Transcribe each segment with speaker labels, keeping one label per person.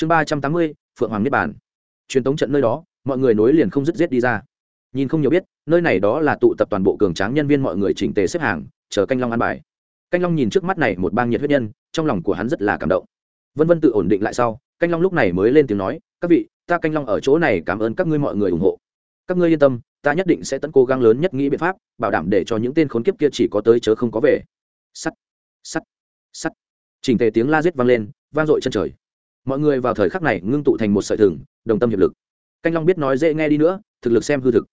Speaker 1: chương ba trăm tám mươi, phượng hoàng niết bàn. Truyền tống trận nơi đó, mọi người nối liền không dứt giết đi ra. Nhìn không nhiều biết, nơi này đó là tụ tập toàn bộ cường tráng nhân viên mọi người chỉnh tề xếp hàng, chờ canh long ăn bài. Canh long nhìn trước mắt này một bang nhiệt huyết nhân, trong lòng của hắn rất là cảm động. Vân vân tự ổn định lại sau, canh long lúc này mới lên tiếng nói, các vị, ta canh long ở chỗ này cảm ơn các ngươi mọi người ủng hộ. Các ngươi yên tâm, ta nhất định sẽ tận cố gắng lớn nhất nghĩ biện pháp, bảo đảm để cho những tên khốn kiếp kia chỉ có tới chớ không có về. Sắt sắt sắt. Chỉnh tề tiếng la giết vang lên, vang dội chân trời mọi người vào thời khắc này ngưng tụ thành một sợi thừng, đồng tâm hiệp lực. Canh long biết nói dễ nghe đi nữa, thực lực xem hư thực.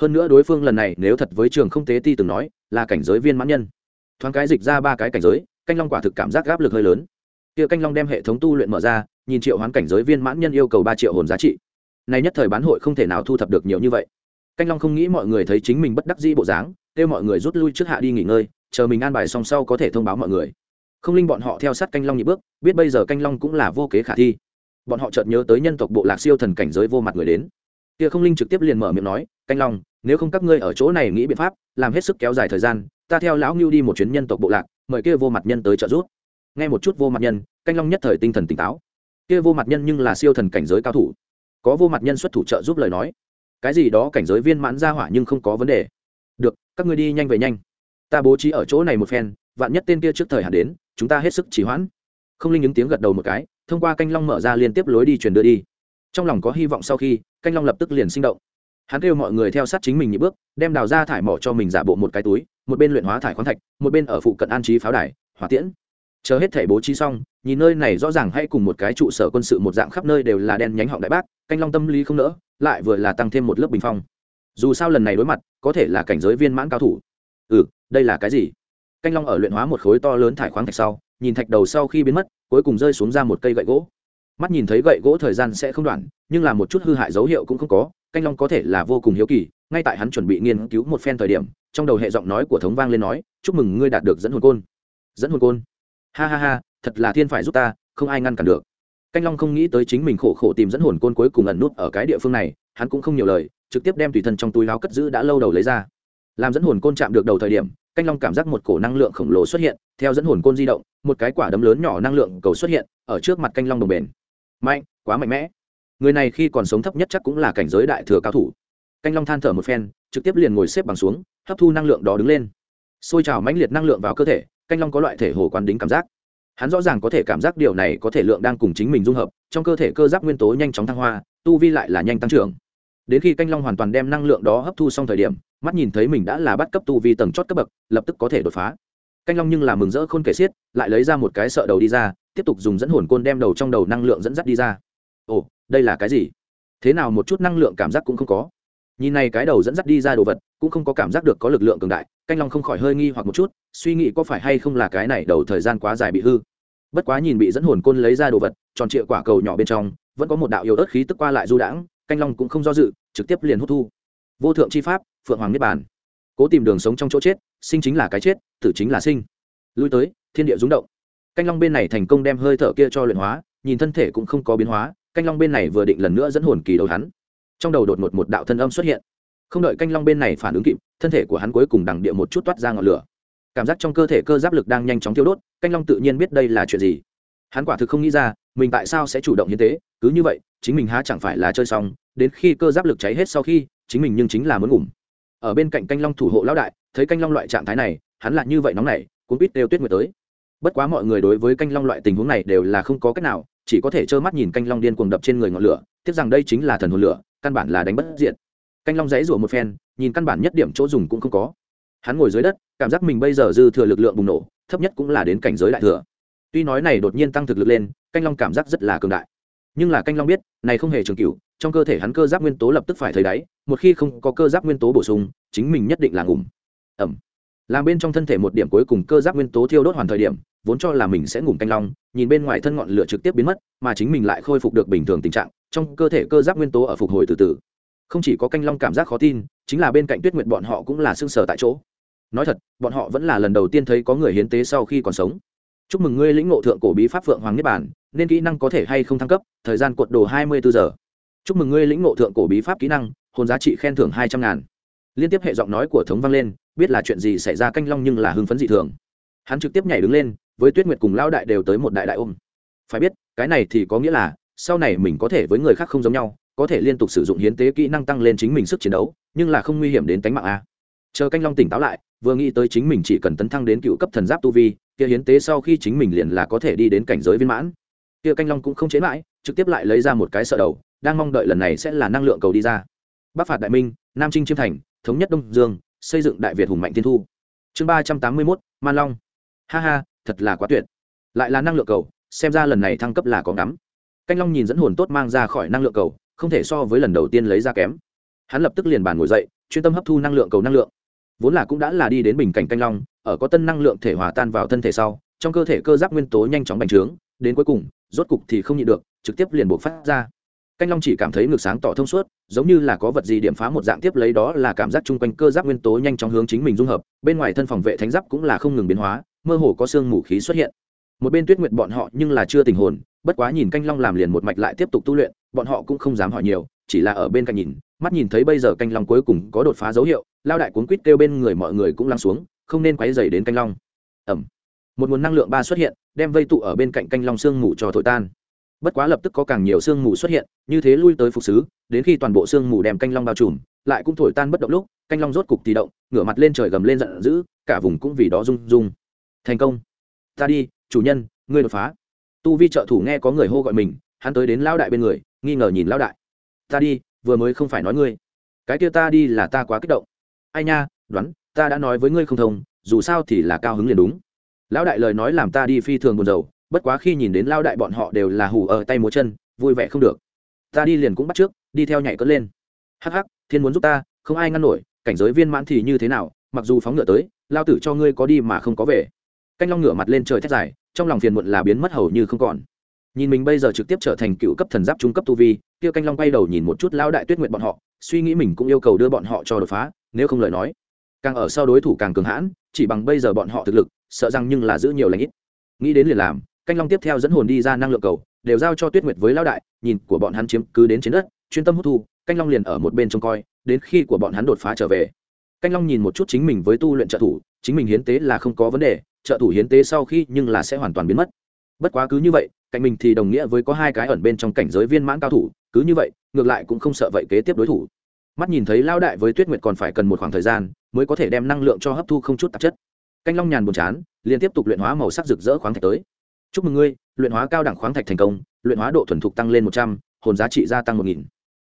Speaker 1: Hơn nữa đối phương lần này nếu thật với trường không tế ti từng nói, là cảnh giới viên mãn nhân. Thoáng cái dịch ra ba cái cảnh giới, canh long quả thực cảm giác gáp lực hơi lớn. Kia canh long đem hệ thống tu luyện mở ra, nhìn triệu hoán cảnh giới viên mãn nhân yêu cầu ba triệu hồn giá trị. Này nhất thời bán hội không thể nào thu thập được nhiều như vậy. Canh long không nghĩ mọi người thấy chính mình bất đắc dĩ bộ dáng, kêu mọi người rút lui trước hạ đi nghỉ ngơi, chờ mình an bài xong sau có thể thông báo mọi người không linh bọn họ theo sát canh long nhị bước, biết bây giờ canh long cũng là vô kế khả thi. Bọn họ chợt nhớ tới nhân tộc bộ lạc siêu thần cảnh giới vô mặt người đến. Kia không linh trực tiếp liền mở miệng nói, canh long, nếu không các ngươi ở chỗ này nghĩ biện pháp, làm hết sức kéo dài thời gian, ta theo lão ngưu đi một chuyến nhân tộc bộ lạc, mời kia vô mặt nhân tới trợ giúp. Nghe một chút vô mặt nhân, canh long nhất thời tinh thần tỉnh táo. Kia vô mặt nhân nhưng là siêu thần cảnh giới cao thủ. Có vô mặt nhân xuất thủ trợ giúp lời nói. Cái gì đó cảnh giới viên mãn ra hỏa nhưng không có vấn đề. Được, các ngươi đi nhanh về nhanh. Ta bố trí ở chỗ này một phen, vạn nhất tên kia trước thời hạn đến chúng ta hết sức chỉ hoãn. Không linh những tiếng gật đầu một cái, thông qua canh long mở ra liên tiếp lối đi truyền đưa đi. Trong lòng có hy vọng sau khi, canh long lập tức liền sinh động. Hắn kêu mọi người theo sát chính mình những bước, đem đào ra thải mỏ cho mình giả bộ một cái túi, một bên luyện hóa thải khoáng thạch, một bên ở phụ cận an trí pháo đài, hỏa tiễn. Chờ hết thể bố trí xong, nhìn nơi này rõ ràng hay cùng một cái trụ sở quân sự một dạng khắp nơi đều là đen nhánh họng đại bác, canh long tâm lý không nỡ, lại vừa là tăng thêm một lớp bình phong. Dù sao lần này đối mặt, có thể là cảnh giới viên mãn cao thủ. Ừ đây là cái gì? Canh long ở luyện hóa một khối to lớn thải khoáng thạch sau, nhìn thạch đầu sau khi biến mất, cuối cùng rơi xuống ra một cây gậy gỗ. Mắt nhìn thấy gậy gỗ thời gian sẽ không đoạn, nhưng là một chút hư hại dấu hiệu cũng không có, canh long có thể là vô cùng hiếu kỳ, ngay tại hắn chuẩn bị nghiên cứu một phen thời điểm, trong đầu hệ giọng nói của thống vang lên nói, chúc mừng ngươi đạt được dẫn hồn côn. Dẫn hồn côn? Ha ha ha, thật là thiên phải giúp ta, không ai ngăn cản được. Canh long không nghĩ tới chính mình khổ khổ tìm dẫn hồn côn cuối cùng ẩn nút ở cái địa phương này, hắn cũng không nhiều lời, trực tiếp đem tùy thân trong túi láo cất giữ đã lâu đầu lấy ra. Làm dẫn hồn côn chạm được đầu thời điểm canh long cảm giác một cổ năng lượng khổng lồ xuất hiện, theo dẫn hồn côn di động, một cái quả đấm lớn nhỏ năng lượng cầu xuất hiện, ở trước mặt canh long đồng bền. Mạnh, quá mạnh mẽ. Người này khi còn sống thấp nhất chắc cũng là cảnh giới đại thừa cao thủ. Canh long than thở một phen, trực tiếp liền ngồi xếp bằng xuống, hấp thu năng lượng đó đứng lên. Xôi trào mãnh liệt năng lượng vào cơ thể, canh long có loại thể hồ quán đính cảm giác. Hắn rõ ràng có thể cảm giác điều này có thể lượng đang cùng chính mình dung hợp, trong cơ thể cơ giác nguyên tố nhanh chóng thăng hoa, tu vi lại là nhanh tăng trưởng đến khi canh long hoàn toàn đem năng lượng đó hấp thu xong thời điểm, mắt nhìn thấy mình đã là bắt cấp tu vi tầng chót cấp bậc, lập tức có thể đột phá. Canh long nhưng là mừng rỡ khôn kể xiết, lại lấy ra một cái sợ đầu đi ra, tiếp tục dùng dẫn hồn côn đem đầu trong đầu năng lượng dẫn dắt đi ra. Ồ, đây là cái gì? Thế nào một chút năng lượng cảm giác cũng không có. Nhìn này cái đầu dẫn dắt đi ra đồ vật, cũng không có cảm giác được có lực lượng cường đại, canh long không khỏi hơi nghi hoặc một chút, suy nghĩ có phải hay không là cái này đầu thời gian quá dài bị hư. Bất quá nhìn bị dẫn hồn côn lấy ra đồ vật, tròn trịa quả cầu nhỏ bên trong, vẫn có một đạo yếu ớt khí tức qua lại du đãng canh long cũng không do dự, trực tiếp liền hút thu. Vô thượng chi pháp, phượng hoàng niết bàn. Cố tìm đường sống trong chỗ chết, sinh chính là cái chết, tử chính là sinh. Lui tới, thiên địa rúng động. Canh long bên này thành công đem hơi thở kia cho luyện hóa, nhìn thân thể cũng không có biến hóa, canh long bên này vừa định lần nữa dẫn hồn kỳ đầu hắn. Trong đầu đột ngột một đạo thân âm xuất hiện. Không đợi canh long bên này phản ứng kịp, thân thể của hắn cuối cùng đằng địa một chút toát ra ngọn lửa. Cảm giác trong cơ thể cơ giáp lực đang nhanh chóng tiêu đốt, canh long tự nhiên biết đây là chuyện gì hắn quả thực không nghĩ ra mình tại sao sẽ chủ động như thế cứ như vậy chính mình há chẳng phải là chơi xong đến khi cơ giáp lực cháy hết sau khi chính mình nhưng chính là muốn ngủm. Ở bên cạnh canh long thủ hộ lão đại thấy canh long loại trạng thái này hắn là như vậy nóng này, cuốn bít đều tuyết nguyệt tới. Bất quá mọi người đối với canh long loại tình huống này đều là không có cách nào chỉ có thể trơ mắt nhìn canh long điên cuồng đập trên người ngọn lửa tiếc rằng đây chính là thần hồn lửa căn bản là đánh bất diện canh long dãy rủa một phen nhìn căn bản nhất điểm chỗ dùng cũng không có. Hắn ngồi dưới đất cảm giác mình bây giờ dư thừa lực lượng bùng nổ thấp nhất cũng là đến cảnh giới đại thừa tuy nói này đột nhiên tăng thực lực lên, canh long cảm giác rất là cường đại. Nhưng là canh long biết, này không hề trường cửu, trong cơ thể hắn cơ giáp nguyên tố lập tức phải thấy đáy, một khi không có cơ giáp nguyên tố bổ sung, chính mình nhất định là ngủm. Ẩm. Làm bên trong thân thể một điểm cuối cùng cơ giáp nguyên tố thiêu đốt hoàn thời điểm, vốn cho là mình sẽ ngủm canh long, nhìn bên ngoài thân ngọn lửa trực tiếp biến mất, mà chính mình lại khôi phục được bình thường tình trạng, trong cơ thể cơ giáp nguyên tố ở phục hồi từ từ. Không chỉ có canh long cảm giác khó tin, chính là bên cạnh tuyết nguyện bọn họ cũng là xương sở tại chỗ. Nói thật, bọn họ vẫn là lần đầu tiên thấy có người hiến tế sau khi còn sống chúc mừng ngươi lĩnh ngộ thượng cổ bí pháp phượng hoàng niết bản nên kỹ năng có thể hay không thăng cấp, thời gian cuộn đồ hai mươi bốn giờ. Chúc mừng ngươi lĩnh ngộ thượng cổ bí pháp kỹ năng, hồn giá trị khen thưởng hai trăm ngàn. Liên tiếp hệ giọng nói của thống vang lên, biết là chuyện gì xảy ra canh long nhưng là hưng phấn dị thường. Hắn trực tiếp nhảy đứng lên, với tuyết nguyệt cùng lao đại đều tới một đại đại ôm. Phải biết, cái này thì có nghĩa là, sau này mình có thể với người khác không giống nhau, có thể liên tục sử dụng hiến tế kỹ năng tăng lên chính mình sức chiến đấu, nhưng là không nguy hiểm đến tính mạng a. Chờ canh long tỉnh táo lại, vừa nghĩ tới chính mình chỉ cần tấn thăng đến cựu cấp thần giáp tu vi kia hiến tế sau khi chính mình liền là có thể đi đến cảnh giới viên mãn. Kia canh long cũng không chế mãi, trực tiếp lại lấy ra một cái sợ đầu, đang mong đợi lần này sẽ là năng lượng cầu đi ra. Bắc phạt đại minh, nam trinh chiêm thành, thống nhất đông dương, xây dựng đại việt hùng mạnh thiên thu. Chương ba trăm tám mươi mốt, man long. Ha ha, thật là quá tuyệt. Lại là năng lượng cầu, xem ra lần này thăng cấp là có ngắm. Canh long nhìn dẫn hồn tốt mang ra khỏi năng lượng cầu, không thể so với lần đầu tiên lấy ra kém. Hắn lập tức liền bàn ngồi dậy, chuyên tâm hấp thu năng lượng cầu năng lượng. Vốn là cũng đã là đi đến bình cảnh canh long ở có tân năng lượng thể hòa tan vào thân thể sau, trong cơ thể cơ giáp nguyên tố nhanh chóng bành trướng, đến cuối cùng, rốt cục thì không nhịn được, trực tiếp liền buộc phát ra. Canh long chỉ cảm thấy ngược sáng tỏ thông suốt, giống như là có vật gì điểm phá một dạng tiếp lấy đó là cảm giác chung quanh cơ giáp nguyên tố nhanh chóng hướng chính mình dung hợp, bên ngoài thân phòng vệ thánh giáp cũng là không ngừng biến hóa, mơ hồ có xương mù khí xuất hiện. Một bên tuyết nguyệt bọn họ nhưng là chưa tình hồn, bất quá nhìn canh long làm liền một mạch lại tiếp tục tu luyện, bọn họ cũng không dám hỏi nhiều, chỉ là ở bên cạnh nhìn, mắt nhìn thấy bây giờ canh long cuối cùng có đột phá dấu hiệu, lao đại cuốn quýt kêu bên người mọi người cũng lăng xuống không nên quấy dày đến canh long. Ẩm. Một nguồn năng lượng ba xuất hiện, đem vây tụ ở bên cạnh canh long sương mù cho thổi tan. Bất quá lập tức có càng nhiều sương mù xuất hiện, như thế lui tới phục sứ, đến khi toàn bộ sương mù đem canh long bao trùm, lại cũng thổi tan bất động lúc, canh long rốt cục thì động, ngửa mặt lên trời gầm lên giận dữ, cả vùng cũng vì đó rung rung. Thành công. Ta đi, chủ nhân, ngươi đột phá. Tu vi trợ thủ nghe có người hô gọi mình, hắn tới đến lao đại bên người, nghi ngờ nhìn lao đại. Ta đi, vừa mới không phải nói ngươi. Cái kia ta đi là ta quá kích động. Ai nha, đoán ta đã nói với ngươi không thông, dù sao thì là cao hứng liền đúng. Lão đại lời nói làm ta đi phi thường buồn rầu, bất quá khi nhìn đến lao đại bọn họ đều là hủ ở tay múa chân, vui vẻ không được. Ta đi liền cũng bắt trước, đi theo nhảy cất lên. Hắc hắc, thiên muốn giúp ta, không ai ngăn nổi, cảnh giới viên mãn thì như thế nào, mặc dù phóng ngựa tới, lao tử cho ngươi có đi mà không có về. Canh long ngựa mặt lên trời thét dài, trong lòng phiền muộn là biến mất hầu như không còn. Nhìn mình bây giờ trực tiếp trở thành cựu cấp thần giáp trung cấp tu vi, kia canh long bay đầu nhìn một chút lão đại tuyết nguyện bọn họ, suy nghĩ mình cũng yêu cầu đưa bọn họ cho đột phá, nếu không lời nói càng ở sau đối thủ càng cường hãn, chỉ bằng bây giờ bọn họ thực lực, sợ rằng nhưng là giữ nhiều lãnh ít. Nghĩ đến liền làm, canh long tiếp theo dẫn hồn đi ra năng lượng cầu, đều giao cho tuyết nguyệt với lão đại, nhìn của bọn hắn chiếm cứ đến trên đất, chuyên tâm hút thu, canh long liền ở một bên trông coi, đến khi của bọn hắn đột phá trở về. Canh long nhìn một chút chính mình với tu luyện trợ thủ, chính mình hiến tế là không có vấn đề, trợ thủ hiến tế sau khi nhưng là sẽ hoàn toàn biến mất. Bất quá cứ như vậy, cạnh mình thì đồng nghĩa với có hai cái ẩn bên trong cảnh giới viên mãn cao thủ, cứ như vậy, ngược lại cũng không sợ vậy kế tiếp đối thủ mắt nhìn thấy lao đại với tuyết nguyệt còn phải cần một khoảng thời gian mới có thể đem năng lượng cho hấp thu không chút tạp chất. Canh long nhàn buồn chán liên tiếp tục luyện hóa màu sắc rực rỡ khoáng thạch tới. Chúc mừng ngươi, luyện hóa cao đẳng khoáng thạch thành công, luyện hóa độ thuần thục tăng lên một trăm, hồn giá trị gia tăng một nghìn.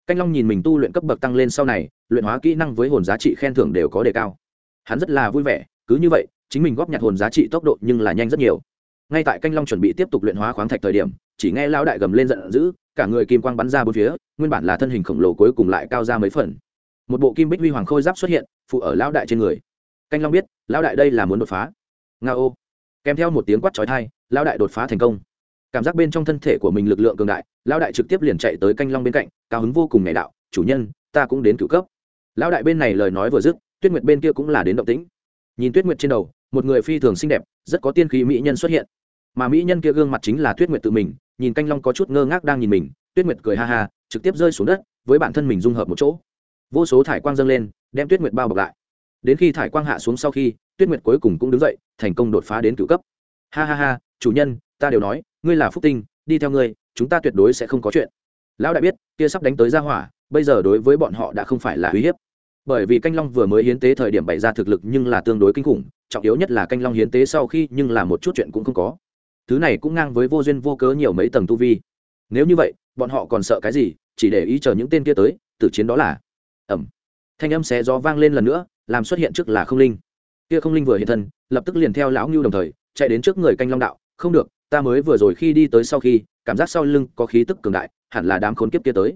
Speaker 1: Canh long nhìn mình tu luyện cấp bậc tăng lên sau này, luyện hóa kỹ năng với hồn giá trị khen thưởng đều có đề cao. Hắn rất là vui vẻ, cứ như vậy, chính mình góp nhặt hồn giá trị tốc độ nhưng là nhanh rất nhiều. Ngay tại canh long chuẩn bị tiếp tục luyện hóa khoáng thạch thời điểm, chỉ nghe lão đại gầm lên giận dữ cả người kim quang bắn ra bốn phía, nguyên bản là thân hình khổng lồ cuối cùng lại cao ra mấy phần. Một bộ kim bích huy hoàng khôi giáp xuất hiện, phụ ở lão đại trên người. Canh long biết, lão đại đây là muốn đột phá. Nga ô. Kèm theo một tiếng quát trói thai lão đại đột phá thành công. Cảm giác bên trong thân thể của mình lực lượng cường đại, lão đại trực tiếp liền chạy tới canh long bên cạnh, cao hứng vô cùng ngẩng đạo, chủ nhân, ta cũng đến cựu cấp. Lão đại bên này lời nói vừa dứt, tuyết nguyệt bên kia cũng là đến động tĩnh. Nhìn tuyết nguyệt trên đầu, một người phi thường xinh đẹp, rất có tiên khí mỹ nhân xuất hiện. Mà mỹ nhân kia gương mặt chính là tuyết nguyệt tự mình nhìn canh long có chút ngơ ngác đang nhìn mình, tuyết nguyệt cười ha ha, trực tiếp rơi xuống đất, với bản thân mình dung hợp một chỗ. Vô số thải quang dâng lên, đem tuyết nguyệt bao bọc lại. Đến khi thải quang hạ xuống sau khi, tuyết nguyệt cuối cùng cũng đứng dậy, thành công đột phá đến cựu cấp. Ha ha ha, chủ nhân, ta đều nói, ngươi là phúc tinh, đi theo ngươi, chúng ta tuyệt đối sẽ không có chuyện. Lão đã biết, kia sắp đánh tới ra hỏa, bây giờ đối với bọn họ đã không phải là uy hiếp. Bởi vì canh long vừa mới hiến tế thời điểm bày ra thực lực nhưng là tương đối kinh khủng, trọng yếu nhất là canh long hiến tế sau khi nhưng là một chút chuyện cũng không có thứ này cũng ngang với vô duyên vô cớ nhiều mấy tầng tu vi. Nếu như vậy, bọn họ còn sợ cái gì, chỉ để ý chờ những tên kia tới, tử chiến đó là. Ẩm. Thanh âm xé gió vang lên lần nữa, làm xuất hiện trước là không linh. Kia không linh vừa hiện thân, lập tức liền theo lão ngưu đồng thời, chạy đến trước người canh long đạo, không được, ta mới vừa rồi khi đi tới sau khi, cảm giác sau lưng có khí tức cường đại, hẳn là đám khốn kiếp kia tới.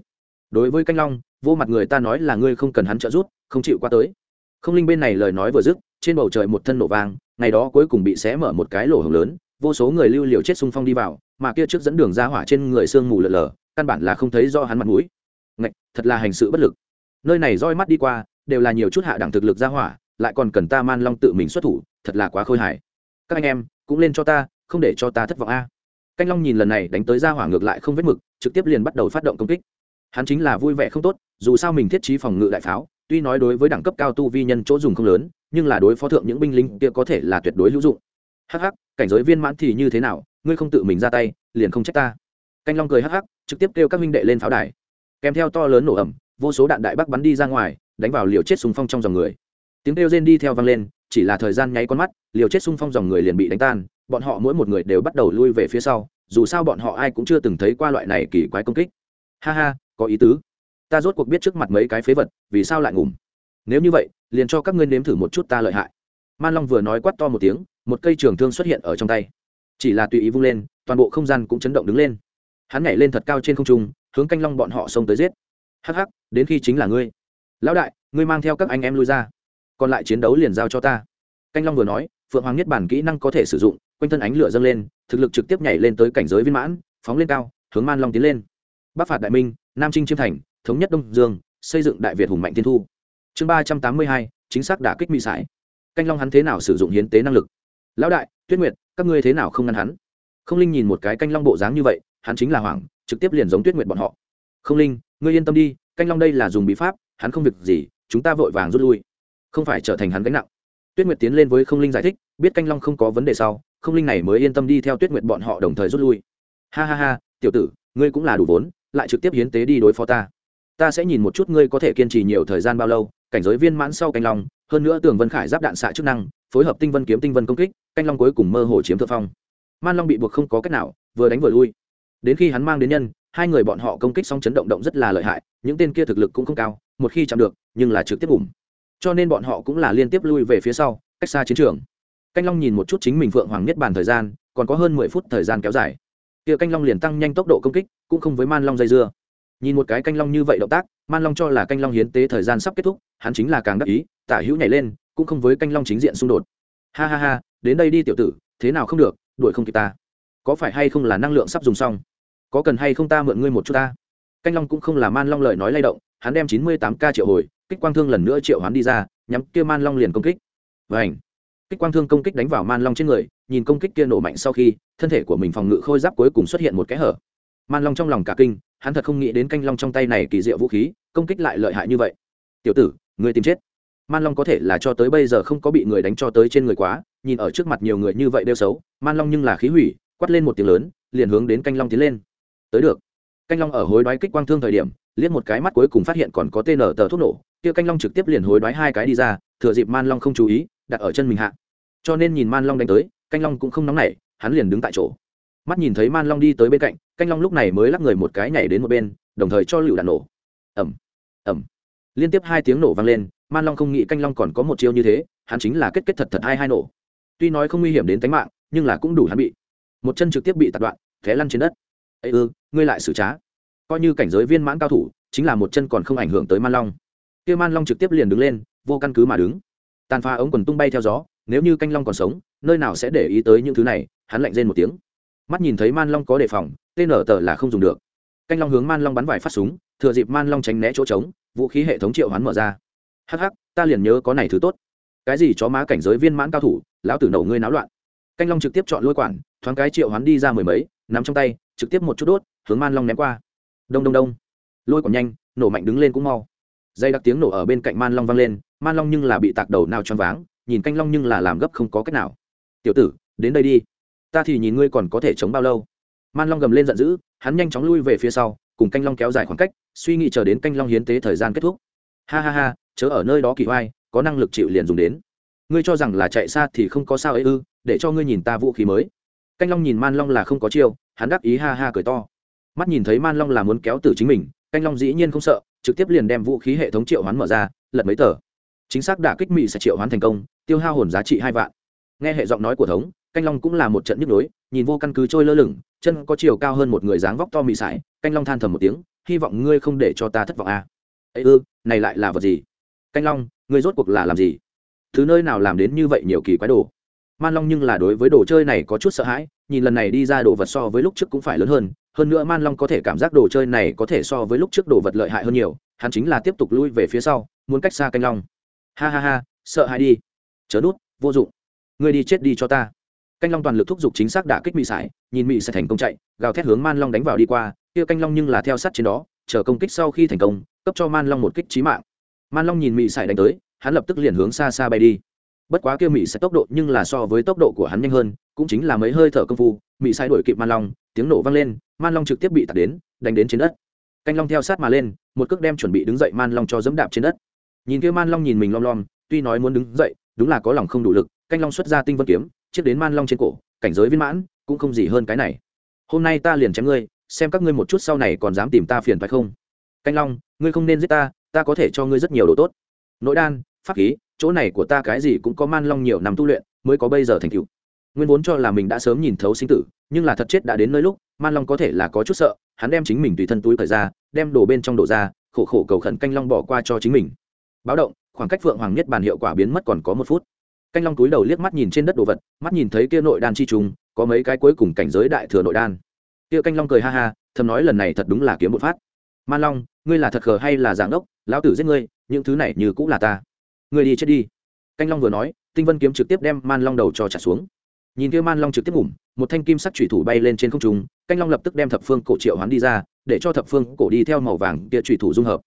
Speaker 1: Đối với canh long, vô mặt người ta nói là ngươi không cần hắn trợ giúp, không chịu qua tới. Không linh bên này lời nói vừa dứt, trên bầu trời một thân nổ vang, ngày đó cuối cùng bị xé mở một cái lỗ hồng lớn vô số người lưu liều chết xung phong đi vào, mà kia trước dẫn đường ra hỏa trên người sương mù lờ lờ căn bản là không thấy do hắn mặt mũi. Ngạch, thật là hành sự bất lực. Nơi này roi mắt đi qua, đều là nhiều chút hạ đẳng thực lực ra hỏa, lại còn cần ta man long tự mình xuất thủ, thật là quá khôi hài. Các anh em, cũng lên cho ta, không để cho ta thất vọng a. Canh long nhìn lần này đánh tới ra hỏa ngược lại không vết mực, trực tiếp liền bắt đầu phát động công kích. Hắn chính là vui vẻ không tốt, dù sao mình thiết trí phòng ngự đại pháo, tuy nói đối với đẳng cấp cao tu vi nhân chỗ dùng không lớn, nhưng là đối phó thượng những binh lính kia có thể là tuyệt đối hữu dụng. Hắc hắc cảnh giới viên mãn thì như thế nào, ngươi không tự mình ra tay, liền không trách ta. Canh long cười hắc hắc, trực tiếp kêu các minh đệ lên pháo đài. Kèm theo to lớn nổ ẩm vô số đạn đại bắc bắn đi ra ngoài, đánh vào liều chết súng phong trong dòng người. Tiếng kêu rên đi theo vang lên, chỉ là thời gian nháy con mắt, liều chết sung phong dòng người liền bị đánh tan, bọn họ mỗi một người đều bắt đầu lui về phía sau, dù sao bọn họ ai cũng chưa từng thấy qua loại này kỳ quái công kích. Ha ha, có ý tứ. Ta rốt cuộc biết trước mặt mấy cái phế vật, vì sao lại ngủm. Nếu như vậy, liền cho các ngươi nếm thử một chút ta lợi hại. Man long vừa nói quát to một tiếng một cây trường thương xuất hiện ở trong tay. Chỉ là tùy ý vung lên, toàn bộ không gian cũng chấn động đứng lên. Hắn nhảy lên thật cao trên không trung, hướng canh long bọn họ xông tới giết. Hắc hắc, đến khi chính là ngươi. Lão đại, ngươi mang theo các anh em lui ra. Còn lại chiến đấu liền giao cho ta. Canh long vừa nói, phượng hoàng nhất bản kỹ năng có thể sử dụng, quanh thân ánh lửa dâng lên, thực lực trực tiếp nhảy lên tới cảnh giới viên mãn, phóng lên cao, hướng man long tiến lên. Bắc phạt đại minh, nam trinh chiêm thành, thống nhất đông dương, xây dựng đại việt hùng mạnh tiên thu. Chương ba trăm tám mươi hai, chính xác đả kích mỹ sải. Canh long hắn thế nào sử dụng hiến tế năng lực? Lão đại, tuyết nguyệt, các ngươi thế nào không ngăn hắn? Không linh nhìn một cái canh long bộ dáng như vậy, hắn chính là hoàng trực tiếp liền giống tuyết nguyệt bọn họ. Không linh, ngươi yên tâm đi, canh long đây là dùng bí pháp, hắn không việc gì, chúng ta vội vàng rút lui. Không phải trở thành hắn gánh nặng. Tuyết nguyệt tiến lên với không linh giải thích, biết canh long không có vấn đề sau, không linh này mới yên tâm đi theo tuyết nguyệt bọn họ đồng thời rút lui. Ha ha ha, tiểu tử, ngươi cũng là đủ vốn, lại trực tiếp hiến tế đi đối phó ta. Ta sẽ nhìn một chút ngươi có thể kiên trì nhiều thời gian bao lâu, cảnh giới viên mãn sau canh long, hơn nữa tường vân khải giáp đạn xạ chức năng phối hợp tinh vân kiếm tinh vân công kích, canh long cuối cùng mơ hồ chiếm thượng phong. Man long bị buộc không có cách nào, vừa đánh vừa lui. Đến khi hắn mang đến nhân, hai người bọn họ công kích xong chấn động động rất là lợi hại, những tên kia thực lực cũng không cao, một khi chạm được, nhưng là trực tiếp ủng cho nên bọn họ cũng là liên tiếp lui về phía sau, cách xa chiến trường. Canh long nhìn một chút chính mình phượng hoàng nhất bàn thời gian, còn có hơn mười phút thời gian kéo dài. Kia canh long liền tăng nhanh tốc độ công kích, cũng không với man long dây dưa. Nhìn một cái canh long như vậy động tác, man long cho là canh long hiến tế thời gian sắp kết thúc, hắn chính là càng đắc ý, tả hữu nhảy lên cũng không với canh long chính diện xung đột. Ha ha ha, đến đây đi tiểu tử, thế nào không được, đuổi không kịp ta. Có phải hay không là năng lượng sắp dùng xong? Có cần hay không ta mượn ngươi một chút ta? Canh long cũng không là man long lời nói lay động, hắn đem chín mươi tám k triệu hồi, kích quang thương lần nữa triệu hắn đi ra, nhắm kia man long liền công kích. Và ảnh kích quang thương công kích đánh vào man long trên người, nhìn công kích kia nổ mạnh sau khi, thân thể của mình phòng ngự khôi giáp cuối cùng xuất hiện một kẽ hở. Man long trong lòng cả kinh, hắn thật không nghĩ đến canh long trong tay này kỳ diệu vũ khí, công kích lại lợi hại như vậy. Tiểu tử người tìm chết man long có thể là cho tới bây giờ không có bị người đánh cho tới trên người quá, nhìn ở trước mặt nhiều người như vậy đeo xấu, man long nhưng là khí hủy, quát lên một tiếng lớn, liền hướng đến canh long tiến lên. Tới được. Canh long ở hối đoái kích quang thương thời điểm, liếc một cái mắt cuối cùng phát hiện còn có tên tờ thuốc nổ, kia canh long trực tiếp liền hối đoái hai cái đi ra, thừa dịp man long không chú ý, đặt ở chân mình hạ. Cho nên nhìn man long đánh tới, canh long cũng không nóng nảy, hắn liền đứng tại chỗ. Mắt nhìn thấy man long đi tới bên cạnh, canh long lúc này mới lắc người một cái nhảy đến một bên, đồng thời cho lựu đạn nổ. Ẩm ẩm liên tiếp hai tiếng nổ vang lên man long không nghĩ canh long còn có một chiêu như thế, hắn chính là kết kết thật thật hai hai nổ. Tuy nói không nguy hiểm đến tính mạng, nhưng là cũng đủ hắn bị. Một chân trực tiếp bị tạt đoạn, té lăn trên đất. Ấy ư, ngươi lại xử trá. Coi như cảnh giới viên mãn cao thủ, chính là một chân còn không ảnh hưởng tới man long. Kia man long trực tiếp liền đứng lên, vô căn cứ mà đứng. Tàn pha ống quần tung bay theo gió, nếu như canh long còn sống, nơi nào sẽ để ý tới những thứ này, hắn lạnh rên một tiếng. Mắt nhìn thấy man long có đề phòng, tên nở tờ là không dùng được. Canh long hướng man long bắn vài phát súng, thừa dịp man long tránh né chỗ trống, vũ khí hệ thống triệu hoán mở ra hắc hắc, ta liền nhớ có này thứ tốt. Cái gì chó má cảnh giới viên mãn cao thủ, lão tử nổ ngươi náo loạn. Canh long trực tiếp chọn lôi quản, thoáng cái triệu hoán đi ra mười mấy, nắm trong tay, trực tiếp một chút đốt, hướng man long ném qua. Đông đông đông. Lôi còn nhanh, nổ mạnh đứng lên cũng mau. Dây đặc tiếng nổ ở bên cạnh man long vang lên, man long nhưng là bị tạc đầu nào choáng váng, nhìn canh long nhưng là làm gấp không có cách nào. Tiểu tử, đến đây đi. Ta thì nhìn ngươi còn có thể chống bao lâu. Man long gầm lên giận dữ, hắn nhanh chóng lui về phía sau, cùng canh long kéo dài khoảng cách, suy nghĩ chờ đến canh long hiến tế thời gian kết thúc. Ha ha ha chớ ở nơi đó kỳ oai có năng lực chịu liền dùng đến. Ngươi cho rằng là chạy xa thì không có sao ấy ư để cho ngươi nhìn ta vũ khí mới. Canh long nhìn man long là không có chiêu hắn đắc ý ha ha cười to. Mắt nhìn thấy man long là muốn kéo tử chính mình canh long dĩ nhiên không sợ trực tiếp liền đem vũ khí hệ thống triệu hoán mở ra lật mấy tờ. Chính xác đả kích mỹ sẽ triệu hoán thành công tiêu hao hồn giá trị hai vạn. Nghe hệ giọng nói của thống canh long cũng là một trận nhức nhối, nhìn vô căn cứ trôi lơ lửng chân có chiều cao hơn một người dáng vóc to mị sải canh long than thầm một tiếng hy vọng ngươi không để cho ta thất vọng à. ấy ư này lại là vật gì? Canh long người rốt cuộc là làm gì? Thứ nơi nào làm đến như vậy nhiều kỳ quái đồ? Man long nhưng là đối với đồ chơi này có chút sợ hãi, nhìn lần này đi ra đồ vật so với lúc trước cũng phải lớn hơn hơn nữa man long có thể cảm giác đồ chơi này có thể so với lúc trước đồ vật lợi hại hơn nhiều, hắn chính là tiếp tục lui về phía sau, muốn cách xa canh long. Ha ha ha, sợ hãi đi. Chớ nút, vô dụng. Ngươi đi chết đi cho ta. Canh long toàn lực thúc giục chính xác đả kích mị sải, nhìn mị sẽ thành công chạy, gào thét hướng man long đánh vào đi qua, kia canh long nhưng là theo sát trên đó, chờ công kích sau khi thành công, cấp cho man long một kích trí mạng man long nhìn mị sải đánh tới, hắn lập tức liền hướng xa xa bay đi. Bất quá kia mị sẽ tốc độ nhưng là so với tốc độ của hắn nhanh hơn, cũng chính là mấy hơi thở công phu, mị Sai đuổi kịp man long, tiếng nổ vang lên, man long trực tiếp bị tạt đến, đánh đến trên đất. Canh long theo sát mà lên, một cước đem chuẩn bị đứng dậy man long cho dẫm đạp trên đất. Nhìn kia man long nhìn mình lom lom, tuy nói muốn đứng dậy, đúng là có lòng không đủ lực, canh long xuất ra tinh vân kiếm, chiếc đến man long trên cổ, cảnh giới viên mãn, cũng không gì hơn cái này. Hôm nay ta liền chém ngươi, xem các ngươi một chút sau này còn dám tìm ta phiền phải không? Canh long, ngươi không nên giết ta ta có thể cho ngươi rất nhiều đồ tốt. Nội đan, pháp khí, chỗ này của ta cái gì cũng có man long nhiều năm tu luyện, mới có bây giờ thành tựu. Nguyên vốn cho là mình đã sớm nhìn thấu sinh tử, nhưng là thật chết đã đến nơi lúc, man long có thể là có chút sợ, hắn đem chính mình tùy thân túi thời ra, đem đồ bên trong đổ ra, khổ khổ cầu khẩn canh long bỏ qua cho chính mình. Báo động, khoảng cách phượng hoàng nhất bàn hiệu quả biến mất còn có một phút. Canh long túi đầu liếc mắt nhìn trên đất đồ vật, mắt nhìn thấy kia nội đan chi trùng, có mấy cái cuối cùng cảnh giới đại thừa nội đan. Kia canh long cười ha ha, thầm nói lần này thật đúng là kiếm một phát man long, ngươi là thật khờ hay là giảng đốc? Lão tử giết ngươi, những thứ này như cũng là ta. Ngươi đi chết đi. Canh long vừa nói, tinh vân kiếm trực tiếp đem man long đầu cho trả xuống. Nhìn kia man long trực tiếp ngủm, một thanh kim sắc thủy thủ bay lên trên không trung, canh long lập tức đem thập phương cổ triệu hoán đi ra, để cho thập phương cổ đi theo màu vàng kia thủy thủ dung hợp.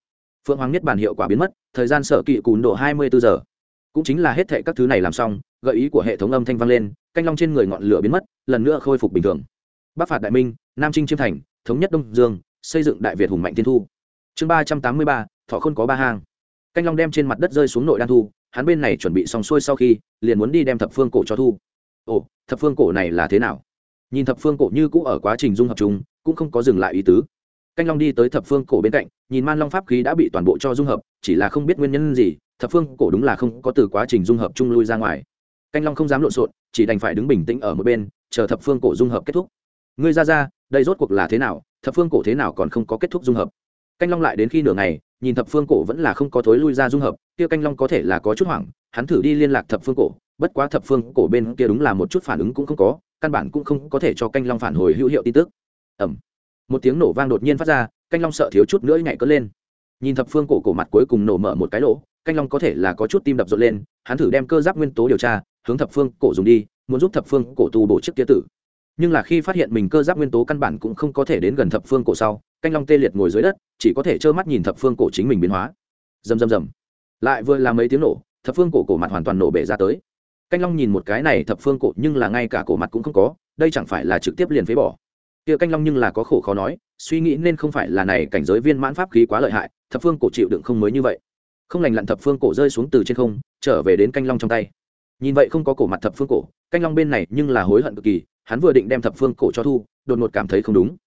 Speaker 1: Phương hoàng nhất bản hiệu quả biến mất, thời gian sở kỵ cùn độ hai mươi bốn giờ. Cũng chính là hết thệ các thứ này làm xong, gợi ý của hệ thống âm thanh vang lên, canh long trên người ngọn lửa biến mất, lần nữa khôi phục bình thường. Bắc phạt đại minh, nam trinh chiêm thành, thống nhất đông dương xây dựng đại việt hùng mạnh tiên thu. Chương ba trăm tám mươi ba, thọ không có ba hang. Canh long đem trên mặt đất rơi xuống nội đan thu, hắn bên này chuẩn bị xong xuôi sau khi, liền muốn đi đem thập phương cổ cho thu. Ồ, thập phương cổ này là thế nào? Nhìn thập phương cổ như cũ ở quá trình dung hợp chúng, cũng không có dừng lại ý tứ. Canh long đi tới thập phương cổ bên cạnh, nhìn man long pháp khí đã bị toàn bộ cho dung hợp, chỉ là không biết nguyên nhân gì, thập phương cổ đúng là không có từ quá trình dung hợp chung lui ra ngoài. Canh long không dám lộn xộn, chỉ đành phải đứng bình tĩnh ở một bên, chờ thập phương cổ dung hợp kết thúc. Ngươi ra ra, đây rốt cuộc là thế nào? Thập phương cổ thế nào còn không có kết thúc dung hợp. Canh long lại đến khi nửa ngày, nhìn thập phương cổ vẫn là không có thối lui ra dung hợp, kia canh long có thể là có chút hoảng, hắn thử đi liên lạc thập phương cổ, bất quá thập phương cổ bên kia đúng là một chút phản ứng cũng không có, căn bản cũng không có thể cho canh long phản hồi hữu hiệu tin tức. Ẩm một tiếng nổ vang đột nhiên phát ra, canh long sợ thiếu chút nữa nhảy cất lên. Nhìn thập phương cổ cổ mặt cuối cùng nổ mở một cái lỗ, canh long có thể là có chút tim đập rộn lên, hắn thử đem cơ giáp nguyên tố điều tra, hướng thập phương cổ dùng đi, muốn giúp thập phương cổ tu bổ chiếc kia tử nhưng là khi phát hiện mình cơ giáp nguyên tố căn bản cũng không có thể đến gần thập phương cổ sau, canh long tê liệt ngồi dưới đất, chỉ có thể trơ mắt nhìn thập phương cổ chính mình biến hóa. Rầm rầm rầm. Lại vừa làm mấy tiếng nổ, thập phương cổ cổ mặt hoàn toàn nổ bể ra tới. Canh long nhìn một cái này thập phương cổ nhưng là ngay cả cổ mặt cũng không có, đây chẳng phải là trực tiếp liền phế bỏ. Kia canh long nhưng là có khổ khó nói, suy nghĩ nên không phải là này cảnh giới viên mãn pháp khí quá lợi hại, thập phương cổ chịu đựng không mới như vậy. Không lành lặn thập phương cổ rơi xuống từ trên không, trở về đến canh long trong tay. Nhìn vậy không có cổ mặt thập phương cổ, canh long bên này nhưng là hối hận cực kỳ hắn vừa định đem thập phương cổ cho thu, đột ngột cảm thấy không đúng.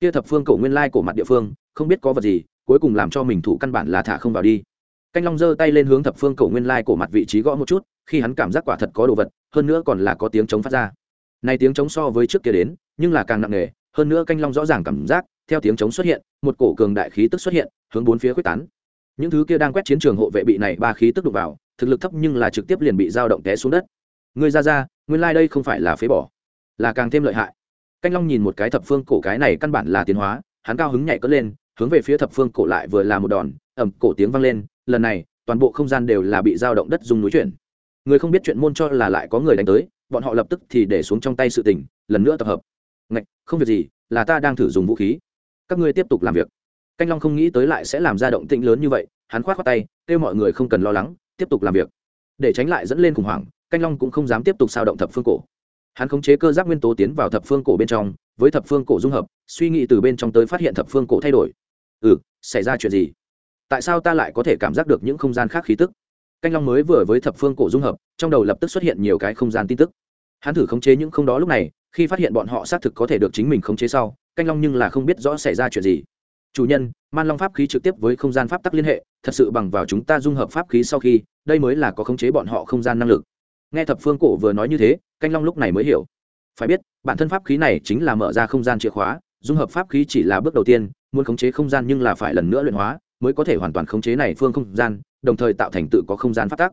Speaker 1: Kia thập phương cổ nguyên lai cổ mặt địa phương, không biết có vật gì, cuối cùng làm cho mình thủ căn bản là thả không vào đi. Canh long giơ tay lên hướng thập phương cổ nguyên lai cổ mặt vị trí gõ một chút, khi hắn cảm giác quả thật có đồ vật, hơn nữa còn là có tiếng chống phát ra. Này tiếng chống so với trước kia đến, nhưng là càng nặng nề, hơn nữa canh long rõ ràng cảm giác, theo tiếng chống xuất hiện, một cổ cường đại khí tức xuất hiện, hướng bốn phía quyết tán. Những thứ kia đang quét chiến trường hộ vệ bị này ba khí tức đục vào, thực lực thấp nhưng là trực tiếp liền bị dao động té xuống đất. Người ra ra, nguyên lai、like、đây không phải là phế bỏ là càng thêm lợi hại. Canh long nhìn một cái thập phương cổ cái này căn bản là tiến hóa, hắn cao hứng nhảy cất lên, hướng về phía thập phương cổ lại vừa là một đòn ẩm cổ tiếng vang lên, lần này, toàn bộ không gian đều là bị dao động đất dùng núi chuyển. Người không biết chuyện môn cho là lại có người đánh tới, bọn họ lập tức thì để xuống trong tay sự tình, lần nữa tập hợp. Ngạch, không việc gì, là ta đang thử dùng vũ khí. Các ngươi tiếp tục làm việc. Canh long không nghĩ tới lại sẽ làm ra động tĩnh lớn như vậy, hắn khoát khoát tay, kêu mọi người không cần lo lắng, tiếp tục làm việc. Để tránh lại dẫn lên khủng hoảng, canh long cũng không dám tiếp tục sao động thập phương cổ hắn khống chế cơ giác nguyên tố tiến vào thập phương cổ bên trong, với thập phương cổ dung hợp, suy nghĩ từ bên trong tới phát hiện thập phương cổ thay đổi. Ừ xảy ra chuyện gì? Tại sao ta lại có thể cảm giác được những không gian khác khí tức? Canh long mới vừa với thập phương cổ dung hợp, trong đầu lập tức xuất hiện nhiều cái không gian tin tức. Hắn thử khống chế những không đó lúc này, khi phát hiện bọn họ xác thực có thể được chính mình khống chế sau, canh long nhưng là không biết rõ xảy ra chuyện gì. Chủ nhân, man long pháp khí trực tiếp với không gian pháp tắc liên hệ, thật sự bằng vào chúng ta dung hợp pháp khí sau khi, đây mới là có khống chế bọn họ không gian năng lực. Nghe thập phương cổ vừa nói như thế canh long lúc này mới hiểu. Phải biết, bản thân pháp khí này chính là mở ra không gian chìa khóa, dung hợp pháp khí chỉ là bước đầu tiên, muốn khống chế không gian nhưng là phải lần nữa luyện hóa, mới có thể hoàn toàn khống chế này phương không gian, đồng thời tạo thành tự có không gian pháp tắc.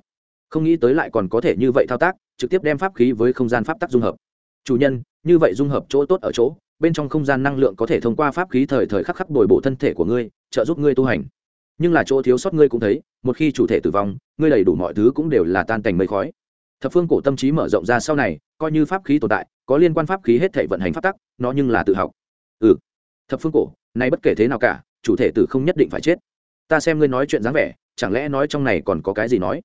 Speaker 1: Không nghĩ tới lại còn có thể như vậy thao tác, trực tiếp đem pháp khí với không gian pháp tắc dung hợp. Chủ nhân, như vậy dung hợp chỗ tốt ở chỗ, bên trong không gian năng lượng có thể thông qua pháp khí thời thời khắc khắc bồi bổ thân thể của ngươi, trợ giúp ngươi tu hành. Nhưng là chỗ thiếu sót ngươi cũng thấy, một khi chủ thể tử vong, ngươi đầy đủ mọi thứ cũng đều là tan thành mây khói thập phương cổ tâm trí mở rộng ra sau này, coi như pháp khí tồn tại, có liên quan pháp khí hết thể vận hành pháp tắc, nó nhưng là tự học. Ừ. Thập phương cổ, nay bất kể thế nào cả, chủ thể tử không nhất định phải chết. Ta xem ngươi nói chuyện dáng vẻ, chẳng lẽ nói trong này còn có cái gì nói?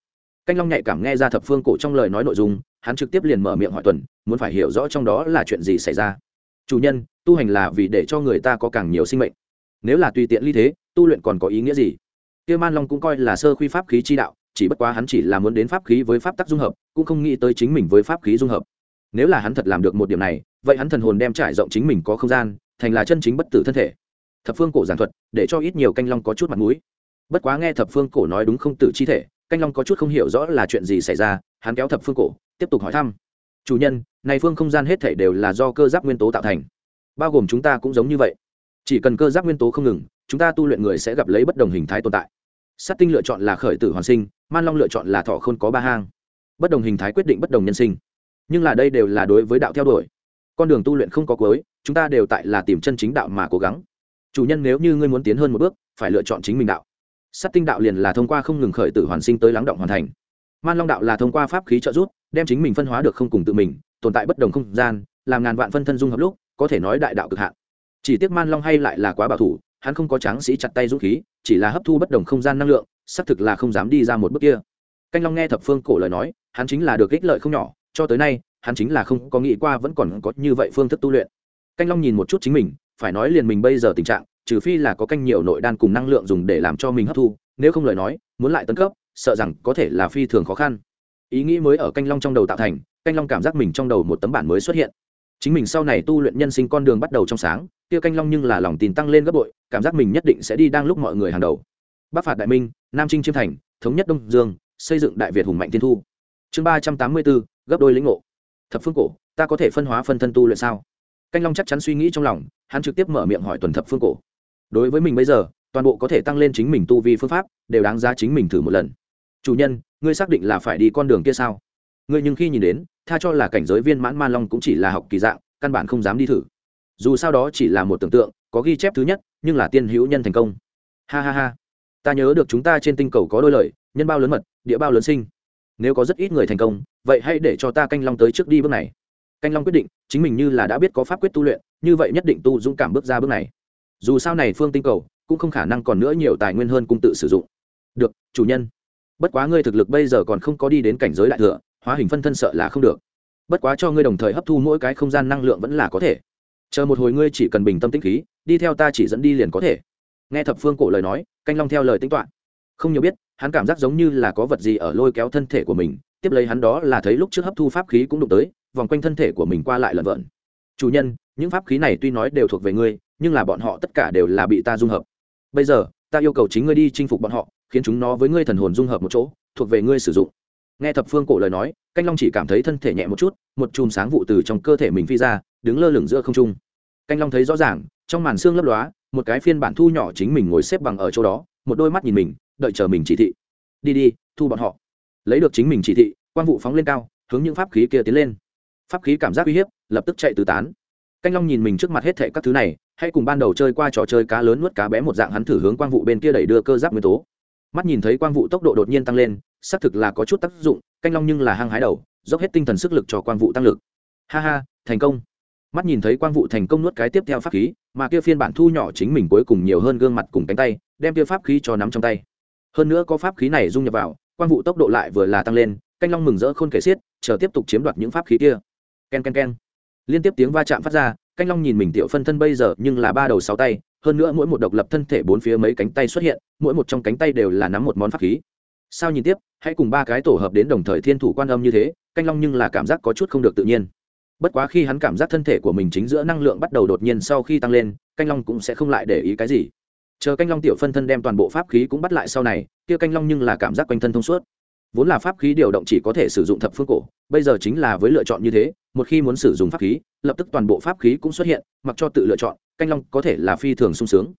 Speaker 1: Canh long nhạy cảm nghe ra thập phương cổ trong lời nói nội dung, hắn trực tiếp liền mở miệng hỏi tuần, muốn phải hiểu rõ trong đó là chuyện gì xảy ra. Chủ nhân, tu hành là vì để cho người ta có càng nhiều sinh mệnh. Nếu là tùy tiện ly thế, tu luyện còn có ý nghĩa gì? Kia man long cũng coi là sơ khuy pháp khí chi đạo chỉ bất quá hắn chỉ là muốn đến pháp khí với pháp tắc dung hợp, cũng không nghĩ tới chính mình với pháp khí dung hợp. Nếu là hắn thật làm được một điểm này, vậy hắn thần hồn đem trải rộng chính mình có không gian, thành là chân chính bất tử thân thể. Thập phương cổ giảng thuật, để cho ít nhiều canh long có chút mặt mũi. Bất quá nghe thập phương cổ nói đúng không tử chi thể, canh long có chút không hiểu rõ là chuyện gì xảy ra, hắn kéo thập phương cổ, tiếp tục hỏi thăm. Chủ nhân, này phương không gian hết thể đều là do cơ giáp nguyên tố tạo thành. Bao gồm chúng ta cũng giống như vậy. Chỉ cần cơ giáp nguyên tố không ngừng, chúng ta tu luyện người sẽ gặp lấy bất đồng hình thái tồn tại sát tinh lựa chọn là khởi tử hoàn sinh, man long lựa chọn là thọ không có ba hang. Bất đồng hình thái quyết định bất đồng nhân sinh. Nhưng là đây đều là đối với đạo theo đuổi. Con đường tu luyện không có cuối, chúng ta đều tại là tìm chân chính đạo mà cố gắng. Chủ nhân nếu như ngươi muốn tiến hơn một bước, phải lựa chọn chính mình đạo. Sát tinh đạo liền là thông qua không ngừng khởi tử hoàn sinh tới lắng động hoàn thành. Man long đạo là thông qua pháp khí trợ giúp, đem chính mình phân hóa được không cùng tự mình, tồn tại bất đồng không gian, làm ngàn vạn phân thân dung hợp lúc, có thể nói đại đạo cực hạn. Chỉ tiếc man long hay lại là quá bảo thủ hắn không có tráng sĩ chặt tay dũng khí, chỉ là hấp thu bất đồng không gian năng lượng, xác thực là không dám đi ra một bước kia. Canh long nghe thập phương cổ lời nói, hắn chính là được ích lợi không nhỏ, cho tới nay, hắn chính là không có nghĩ qua vẫn còn có như vậy phương thức tu luyện. Canh long nhìn một chút chính mình, phải nói liền mình bây giờ tình trạng, trừ phi là có canh nhiều nội đan cùng năng lượng dùng để làm cho mình hấp thu, nếu không lời nói, muốn lại tấn cấp, sợ rằng có thể là phi thường khó khăn. Ý nghĩ mới ở canh long trong đầu tạo thành, canh long cảm giác mình trong đầu một tấm bản mới xuất hiện chính mình sau này tu luyện nhân sinh con đường bắt đầu trong sáng, kia canh long nhưng là lòng tin tăng lên gấp bội, cảm giác mình nhất định sẽ đi đang lúc mọi người hàng đầu. Bắc phạt đại minh, nam trinh chiêm thành, thống nhất đông dương, xây dựng đại việt hùng mạnh tiên thu. Chương ba trăm tám mươi bốn, gấp đôi lĩnh ngộ. Thập phương cổ, ta có thể phân hóa phân thân tu luyện sao? Canh long chắc chắn suy nghĩ trong lòng, hắn trực tiếp mở miệng hỏi tuần thập phương cổ. Đối với mình bây giờ, toàn bộ có thể tăng lên chính mình tu vi phương pháp, đều đáng giá chính mình thử một lần. Chủ nhân, ngươi xác định là phải đi con đường kia sao? Ngươi nhưng khi nhìn đến, tha cho là cảnh giới viên mãn man long cũng chỉ là học kỳ dạng, căn bản không dám đi thử. Dù sao đó chỉ là một tưởng tượng, có ghi chép thứ nhất, nhưng là tiên hữu nhân thành công. Ha ha ha. Ta nhớ được chúng ta trên tinh cầu có đôi lời, nhân bao lớn mật, địa bao lớn sinh. Nếu có rất ít người thành công, vậy hãy để cho ta canh long tới trước đi bước này. Canh long quyết định, chính mình như là đã biết có pháp quyết tu luyện, như vậy nhất định tu dũng cảm bước ra bước này. Dù sao này phương tinh cầu, cũng không khả năng còn nữa nhiều tài nguyên hơn cung tự sử dụng. Được, chủ nhân. Bất quá ngươi thực lực bây giờ còn không có đi đến cảnh giới đại thừa hóa hình phân thân sợ là không được. Bất quá cho ngươi đồng thời hấp thu mỗi cái không gian năng lượng vẫn là có thể. Chờ một hồi ngươi chỉ cần bình tâm tĩnh khí, đi theo ta chỉ dẫn đi liền có thể. Nghe thập phương cổ lời nói, canh long theo lời tính toán. Không nhiều biết, hắn cảm giác giống như là có vật gì ở lôi kéo thân thể của mình, tiếp lấy hắn đó là thấy lúc trước hấp thu pháp khí cũng đụng tới, vòng quanh thân thể của mình qua lại lần vợn chủ nhân, những pháp khí này tuy nói đều thuộc về ngươi, nhưng là bọn họ tất cả đều là bị ta dung hợp. Bây giờ, ta yêu cầu chính ngươi đi chinh phục bọn họ, khiến chúng nó với ngươi thần hồn dung hợp một chỗ, thuộc về ngươi sử dụng nghe thập phương cổ lời nói, canh long chỉ cảm thấy thân thể nhẹ một chút, một chùm sáng vụ từ trong cơ thể mình phi ra, đứng lơ lửng giữa không trung. Canh long thấy rõ ràng, trong màn xương lấp lóa, một cái phiên bản thu nhỏ chính mình ngồi xếp bằng ở chỗ đó, một đôi mắt nhìn mình, đợi chờ mình chỉ thị. Đi đi, thu bọn họ. Lấy được chính mình chỉ thị, quang vụ phóng lên cao, hướng những pháp khí kia tiến lên. Pháp khí cảm giác uy hiếp, lập tức chạy tứ tán. Canh long nhìn mình trước mặt hết thệ các thứ này hãy cùng ban đầu chơi qua trò chơi cá lớn nuốt cá bé một dạng hắn thử hướng quang vụ bên kia đẩy đưa cơ giáp nguyên tố. Mắt nhìn thấy quang vụ tốc độ đột nhiên tăng lên xác thực là có chút tác dụng, canh long nhưng là hăng hái đầu, dốc hết tinh thần sức lực cho quang vụ tăng lực. Ha ha, thành công. Mắt nhìn thấy quang vụ thành công nuốt cái tiếp theo pháp khí, mà kia phiên bản thu nhỏ chính mình cuối cùng nhiều hơn gương mặt cùng cánh tay, đem kia pháp khí cho nắm trong tay. Hơn nữa có pháp khí này dung nhập vào, quang vụ tốc độ lại vừa là tăng lên, canh long mừng rỡ khôn kể xiết, chờ tiếp tục chiếm đoạt những pháp khí kia. K e n k e n k e n liên tiếp tiếng va chạm phát ra, canh long nhìn mình tiểu phân thân bây giờ nhưng là ba đầu sáu tay, hơn nữa mỗi một độc lập thân thể bốn phía mấy cánh tay xuất hiện, mỗi một trong cánh tay đều là nắm một món pháp khí sao nhìn tiếp, hãy cùng ba cái tổ hợp đến đồng thời thiên thủ quan âm như thế, canh long nhưng là cảm giác có chút không được tự nhiên. Bất quá khi hắn cảm giác thân thể của mình chính giữa năng lượng bắt đầu đột nhiên sau khi tăng lên, canh long cũng sẽ không lại để ý cái gì. Chờ canh long tiểu phân thân đem toàn bộ pháp khí cũng bắt lại sau này, kia canh long nhưng là cảm giác quanh thân thông suốt. Vốn là pháp khí điều động chỉ có thể sử dụng thập phương cổ, bây giờ chính là với lựa chọn như thế, một khi muốn sử dụng pháp khí, lập tức toàn bộ pháp khí cũng xuất hiện, mặc cho tự lựa chọn, canh long có thể là phi thường sung sướng.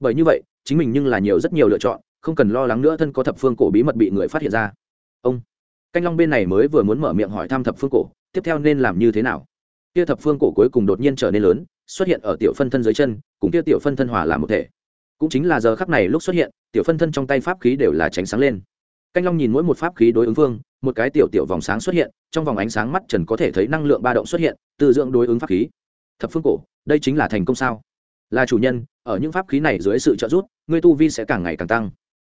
Speaker 1: Bởi như vậy, chính mình nhưng là nhiều rất nhiều lựa chọn không cần lo lắng nữa thân có thập phương cổ bí mật bị người phát hiện ra. Ông, canh long bên này mới vừa muốn mở miệng hỏi thăm thập phương cổ, tiếp theo nên làm như thế nào? Kia thập phương cổ cuối cùng đột nhiên trở nên lớn, xuất hiện ở tiểu phân thân dưới chân, cùng kia tiểu phân thân hòa làm một thể. Cũng chính là giờ khắc này lúc xuất hiện, tiểu phân thân trong tay pháp khí đều là tránh sáng lên. Canh long nhìn mỗi một pháp khí đối ứng phương một cái tiểu tiểu vòng sáng xuất hiện, trong vòng ánh sáng mắt trần có thể thấy năng lượng ba động xuất hiện, từ dưỡng đối ứng pháp khí. Thập phương cổ, đây chính là thành công sao? Là chủ nhân, ở những pháp khí này dưới sự trợ giúp, ngươi tu vi sẽ càng ngày càng tăng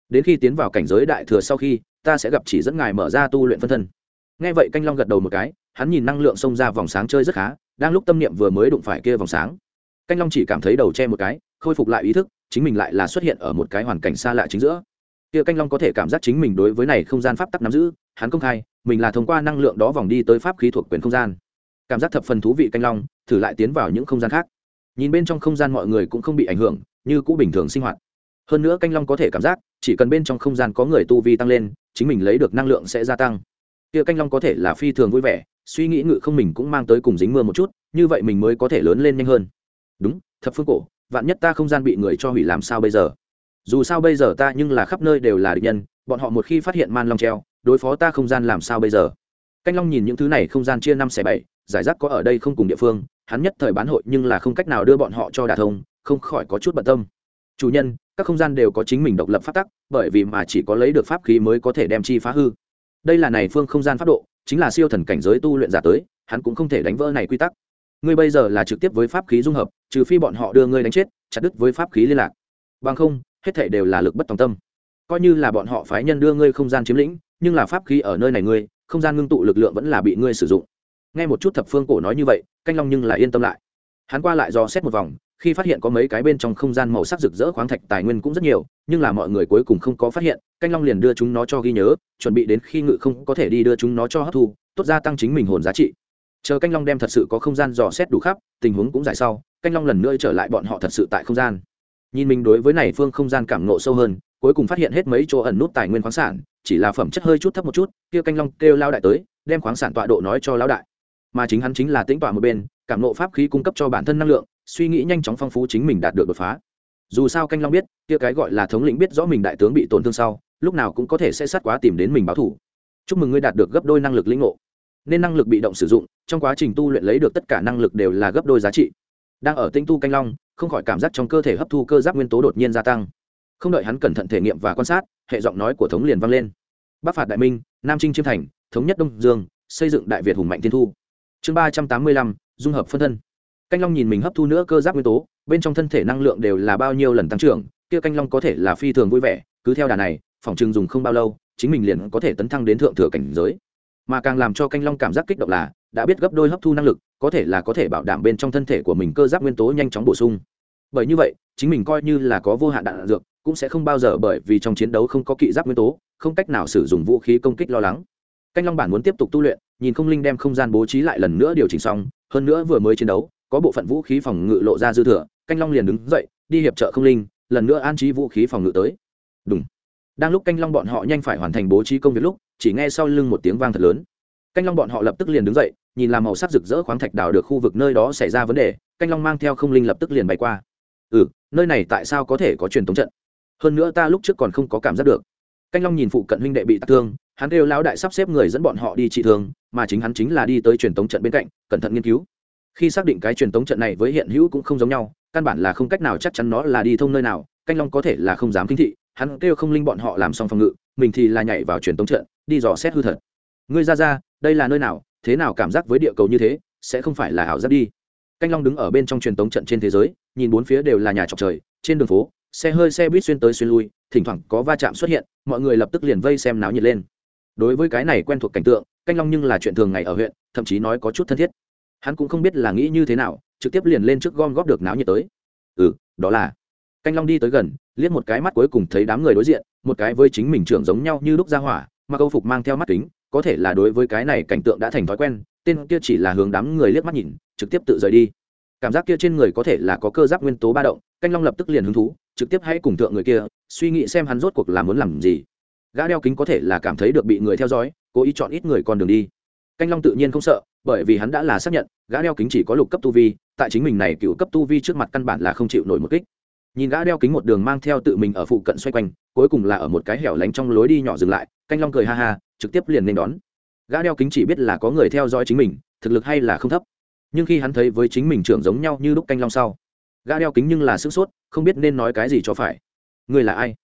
Speaker 1: đến khi tiến vào cảnh giới đại thừa sau khi, ta sẽ gặp chỉ dẫn ngài mở ra tu luyện phân thân. Nghe vậy canh long gật đầu một cái, hắn nhìn năng lượng xông ra vòng sáng chơi rất khá, đang lúc tâm niệm vừa mới đụng phải kia vòng sáng. Canh long chỉ cảm thấy đầu che một cái, khôi phục lại ý thức, chính mình lại là xuất hiện ở một cái hoàn cảnh xa lạ chính giữa. Kia canh long có thể cảm giác chính mình đối với này không gian pháp tắc nắm giữ, hắn công khai, mình là thông qua năng lượng đó vòng đi tới pháp khí thuộc quyền không gian. Cảm giác thập phần thú vị canh long, thử lại tiến vào những không gian khác. Nhìn bên trong không gian mọi người cũng không bị ảnh hưởng, như cũ bình thường sinh hoạt hơn nữa canh long có thể cảm giác, chỉ cần bên trong không gian có người tu vi tăng lên, chính mình lấy được năng lượng sẽ gia tăng. Kia canh long có thể là phi thường vui vẻ, suy nghĩ ngự không mình cũng mang tới cùng dính mưa một chút, như vậy mình mới có thể lớn lên nhanh hơn. Đúng thập phương cổ, vạn nhất ta không gian bị người cho hủy làm sao bây giờ? Dù sao bây giờ ta nhưng là khắp nơi đều là địch nhân, bọn họ một khi phát hiện man long treo, đối phó ta không gian làm sao bây giờ? Canh long nhìn những thứ này không gian chia năm xẻ bảy, giải rác có ở đây không cùng địa phương, hắn nhất thời bán hội nhưng là không cách nào đưa bọn họ cho đả thông, không khỏi có chút bận tâm chủ nhân, các không gian đều có chính mình độc lập phát tắc, bởi vì mà chỉ có lấy được pháp khí mới có thể đem chi phá hư. Đây là này phương không gian pháp độ, chính là siêu thần cảnh giới tu luyện giả tới, hắn cũng không thể đánh vỡ này quy tắc. Ngươi bây giờ là trực tiếp với pháp khí dung hợp, trừ phi bọn họ đưa ngươi đánh chết, chặt đứt với pháp khí liên lạc. Bằng không, hết thể đều là lực bất tòng tâm. Coi như là bọn họ phái nhân đưa ngươi không gian chiếm lĩnh, nhưng là pháp khí ở nơi này ngươi, không gian ngưng tụ lực lượng vẫn là bị ngươi sử dụng. Nghe một chút thập phương cổ nói như vậy, canh long nhưng là yên tâm lại. Hắn qua lại do xét một vòng khi phát hiện có mấy cái bên trong không gian màu sắc rực rỡ khoáng thạch tài nguyên cũng rất nhiều, nhưng là mọi người cuối cùng không có phát hiện, canh long liền đưa chúng nó cho ghi nhớ, chuẩn bị đến khi ngự không có thể đi đưa chúng nó cho hấp thu, tốt gia tăng chính mình hồn giá trị. Chờ canh long đem thật sự có không gian dò xét đủ khắp, tình huống cũng giải sau, canh long lần nữa trở lại bọn họ thật sự tại không gian. Nhìn mình đối với này phương không gian cảm nộ sâu hơn, cuối cùng phát hiện hết mấy chỗ ẩn nút tài nguyên khoáng sản, chỉ là phẩm chất hơi chút thấp một chút, kia canh long kêu lao đại tới, đem khoáng sản tọa độ nói cho lao đại. Mà chính hắn chính là tính tọa một bên, cảm nộ pháp khí cung cấp cho bản thân năng lượng suy nghĩ nhanh chóng phong phú chính mình đạt được đột phá. Dù sao canh long biết, kia cái gọi là thống lĩnh biết rõ mình đại tướng bị tổn thương sau, lúc nào cũng có thể sẽ sát quá tìm đến mình báo thủ. Chúc mừng ngươi đạt được gấp đôi năng lực lĩnh ngộ. Nên năng lực bị động sử dụng, trong quá trình tu luyện lấy được tất cả năng lực đều là gấp đôi giá trị. Đang ở tinh tu canh long, không khỏi cảm giác trong cơ thể hấp thu cơ giáp nguyên tố đột nhiên gia tăng. Không đợi hắn cẩn thận thể nghiệm và quan sát, hệ giọng nói của thống liền vang lên. Bắc phạt đại minh, nam trinh chiêm thành, thống nhất đông dương, xây dựng đại việt hùng mạnh tiên thu. Chương ba trăm tám mươi lăm, dung hợp phân thân canh long nhìn mình hấp thu nữa cơ giáp nguyên tố, bên trong thân thể năng lượng đều là bao nhiêu lần tăng trưởng, kia canh long có thể là phi thường vui vẻ, cứ theo đà này, phòng trừng dùng không bao lâu, chính mình liền có thể tấn thăng đến thượng thừa cảnh giới. Mà càng làm cho canh long cảm giác kích động là, đã biết gấp đôi hấp thu năng lực, có thể là có thể bảo đảm bên trong thân thể của mình cơ giáp nguyên tố nhanh chóng bổ sung. Bởi như vậy, chính mình coi như là có vô hạn đạn dược, cũng sẽ không bao giờ bởi vì trong chiến đấu không có kỵ giáp nguyên tố, không cách nào sử dụng vũ khí công kích lo lắng. Canh long bản muốn tiếp tục tu luyện, nhìn không linh đem không gian bố trí lại lần nữa điều chỉnh xong, hơn nữa vừa mới chiến đấu có bộ phận vũ khí phòng ngự lộ ra dư thừa, canh long liền đứng dậy, đi hiệp trợ không linh, lần nữa an trí vũ khí phòng ngự tới. Đúng đang lúc canh long bọn họ nhanh phải hoàn thành bố trí công việc lúc, chỉ nghe sau lưng một tiếng vang thật lớn. Canh long bọn họ lập tức liền đứng dậy, nhìn làm màu sắc rực rỡ khoáng thạch đào được khu vực nơi đó xảy ra vấn đề, canh long mang theo không linh lập tức liền bay qua. Ừ nơi này tại sao có thể có truyền thống trận? Hơn nữa ta lúc trước còn không có cảm giác được. Canh long nhìn phụ cận huynh đệ bị tắc thương, hắn kêu lão đại sắp xếp người dẫn bọn họ đi trị thương, mà chính hắn chính là đi tới truyền thống trận bên cạnh, cẩn thận nghiên cứu khi xác định cái truyền thống trận này với hiện hữu cũng không giống nhau, căn bản là không cách nào chắc chắn nó là đi thông nơi nào, canh long có thể là không dám kinh thị, hắn kêu không linh bọn họ làm xong phòng ngự, mình thì là nhảy vào truyền thống trận, đi dò xét hư thật. Ngươi ra ra, đây là nơi nào, thế nào cảm giác với địa cầu như thế, sẽ không phải là ảo giác đi. Canh long đứng ở bên trong truyền thống trận trên thế giới, nhìn bốn phía đều là nhà trọc trời, trên đường phố, xe hơi xe buýt xuyên tới xuyên lui, thỉnh thoảng có va chạm xuất hiện, mọi người lập tức liền vây xem náo nhiệt lên. Đối với cái này quen thuộc cảnh tượng, canh long nhưng là chuyện thường ngày ở huyện, thậm chí nói có chút thân thiết hắn cũng không biết là nghĩ như thế nào, trực tiếp liền lên trước gom góp được náo nhiệt tới. Ừ đó là. Canh long đi tới gần, liếc một cái mắt cuối cùng thấy đám người đối diện, một cái với chính mình trưởng giống nhau như lúc ra hỏa mà câu phục mang theo mắt kính, có thể là đối với cái này cảnh tượng đã thành thói quen, tên kia chỉ là hướng đám người liếc mắt nhìn, trực tiếp tự rời đi. Cảm giác kia trên người có thể là có cơ giác nguyên tố ba động, canh long lập tức liền hứng thú, trực tiếp hãy cùng thượng người kia, suy nghĩ xem hắn rốt cuộc là muốn làm gì. Gã đeo kính có thể là cảm thấy được bị người theo dõi, cố ý chọn ít người con đường đi. Canh long tự nhiên không sợ bởi vì hắn đã là xác nhận, gã đeo kính chỉ có lục cấp tu vi, tại chính mình này cựu cấp tu vi trước mặt căn bản là không chịu nổi một kích. Nhìn gã đeo kính một đường mang theo tự mình ở phụ cận xoay quanh, cuối cùng là ở một cái hẻo lánh trong lối đi nhỏ dừng lại, canh long cười ha ha, trực tiếp liền nên đón. Gã đeo kính chỉ biết là có người theo dõi chính mình, thực lực hay là không thấp. Nhưng khi hắn thấy với chính mình trưởng giống nhau như lúc canh long sau, gã đeo kính nhưng là sức sốt, không biết nên nói cái gì cho phải. Người là ai?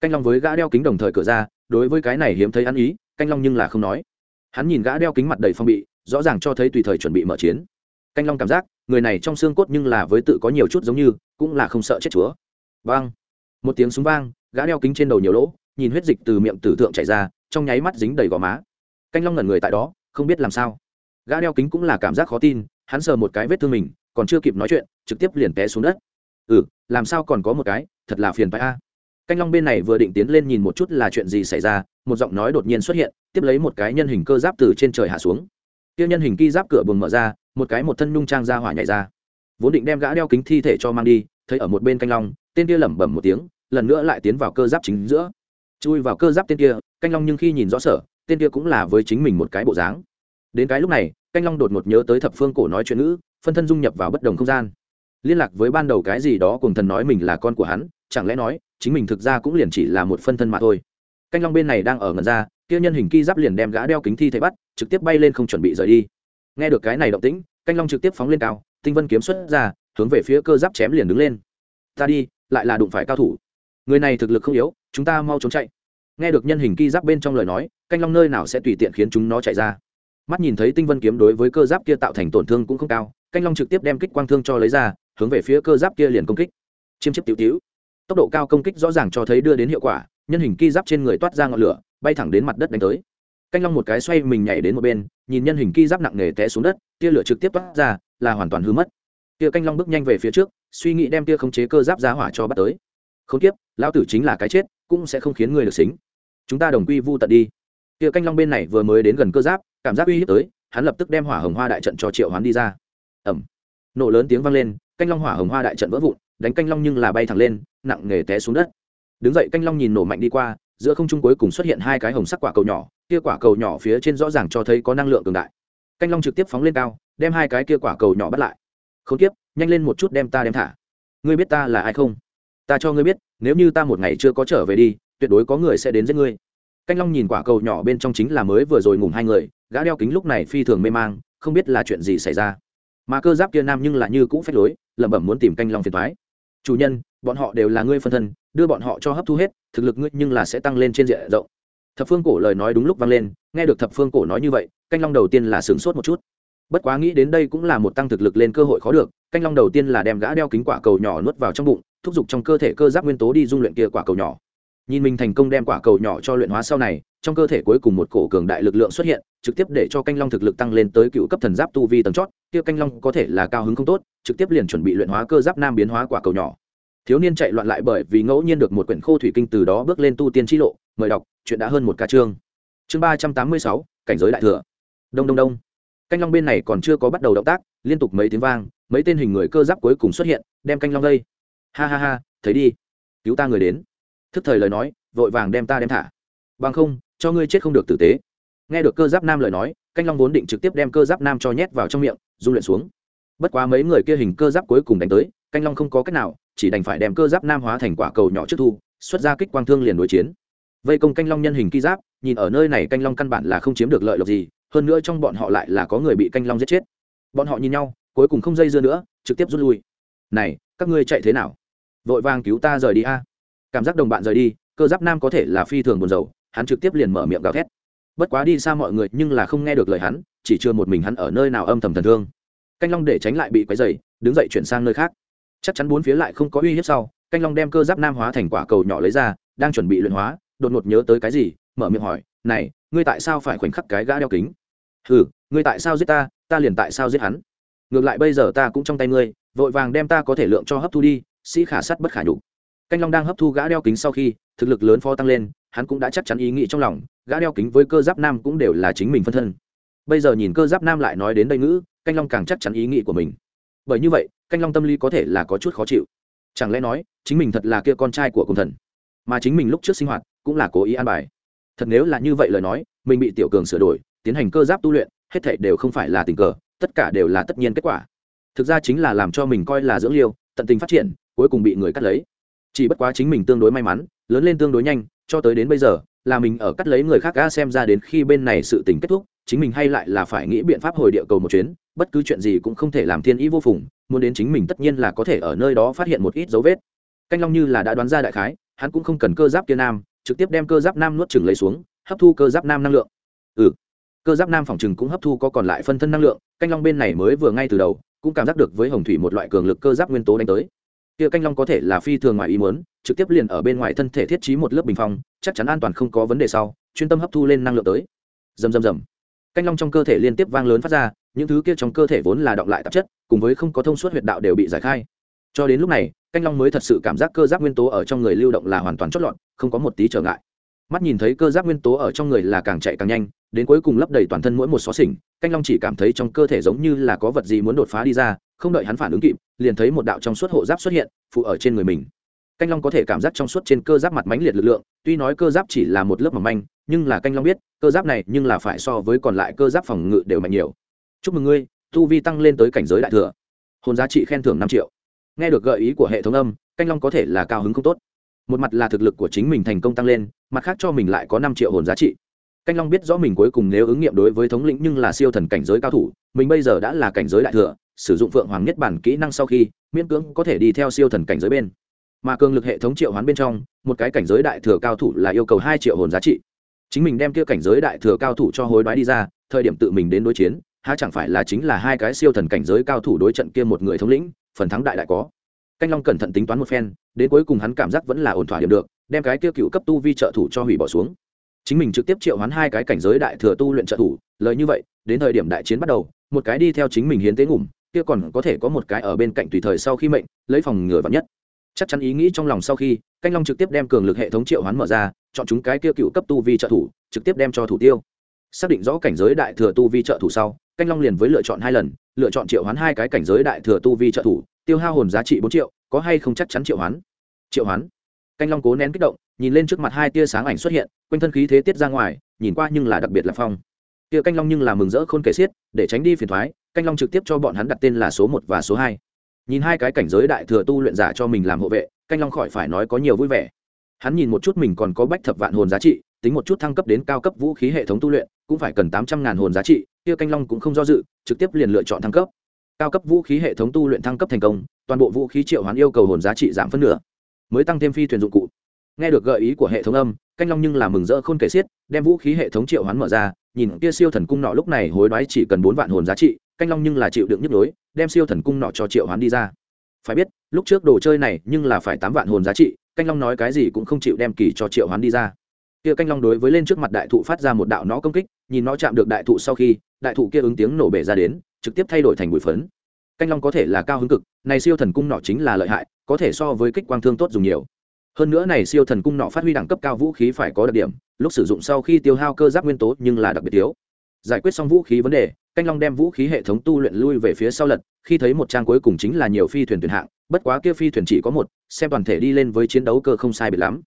Speaker 1: Canh long với gã đeo kính đồng thời cửa ra, đối với cái này hiếm thấy ăn ý, canh long nhưng là không nói. Hắn nhìn gã đeo kính mặt đầy phong bị rõ ràng cho thấy tùy thời chuẩn bị mở chiến. Canh long cảm giác, người này trong xương cốt nhưng là với tự có nhiều chút giống như, cũng là không sợ chết chúa. Vang. Một tiếng súng vang, gã đeo kính trên đầu nhiều lỗ, nhìn huyết dịch từ miệng tử thượng chảy ra, trong nháy mắt dính đầy gò má. Canh long ngẩn người tại đó, không biết làm sao. Gã đeo kính cũng là cảm giác khó tin, hắn sờ một cái vết thương mình, còn chưa kịp nói chuyện, trực tiếp liền té xuống đất. Ừ làm sao còn có một cái, thật là phiền phải a. Canh long bên này vừa định tiến lên nhìn một chút là chuyện gì xảy ra, một giọng nói đột nhiên xuất hiện, tiếp lấy một cái nhân hình cơ giáp từ trên trời hạ xuống kia nhân hình ki giáp cửa buồng mở ra, một cái một thân nhung trang ra hỏa nhảy ra. Vốn định đem gã đeo kính thi thể cho mang đi, thấy ở một bên canh long, tên kia lẩm bẩm một tiếng, lần nữa lại tiến vào cơ giáp chính giữa. Chui vào cơ giáp tên kia, canh long nhưng khi nhìn rõ sở, tên kia cũng là với chính mình một cái bộ dáng. Đến cái lúc này, canh long đột ngột nhớ tới thập phương cổ nói chuyện ngữ, phân thân dung nhập vào bất đồng không gian. Liên lạc với ban đầu cái gì đó cùng thần nói mình là con của hắn, chẳng lẽ nói, chính mình thực ra cũng liền chỉ là một phân thân mà thôi. Canh long bên này đang ở ngần ra kia nhân hình ki giáp liền đem gã đeo kính thi thể bắt, trực tiếp bay lên không chuẩn bị rời đi. Nghe được cái này động tĩnh, canh long trực tiếp phóng lên cao, tinh vân kiếm xuất ra, hướng về phía cơ giáp chém liền đứng lên. Ta đi, lại là đụng phải cao thủ. Người này thực lực không yếu, chúng ta mau trốn chạy. Nghe được nhân hình ki giáp bên trong lời nói, canh long nơi nào sẽ tùy tiện khiến chúng nó chạy ra. Mắt nhìn thấy tinh vân kiếm đối với cơ giáp kia tạo thành tổn thương cũng không cao, canh long trực tiếp đem kích quang thương cho lấy ra, hướng về phía cơ giáp kia liền công kích. Chiêm chiếp tiểu tiểu. Tốc độ cao công kích rõ ràng cho thấy đưa đến hiệu quả, nhân hình ki giáp trên người toát ra ngọn lửa bay thẳng đến mặt đất đánh tới. Canh long một cái xoay mình nhảy đến một bên, nhìn nhân hình ki giáp nặng nề té xuống đất, tia lửa trực tiếp toát ra, là hoàn toàn hư mất. Tia canh long bước nhanh về phía trước, suy nghĩ đem tia khống chế cơ giáp giá hỏa cho bắt tới. Không tiếp lão tử chính là cái chết, cũng sẽ không khiến người được xính. Chúng ta đồng quy vu tận đi. Tia canh long bên này vừa mới đến gần cơ giáp, cảm giác uy hiếp tới, hắn lập tức đem hỏa hồng hoa đại trận cho triệu hoán đi ra. Ẩm nổ lớn tiếng vang lên, canh long hỏa hồng hoa đại trận vỡ vụn, đánh canh long nhưng là bay thẳng lên, nặng nề té xuống đất. Đứng dậy canh long nhìn nổ mạnh đi qua giữa không trung cuối cùng xuất hiện hai cái hồng sắc quả cầu nhỏ, kia quả cầu nhỏ phía trên rõ ràng cho thấy có năng lượng cường đại. Canh long trực tiếp phóng lên cao, đem hai cái kia quả cầu nhỏ bắt lại. Không tiếp nhanh lên một chút đem ta đem thả. Ngươi biết ta là ai không? Ta cho ngươi biết, nếu như ta một ngày chưa có trở về đi, tuyệt đối có người sẽ đến giết ngươi. Canh long nhìn quả cầu nhỏ bên trong chính là mới vừa rồi ngủ hai người, gã đeo kính lúc này phi thường mê mang, không biết là chuyện gì xảy ra. Mà cơ giáp kia nam nhưng là như cũ phép lối, lẩm bẩm muốn tìm canh long phiền thoái chủ nhân, bọn họ đều là ngươi phân thân đưa bọn họ cho hấp thu hết, thực lực ngươi nhưng là sẽ tăng lên trên diện rộng. Thập phương cổ lời nói đúng lúc vang lên, nghe được thập phương cổ nói như vậy, canh long đầu tiên là sửng sốt một chút. Bất quá nghĩ đến đây cũng là một tăng thực lực lên cơ hội khó được, canh long đầu tiên là đem gã đeo kính quả cầu nhỏ nuốt vào trong bụng, thúc giục trong cơ thể cơ giáp nguyên tố đi dung luyện kia quả cầu nhỏ. Nhìn mình thành công đem quả cầu nhỏ cho luyện hóa sau này, trong cơ thể cuối cùng một cổ cường đại lực lượng xuất hiện, trực tiếp để cho canh long thực lực tăng lên tới cựu cấp thần giáp tu vi tầng chót, kia canh long có thể là cao hứng không tốt, trực tiếp liền chuẩn bị luyện hóa cơ giáp nam biến hóa quả cầu nhỏ thiếu niên chạy loạn lại bởi vì ngẫu nhiên được một quyển khô thủy kinh từ đó bước lên tu tiên t lộ, mời đọc, chuyện đã hơn một ca chương. Chương ba trăm tám mươi sáu, cảnh giới đại thừa. Đông đông đông. Canh long bên này còn chưa có bắt đầu động tác, liên tục mấy tiếng vang, mấy tên hình người cơ giáp cuối cùng xuất hiện, đem canh long gây ha ha ha, thấy đi. Cứu ta người đến. Thức thời lời nói, vội vàng đem ta đem thả. Bằng không, cho ngươi chết không được tử tế. Nghe được cơ giáp nam lời nói, canh long vốn định trực tiếp đem cơ giáp nam cho nhét vào trong miệng dung luyện xuống. Bất quá mấy người kia hình cơ giáp cuối cùng đánh tới, canh long không có cách nào chỉ đành phải đem cơ giáp nam hóa thành quả cầu nhỏ trước thu, xuất ra kích quang thương liền đối chiến. Vây công canh long nhân hình ki giáp, nhìn ở nơi này canh long căn bản là không chiếm được lợi lộc gì, hơn nữa trong bọn họ lại là có người bị canh long giết chết. Bọn họ nhìn nhau, cuối cùng không dây dưa nữa, trực tiếp rút lui. Này, các ngươi chạy thế nào? Vội vàng cứu ta rời đi a. Cảm giác đồng bạn rời đi, cơ giáp nam có thể là phi thường buồn rầu, hắn trực tiếp liền mở miệng gào thét. Bất quá đi xa mọi người nhưng là không nghe được lời hắn, chỉ chưa một mình hắn ở nơi nào âm thầm thần thương. Canh long để tránh lại bị quấy dày đứng dậy chuyển sang nơi khác chắc chắn bốn phía lại không có uy hiếp sau, canh long đem cơ giáp nam hóa thành quả cầu nhỏ lấy ra, đang chuẩn bị luyện hóa, đột ngột nhớ tới cái gì, mở miệng hỏi, này, ngươi tại sao phải khoảnh khắc cái gã đeo kính? Ừ ngươi tại sao giết ta ta liền tại sao giết hắn. Ngược lại bây giờ ta cũng trong tay ngươi, vội vàng đem ta có thể lượng cho hấp thu đi, sĩ khả sắt bất khả nhục. Canh long đang hấp thu gã đeo kính sau khi, thực lực lớn phó tăng lên, hắn cũng đã chắc chắn ý nghĩ trong lòng, gã đeo kính với cơ giáp nam cũng đều là chính mình phân thân. Bây giờ nhìn cơ giáp nam lại nói đến đây ngữ, canh long càng chắc chắn ý nghĩ của mình bởi như vậy, canh long tâm lý có thể là có chút khó chịu. Chẳng lẽ nói, chính mình thật là kia con trai của cùng thần? Mà chính mình lúc trước sinh hoạt cũng là cố ý an bài. Thật nếu là như vậy lời nói, mình bị tiểu cường sửa đổi, tiến hành cơ giáp tu luyện, hết thảy đều không phải là tình cờ, tất cả đều là tất nhiên kết quả. Thực ra chính là làm cho mình coi là dưỡng liêu, tận tình phát triển, cuối cùng bị người cắt lấy. Chỉ bất quá chính mình tương đối may mắn, lớn lên tương đối nhanh, cho tới đến bây giờ, là mình ở cắt lấy người khác ga xem ra đến khi bên này sự tình kết thúc, chính mình hay lại là phải nghĩ biện pháp hồi địa cầu một chuyến bất cứ chuyện gì cũng không thể làm thiên ý vô phùng, muốn đến chính mình tất nhiên là có thể ở nơi đó phát hiện một ít dấu vết. Canh long như là đã đoán ra đại khái, hắn cũng không cần cơ giáp kia nam, trực tiếp đem cơ giáp nam nuốt chừng lấy xuống, hấp thu cơ giáp nam năng lượng. Ừ cơ giáp nam phòng chừng cũng hấp thu có còn lại phân thân năng lượng, canh long bên này mới vừa ngay từ đầu, cũng cảm giác được với hồng thủy một loại cường lực cơ giáp nguyên tố đánh tới. Kia canh long có thể là phi thường ngoài ý muốn, trực tiếp liền ở bên ngoài thân thể thiết trí một lớp bình phong, chắc chắn an toàn không có vấn đề sau, chuyên tâm hấp thu lên năng lượng tới. Rầm rầm rầm. Canh long trong cơ thể liên tiếp vang lớn phát ra những thứ kia trong cơ thể vốn là động lại tạp chất, cùng với không có thông suốt huyệt đạo đều bị giải khai. Cho đến lúc này, canh long mới thật sự cảm giác cơ giáp nguyên tố ở trong người lưu động là hoàn toàn chót lọt, không có một tí trở ngại. Mắt nhìn thấy cơ giáp nguyên tố ở trong người là càng chạy càng nhanh, đến cuối cùng lấp đầy toàn thân mỗi một xó xỉnh, canh long chỉ cảm thấy trong cơ thể giống như là có vật gì muốn đột phá đi ra, không đợi hắn phản ứng kịp, liền thấy một đạo trong suốt hộ giáp xuất hiện, phụ ở trên người mình. Canh long có thể cảm giác trong suốt trên cơ giáp mặt mánh liệt lực lượng, tuy nói cơ giáp chỉ là một lớp mỏng manh, nhưng là canh long biết, cơ giáp này nhưng là phải so với còn lại cơ giáp phòng ngự đều mạnh nhiều chúc mừng ngươi, tu vi tăng lên tới cảnh giới đại thừa. Hồn giá trị khen thưởng năm triệu. Nghe được gợi ý của hệ thống âm, canh long có thể là cao hứng không tốt. Một mặt là thực lực của chính mình thành công tăng lên, mặt khác cho mình lại có năm triệu hồn giá trị. Canh long biết rõ mình cuối cùng nếu ứng nghiệm đối với thống lĩnh nhưng là siêu thần cảnh giới cao thủ, mình bây giờ đã là cảnh giới đại thừa, sử dụng phượng hoàng nhất bản kỹ năng sau khi, miễn cưỡng có thể đi theo siêu thần cảnh giới bên. Mà cường lực hệ thống triệu hoán bên trong, một cái cảnh giới đại thừa cao thủ là yêu cầu hai triệu hồn giá trị. Chính mình đem kia cảnh giới đại thừa cao thủ cho hối đoái đi ra, thời điểm tự mình đến đối chiến há chẳng phải là chính là hai cái siêu thần cảnh giới cao thủ đối trận kia một người thống lĩnh, phần thắng đại đại có. Canh long cẩn thận tính toán một phen, đến cuối cùng hắn cảm giác vẫn là ổn thỏa điểm được, đem cái kia cựu cấp tu vi trợ thủ cho hủy bỏ xuống. Chính mình trực tiếp triệu hoán hai cái cảnh giới đại thừa tu luyện trợ thủ, lời như vậy, đến thời điểm đại chiến bắt đầu, một cái đi theo chính mình hiến tế ngủm, kia còn có thể có một cái ở bên cạnh tùy thời sau khi mệnh, lấy phòng ngừa vắn nhất. Chắc chắn ý nghĩ trong lòng sau khi, canh long trực tiếp đem cường lực hệ thống triệu hoán mở ra, chọn chúng cái kia cựu cấp tu vi trợ thủ, trực tiếp đem cho thủ tiêu. Xác định rõ cảnh giới đại thừa tu vi trợ thủ sau canh long liền với lựa chọn hai lần, lựa chọn triệu hoán hai cái cảnh giới đại thừa tu vi trợ thủ, tiêu hao hồn giá trị bốn triệu, có hay không chắc chắn triệu hoán? Triệu hoán. Canh long cố nén kích động, nhìn lên trước mặt hai tia sáng ảnh xuất hiện, quanh thân khí thế tiết ra ngoài, nhìn qua nhưng là đặc biệt là phong. Tia canh long nhưng là mừng rỡ khôn kể xiết, để tránh đi phiền thoái, canh long trực tiếp cho bọn hắn đặt tên là số một và số hai. Nhìn hai cái cảnh giới đại thừa tu luyện giả cho mình làm hộ vệ, canh long khỏi phải nói có nhiều vui vẻ. Hắn nhìn một chút mình còn có bách thập vạn hồn giá trị tính một chút thăng cấp đến cao cấp vũ khí hệ thống tu luyện, cũng phải cần tám trăm ngàn hồn giá trị, kia canh long cũng không do dự, trực tiếp liền lựa chọn thăng cấp. Cao cấp vũ khí hệ thống tu luyện thăng cấp thành công, toàn bộ vũ khí triệu hoán yêu cầu hồn giá trị giảm phân nửa, mới tăng thêm phi thuyền dụng cụ. Nghe được gợi ý của hệ thống âm, canh long nhưng là mừng rỡ khôn kể xiết, đem vũ khí hệ thống triệu hoán mở ra, nhìn kia siêu thần cung nọ lúc này hối đoái chỉ cần bốn vạn hồn giá trị, canh long nhưng là chịu đựng nhức nhối, đem siêu thần cung nọ cho triệu hoán đi ra. Phải biết, lúc trước đồ chơi này nhưng là phải tám vạn hồn giá trị, canh long nói cái gì cũng không chịu đem kỳ cho triệu hoán đi ra kia canh long đối với lên trước mặt đại thụ phát ra một đạo nó công kích, nhìn nó chạm được đại thụ sau khi, đại thụ kia ứng tiếng nổ bể ra đến, trực tiếp thay đổi thành bụi phấn. Canh long có thể là cao hứng cực, này siêu thần cung nọ chính là lợi hại, có thể so với kích quang thương tốt dùng nhiều. Hơn nữa này siêu thần cung nọ phát huy đẳng cấp cao vũ khí phải có đặc điểm, lúc sử dụng sau khi tiêu hao cơ giáp nguyên tố nhưng là đặc biệt thiếu. Giải quyết xong vũ khí vấn đề, canh long đem vũ khí hệ thống tu luyện lui về phía sau lật, khi thấy một trang cuối cùng chính là nhiều phi thuyền tuyển hạng, bất quá kia phi thuyền chỉ có một, xem toàn thể đi lên với chiến đấu cơ không sai biệt lắm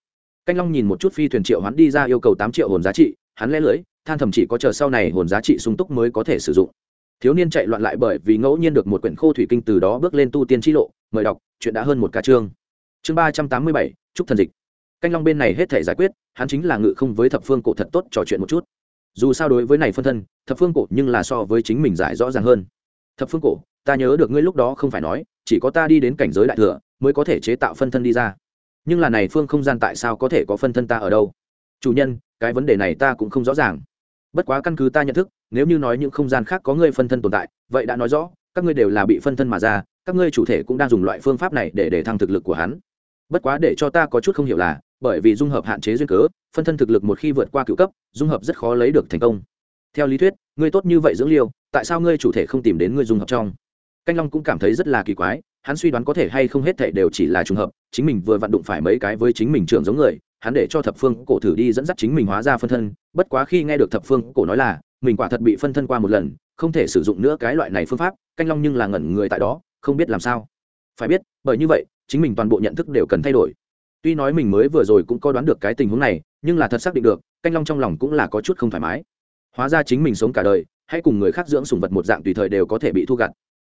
Speaker 1: canh long nhìn một chút phi thuyền triệu hắn đi ra yêu cầu tám triệu hồn giá trị hắn lẽ lưới, than thầm chỉ có chờ sau này hồn giá trị sung túc mới có thể sử dụng. Thiếu niên chạy loạn lại bởi vì ngẫu nhiên được một quyển khô thủy kinh từ đó bước lên tu tiên t lộ mời đọc chuyện đã hơn một ca chương. Chương ba trăm tám mươi bảy chúc thần dịch. Canh long bên này hết thể giải quyết hắn chính là ngự không với thập phương cổ thật tốt trò chuyện một chút. Dù sao đối với này phân thân thập phương cổ nhưng là so với chính mình giải rõ ràng hơn. Thập phương cổ ta nhớ được ngươi lúc đó không phải nói chỉ có ta đi đến cảnh giới đại thừa mới có thể chế tạo phân thân đi ra nhưng là này phương không gian tại sao có thể có phân thân ta ở đâu? Chủ nhân, cái vấn đề này ta cũng không rõ ràng. Bất quá căn cứ ta nhận thức, nếu như nói những không gian khác có người phân thân tồn tại, vậy đã nói rõ, các ngươi đều là bị phân thân mà ra, các ngươi chủ thể cũng đang dùng loại phương pháp này để để thăng thực lực của hắn. Bất quá để cho ta có chút không hiểu là, bởi vì dung hợp hạn chế duyên cớ, phân thân thực lực một khi vượt qua cựu cấp, dung hợp rất khó lấy được thành công. Theo lý thuyết, ngươi tốt như vậy dưỡng liêu, tại sao ngươi chủ thể không tìm đến ngươi dung hợp trong? Canh long cũng cảm thấy rất là kỳ quái hắn suy đoán có thể hay không hết thể đều chỉ là trùng hợp, chính mình vừa vặn đụng phải mấy cái với chính mình trưởng giống người, hắn để cho thập phương cổ thử đi dẫn dắt chính mình hóa ra phân thân, bất quá khi nghe được thập phương cổ nói là, mình quả thật bị phân thân qua một lần, không thể sử dụng nữa cái loại này phương pháp, canh long nhưng là ngẩn người tại đó, không biết làm sao. Phải biết, bởi như vậy, chính mình toàn bộ nhận thức đều cần thay đổi. Tuy nói mình mới vừa rồi cũng có đoán được cái tình huống này, nhưng là thật xác định được, canh long trong lòng cũng là có chút không thoải mái. Hóa ra chính mình sống cả đời, hãy cùng người khác dưỡng sủng vật một dạng tùy thời đều có thể bị thu gặt.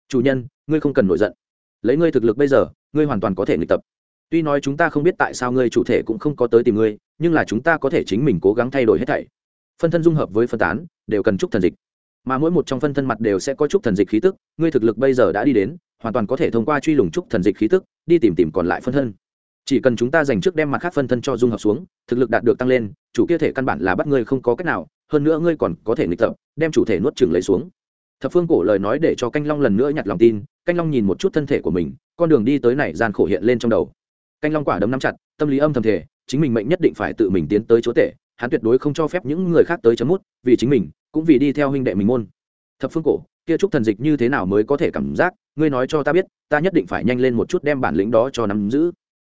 Speaker 1: Chủ nhân, ngươi không cần nổi giận lấy ngươi thực lực bây giờ, ngươi hoàn toàn có thể nghịch tập. Tuy nói chúng ta không biết tại sao ngươi chủ thể cũng không có tới tìm ngươi, nhưng là chúng ta có thể chính mình cố gắng thay đổi hết thảy. Phân thân dung hợp với phân tán, đều cần chúc thần dịch. Mà mỗi một trong phân thân mặt đều sẽ có chúc thần dịch khí tức, ngươi thực lực bây giờ đã đi đến, hoàn toàn có thể thông qua truy lùng chúc thần dịch khí tức, đi tìm tìm còn lại phân thân. Chỉ cần chúng ta dành trước đem mặt khác phân thân cho dung hợp xuống, thực lực đạt được tăng lên, chủ kia thể căn bản là bắt ngươi không có cách nào, hơn nữa ngươi còn có thể nghịch tập, đem chủ thể nuốt chừng lấy xuống. Thập phương cổ lời nói để cho canh long lần nữa nhặt lòng tin canh long nhìn một chút thân thể của mình, con đường đi tới này gian khổ hiện lên trong đầu. Canh long quả đấm nắm chặt, tâm lý âm thầm thể chính mình mệnh nhất định phải tự mình tiến tới chỗ tể hắn tuyệt đối không cho phép những người khác tới chấm mút, vì chính mình, cũng vì đi theo huynh đệ mình môn. Thập phương cổ, kia trúc thần dịch như thế nào mới có thể cảm giác, ngươi nói cho ta biết, ta nhất định phải nhanh lên một chút đem bản lĩnh đó cho nắm giữ.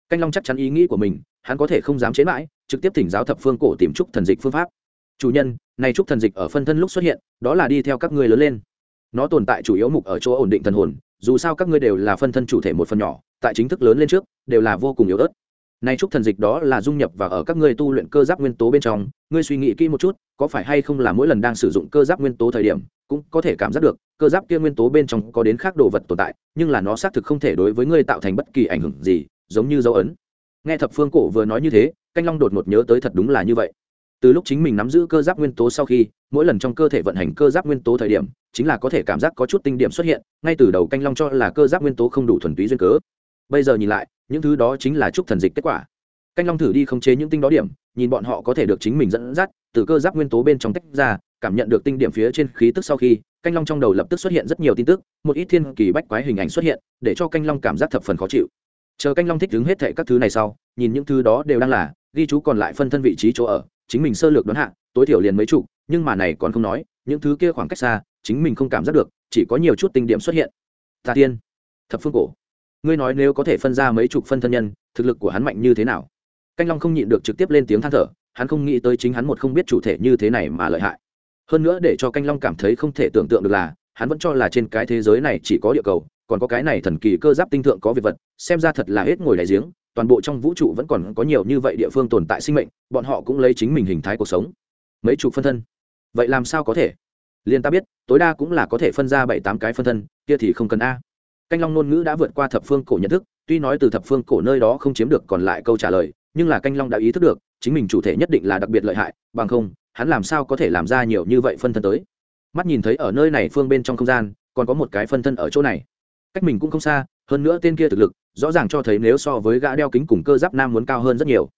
Speaker 1: Canh long chắc chắn ý nghĩ của mình, hắn có thể không dám chế mãi, trực tiếp thỉnh giáo thập phương cổ tìm trúc thần dịch phương pháp. Chủ nhân, này trúc thần dịch ở phân thân lúc xuất hiện, đó là đi theo các ngươi lớn lên. Nó tồn tại chủ yếu mục ở chỗ ổn định thần hồn dù sao các ngươi đều là phân thân chủ thể một phần nhỏ, tại chính thức lớn lên trước, đều là vô cùng yếu ớt. Nay trúc thần dịch đó là dung nhập và ở các ngươi tu luyện cơ giáp nguyên tố bên trong, ngươi suy nghĩ kỹ một chút, có phải hay không là mỗi lần đang sử dụng cơ giáp nguyên tố thời điểm, cũng có thể cảm giác được, cơ giáp kia nguyên tố bên trong có đến khác đồ vật tồn tại, nhưng là nó xác thực không thể đối với ngươi tạo thành bất kỳ ảnh hưởng gì, giống như dấu ấn. Nghe thập phương cổ vừa nói như thế, canh long đột ngột nhớ tới thật đúng là như vậy từ lúc chính mình nắm giữ cơ giáp nguyên tố sau khi, mỗi lần trong cơ thể vận hành cơ giáp nguyên tố thời điểm, chính là có thể cảm giác có chút tinh điểm xuất hiện, ngay từ đầu canh long cho là cơ giáp nguyên tố không đủ thuần túy duyên cớ. Bây giờ nhìn lại, những thứ đó chính là chúc thần dịch kết quả. Canh long thử đi khống chế những tinh đó điểm, nhìn bọn họ có thể được chính mình dẫn dắt, từ cơ giáp nguyên tố bên trong tách ra, cảm nhận được tinh điểm phía trên khí tức sau khi, canh long trong đầu lập tức xuất hiện rất nhiều tin tức, một ít thiên kỳ bách quái hình ảnh xuất hiện, để cho canh long cảm giác thập phần khó chịu. Chờ canh long thích đứng hết thệ các thứ này sau, nhìn những thứ đó đều đang là, ghi chú còn lại phân thân vị trí chỗ ở chính mình sơ lược đoán hạ, tối thiểu liền mấy chục, nhưng mà này còn không nói, những thứ kia khoảng cách xa, chính mình không cảm giác được, chỉ có nhiều chút tinh điểm xuất hiện. Tà tiên, thập phương cổ, ngươi nói nếu có thể phân ra mấy chục phân thân nhân, thực lực của hắn mạnh như thế nào? Canh long không nhịn được trực tiếp lên tiếng than thở, hắn không nghĩ tới chính hắn một không biết chủ thể như thế này mà lợi hại. Hơn nữa để cho canh long cảm thấy không thể tưởng tượng được là, hắn vẫn cho là trên cái thế giới này chỉ có địa cầu, còn có cái này thần kỳ cơ giáp tinh thượng có việc vật, xem ra thật là hết ngồi đại giếng toàn bộ trong vũ trụ vẫn còn có nhiều như vậy địa phương tồn tại sinh mệnh, bọn họ cũng lấy chính mình hình thái cuộc sống. Mấy chục phân thân. Vậy làm sao có thể? Liền ta biết, tối đa cũng là có thể phân ra bảy tám cái phân thân, kia thì không cần a. Canh long ngôn ngữ đã vượt qua thập phương cổ nhận thức, tuy nói từ thập phương cổ nơi đó không chiếm được còn lại câu trả lời, nhưng là canh long đã ý thức được, chính mình chủ thể nhất định là đặc biệt lợi hại, bằng không, hắn làm sao có thể làm ra nhiều như vậy phân thân tới? Mắt nhìn thấy ở nơi này phương bên trong không gian, còn có một cái phân thân ở chỗ này. Cách mình cũng không xa hơn nữa tên kia thực lực, rõ ràng cho thấy nếu so với gã đeo kính cùng cơ giáp nam muốn cao hơn rất nhiều.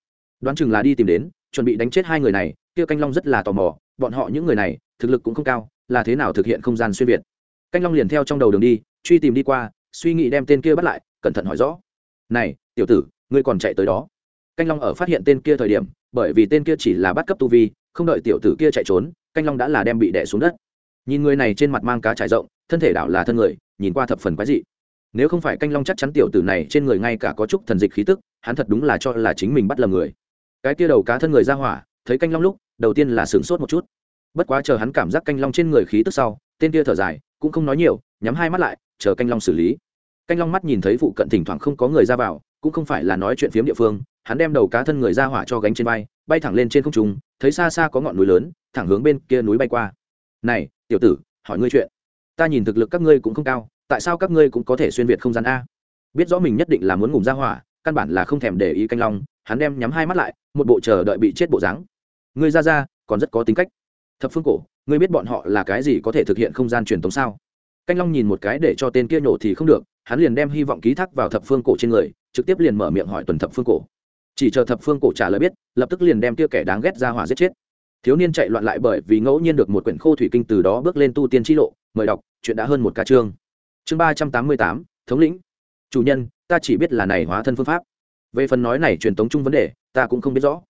Speaker 1: Đoán chừng là đi tìm đến, chuẩn bị đánh chết hai người này, kia canh long rất là tò mò, bọn họ những người này, thực lực cũng không cao, là thế nào thực hiện không gian xuyên việt? Canh long liền theo trong đầu đường đi, truy tìm đi qua, suy nghĩ đem tên kia bắt lại, cẩn thận hỏi rõ. Này, tiểu tử, ngươi còn chạy tới đó. Canh long ở phát hiện tên kia thời điểm, bởi vì tên kia chỉ là bắt cấp tu vi, không đợi tiểu tử kia chạy trốn, canh long đã là đem bị đẻ xuống đất. Nhìn người này trên mặt mang cá trải rộng, thân thể đảo là thân người, nhìn qua thập phần quái dị nếu không phải canh long chắc chắn tiểu tử này trên người ngay cả có chút thần dịch khí tức, hắn thật đúng là cho là chính mình bắt lầm người. Cái kia đầu cá thân người ra hỏa, thấy canh long lúc, đầu tiên là sửng sốt một chút. Bất quá chờ hắn cảm giác canh long trên người khí tức sau, tên kia thở dài, cũng không nói nhiều, nhắm hai mắt lại, chờ canh long xử lý. Canh long mắt nhìn thấy phụ cận thỉnh thoảng không có người ra vào, cũng không phải là nói chuyện phiếm địa phương, hắn đem đầu cá thân người ra hỏa cho gánh trên bay bay thẳng lên trên không trung, thấy xa xa có ngọn núi lớn, thẳng hướng bên kia núi bay qua. Này, tiểu tử, hỏi ngươi chuyện. Ta nhìn thực lực các ngươi cũng không cao tại sao các ngươi cũng có thể xuyên việt không gian a? Biết rõ mình nhất định là muốn ngủ ra hỏa, căn bản là không thèm để ý canh long, hắn đem nhắm hai mắt lại, một bộ chờ đợi bị chết bộ dáng. Ngươi ra ra, còn rất có tính cách. Thập phương cổ, ngươi biết bọn họ là cái gì có thể thực hiện không gian truyền thống sao? Canh long nhìn một cái để cho tên kia nổ thì không được, hắn liền đem hy vọng ký thác vào thập phương cổ trên người, trực tiếp liền mở miệng hỏi tuần thập phương cổ. Chỉ chờ thập phương cổ trả lời biết, lập tức liền đem kia kẻ đáng ghét ra hỏa giết chết. Thiếu niên chạy loạn lại bởi vì ngẫu nhiên được một quyển khô thủy kinh từ đó bước lên tu tiên t lộ, mời đọc, chuyện đã hơn một ca chương chương ba trăm tám mươi tám, thống lĩnh. Chủ nhân, ta chỉ biết là này hóa thân phương pháp. Về phần nói này truyền tống chung vấn đề, ta cũng không biết rõ.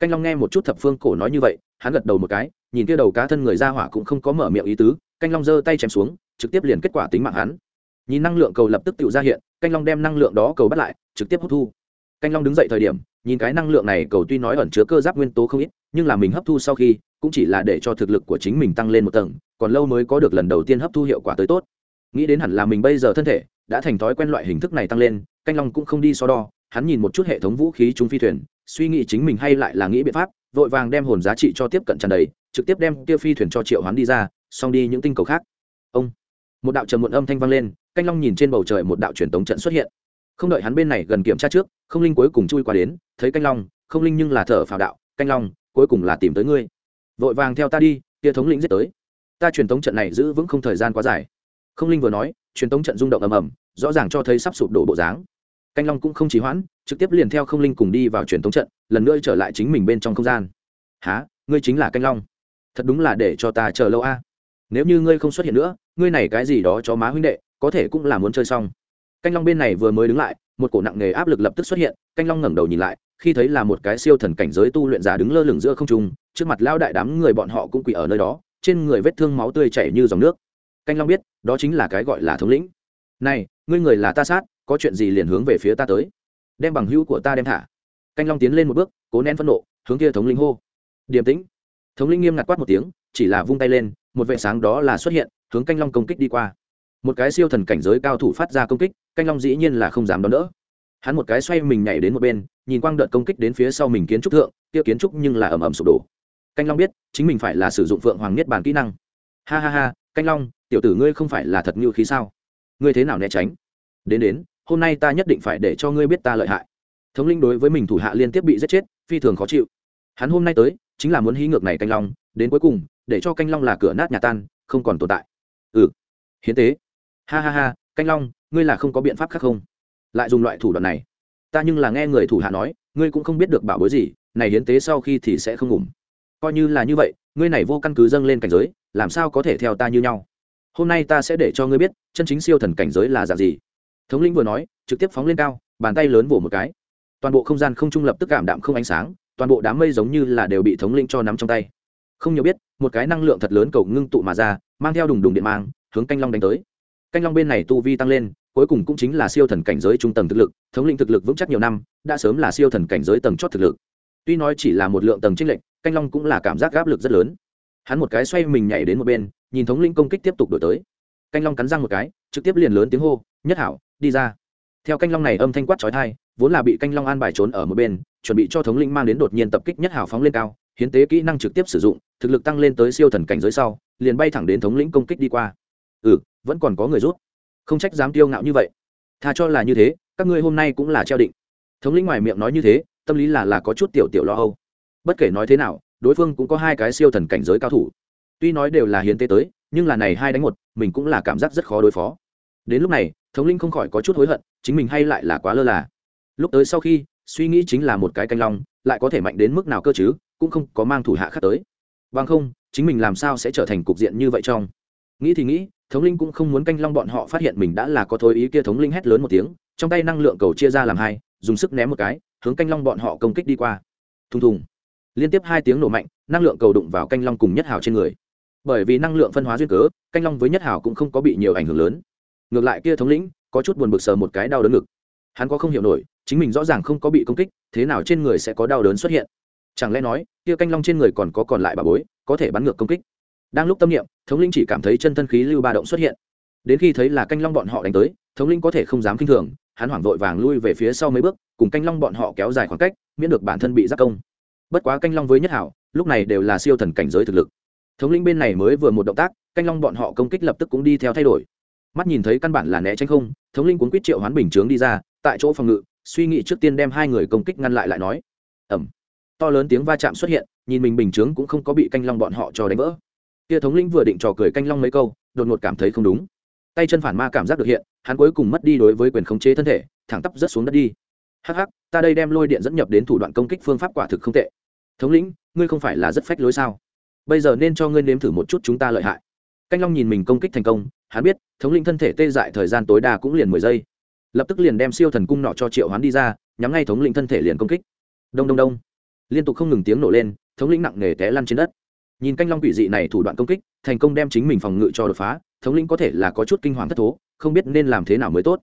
Speaker 1: Canh long nghe một chút thập phương cổ nói như vậy, hắn gật đầu một cái, nhìn kia đầu cá thân người ra hỏa cũng không có mở miệng ý tứ, canh long giơ tay chém xuống, trực tiếp liền kết quả tính mạng hắn. Nhìn năng lượng cầu lập tức tự ra hiện, canh long đem năng lượng đó cầu bắt lại, trực tiếp hấp thu. Canh long đứng dậy thời điểm, nhìn cái năng lượng này cầu tuy nói ẩn chứa cơ giáp nguyên tố không ít, nhưng là mình hấp thu sau khi, cũng chỉ là để cho thực lực của chính mình tăng lên một tầng, còn lâu mới có được lần đầu tiên hấp thu hiệu quả tới tốt nghĩ đến hẳn là mình bây giờ thân thể đã thành thói quen loại hình thức này tăng lên, canh long cũng không đi so đo, hắn nhìn một chút hệ thống vũ khí trung phi thuyền, suy nghĩ chính mình hay lại là nghĩ biện pháp, vội vàng đem hồn giá trị cho tiếp cận tràn đầy, trực tiếp đem kia phi thuyền cho triệu hắn đi ra, xong đi những tinh cầu khác. Ông, một đạo trầm muộn âm thanh vang lên, canh long nhìn trên bầu trời một đạo truyền tống trận xuất hiện. Không đợi hắn bên này gần kiểm tra trước, không linh cuối cùng chui qua đến, thấy canh long, không linh nhưng là thở phào đạo, canh long, cuối cùng là tìm tới ngươi. Vội vàng theo ta đi, kia thống lĩnh giết tới. Ta truyền tống trận này giữ vững không thời gian quá dài không linh vừa nói, truyền tống trận rung động ầm ầm, rõ ràng cho thấy sắp sụp đổ bộ dáng. Canh long cũng không trì hoãn, trực tiếp liền theo không linh cùng đi vào truyền tống trận, lần nữa trở lại chính mình bên trong không gian. Há ngươi chính là canh long? Thật đúng là để cho ta chờ lâu a. Nếu như ngươi không xuất hiện nữa, ngươi này cái gì đó cho má huynh đệ, có thể cũng là muốn chơi xong. Canh long bên này vừa mới đứng lại, một cổ nặng nề áp lực lập tức xuất hiện, canh long ngẩng đầu nhìn lại, khi thấy là một cái siêu thần cảnh giới tu luyện giả đứng lơ lửng giữa không trung, trước mặt lao đại đám người bọn họ cũng quỳ ở nơi đó, trên người vết thương máu tươi chảy như dòng nước canh long biết, đó chính là cái gọi là thống lĩnh. Này, ngươi người là ta sát, có chuyện gì liền hướng về phía ta tới. Đem bằng hữu của ta đem thả. Canh long tiến lên một bước, cố nén phẫn nộ, hướng kia thống lĩnh hô. Điềm tĩnh. Thống lĩnh nghiêm ngặt quát một tiếng, chỉ là vung tay lên, một vệ sáng đó là xuất hiện, hướng canh long công kích đi qua. Một cái siêu thần cảnh giới cao thủ phát ra công kích, canh long dĩ nhiên là không dám đón đỡ. Hắn một cái xoay mình nhảy đến một bên, nhìn quang đợt công kích đến phía sau mình kiến trúc thượng, kia kiến trúc nhưng là ầm ầm sụp đổ. Canh long biết, chính mình phải là sử dụng phượng hoàng niết bàn kỹ năng. Ha ha ha, canh long tiểu tử ngươi không phải là thật như khí sao? Ngươi thế nào né tránh? Đến đến, hôm nay ta nhất định phải để cho ngươi biết ta lợi hại. Thống linh đối với mình thủ hạ liên tiếp bị giết chết, phi thường khó chịu. Hắn hôm nay tới, chính là muốn hí ngược này canh long, đến cuối cùng, để cho canh long là cửa nát nhà tan, không còn tồn tại. Ừ. Hiến tế. Ha ha ha, canh long, ngươi là không có biện pháp khác không? Lại dùng loại thủ đoạn này. Ta nhưng là nghe người thủ hạ nói, ngươi cũng không biết được bảo bối gì, này hiến tế sau khi thì sẽ không ngủm. Coi như là như vậy, ngươi này vô căn cứ dâng lên cảnh giới, làm sao có thể theo ta như nhau? Hôm nay ta sẽ để cho ngươi biết chân chính siêu thần cảnh giới là dạng gì. Thống lĩnh vừa nói, trực tiếp phóng lên cao, bàn tay lớn vỗ một cái. Toàn bộ không gian không trung lập tức cảm đạm không ánh sáng, toàn bộ đám mây giống như là đều bị thống lĩnh cho nắm trong tay. Không nhiều biết, một cái năng lượng thật lớn cầu ngưng tụ mà ra, mang theo đùng đùng điện mang, hướng canh long đánh tới. Canh long bên này tu vi tăng lên, cuối cùng cũng chính là siêu thần cảnh giới trung tầng thực lực, thống lĩnh thực lực vững chắc nhiều năm, đã sớm là siêu thần cảnh giới tầng chót thực lực. Tuy nói chỉ là một lượng tầng trinh lệnh canh long cũng là cảm giác áp lực rất lớn. Hắn một cái xoay mình nhảy đến một bên nhìn thống lĩnh công kích tiếp tục đổi tới. Canh long cắn răng một cái, trực tiếp liền lớn tiếng hô, nhất hảo, đi ra. Theo canh long này âm thanh quát trói thai vốn là bị canh long an bài trốn ở một bên, chuẩn bị cho thống lĩnh mang đến đột nhiên tập kích nhất hảo phóng lên cao, hiến tế kỹ năng trực tiếp sử dụng, thực lực tăng lên tới siêu thần cảnh giới sau, liền bay thẳng đến thống lĩnh công kích đi qua. Ừ vẫn còn có người rút. Không trách dám tiêu ngạo như vậy. Tha cho là như thế, các ngươi hôm nay cũng là treo định. Thống lĩnh ngoài miệng nói như thế, tâm lý là là có chút tiểu tiểu lo âu. Bất kể nói thế nào, đối phương cũng có hai cái siêu thần cảnh giới cao thủ tuy nói đều là hiến tế tới, nhưng là này hai đánh một, mình cũng là cảm giác rất khó đối phó. Đến lúc này, thống linh không khỏi có chút hối hận, chính mình hay lại là quá lơ là. Lúc tới sau khi, suy nghĩ chính là một cái canh long, lại có thể mạnh đến mức nào cơ chứ, cũng không có mang thủ hạ khác tới. Bằng không, chính mình làm sao sẽ trở thành cục diện như vậy trong? Nghĩ thì nghĩ, thống linh cũng không muốn canh long bọn họ phát hiện mình đã là có thối ý kia thống linh hét lớn một tiếng, trong tay năng lượng cầu chia ra làm hai, dùng sức ném một cái, hướng canh long bọn họ công kích đi qua. Thùng thùng. Liên tiếp hai tiếng nổ mạnh, năng lượng cầu đụng vào canh long cùng nhất hào trên người bởi vì năng lượng phân hóa duyên cớ, canh long với nhất hảo cũng không có bị nhiều ảnh hưởng lớn. Ngược lại kia thống lĩnh, có chút buồn bực sờ một cái đau đớn ngực. Hắn có không hiểu nổi, chính mình rõ ràng không có bị công kích, thế nào trên người sẽ có đau đớn xuất hiện? Chẳng lẽ nói, kia canh long trên người còn có còn lại bà bối, có thể bắn ngược công kích? Đang lúc tâm niệm, thống lĩnh chỉ cảm thấy chân thân khí lưu ba động xuất hiện. Đến khi thấy là canh long bọn họ đánh tới, thống lĩnh có thể không dám k i n h thường, hắn hoảng vội vàng lui về phía sau mấy bước, cùng canh long bọn họ kéo dài khoảng cách, miễn được bản thân bị giác công. Bất quá canh long với nhất hảo lúc này đều là siêu thần cảnh giới thực lực thống lĩnh bên này mới vừa một động tác, canh long bọn họ công kích lập tức cũng đi theo thay đổi. Mắt nhìn thấy căn bản là né tránh không, thống linh cuốn quýt triệu hoán bình chướng đi ra, tại chỗ phòng ngự, suy nghĩ trước tiên đem hai người công kích ngăn lại lại nói. Ẩm. To lớn tiếng va chạm xuất hiện, nhìn mình bình chướng cũng không có bị canh long bọn họ cho đánh vỡ. Kia thống lĩnh vừa định trò cười canh long mấy câu, đột ngột cảm thấy không đúng. Tay chân phản ma cảm giác được hiện, hắn cuối cùng mất đi đối với quyền khống chế thân thể, thẳng tắp rất xuống đất đi. Hắc hắc, ta đây đem lôi điện dẫn nhập đến thủ đoạn công kích phương pháp quả thực không tệ. Thống lĩnh, ngươi không phải là rất phách lối sao? Bây giờ nên cho ngươi nếm thử một chút chúng ta lợi hại. Canh long nhìn mình công kích thành công, hắn biết, thống lĩnh thân thể tê dại thời gian tối đa cũng liền mười giây. Lập tức liền đem siêu thần cung nọ cho triệu hoán đi ra, nhắm ngay thống lĩnh thân thể liền công kích. Đông đông đông. Liên tục không ngừng tiếng nổ lên, thống lĩnh nặng nề té lăn trên đất. Nhìn canh long quỷ dị này thủ đoạn công kích, thành công đem chính mình phòng ngự cho đột phá, thống lĩnh có thể là có chút kinh hoàng thất thố, không biết nên làm thế nào mới tốt.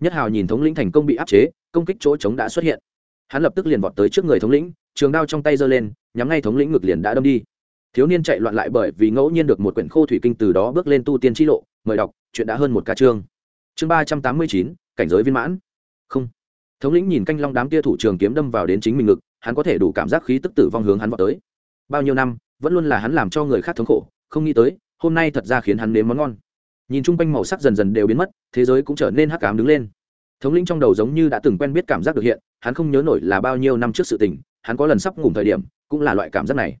Speaker 1: Nhất hào nhìn thống lĩnh thành công bị áp chế, công kích chỗ trống đã xuất hiện. Hắn lập tức liền vọt tới trước người thống lĩnh, trường đao trong tay giơ lên, nhắm ngay thống lĩnh ngực liền đã đâm đi thiếu niên chạy loạn lại bởi vì ngẫu nhiên được một quyển khô thủy kinh từ đó bước lên tu tiên t lộ, mời đọc, chuyện đã hơn một ca chương. Chương ba trăm tám mươi chín, cảnh giới viên mãn. Không. Thống lĩnh nhìn canh long đám tia thủ trường kiếm đâm vào đến chính mình ngực, hắn có thể đủ cảm giác khí tức tử vong hướng hắn vào tới. Bao nhiêu năm, vẫn luôn là hắn làm cho người khác thống khổ, không nghĩ tới, hôm nay thật ra khiến hắn nếm món ngon. Nhìn chung quanh màu sắc dần dần đều biến mất, thế giới cũng trở nên hắc ám đứng lên. Thống lĩnh trong đầu giống như đã từng quen biết cảm giác được hiện, hắn không nhớ nổi là bao nhiêu năm trước sự tình, hắn có lần sắp ngủ thời điểm, cũng là loại cảm giác này.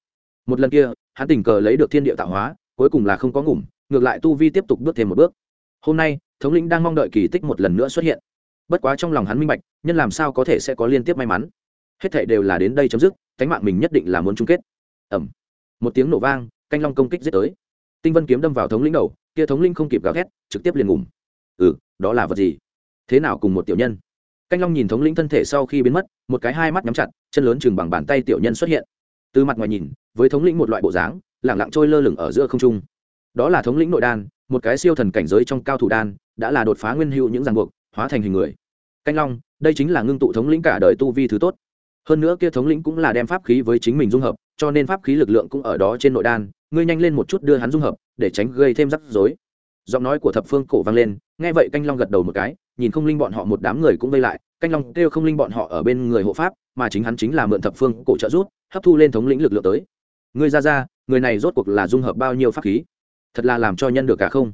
Speaker 1: Một lần kia hắn tình cờ lấy được thiên địa tạo hóa, cuối cùng là không có ngủm, ngược lại tu vi tiếp tục bước thêm một bước. Hôm nay, thống lĩnh đang mong đợi kỳ tích một lần nữa xuất hiện. Bất quá trong lòng hắn minh bạch, nhân làm sao có thể sẽ có liên tiếp may mắn. Hết thảy đều là đến đây chấm dứt, cánh mạng mình nhất định là muốn chung kết. Ẩm một tiếng nổ vang, canh long công kích giết tới. Tinh vân kiếm đâm vào thống lĩnh đầu, kia thống linh không kịp gào thét, trực tiếp liền ngủm. Ừ đó là vật gì? Thế nào cùng một tiểu nhân? Canh long nhìn thống lĩnh thân thể sau khi biến mất, một cái hai mắt nhắm chặt, chân lớn chừng bằng bàn tay tiểu nhân xuất hiện từ mặt ngoài nhìn, với thống lĩnh một loại bộ dáng, lẳng lặng trôi lơ lửng ở giữa không trung. Đó là thống lĩnh nội đan, một cái siêu thần cảnh giới trong cao thủ đan, đã là đột phá nguyên hữu những ràng buộc, hóa thành hình người. Canh long, đây chính là ngưng tụ thống lĩnh cả đời tu vi thứ tốt. Hơn nữa kia thống lĩnh cũng là đem pháp khí với chính mình dung hợp, cho nên pháp khí lực lượng cũng ở đó trên nội đan, ngươi nhanh lên một chút đưa hắn dung hợp, để tránh gây thêm rắc rối. Giọng nói của thập phương cổ vang lên, nghe vậy canh long gật đầu một cái, nhìn không linh bọn họ một đám người cũng vây lại canh long kêu không linh bọn họ ở bên người hộ pháp, mà chính hắn chính là mượn thập phương cổ trợ rút hấp thu lên thống lĩnh lực lượng tới. Ngươi ra ra, người này rốt cuộc là dung hợp bao nhiêu pháp khí? Thật là làm cho nhân được cả không.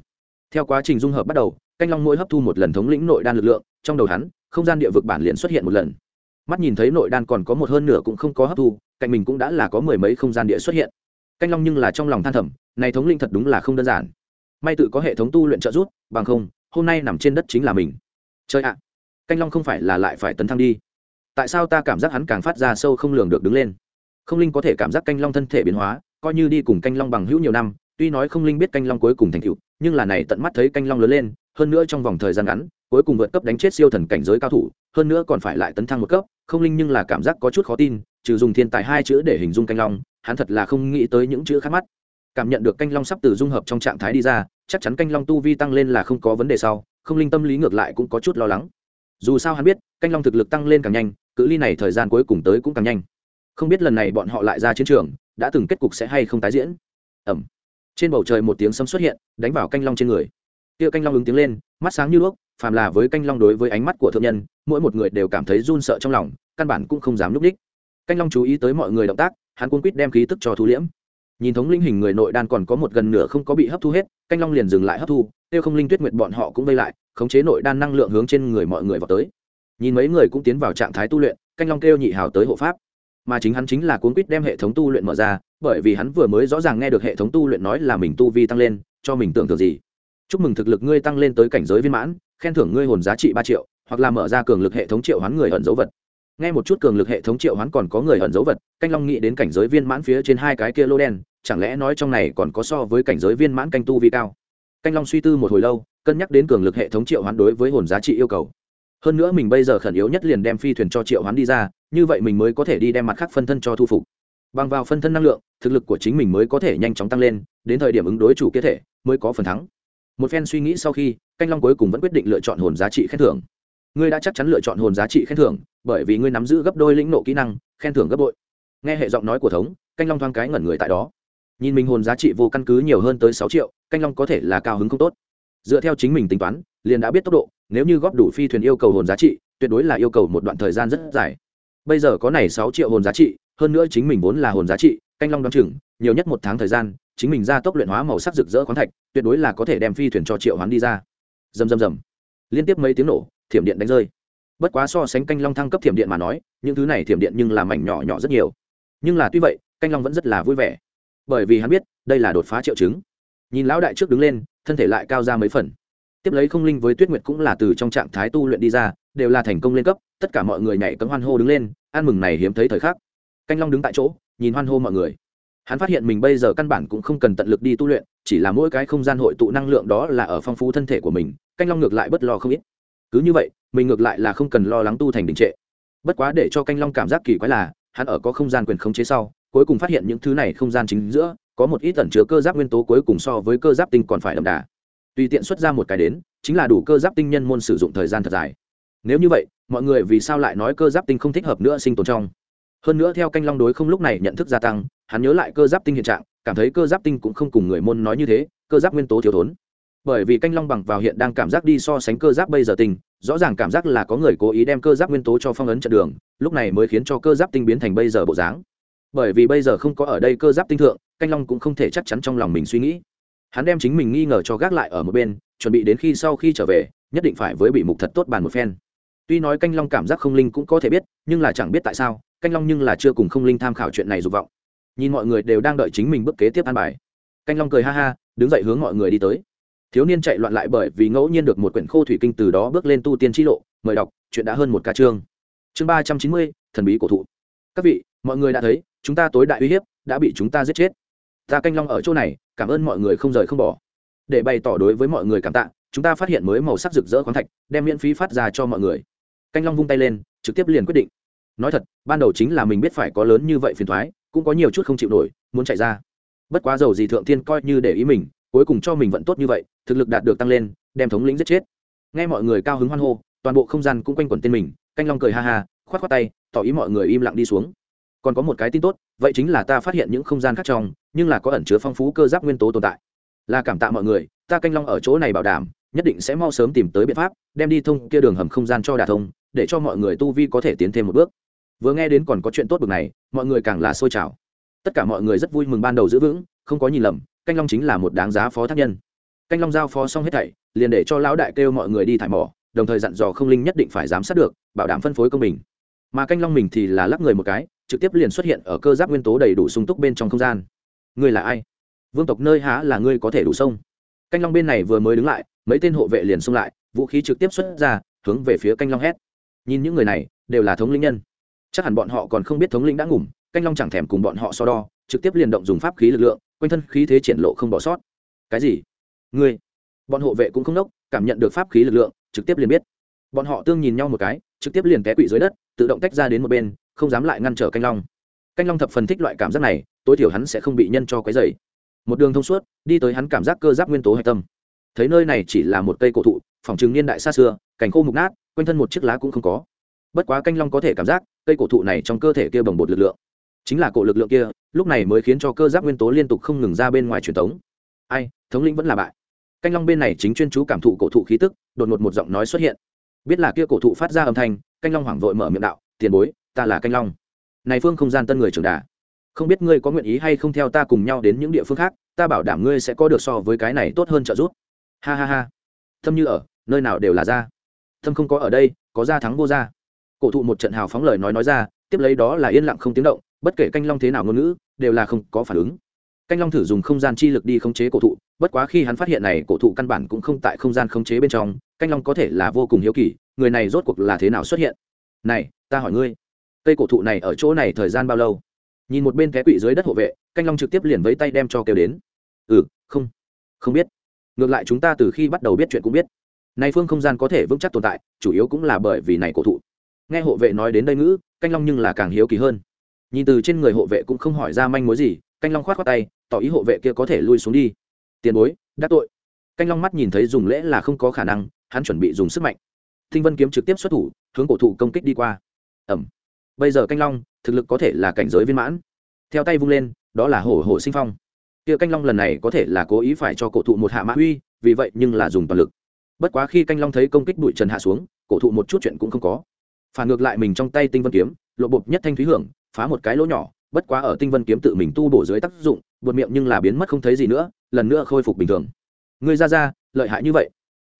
Speaker 1: Theo quá trình dung hợp bắt đầu, canh long mỗi hấp thu một lần thống lĩnh nội đan lực lượng, trong đầu hắn, không gian địa vực bản liền xuất hiện một lần. Mắt nhìn thấy nội đan còn có một hơn nửa cũng không có hấp thu, cạnh mình cũng đã là có mười mấy không gian địa xuất hiện. Canh long nhưng là trong lòng than thầm, này thống linh thật đúng là không đơn giản. May tự có hệ thống tu luyện trợ giúp, bằng không, hôm nay nằm trên đất chính là mình. Chơi ạ canh long không phải là lại phải tấn thăng đi. Tại sao ta cảm giác hắn càng phát ra sâu không lường được đứng lên? Không linh có thể cảm giác canh long thân thể biến hóa, coi như đi cùng canh long bằng hữu nhiều năm, tuy nói không linh biết canh long cuối cùng thành cựu nhưng là này tận mắt thấy canh long lớn lên, hơn nữa trong vòng thời gian ngắn, cuối cùng vượt cấp đánh chết siêu thần cảnh giới cao thủ, hơn nữa còn phải lại tấn thăng một cấp, không linh nhưng là cảm giác có chút khó tin, trừ dùng thiên tài hai chữ để hình dung canh long, hắn thật là không nghĩ tới những chữ khác mắt. Cảm nhận được canh long sắp từ dung hợp trong trạng thái đi ra, chắc chắn canh long tu vi tăng lên là không có vấn đề sau, không linh tâm lý ngược lại cũng có chút lo lắng dù sao hắn biết, canh long thực lực tăng lên càng nhanh, cự ly này thời gian cuối cùng tới cũng càng nhanh. Không biết lần này bọn họ lại ra chiến trường, đã từng kết cục sẽ hay không tái diễn. Ẩm. Trên bầu trời một tiếng sấm xuất hiện, đánh vào canh long trên người. Kia canh long ứng tiếng lên, mắt sáng như đuốc, phàm là với canh long đối với ánh mắt của thượng nhân, mỗi một người đều cảm thấy run sợ trong lòng, căn bản cũng không dám núp đích. Canh long chú ý tới mọi người động tác, hắn cuốn quýt đem khí tức cho thu liễm. Nhìn thống linh hình người nội đan còn có một gần nửa không có bị hấp thu hết, canh long liền dừng lại hấp thu, tiêu không linh tuyết nguyệt bọn họ cũng vây lại khống chế nội đan năng lượng hướng trên người mọi người vào tới. Nhìn mấy người cũng tiến vào trạng thái tu luyện, canh long kêu nhị hào tới hộ pháp. Mà chính hắn chính là cuốn quýt đem hệ thống tu luyện mở ra, bởi vì hắn vừa mới rõ ràng nghe được hệ thống tu luyện nói là mình tu vi tăng lên, cho mình tưởng tượng gì. Chúc mừng thực lực ngươi tăng lên tới cảnh giới viên mãn, khen thưởng ngươi hồn giá trị ba triệu, hoặc là mở ra cường lực hệ thống triệu hoán người ẩn dấu vật. Nghe một chút cường lực hệ thống triệu hoán còn có người ẩn dấu vật, canh long nghĩ đến cảnh giới viên mãn phía trên hai cái kia lô đen, chẳng lẽ nói trong này còn có so với cảnh giới viên mãn canh tu vi cao? Canh long suy tư một hồi lâu cân nhắc đến cường lực hệ thống triệu hoán đối với hồn giá trị yêu cầu. Hơn nữa mình bây giờ khẩn yếu nhất liền đem phi thuyền cho triệu hoán đi ra, như vậy mình mới có thể đi đem mặt khác phân thân cho thu phục. Bằng vào phân thân năng lượng, thực lực của chính mình mới có thể nhanh chóng tăng lên, đến thời điểm ứng đối chủ kế thể, mới có phần thắng. Một phen suy nghĩ sau khi, canh long cuối cùng vẫn quyết định lựa chọn hồn giá trị khen thưởng. Ngươi đã chắc chắn lựa chọn hồn giá trị khen thưởng, bởi vì ngươi nắm giữ gấp đôi lĩnh nộ kỹ năng, khen thưởng gấp bội. Nghe hệ giọng nói của thống, canh long thoáng cái ngẩn người tại đó. Nhìn mình hồn giá trị vô căn cứ nhiều hơn tới sáu triệu, canh long có thể là cao hứng không tốt dựa theo chính mình tính toán, liền đã biết tốc độ, nếu như góp đủ phi thuyền yêu cầu hồn giá trị, tuyệt đối là yêu cầu một đoạn thời gian rất dài. Bây giờ có này sáu triệu hồn giá trị, hơn nữa chính mình vốn là hồn giá trị, canh long đ o á n chừng, nhiều nhất một tháng thời gian, chính mình ra tốc luyện hóa màu sắc rực rỡ khoáng thạch, tuyệt đối là có thể đem phi thuyền cho triệu hoán đi ra. Dầm dầm dầm liên tiếp mấy tiếng nổ, thiểm điện đánh rơi. Bất quá so sánh canh long thăng cấp thiểm điện mà nói, những thứ này thiểm điện nhưng là mảnh nhỏ nhỏ rất nhiều. Nhưng là tuy vậy, canh long vẫn rất là vui vẻ. Bởi vì hắn biết, đây là đột phá triệu chứng. Nhìn lão đại trước đứng lên thân thể lại cao ra mấy phần. Tiếp lấy không linh với tuyết nguyệt cũng là từ trong trạng thái tu luyện đi ra, đều là thành công lên cấp, tất cả mọi người nhảy cấm hoan hô đứng lên, ăn mừng này hiếm thấy thời khắc. Canh long đứng tại chỗ, nhìn hoan hô mọi người. Hắn phát hiện mình bây giờ căn bản cũng không cần tận lực đi tu luyện, chỉ là mỗi cái không gian hội tụ năng lượng đó là ở phong phú thân thể của mình, canh long ngược lại bất lo không ít. Cứ như vậy, mình ngược lại là không cần lo lắng tu thành đình trệ. Bất quá để cho canh long cảm giác kỳ quái là, hắn ở có không gian quyền khống chế sau, cuối cùng phát hiện những thứ này không gian chính giữa có một ít tẩn chứa cơ giáp nguyên tố cuối cùng so với cơ giáp tinh còn phải đậm đà tùy tiện xuất ra một cái đến chính là đủ cơ giáp tinh nhân môn sử dụng thời gian thật dài nếu như vậy mọi người vì sao lại nói cơ giáp tinh không thích hợp nữa sinh tồn trong hơn nữa theo canh long đối không lúc này nhận thức gia tăng hắn nhớ lại cơ giáp tinh hiện trạng cảm thấy cơ giáp tinh cũng không cùng người môn nói như thế cơ giáp nguyên tố thiếu thốn bởi vì canh long bằng vào hiện đang cảm giác đi so sánh cơ giáp bây giờ tinh rõ ràng cảm giác là có người cố ý đem cơ giáp nguyên tố cho phong ấn trận đường lúc này mới khiến cho cơ giáp tinh biến thành bây giờ bộ dáng bởi vì bây giờ không có ở đây cơ giáp tinh thượng, canh long cũng không thể chắc chắn trong lòng mình suy nghĩ. Hắn đem chính mình nghi ngờ cho gác lại ở một bên, chuẩn bị đến khi sau khi trở về, nhất định phải với bị mục thật tốt bàn một phen. Tuy nói canh long cảm giác không linh cũng có thể biết, nhưng là chẳng biết tại sao, canh long nhưng là chưa cùng không linh tham khảo chuyện này dục vọng. Nhìn mọi người đều đang đợi chính mình bước kế tiếp an bài. Canh long cười ha ha, đứng dậy hướng mọi người đi tới. Thiếu niên chạy loạn lại bởi vì ngẫu nhiên được một quyển khô thủy kinh từ đó bước lên tu tiên t lộ, mời đọc, chuyện đã hơn một ca chương. Chương ba trăm chín mươi, thần bí cổ thụ. Các vị, mọi người đã thấy chúng ta tối đại uy hiếp, đã bị chúng ta giết chết. Ta canh long ở chỗ này, cảm ơn mọi người không rời không bỏ. Để bày tỏ đối với mọi người cảm tạ, chúng ta phát hiện mới màu sắc rực rỡ khoáng thạch, đem miễn phí phát ra cho mọi người. Canh long vung tay lên, trực tiếp liền quyết định. Nói thật, ban đầu chính là mình biết phải có lớn như vậy phiền thoái, cũng có nhiều chút không chịu nổi, muốn chạy ra. Bất quá dầu gì thượng tiên coi như để ý mình, cuối cùng cho mình vẫn tốt như vậy, thực lực đạt được tăng lên, đem thống lĩnh giết chết. Nghe mọi người cao hứng hoan hô, toàn bộ không gian cũng quanh quẩn tên mình, canh long cười ha ha, khoát khoát tay, tỏ ý mọi người im lặng đi xuống còn có một cái tin tốt, vậy chính là ta phát hiện những không gian khác trong, nhưng là có ẩn chứa phong phú cơ giáp nguyên tố tồn tại. Là cảm tạ mọi người, ta canh long ở chỗ này bảo đảm, nhất định sẽ mau sớm tìm tới biện pháp, đem đi thông kia đường hầm không gian cho đà thông, để cho mọi người tu vi có thể tiến thêm một bước. Vừa nghe đến còn có chuyện tốt bực này, mọi người càng là sôi trào. Tất cả mọi người rất vui mừng ban đầu giữ vững, không có nhìn lầm, canh long chính là một đáng giá phó thác nhân. Canh long giao phó xong hết thảy, liền để cho lão đại kêu mọi người đi thải mỏ, đồng thời dặn dò không linh nhất định phải giám sát được, bảo đảm phân phối công bình. Mà canh long mình thì là lắp người một cái trực tiếp liền xuất hiện ở cơ giáp nguyên tố đầy đủ sung túc bên trong không gian. Ngươi là ai? Vương tộc nơi há là ngươi có thể đủ sông? Canh long bên này vừa mới đứng lại, mấy tên hộ vệ liền xông lại, vũ khí trực tiếp xuất ra, hướng về phía canh long hét. Nhìn những người này, đều là thống lĩnh nhân. Chắc hẳn bọn họ còn không biết thống lĩnh đã ngủm, canh long chẳng thèm cùng bọn họ so đo, trực tiếp liền động dùng pháp khí lực lượng, quanh thân khí thế triển lộ không bỏ sót. Cái gì? Ngươi? Bọn hộ vệ cũng không đốc cảm nhận được pháp khí lực lượng, trực tiếp liền biết. Bọn họ tương nhìn nhau một cái, trực tiếp liền té quỵ dưới đất, tự động tách ra đến một bên không dám lại ngăn trở canh long. Canh long thập phần thích loại cảm giác này, tối thiểu hắn sẽ không bị nhân cho quấy dày một đường thông suốt, đi tới hắn cảm giác cơ giáp nguyên tố hạch tâm. Thấy nơi này chỉ là một cây cổ thụ, phòng trừng niên đại xa xưa, cành khô mục nát, quanh thân một chiếc lá cũng không có. Bất quá canh long có thể cảm giác, cây cổ thụ này trong cơ thể kia bồng bột lực lượng. Chính là cổ lực lượng kia, lúc này mới khiến cho cơ giáp nguyên tố liên tục không ngừng ra bên ngoài truyền thống ai, thống lĩnh vẫn là bại. Canh long bên này chính chuyên chú cảm thụ cổ thụ khí tức, đột ngột một giọng nói xuất hiện. Biết là kia cổ thụ phát ra âm thanh, canh long hoảng vội mở miệng đạo, tiền bối ta là canh long. Này phương không gian tân người trưởng đà. Không biết ngươi có nguyện ý hay không theo ta cùng nhau đến những địa phương khác, ta bảo đảm ngươi sẽ có được so với cái này tốt hơn trợ giúp. Ha ha ha. Thâm như ở, nơi nào đều là ra. Thâm không có ở đây, có ra thắng vô ra. Cổ thụ một trận hào phóng lời nói nói ra, tiếp lấy đó là yên lặng không tiếng động, bất kể canh long thế nào ngôn ngữ, đều là không có phản ứng. Canh long thử dùng không gian chi lực đi khống chế cổ thụ, bất quá khi hắn phát hiện này, cổ thụ căn bản cũng không tại không gian khống chế bên trong, canh long có thể là vô cùng hiếu kỳ, người này rốt cuộc là thế nào xuất hiện? Này, ta hỏi ngươi cây cổ thụ này ở chỗ này thời gian bao lâu? Nhìn một bên ké quỵ dưới đất hộ vệ, canh long trực tiếp liền với tay đem cho kêu đến. Ừ không không biết. Ngược lại chúng ta từ khi bắt đầu biết chuyện cũng biết. Này phương không gian có thể vững chắc tồn tại, chủ yếu cũng là bởi vì này cổ thụ. Nghe hộ vệ nói đến đây ngữ, canh long nhưng là càng hiếu kỳ hơn. Nhìn từ trên người hộ vệ cũng không hỏi ra manh mối gì, canh long khoát khoát tay, tỏ ý hộ vệ kia có thể lui xuống đi. Tiền bối đắc tội. Canh long mắt nhìn thấy dùng lễ là không có khả năng, hắn chuẩn bị dùng sức mạnh. Thinh vân kiếm trực tiếp xuất thủ, hướng cổ thụ công kích đi qua. Ẩm bây giờ canh long, thực lực có thể là cảnh giới viên mãn. Theo tay vung lên, đó là hổ hổ sinh phong. Kia canh long lần này có thể là cố ý phải cho cổ thụ một hạ mã uy, vì vậy nhưng là dùng toàn lực. Bất quá khi canh long thấy công kích bụi trần hạ xuống, cổ thụ một chút chuyện cũng không có. Phản ngược lại mình trong tay tinh vân kiếm, lộ bột nhất thanh thúy hưởng, phá một cái lỗ nhỏ, bất quá ở tinh vân kiếm tự mình tu bổ dưới tác dụng, buột miệng nhưng là biến mất không thấy gì nữa, lần nữa khôi phục bình thường. Người ra ra, lợi hại như vậy.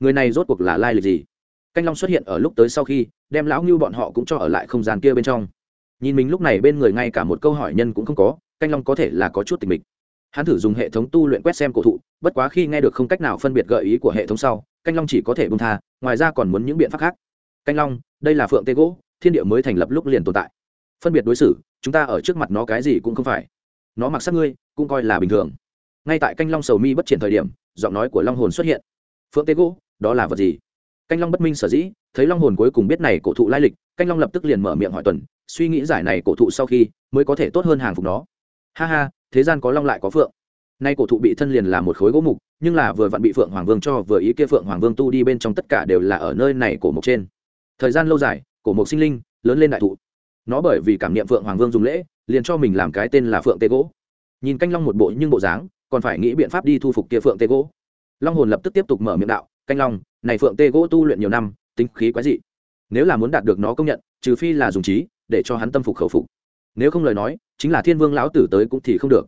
Speaker 1: Người này rốt cuộc là lai lịch gì? Canh long xuất hiện ở lúc tới sau khi, đem lão ngưu bọn họ cũng cho ở lại không gian kia bên trong. Nhìn mình lúc này bên người ngay cả một câu hỏi nhân cũng không có, canh long có thể là có chút tình mình hắn thử dùng hệ thống tu luyện quét xem cổ thụ, bất quá khi nghe được không cách nào phân biệt gợi ý của hệ thống sau, canh long chỉ có thể bung tha, ngoài ra còn muốn những biện pháp khác. Canh long, đây là phượng tê gỗ, thiên địa mới thành lập lúc liền tồn tại. Phân biệt đối xử, chúng ta ở trước mặt nó cái gì cũng không phải. Nó mặc sắc ngươi, cũng coi là bình thường. Ngay tại canh long sầu mi bất triển thời điểm, giọng nói của long hồn xuất hiện. Phượng tê gỗ, đó là vật gì? Canh long bất minh sở dĩ, thấy long hồn cuối cùng biết này cổ thụ lai lịch, canh long lập tức liền mở miệng hỏi tuần, suy nghĩ giải này cổ thụ sau khi mới có thể tốt hơn hàng phục nó. Ha ha, thế gian có long lại có phượng. Nay cổ thụ bị thân liền là một khối gỗ mục, nhưng là vừa vặn bị phượng hoàng vương cho vừa ý kia phượng hoàng vương tu đi bên trong tất cả đều là ở nơi này cổ mục trên. Thời gian lâu dài, cổ mục sinh linh lớn lên đại thụ. Nó bởi vì cảm niệm phượng hoàng vương dùng lễ, liền cho mình làm cái tên là phượng tê gỗ. Nhìn canh long một bộ nhưng bộ dáng, còn phải nghĩ biện pháp đi thu phục kia phượng tê gỗ. Long hồn lập tức tiếp tục mở miệng đạo canh long, này phượng tê gỗ tu luyện nhiều năm, tính khí quái dị. Nếu là muốn đạt được nó công nhận, trừ phi là dùng trí, để cho hắn tâm phục khẩu phục. Nếu không lời nói, chính là thiên vương lão tử tới cũng thì không được.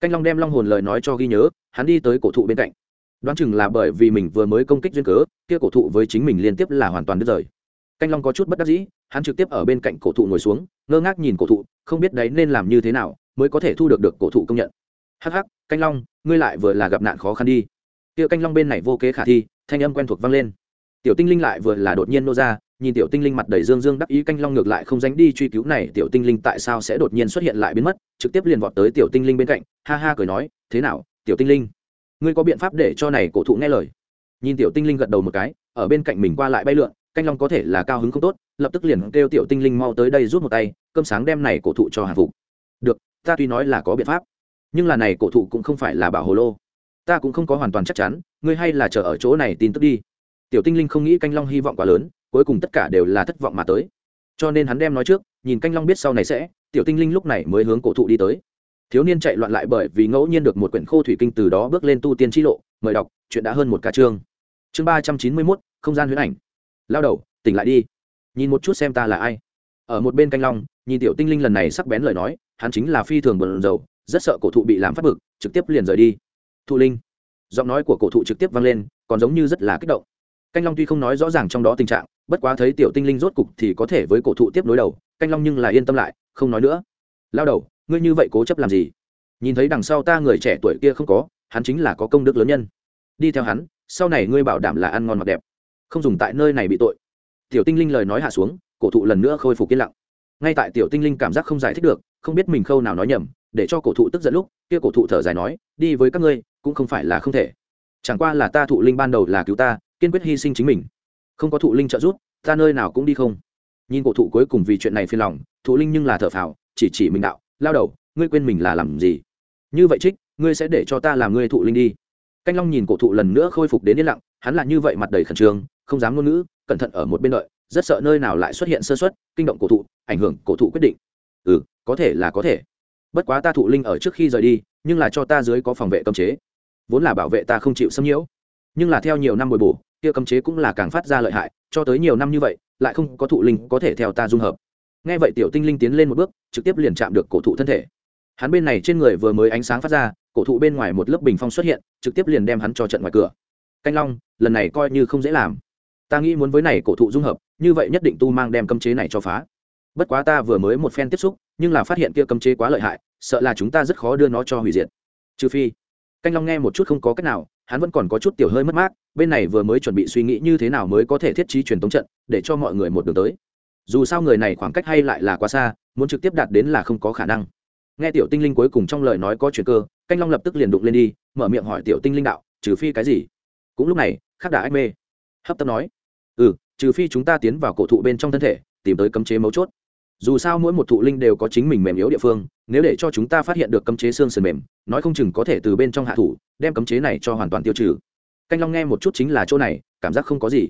Speaker 1: Canh long đem long hồn lời nói cho ghi nhớ, hắn đi tới cổ thụ bên cạnh. Đoán chừng là bởi vì mình vừa mới công kích duyên cớ, kia cổ thụ với chính mình liên tiếp là hoàn toàn đứt rời. Canh long có chút bất đắc dĩ, hắn trực tiếp ở bên cạnh cổ thụ ngồi xuống, ngơ ngác nhìn cổ thụ, không biết đấy nên làm như thế nào, mới có thể thu được được cổ thụ công nhận. Hắc hắc, canh long, ngươi lại vừa là gặp nạn khó khăn đi kia canh long bên này vô kế khả thi, thanh âm quen thuộc vang lên. Tiểu tinh linh lại vừa là đột nhiên nô ra, nhìn tiểu tinh linh mặt đầy dương dương đắc ý canh long ngược lại không dánh đi truy cứu này, tiểu tinh linh tại sao sẽ đột nhiên xuất hiện lại biến mất, trực tiếp liền vọt tới tiểu tinh linh bên cạnh, ha ha cười nói, thế nào, tiểu tinh linh, ngươi có biện pháp để cho này cổ thụ nghe lời? Nhìn tiểu tinh linh gật đầu một cái, ở bên cạnh mình qua lại bay lượn, canh long có thể là cao hứng không tốt, lập tức liền kêu tiểu tinh linh mau tới đây rút một tay, cơm sáng đem này cổ thụ cho hàng phục. Được, ta tuy nói là có biện pháp, nhưng là này cổ thụ cũng không phải là bảo hồ lô ta cũng không có hoàn toàn chắc chắn, ngươi hay là chờ ở chỗ này tin tức đi. Tiểu tinh linh không nghĩ canh long hy vọng quá lớn, cuối cùng tất cả đều là thất vọng mà tới. Cho nên hắn đem nói trước, nhìn canh long biết sau này sẽ, tiểu tinh linh lúc này mới hướng cổ thụ đi tới. Thiếu niên chạy loạn lại bởi vì ngẫu nhiên được một quyển khô thủy kinh từ đó bước lên tu tiên t lộ, mời đọc, chuyện đã hơn một ca chương. Chương ba trăm chín mươi mốt, không gian huyễn ảnh. Lao đầu, tỉnh lại đi. Nhìn một chút xem ta là ai. Ở một bên canh long, nhìn tiểu tinh linh lần này sắc bén lời nói, hắn chính là phi thường bận rầu rất sợ cổ thụ bị làm phát bực, trực tiếp liền rời đi thụ linh. Giọng nói của cổ thụ trực tiếp vang lên, còn giống như rất là kích động. Canh long tuy không nói rõ ràng trong đó tình trạng, bất quá thấy tiểu tinh linh rốt cục thì có thể với cổ thụ tiếp nối đầu, canh long nhưng là yên tâm lại, không nói nữa. Lao đầu, ngươi như vậy cố chấp làm gì? Nhìn thấy đằng sau ta người trẻ tuổi kia không có, hắn chính là có công đức lớn nhân. Đi theo hắn, sau này ngươi bảo đảm là ăn ngon mặc đẹp. Không dùng tại nơi này bị tội. Tiểu tinh linh lời nói hạ xuống, cổ thụ lần nữa khôi phục yên lặng. Ngay tại tiểu tinh linh cảm giác không giải thích được, không biết mình khâu nào nói nhầm, để cho cổ thụ tức giận lúc, kia cổ thụ thở dài nói, đi với các ngươi cũng không phải là không thể. Chẳng qua là ta thụ linh ban đầu là cứu ta, kiên quyết hy sinh chính mình. Không có thụ linh trợ giúp, ta nơi nào cũng đi không. Nhìn cổ thụ cuối cùng vì chuyện này phiền lòng, thụ linh nhưng là thở phào, chỉ chỉ mình đạo, lao đầu, ngươi quên mình là làm gì? Như vậy trích, ngươi sẽ để cho ta làm ngươi thụ linh đi. Canh long nhìn cổ thụ lần nữa khôi phục đến yên lặng, hắn là như vậy mặt đầy khẩn trương, không dám ngôn ngữ, cẩn thận ở một bên đợi, rất sợ nơi nào lại xuất hiện sơ xuất kinh động cổ thụ, ảnh hưởng cổ thụ quyết định. Ừ có thể là có thể. Bất quá ta thụ linh ở trước khi rời đi, nhưng là cho ta dưới có phòng vệ cấm chế vốn là bảo vệ ta không chịu xâm nhiễu. Nhưng là theo nhiều năm bồi bổ, kia cấm chế cũng là càng phát ra lợi hại, cho tới nhiều năm như vậy, lại không có thụ linh có thể theo ta dung hợp. Nghe vậy tiểu tinh linh tiến lên một bước, trực tiếp liền chạm được cổ thụ thân thể. Hắn bên này trên người vừa mới ánh sáng phát ra, cổ thụ bên ngoài một lớp bình phong xuất hiện, trực tiếp liền đem hắn cho trận ngoài cửa. Canh long, lần này coi như không dễ làm. Ta nghĩ muốn với này cổ thụ dung hợp, như vậy nhất định tu mang đem cấm chế này cho phá. Bất quá ta vừa mới một phen tiếp xúc, nhưng là phát hiện kia cấm chế quá lợi hại, sợ là chúng ta rất khó đưa nó cho hủy diệt. Trừ phi canh long nghe một chút không có cách nào, hắn vẫn còn có chút tiểu hơi mất mát, bên này vừa mới chuẩn bị suy nghĩ như thế nào mới có thể thiết trí truyền tống trận, để cho mọi người một đường tới. Dù sao người này khoảng cách hay lại là quá xa, muốn trực tiếp đạt đến là không có khả năng. Nghe tiểu tinh linh cuối cùng trong lời nói có chuyện cơ, canh long lập tức liền đụng lên đi, mở miệng hỏi tiểu tinh linh đạo, trừ phi cái gì? Cũng lúc này, khắc đà ách mê, hấp tấp nói ừ trừ phi chúng ta tiến vào cổ thụ bên trong thân thể, tìm tới cấm chế mấu chốt. Dù sao mỗi một thụ linh đều có chính mình mềm yếu địa phương, nếu để cho chúng ta phát hiện được cấm chế xương sườn mềm nói không chừng có thể từ bên trong hạ thủ, đem cấm chế này cho hoàn toàn tiêu trừ. Canh long nghe một chút chính là chỗ này, cảm giác không có gì.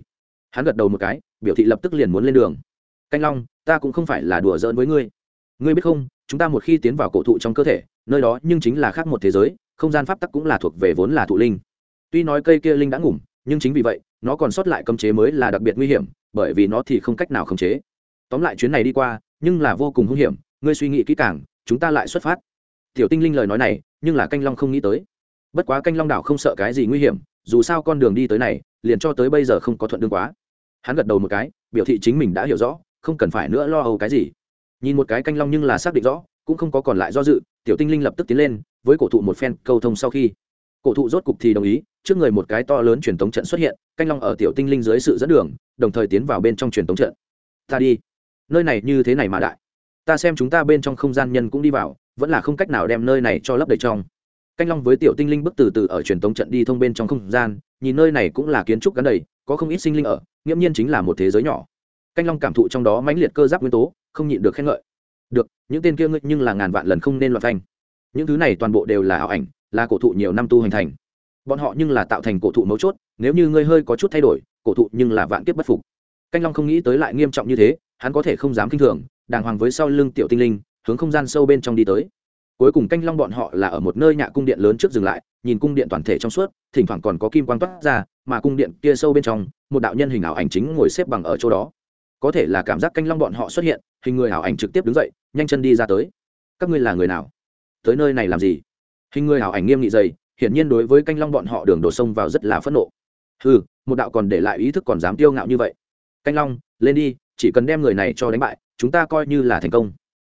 Speaker 1: Hắn gật đầu một cái, biểu thị lập tức liền muốn lên đường. Canh long, ta cũng không phải là đùa giỡn với ngươi. Ngươi biết không, chúng ta một khi tiến vào cổ thụ trong cơ thể, nơi đó nhưng chính là khác một thế giới, không gian pháp tắc cũng là thuộc về vốn là thụ linh. Tuy nói cây kia linh đã ngủm, nhưng chính vì vậy, nó còn sót lại cấm chế mới là đặc biệt nguy hiểm, bởi vì nó thì không cách nào khống chế. Tóm lại chuyến này đi qua, nhưng là vô cùng hung hiểm, ngươi suy nghĩ kỹ càng, chúng ta lại xuất phát. Tiểu tinh linh lời nói này nhưng là canh long không nghĩ tới. Bất quá canh long đảo không sợ cái gì nguy hiểm, dù sao con đường đi tới này, liền cho tới bây giờ không có thuận đương quá. Hắn gật đầu một cái, biểu thị chính mình đã hiểu rõ, không cần phải nữa lo âu cái gì. Nhìn một cái canh long nhưng là xác định rõ, cũng không có còn lại do dự, tiểu tinh linh lập tức tiến lên, với cổ thụ một phen câu thông sau khi. Cổ thụ rốt cục thì đồng ý, trước người một cái to lớn truyền tống trận xuất hiện, canh long ở tiểu tinh linh dưới sự dẫn đường, đồng thời tiến vào bên trong truyền tống trận. Ta đi. Nơi này như thế này mà đại. Ta xem chúng ta bên trong không gian nhân cũng đi vào vẫn là không cách nào đem nơi này cho lấp đầy trong. Canh long với tiểu tinh linh bước từ từ ở truyền tống trận đi thông bên trong không gian, nhìn nơi này cũng là kiến trúc gắn đầy, có không ít sinh linh ở, nghiễm nhiên chính là một thế giới nhỏ. Canh long cảm thụ trong đó mãnh liệt cơ giáp nguyên tố, không nhịn được khen ngợi. Được, những tên kia ngươi nhưng là ngàn vạn lần không nên loạt thanh những thứ này toàn bộ đều là ảo ảnh, là cổ thụ nhiều năm tu hành thành. Bọn họ nhưng là tạo thành cổ thụ mấu chốt, nếu như ngươi hơi có chút thay đổi, cổ thụ nhưng là vạn kiếp bất phục. Canh long không nghĩ tới lại nghiêm trọng như thế, hắn có thể không dám kinh thường, đàng hoàng với sau lưng tiểu tinh linh hướng không gian sâu bên trong đi tới. Cuối cùng canh long bọn họ là ở một nơi nhạ cung điện lớn trước dừng lại, nhìn cung điện toàn thể trong suốt, thỉnh thoảng còn có kim quang toát ra, mà cung điện kia sâu bên trong, một đạo nhân hình ảo ảnh chính ngồi xếp bằng ở chỗ đó. Có thể là cảm giác canh long bọn họ xuất hiện, hình người ảo ảnh trực tiếp đứng dậy, nhanh chân đi ra tới. Các ngươi là người nào? Tới nơi này làm gì? Hình người ảo ảnh nghiêm nghị dày, hiển nhiên đối với canh long bọn họ đường đổ sông vào rất là phẫn nộ. Ừ một đạo còn để lại ý thức còn dám tiêu ngạo như vậy. Canh long, lên đi, chỉ cần đem người này cho đánh bại, chúng ta coi như là thành công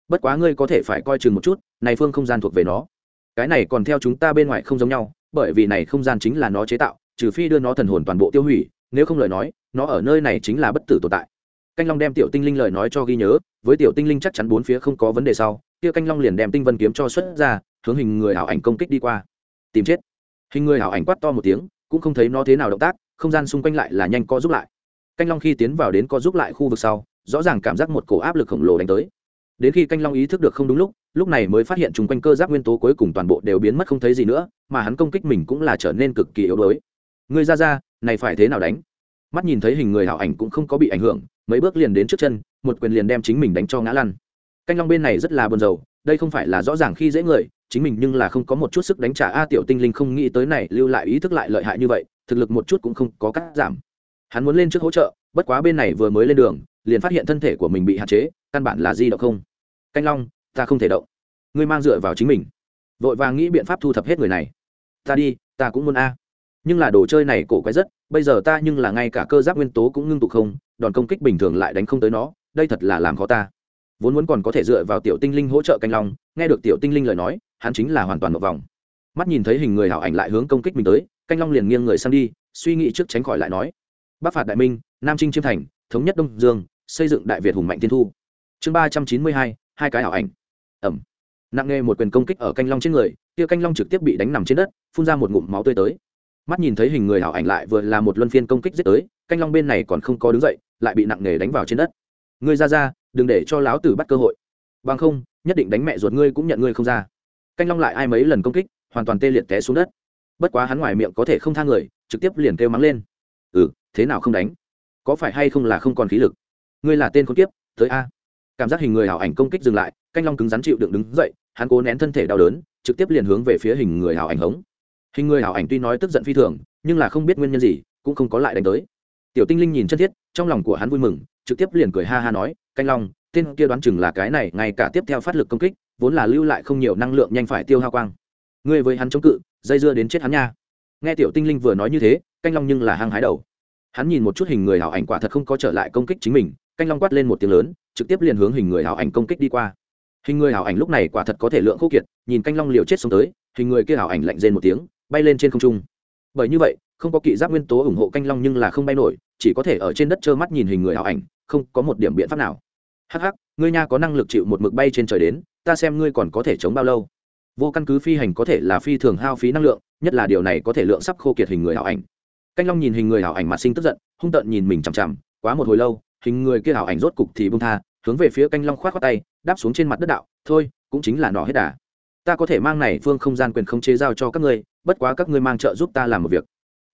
Speaker 1: bất quá ngươi có thể phải coi chừng một chút, này phương không gian thuộc về nó. Cái này còn theo chúng ta bên ngoài không giống nhau, bởi vì này không gian chính là nó chế tạo, trừ phi đưa nó thần hồn toàn bộ tiêu hủy, nếu không lời nói, nó ở nơi này chính là bất tử tồn tại. Canh long đem tiểu tinh linh lời nói cho ghi nhớ, với tiểu tinh linh chắc chắn bốn phía không có vấn đề sau, kia canh long liền đem tinh vân kiếm cho xuất ra, hướng hình người ảo ảnh công kích đi qua. Tìm chết. Hình người ảo ảnh quát to một tiếng, cũng không thấy nó thế nào động tác, không gian xung quanh lại là nhanh co giúp lại. Canh long khi tiến vào đến co giúp lại khu vực sau, rõ ràng cảm giác một cổ áp lực khổng lồ đánh tới đến khi canh long ý thức được không đúng lúc lúc này mới phát hiện chung quanh cơ giáp nguyên tố cuối cùng toàn bộ đều biến mất không thấy gì nữa, mà hắn công kích mình cũng là trở nên cực kỳ yếu đuối. Người ra ra, này phải thế nào đánh? Mắt nhìn thấy hình người hảo ảnh cũng không có bị ảnh hưởng, mấy bước liền đến trước chân, một quyền liền đem chính mình đánh cho ngã lăn. Canh long bên này rất là buồn rầu, đây không phải là rõ ràng khi dễ người, chính mình nhưng là không có một chút sức đánh trả, a, tiểu tinh linh không nghĩ tới này, lưu lại ý thức lại lợi hại như vậy, thực lực một chút cũng không có cắt giảm. Hắn muốn lên trước hỗ trợ, bất quá bên này vừa mới lên đường, liền phát hiện thân thể của mình bị hạn chế căn bản là di động không. Canh long, ta không thể động. Ngươi mang dựa vào chính mình. Vội vàng nghĩ biện pháp thu thập hết người này. Ta đi, ta cũng muốn a. Nhưng là đồ chơi này cổ quái rất, bây giờ ta nhưng là ngay cả cơ giáp nguyên tố cũng ngưng tụ không, đòn công kích bình thường lại đánh không tới nó, đây thật là làm khó ta. Vốn muốn còn có thể dựa vào tiểu tinh linh hỗ trợ canh long, nghe được tiểu tinh linh lời nói, hắn chính là hoàn toàn một vòng. Mắt nhìn thấy hình người hảo ảnh lại hướng công kích mình tới, canh long liền nghiêng người sang đi, suy nghĩ trước tránh khỏi lại nói. Bắc phạt đại minh, nam trinh chiêm thành, thống nhất đông dương, xây dựng đại việt hùng mạnh tiên thu chương ba trăm chín mươi hai hai cái ảo ảnh. Ẩm. Nặng nề một quyền công kích ở canh long trên người, kia canh long trực tiếp bị đánh nằm trên đất, phun ra một ngụm máu tươi tới. Mắt nhìn thấy hình người ảo ảnh lại vừa là một luân phiên công kích giết tới, canh long bên này còn không có đứng dậy, lại bị nặng nề đánh vào trên đất. Ngươi ra ra, đừng để cho láo tử bắt cơ hội. Bằng không, nhất định đánh mẹ ruột ngươi cũng nhận ngươi không ra. Canh long lại ai mấy lần công kích, hoàn toàn tê liệt té xuống đất. Bất quá hắn ngoài miệng có thể không tha người, trực tiếp liền kêu mắng lên. Ừ thế nào không đánh? Có phải hay không là không còn khí lực? Ngươi là tên con tiếp tới a cảm giác hình người hảo ảnh công kích dừng lại, canh long cứng rắn chịu đựng đứng dậy, hắn cố nén thân thể đau đớn, trực tiếp liền hướng về phía hình người hảo ảnh hống. Hình người hảo ảnh tuy nói tức giận phi thường, nhưng là không biết nguyên nhân gì, cũng không có lại đánh tới. Tiểu tinh linh nhìn chân thiết, trong lòng của hắn vui mừng, trực tiếp liền cười ha ha nói, canh long, tên kia đoán chừng là cái này, ngay cả tiếp theo phát lực công kích, vốn là lưu lại không nhiều năng lượng nhanh phải tiêu hao quang. Ngươi với hắn chống cự, dây dưa đến chết hắn nha. Nghe tiểu tinh linh vừa nói như thế, canh long nhưng là hăng hái đầu. Hắn nhìn một chút hình người hảo ảnh quả thật không có trở lại công kích chính mình, canh long quát lên một tiếng lớn trực tiếp liền hướng hình người hảo ảnh công kích đi qua. Hình người hảo ảnh lúc này quả thật có thể lượng khô kiệt, nhìn canh long liều chết xuống tới, hình người kia hảo ảnh lạnh rên một tiếng, bay lên trên không trung. Bởi như vậy, không có kỵ giáp nguyên tố ủng hộ canh long nhưng là không bay nổi, chỉ có thể ở trên đất trơ mắt nhìn hình người hảo ảnh, không có một điểm biện pháp nào. Hắc hắc, ngươi nha có năng lực chịu một mực bay trên trời đến, ta xem ngươi còn có thể chống bao lâu. Vô căn cứ phi hành có thể là phi thường hao phí năng lượng, nhất là điều này có thể lượng sắp khô kiệt hình người hảo ảnh. Canh long nhìn hình người hảo ảnh mặt sinh tức giận, hung tợn nhìn mình chằm chằm, quá một hồi lâu, hình người kia hảo ảnh rốt cục thì bung tha hướng về phía canh long khoát khoát tay, đáp xuống trên mặt đất đạo, thôi, cũng chính là nọ hết đà. Ta có thể mang này phương không gian quyền không chế giao cho các ngươi, bất quá các ngươi mang trợ giúp ta làm một việc.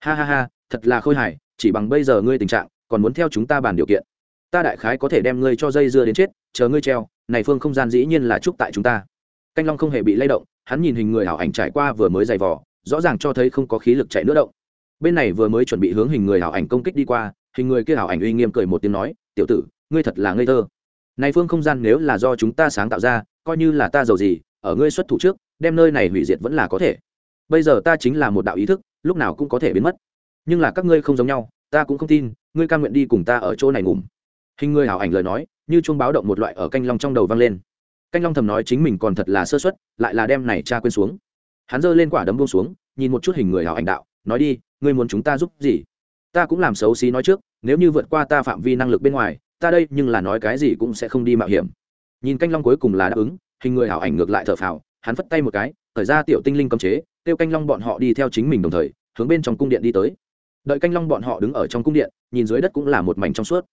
Speaker 1: Ha ha ha, thật là khôi hài, chỉ bằng bây giờ ngươi tình trạng, còn muốn theo chúng ta bàn điều kiện. Ta đại khái có thể đem ngươi cho dây dưa đến chết, chờ ngươi treo, này phương không gian dĩ nhiên là chúc tại chúng ta. Canh long không hề bị lay động, hắn nhìn hình người hảo ảnh trải qua vừa mới dày vỏ rõ ràng cho thấy không có khí lực chạy nữa động. Bên này vừa mới chuẩn bị hướng hình người hảo ảnh công kích đi qua, hình người kia hảo ảnh uy nghiêm cười một tiếng nói, tiểu tử, ngươi thật là ngây thơ này phương không gian nếu là do chúng ta sáng tạo ra, coi như là ta giàu gì, ở ngươi xuất thủ trước, đem nơi này hủy diệt vẫn là có thể. Bây giờ ta chính là một đạo ý thức, lúc nào cũng có thể biến mất. Nhưng là các ngươi không giống nhau, ta cũng không tin, ngươi ca nguyện đi cùng ta ở chỗ này ngủm hình người hảo ảnh lời nói, như chuông báo động một loại ở canh long trong đầu vang lên. Canh long thầm nói chính mình còn thật là sơ suất, lại là đem này cha quên xuống. Hắn giơ lên quả đấm buông xuống, nhìn một chút hình người hảo ảnh đạo, nói đi, ngươi muốn chúng ta giúp gì? Ta cũng làm xấu xí nói trước, nếu như vượt qua ta phạm vi năng lực bên ngoài ta đây nhưng là nói cái gì cũng sẽ không đi mạo hiểm. Nhìn canh long cuối cùng là đáp ứng, hình người hảo ảnh ngược lại thở phào, hắn phất tay một cái, thời ra tiểu tinh linh cấm chế tiêu canh long bọn họ đi theo chính mình đồng thời, hướng bên trong cung điện đi tới. Đợi canh long bọn họ đứng ở trong cung điện, nhìn dưới đất cũng là một mảnh trong suốt.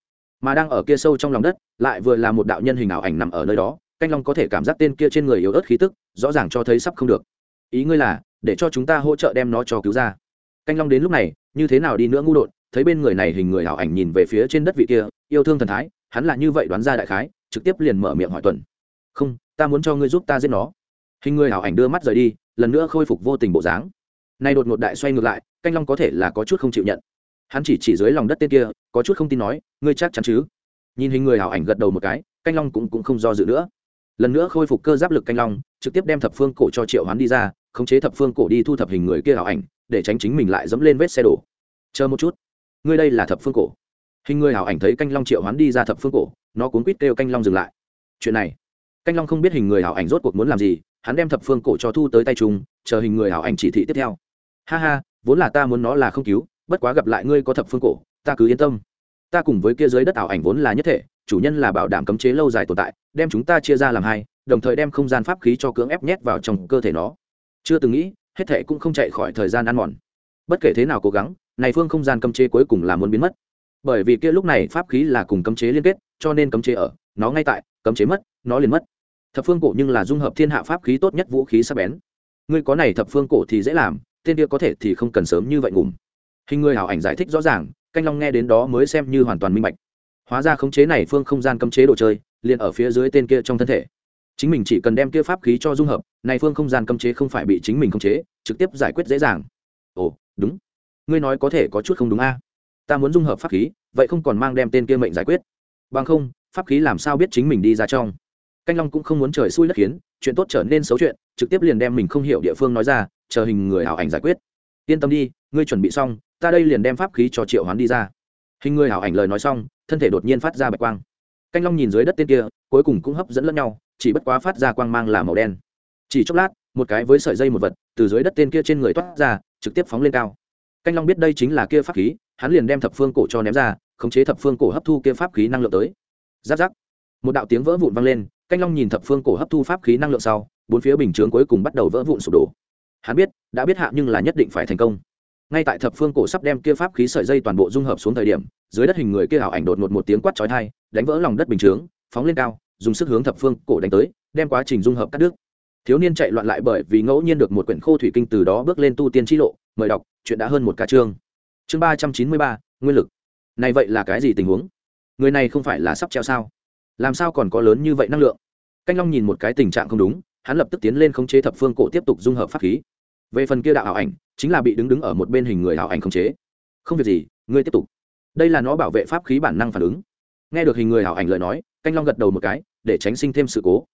Speaker 1: Mà đang ở kia sâu trong lòng đất, lại vừa là một đạo nhân hình ảo ảnh nằm ở nơi đó, canh long có thể cảm giác tên kia trên người yếu ớt khí tức, rõ ràng cho thấy sắp không được. Ý ngươi là, để cho chúng ta hỗ trợ đem nó cho cứu ra. Canh long đến lúc này, như thế nào đi nữa ngu đột, thấy bên người này hình người ảo ảnh nhìn về phía trên đất vị kia yêu thương thần thái hắn là như vậy đoán ra đại khái trực tiếp liền mở miệng hỏi tuần. Không ta muốn cho ngươi giúp ta giết nó. Hình người ảo ảnh đưa mắt rời đi lần nữa khôi phục vô tình bộ dáng. Nay đột ngột đại xoay ngược lại canh long có thể là có chút không chịu nhận. Hắn chỉ chỉ dưới lòng đất tên kia có chút không tin nói ngươi chắc chắn chứ? Nhìn hình người ảo ảnh gật đầu một cái canh long cũng, cũng không do dự nữa. Lần nữa khôi phục cơ giáp lực canh long trực tiếp đem thập phương cổ cho triệu hoán đi ra khống chế thập phương cổ đi thu thập hình người kia ảo ảnh để tránh chính mình lại dẫm lên vết xe đổ. Chờ một chút. Ngươi đây là thập phương cổ hình người hảo ảnh thấy canh long triệu hoán đi ra thập phương cổ, nó cuốn quýt kêu canh long dừng lại. Chuyện này, canh long không biết hình người hảo ảnh rốt cuộc muốn làm gì, hắn đem thập phương cổ cho thu tới tay chung, chờ hình người hảo ảnh chỉ thị tiếp theo. Ha ha, vốn là ta muốn nó là không cứu, bất quá gặp lại ngươi có thập phương cổ, ta cứ yên tâm. Ta cùng với kia dưới đất ảo ảnh vốn là nhất thể, chủ nhân là bảo đảm cấm chế lâu dài tồn tại, đem chúng ta chia ra làm hai, đồng thời đem không gian pháp khí cho cưỡng ép nhét vào trong cơ thể nó. Chưa từng nghĩ, hết thể cũng không chạy khỏi thời gian ăn mòn. Bất kể thế nào cố gắng, này phương không gian cấm chế cuối cùng là muốn biến mất bởi vì kia lúc này pháp khí là cùng cấm chế liên kết, cho nên cấm chế ở, nó ngay tại, cấm chế mất, nó liền mất. Thập phương cổ nhưng là dung hợp thiên hạ pháp khí tốt nhất vũ khí sắc bén. Ngươi có này thập phương cổ thì dễ làm, tên kia có thể thì không cần sớm như vậy ngủm. Hình người hảo ảnh giải thích rõ ràng, canh long nghe đến đó mới xem như hoàn toàn minh bạch. Hóa ra khống chế này phương không gian cấm chế đồ chơi, liền ở phía dưới tên kia trong thân thể. Chính mình chỉ cần đem kia pháp khí cho dung hợp, này phương không gian cấm chế không phải bị chính mình khống chế, trực tiếp giải quyết dễ dàng. Ồ, đúng. Ngươi nói có thể có chút không đúng a ta muốn dung hợp pháp khí, vậy không còn mang đem tên kia mệnh giải quyết. Bằng không, pháp khí làm sao biết chính mình đi ra trong? Canh long cũng không muốn trời xui đất khiến, chuyện tốt trở nên xấu chuyện, trực tiếp liền đem mình không hiểu địa phương nói ra, chờ hình người ảo ảnh giải quyết. Yên tâm đi, ngươi chuẩn bị xong, ta đây liền đem pháp khí cho triệu hoán đi ra. Hình người ảo ảnh lời nói xong, thân thể đột nhiên phát ra bạch quang. Canh long nhìn dưới đất tên kia, cuối cùng cũng hấp dẫn lẫn nhau, chỉ bất quá phát ra quang mang là màu đen. Chỉ chốc lát, một cái với sợi dây một vật từ dưới đất tên kia trên người toát ra, trực tiếp phóng lên cao. Canh long biết đây chính là kia pháp khí hắn liền đem thập phương cổ cho ném ra, khống chế thập phương cổ hấp thu kia pháp khí năng lượng tới. Giáp giáp. Một đạo tiếng vỡ vụn vang lên, canh long nhìn thập phương cổ hấp thu pháp khí năng lượng sau, bốn phía bình chướng cuối cùng bắt đầu vỡ vụn sụp đổ. Hắn biết, đã biết hạ nhưng là nhất định phải thành công. Ngay tại thập phương cổ sắp đem kia pháp khí sợi dây toàn bộ dung hợp xuống thời điểm, dưới đất hình người kia ảo ảnh đột ngột một tiếng quát chói tai, đánh vỡ lòng đất bình chướng, phóng lên cao, dùng sức hướng thập phương cổ đánh tới, đem quá trình dung hợp cắt đứt. Thiếu niên chạy loạn lại bởi vì ngẫu nhiên được một quyển khô thủy kinh từ đó bước lên tu tiên chi lộ, mời đọc, chuyện đã hơn một ca chương chương ba trăm chín mươi ba, nguyên lực. Này vậy là cái gì tình huống? Người này không phải là sắp treo sao? Làm sao còn có lớn như vậy năng lượng? Canh long nhìn một cái tình trạng không đúng, hắn lập tức tiến lên khống chế thập phương cổ tiếp tục dung hợp pháp khí. Về phần kia đạo ảo ảnh, chính là bị đứng đứng ở một bên hình người ảo ảnh khống chế. Không việc gì, ngươi tiếp tục. Đây là nó bảo vệ pháp khí bản năng phản ứng. Nghe được hình người ảo ảnh lời nói, canh long gật đầu một cái, để tránh sinh thêm sự cố.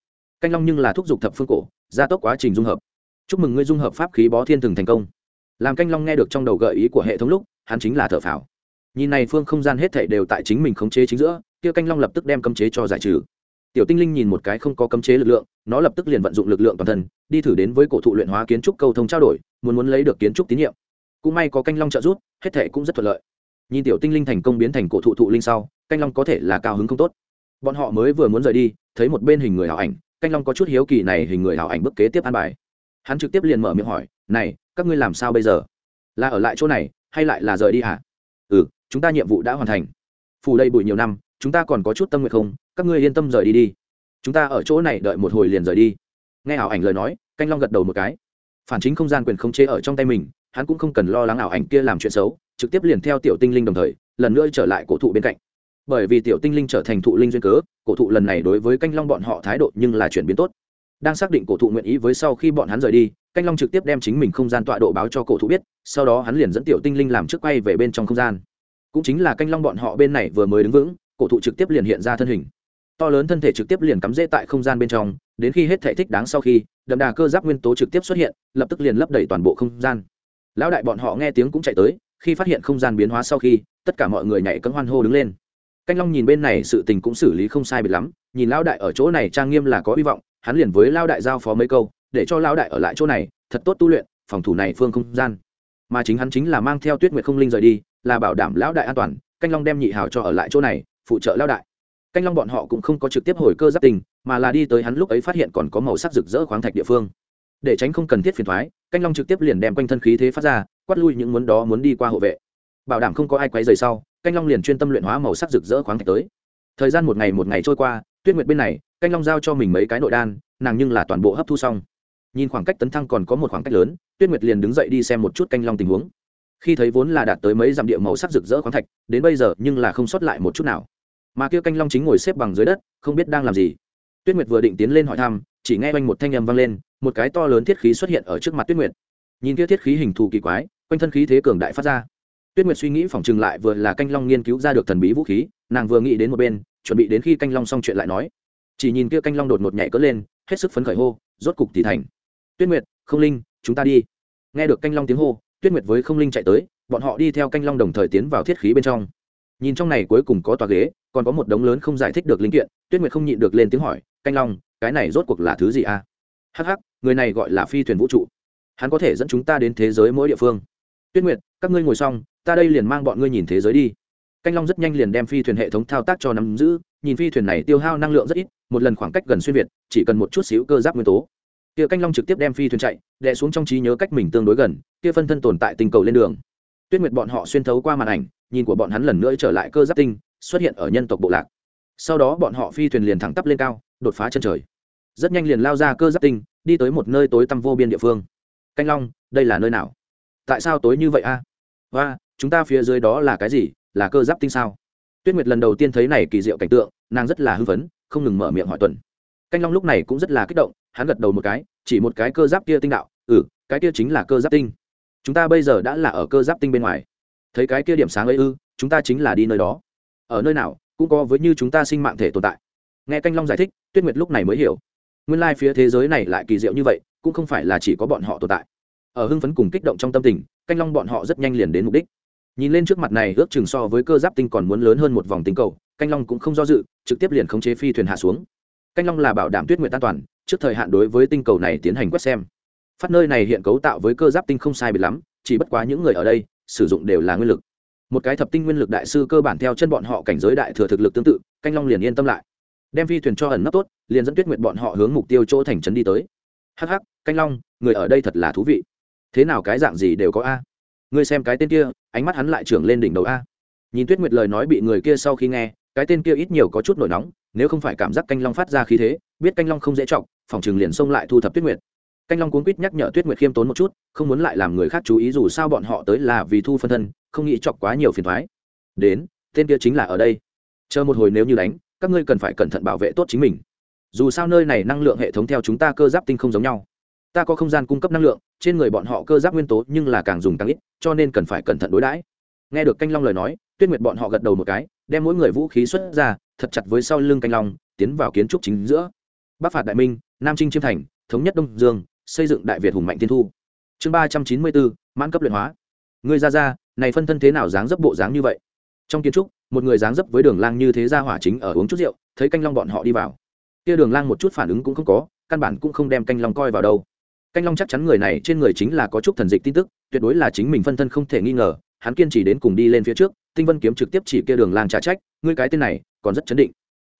Speaker 1: Canh long nhưng là thúc giục thập phương cổ, gia tốc quá trình dung hợp. Chúc mừng ngươi dung hợp pháp khí bó thiên thường thành công. Làm canh long nghe được trong đầu gợi ý của hệ thống lúc hắn chính là thợ phào. Nhìn này phương không gian hết thảy đều tại chính mình khống chế chính giữa, kia canh long lập tức đem cấm chế cho giải trừ. Tiểu tinh linh nhìn một cái không có cấm chế lực lượng, nó lập tức liền vận dụng lực lượng toàn thân, đi thử đến với cổ thụ luyện hóa kiến trúc cầu thông trao đổi, muốn muốn lấy được kiến trúc tín nhiệm. Cũng may có canh long trợ giúp, hết thảy cũng rất thuận lợi. Nhìn tiểu tinh linh thành công biến thành cổ thụ thụ linh sau, canh long có thể là cao hứng không tốt. Bọn họ mới vừa muốn rời đi, thấy một bên hình người hảo ảnh, canh long có chút hiếu kỳ này hình người hảo ảnh bức kế tiếp an bài. Hắn trực tiếp liền mở miệng hỏi, này, các ngươi làm sao bây giờ? Là ở lại chỗ này hay lại là rời đi hả? Ừ chúng ta nhiệm vụ đã hoàn thành. Phủ đây bụi nhiều năm, chúng ta còn có chút tâm nguyện không? Các ngươi yên tâm rời đi đi. Chúng ta ở chỗ này đợi một hồi liền rời đi. Nghe ảo ảnh lời nói, canh long gật đầu một cái. Phản chính không gian quyền không chế ở trong tay mình, hắn cũng không cần lo lắng ảo ảnh kia làm chuyện xấu, trực tiếp liền theo tiểu tinh linh đồng thời, lần nữa trở lại cổ thụ bên cạnh. Bởi vì tiểu tinh linh trở thành thụ linh duyên cớ, cổ thụ lần này đối với canh long bọn họ thái độ nhưng là chuyển biến tốt. Đang xác định cổ thụ nguyện ý với sau khi bọn hắn rời đi canh long trực tiếp đem chính mình không gian tọa độ báo cho cổ thụ biết, sau đó hắn liền dẫn tiểu tinh linh làm trước quay về bên trong không gian. Cũng chính là canh long bọn họ bên này vừa mới đứng vững, cổ thụ trực tiếp liền hiện ra thân hình. To lớn thân thể trực tiếp liền cắm rễ tại không gian bên trong, đến khi hết thể thích đáng sau khi, đậm đà cơ giáp nguyên tố trực tiếp xuất hiện, lập tức liền lấp đầy toàn bộ không gian. Lão đại bọn họ nghe tiếng cũng chạy tới, khi phát hiện không gian biến hóa sau khi, tất cả mọi người nhảy cấm hoan hô đứng lên. Canh long nhìn bên này sự tình cũng xử lý không sai biệt lắm, nhìn lão đại ở chỗ này trang nghiêm là có hy vọng, hắn liền với lão đại giao phó mấy câu để cho lão đại ở lại chỗ này, thật tốt tu luyện, phòng thủ này phương không gian. Mà chính hắn chính là mang theo tuyết nguyệt không linh rời đi, là bảo đảm lão đại an toàn, canh long đem nhị hào cho ở lại chỗ này, phụ trợ lão đại. Canh long bọn họ cũng không có trực tiếp hồi cơ giáp tình, mà là đi tới hắn lúc ấy phát hiện còn có màu sắc rực rỡ khoáng thạch địa phương. Để tránh không cần thiết phiền thoái canh long trực tiếp liền đem quanh thân khí thế phát ra, quát lui những muốn đó muốn đi qua hộ vệ. Bảo đảm không có ai quấy rời sau, canh long liền chuyên tâm luyện hóa màu sắc rực rỡ khoáng thạch tới. Thời gian một ngày một ngày trôi qua, tuyết nguyệt bên này, canh long giao cho mình mấy cái nội đan, nàng nhưng là toàn bộ hấp thu xong nhìn khoảng cách tấn thăng còn có một khoảng cách lớn, tuyết nguyệt liền đứng dậy đi xem một chút canh long tình huống. Khi thấy vốn là đạt tới mấy dặm địa màu sắc rực rỡ khoáng thạch, đến bây giờ nhưng là không sót lại một chút nào. Mà kia canh long chính ngồi xếp bằng dưới đất, không biết đang làm gì. Tuyết nguyệt vừa định tiến lên hỏi thăm, chỉ nghe quanh một thanh âm vang lên, một cái to lớn thiết khí xuất hiện ở trước mặt tuyết nguyệt. Nhìn kia thiết khí hình thù kỳ quái, quanh thân khí thế cường đại phát ra. Tuyết nguyệt suy nghĩ phỏng chừng lại vừa là canh long nghiên cứu ra được thần bí vũ khí, nàng vừa nghĩ đến một bên, chuẩn bị đến khi canh long xong chuyện lại nói. Chỉ nhìn kia canh long đột một nhảy cỡ lên, hết sức phấn khởi hô, rốt cục thì thành tuyết nguyệt, không linh, chúng ta đi. Nghe được canh long tiếng hô, tuyết nguyệt với không linh chạy tới, bọn họ đi theo canh long đồng thời tiến vào thiết khí bên trong. Nhìn trong này cuối cùng có tòa ghế, còn có một đống lớn không giải thích được linh kiện, tuyết nguyệt không nhịn được lên tiếng hỏi, canh long, cái này rốt cuộc là thứ gì a à? hh người này gọi là phi thuyền vũ trụ. Hắn có thể dẫn chúng ta đến thế giới mỗi địa phương. Tuyết nguyệt, các ngươi ngồi xong, ta đây liền mang bọn ngươi nhìn thế giới đi. Canh long rất nhanh liền đem phi thuyền hệ thống thao tác cho nắm giữ, nhìn phi thuyền này tiêu hao năng lượng rất ít, một lần khoảng cách gần xuyên việt, chỉ cần một chút xíu cơ giáp nguyên tố kia canh long trực tiếp đem phi thuyền chạy đè xuống trong trí nhớ cách mình tương đối gần kia phân thân tồn tại tình cầu lên đường. Tuyết nguyệt bọn họ xuyên thấu qua màn ảnh nhìn của bọn hắn lần nữa trở lại cơ giáp tinh xuất hiện ở nhân tộc bộ lạc. Sau đó bọn họ phi thuyền liền thẳng tắp lên cao đột phá chân trời. Rất nhanh liền lao ra cơ giáp tinh đi tới một nơi tối tăm vô biên địa phương. Canh long đây là nơi nào? Tại sao tối như vậy a? Và chúng ta phía dưới đó là cái gì? Là cơ giáp tinh sao? Tuyết nguyệt lần đầu tiên thấy này kỳ diệu cảnh tượng nàng rất là hư vấn, không ngừng mở miệng hỏi tuần canh long lúc này cũng rất là kích động, hắn gật đầu một cái, chỉ một cái cơ giáp kia tinh đạo ừ cái kia chính là cơ giáp tinh. Chúng ta bây giờ đã là ở cơ giáp tinh bên ngoài. Thấy cái kia điểm sáng ấy ư, chúng ta chính là đi nơi đó. Ở nơi nào, cũng có với như chúng ta sinh mạng thể tồn tại. Nghe canh long giải thích, tuyết nguyệt lúc này mới hiểu. Nguyên lai phía thế giới này lại kỳ diệu như vậy, cũng không phải là chỉ có bọn họ tồn tại. Ở hưng phấn cùng kích động trong tâm tình, canh long bọn họ rất nhanh liền đến mục đích. Nhìn lên trước mặt này, ước chừng so với cơ giáp tinh còn muốn lớn hơn một vòng tinh cầu, canh long cũng không do dự, trực tiếp liền khống chế phi thuyền hạ xuống canh long là bảo đảm tuyết nguyện an toàn, trước thời hạn đối với tinh cầu này tiến hành quét xem. Phát nơi này hiện cấu tạo với cơ giáp tinh không sai biệt lắm, chỉ bất quá những người ở đây sử dụng đều là nguyên lực. Một cái thập tinh nguyên lực đại sư cơ bản theo chân bọn họ cảnh giới đại thừa thực lực tương tự, canh long liền yên tâm lại. Đem phi thuyền cho ẩn nấp tốt, liền dẫn tuyết nguyệt bọn họ hướng mục tiêu chỗ thành trấn đi tới. Hắc hắc, canh long, người ở đây thật là thú vị. Thế nào cái dạng gì đều có a? Ngươi xem cái tên kia, ánh mắt hắn lại trưởng lên đỉnh đầu a. Nhìn tuyết nguyệt lời nói bị người kia sau khi nghe, cái tên kia ít nhiều có chút nổi nóng nếu không phải cảm giác canh long phát ra khí thế, biết canh long không dễ trọng phòng trường liền xông lại thu thập tuyết nguyệt. Canh long cuốn quýt nhắc nhở tuyết nguyệt khiêm tốn một chút, không muốn lại làm người khác chú ý dù sao bọn họ tới là vì thu phân thân, không nghĩ chọc quá nhiều phiền thoái đến, tên kia chính là ở đây. Chờ một hồi nếu như đánh, các ngươi cần phải cẩn thận bảo vệ tốt chính mình. Dù sao nơi này năng lượng hệ thống theo chúng ta cơ giáp tinh không giống nhau. Ta có không gian cung cấp năng lượng, trên người bọn họ cơ giáp nguyên tố nhưng là càng dùng càng ít, cho nên cần phải cẩn thận đối đãi. Nghe được canh long lời nói, tuyết nguyệt bọn họ gật đầu một cái, đem mỗi người vũ khí xuất ra thật chặt với sau lưng canh long, tiến vào kiến trúc chính giữa. Bắc phạt đại minh, nam trinh chiêm thành, thống nhất đông dương, xây dựng đại việt hùng mạnh tiên thu. Chương ba trăm chín mươi bốn, mãn cấp luyện hóa. Người ra ra, này phân thân thế nào dáng dấp bộ dáng như vậy? Trong kiến trúc, một người dáng dấp với đường lang như thế ra hỏa chính ở uống chút rượu, thấy canh long bọn họ đi vào. Kia đường lang một chút phản ứng cũng không có, căn bản cũng không đem canh long coi vào đâu. Canh long chắc chắn người này trên người chính là có chút thần dịch tin tức, tuyệt đối là chính mình phân thân không thể nghi ngờ hắn kiên trì đến cùng đi lên phía trước, tinh vân kiếm trực tiếp chỉ kia đường lang trả trách, ngươi cái tên này, còn rất chấn định.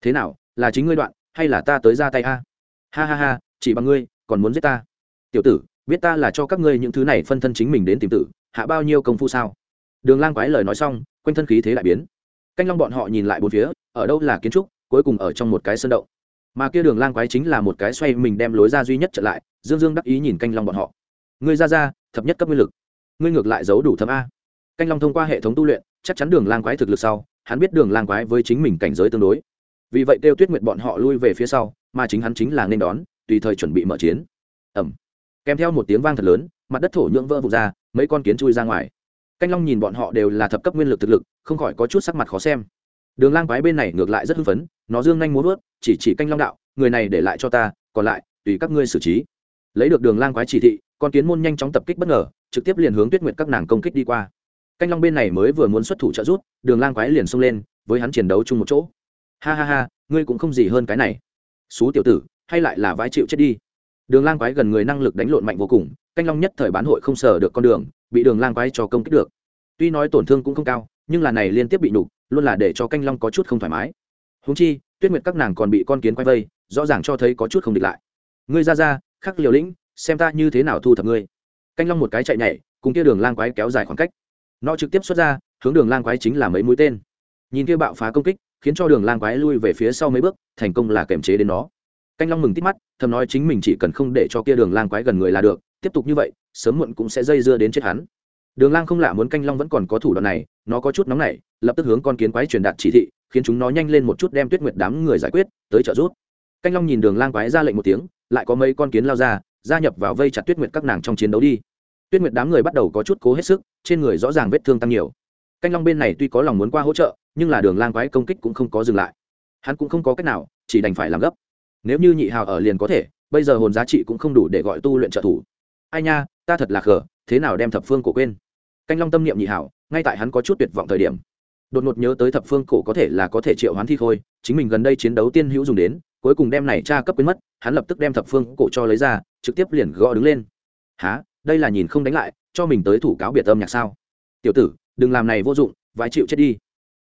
Speaker 1: Thế nào, là chính ngươi đoạn, hay là ta tới ra tay a? Ha ha ha, chỉ bằng ngươi, còn muốn giết ta? Tiểu tử, biết ta là cho các ngươi những thứ này phân thân chính mình đến tìm tử, hạ bao nhiêu công phu sao? Đường lang quái lời nói xong, quanh thân khí thế lại biến. Canh long bọn họ nhìn lại bốn phía, ở đâu là kiến trúc, cuối cùng ở trong một cái sân động. Mà kia đường lang quái chính là một cái xoay mình đem lối ra duy nhất trở lại, dương dương đắc ý nhìn canh long bọn họ. Ngươi ra ra, thập nhất cấp nguyên lực, ngươi ngược lại giấu đủ thấm a canh long thông qua hệ thống tu luyện, chắc chắn đường lang quái thực lực sau, hắn biết đường lang quái với chính mình cảnh giới tương đối. Vì vậy kêu tuyết nguyệt bọn họ lui về phía sau, mà chính hắn chính là nên đón, tùy thời chuẩn bị mở chiến. Ẩm kèm theo một tiếng vang thật lớn, mặt đất thổ nhưỡng vỡ vụt ra, mấy con kiến chui ra ngoài. Canh long nhìn bọn họ đều là thập cấp nguyên lực thực lực, không khỏi có chút sắc mặt khó xem. Đường lang quái bên này ngược lại rất hưng phấn, nó dương nhanh muốn vớt chỉ chỉ canh long đạo, người này để lại cho ta, còn lại, tùy các ngươi xử trí. Lấy được đường lang quái chỉ thị, con kiến môn nhanh chóng tập kích bất ngờ, trực tiếp liền hướng tuyết nguyệt các nàng công kích đi qua canh long bên này mới vừa muốn xuất thủ trợ rút đường lang quái liền xông lên, với hắn chiến đấu chung một chỗ. Ha ha ha, ngươi cũng không gì hơn cái này. Xú tiểu tử, hay lại là Vai chịu chết đi. Đường lang quái gần người năng lực đánh lộn mạnh vô cùng, canh long nhất thời bán hội không sờ được con đường, bị đường lang quái cho công kích được. Tuy nói tổn thương cũng không cao, nhưng là này liên tiếp bị nhục, luôn là để cho canh long có chút không thoải mái. Húng chi, tuyết nguyệt các nàng còn bị con kiến quay vây, rõ ràng cho thấy có chút không địch lại. Ngươi ra ra, khắc liều lĩnh, xem ta như thế nào thu thập ngươi. Canh long một cái chạy nhảy, cùng kia đường lang quái kéo dài khoảng cách nó trực tiếp xuất ra, hướng đường lang quái chính là mấy mũi tên. Nhìn kia bạo phá công kích, khiến cho đường lang quái lui về phía sau mấy bước, thành công là kềm chế đến nó. Canh long mừng tít mắt, thầm nói chính mình chỉ cần không để cho kia đường lang quái gần người là được, tiếp tục như vậy, sớm muộn cũng sẽ dây dưa đến chết hắn. Đường lang không lạ muốn canh long vẫn còn có thủ đoạn này, nó có chút nóng nảy, lập tức hướng con kiến quái truyền đạt chỉ thị, khiến chúng nó nhanh lên một chút đem tuyết nguyệt đám người giải quyết, tới trợ giúp. Canh long nhìn đường lang quái ra lệnh một tiếng, lại có mấy con kiến lao ra, gia nhập vào vây chặt tuyết nguyệt các nàng trong chiến đấu đi tuyết nguyệt đám người bắt đầu có chút cố hết sức trên người rõ ràng vết thương tăng nhiều. Canh long bên này tuy có lòng muốn qua hỗ trợ nhưng là đường lang quái công kích cũng không có dừng lại. Hắn cũng không có cách nào chỉ đành phải làm gấp. Nếu như nhị hào ở liền có thể bây giờ hồn giá trị cũng không đủ để gọi tu luyện trợ thủ. Ai nha ta thật là khờ thế nào đem thập phương cổ quên? Canh long tâm niệm nhị Hào, ngay tại hắn có chút tuyệt vọng thời điểm. Đột ngột nhớ tới thập phương cổ có thể là có thể triệu hoán thi khôi chính mình gần đây chiến đấu tiên hữu dùng đến cuối cùng đem này tra cấp quên mất hắn lập tức đem thập phương cổ cho lấy ra trực tiếp liền gõ đứng lên. Há đây là nhìn không đánh lại, cho mình tới thủ cáo biệt âm nhạc sao? Tiểu tử, đừng làm này vô dụng, vãi chịu chết đi.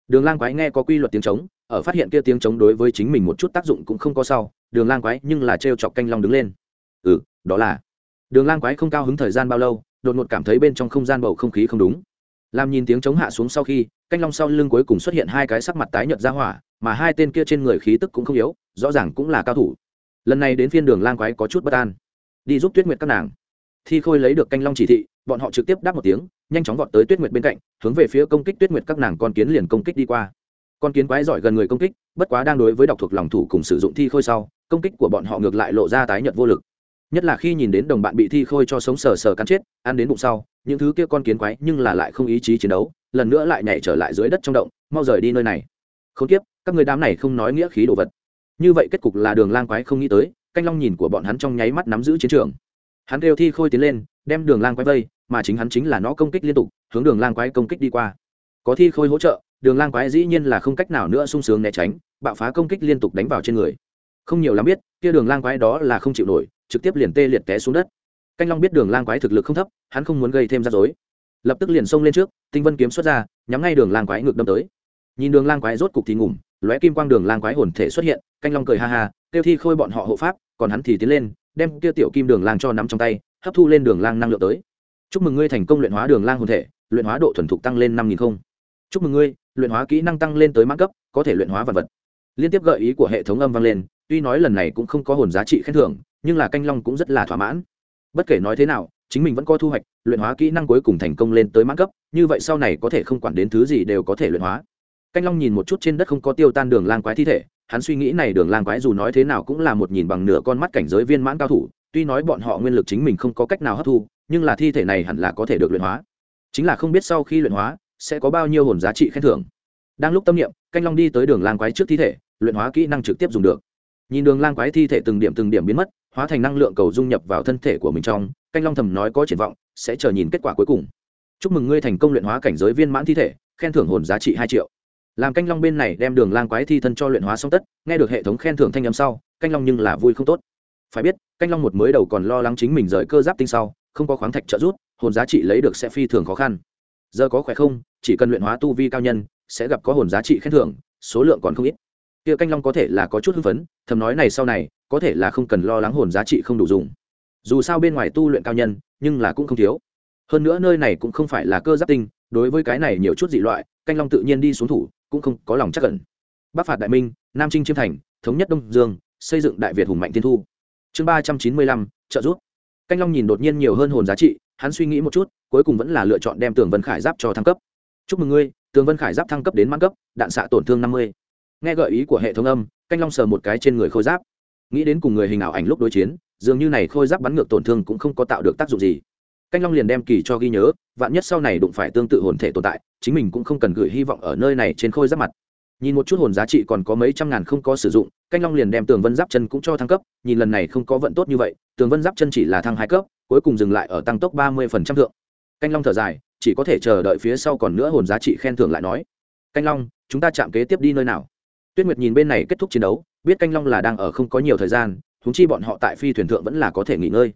Speaker 1: Đường lang quái nghe có quy luật tiếng trống, ở phát hiện kia tiếng trống đối với chính mình một chút tác dụng cũng không có sau, đường lang quái nhưng là trêu chọc canh long đứng lên. Ừ đó là. Đường lang quái không cao hứng thời gian bao lâu, đột ngột cảm thấy bên trong không gian bầu không khí không đúng. Làm nhìn tiếng chống hạ xuống sau khi, canh long sau lưng cuối cùng xuất hiện hai cái sắc mặt tái nhợt ra hỏa, mà hai tên kia trên người khí tức cũng không yếu, rõ ràng cũng là cao thủ. Lần này đến phiên đường lang quái có chút bất an. Đi giúp tuyết nguyệt các nàng thi khôi lấy được canh long chỉ thị, bọn họ trực tiếp đáp một tiếng, nhanh chóng vọt tới tuyết nguyệt bên cạnh, hướng về phía công kích tuyết nguyệt các nàng con kiến liền công kích đi qua. Con kiến quái giỏi gần người công kích, bất quá đang đối với độc thuộc lòng thủ cùng sử dụng thi khôi sau, công kích của bọn họ ngược lại lộ ra tái nhợt vô lực. Nhất là khi nhìn đến đồng bạn bị thi khôi cho sống sờ sờ cắn chết, ăn đến bụng sau, những thứ kia con kiến quái nhưng là lại không ý chí chiến đấu, lần nữa lại nhảy trở lại dưới đất trong động, mau rời đi nơi này. Không tiếp các người đám này không nói nghĩa khí đồ vật. Như vậy kết cục là đường lang quái không nghĩ tới, canh long nhìn của bọn hắn trong nháy mắt nắm giữ chiến trường hắn kêu thi khôi tiến lên, đem đường lang quái vây, mà chính hắn chính là nó công kích liên tục, hướng đường lang quái công kích đi qua. Có thi khôi hỗ trợ, đường lang quái dĩ nhiên là không cách nào nữa sung sướng né tránh, bạo phá công kích liên tục đánh vào trên người. Không nhiều lắm biết, kia đường lang quái đó là không chịu nổi, trực tiếp liền tê liệt té xuống đất. Canh long biết đường lang quái thực lực không thấp, hắn không muốn gây thêm rắc rối. Lập tức liền xông lên trước, tinh vân kiếm xuất ra, nhắm ngay đường lang quái ngược đâm tới. Nhìn đường lang quái rốt cục thì ngủm, lóe kim quang đường lang quái hồn thể xuất hiện, canh long cười ha ha tiêu thi khôi bọn họ hộ pháp, còn hắn thì tiến lên đem kia tiểu kim đường lang cho nắm trong tay, hấp thu lên đường lang năng lượng tới. Chúc mừng ngươi thành công luyện hóa đường lang hồn thể, luyện hóa độ thuần thục tăng lên năm nghìn không. Chúc mừng ngươi, luyện hóa kỹ năng tăng lên tới mãn cấp, có thể luyện hóa vật vật. Liên tiếp gợi ý của hệ thống âm vang lên, tuy nói lần này cũng không có hồn giá trị khen thưởng, nhưng là canh long cũng rất là thỏa mãn. Bất kể nói thế nào, chính mình vẫn có thu hoạch, luyện hóa kỹ năng cuối cùng thành công lên tới mãn cấp, như vậy sau này có thể không quản đến thứ gì đều có thể luyện hóa. Canh long nhìn một chút trên đất không có tiêu tan đường lang quái thi thể hắn suy nghĩ này đường lang quái dù nói thế nào cũng là một nhìn bằng nửa con mắt cảnh giới viên mãn cao thủ, tuy nói bọn họ nguyên lực chính mình không có cách nào hấp thu, nhưng là thi thể này hẳn là có thể được luyện hóa. Chính là không biết sau khi luyện hóa, sẽ có bao nhiêu hồn giá trị khen thưởng. Đang lúc tâm niệm, canh long đi tới đường lang quái trước thi thể, luyện hóa kỹ năng trực tiếp dùng được. Nhìn đường lang quái thi thể từng điểm từng điểm biến mất, hóa thành năng lượng cầu dung nhập vào thân thể của mình trong, canh long thầm nói có triển vọng, sẽ chờ nhìn kết quả cuối cùng. Chúc mừng ngươi thành công luyện hóa cảnh giới viên mãn thi thể, khen thưởng hồn giá trị hai triệu làm canh long bên này đem đường lang quái thi thân cho luyện hóa xong tất, nghe được hệ thống khen thưởng thanh âm sau, canh long nhưng là vui không tốt. Phải biết, canh long một mới đầu còn lo lắng chính mình rời cơ giáp tinh sau, không có khoáng thạch trợ rút hồn giá trị lấy được sẽ phi thường khó khăn. Giờ có khỏe không, chỉ cần luyện hóa tu vi cao nhân, sẽ gặp có hồn giá trị khen thưởng, số lượng còn không ít. Kia canh long có thể là có chút hưng phấn, thầm nói này sau này, có thể là không cần lo lắng hồn giá trị không đủ dùng. Dù sao bên ngoài tu luyện cao nhân, nhưng là cũng không thiếu. Hơn nữa nơi này cũng không phải là cơ giáp tinh, đối với cái này nhiều chút dị loại, canh long tự nhiên đi xuống thủ cũng không có lòng chắc cẩn bắc phạt đại minh, nam trinh chiêm thành, thống nhất đông dương, xây dựng đại việt hùng mạnh tiên thu. Chương ba trăm chín mươi lăm, trợ giúp. Canh long nhìn đột nhiên nhiều hơn hồn giá trị, hắn suy nghĩ một chút, cuối cùng vẫn là lựa chọn đem tường vân khải giáp cho thăng cấp. Chúc mừng ngươi, tường vân khải giáp thăng cấp đến mãn cấp, đạn xạ tổn thương năm mươi. Nghe gợi ý của hệ thống âm, canh long sờ một cái trên người khôi giáp. Nghĩ đến cùng người hình ảo ảnh lúc đối chiến, dường như này khôi giáp bắn ngược tổn thương cũng không có tạo được tác dụng gì. Canh long liền đem kỳ cho ghi nhớ, vạn nhất sau này đụng phải tương tự hồn thể tồn tại chính mình cũng không cần gửi hy vọng ở nơi này trên khôi giáp mặt. Nhìn một chút hồn giá trị còn có mấy trăm ngàn không có sử dụng, canh long liền đem tường vân giáp chân cũng cho thăng cấp, nhìn lần này không có vận tốt như vậy, tường vân giáp chân chỉ là thăng hai cấp, cuối cùng dừng lại ở tăng tốc ba mươi phần trăm thượng. Canh long thở dài, chỉ có thể chờ đợi phía sau còn nữa hồn giá trị khen thưởng lại nói. Canh long, chúng ta chạm kế tiếp đi nơi nào? Tuyết nguyệt nhìn bên này kết thúc chiến đấu, biết canh long là đang ở không có nhiều thời gian húng chi bọn họ tại phi thuyền thượng vẫn là có thể nghỉ ngơi.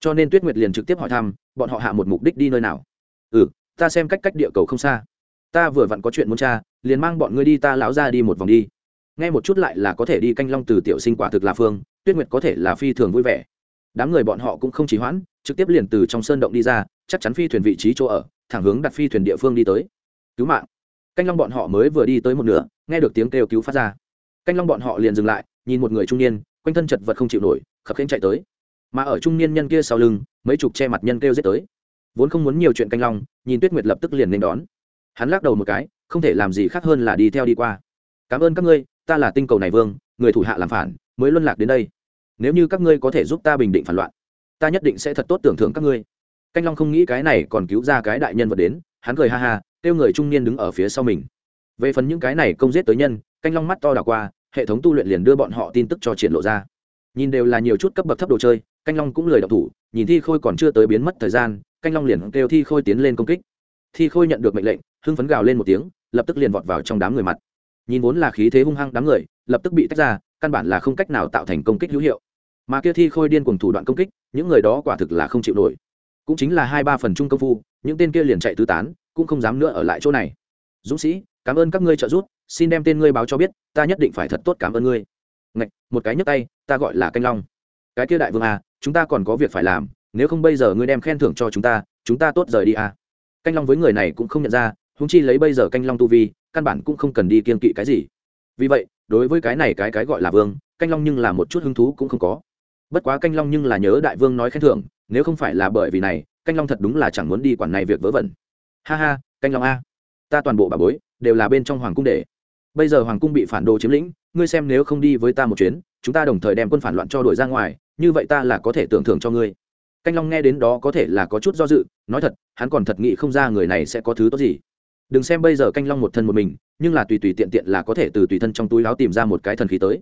Speaker 1: Cho nên tuyết nguyệt liền trực tiếp hỏi thăm, bọn họ hạ một mục đích đi nơi nào? Ừ ta xem cách cách địa cầu không xa ta vừa vặn có chuyện muốn cha liền mang bọn ngươi đi ta lão ra đi một vòng đi. Nghe một chút lại là có thể đi canh long từ tiểu sinh quả thực là phương, tuyết nguyệt có thể là phi thường vui vẻ. Đám người bọn họ cũng không chỉ hoãn, trực tiếp liền từ trong sơn động đi ra, chắc chắn phi thuyền vị trí chỗ ở, thẳng hướng đặt phi thuyền địa phương đi tới. Cứu mạng. Canh long bọn họ mới vừa đi tới một nửa, nghe được tiếng kêu cứu phát ra. Canh long bọn họ liền dừng lại, nhìn một người trung niên, quanh thân chật vật không chịu nổi, khập khiễng chạy tới. Mà ở trung niên nhân kia sau lưng, mấy chục che mặt nhân kêu giết tới. Vốn không muốn nhiều chuyện canh long, nhìn tuyết nguyệt lập tức liền nên đón hắn lắc đầu một cái, không thể làm gì khác hơn là đi theo đi qua. Cảm ơn các ngươi, ta là tinh cầu này vương, người thủ hạ làm phản, mới luân lạc đến đây. Nếu như các ngươi có thể giúp ta bình định phản loạn, ta nhất định sẽ thật tốt tưởng thưởng các ngươi. Canh long không nghĩ cái này còn cứu ra cái đại nhân vật đến, hắn cười ha ha, kêu người trung niên đứng ở phía sau mình. Về phần những cái này công giết tới nhân, canh long mắt to đảo qua, hệ thống tu luyện liền đưa bọn họ tin tức cho triển lộ ra. Nhìn đều là nhiều chút cấp bậc thấp đồ chơi, canh long cũng lời đọc thủ, nhìn thi khôi còn chưa tới biến mất thời gian, canh long liền kêu thi khôi tiến lên công kích. Thi khôi nhận được mệnh lệnh hưng phấn gào lên một tiếng lập tức liền vọt vào trong đám người mặt. Nhìn vốn là khí thế hung hăng đám người lập tức bị tách ra căn bản là không cách nào tạo thành công kích hữu hiệu. Mà kia thi khôi điên cùng thủ đoạn công kích những người đó quả thực là không chịu nổi. Cũng chính là hai ba phần trung công phu những tên kia liền chạy tứ tán cũng không dám nữa ở lại chỗ này. Dũng sĩ cảm ơn các ngươi trợ giúp xin đem tên ngươi báo cho biết ta nhất định phải thật tốt cảm ơn ngươi. Ngạch, một cái nhấc tay ta gọi là canh long. Cái kia đại vương à chúng ta còn có việc phải làm nếu không bây giờ ngươi đem khen thưởng cho chúng ta chúng ta tốt rời đi à. Canh long với người này cũng không nhận ra húng chi lấy bây giờ canh long tu vi, căn bản cũng không cần đi kiên kỵ cái gì. Vì vậy, đối với cái này cái cái gọi là vương, canh long nhưng là một chút hứng thú cũng không có. Bất quá canh long nhưng là nhớ đại vương nói khen thưởng, nếu không phải là bởi vì này, canh long thật đúng là chẳng muốn đi quản này việc vớ vẩn. Ha ha, canh long a. Ta toàn bộ bà bối, đều là bên trong hoàng cung để bây giờ hoàng cung bị phản đồ chiếm lĩnh, ngươi xem nếu không đi với ta một chuyến, chúng ta đồng thời đem quân phản loạn cho đuổi ra ngoài, như vậy ta là có thể tưởng thưởng cho ngươi. Canh long nghe đến đó có thể là có chút do dự, nói thật, hắn còn thật nghĩ không ra người này sẽ có thứ tốt gì đừng xem bây giờ canh long một thân một mình, nhưng là tùy tùy tiện tiện là có thể từ tùy thân trong túi láo tìm ra một cái thần khí tới.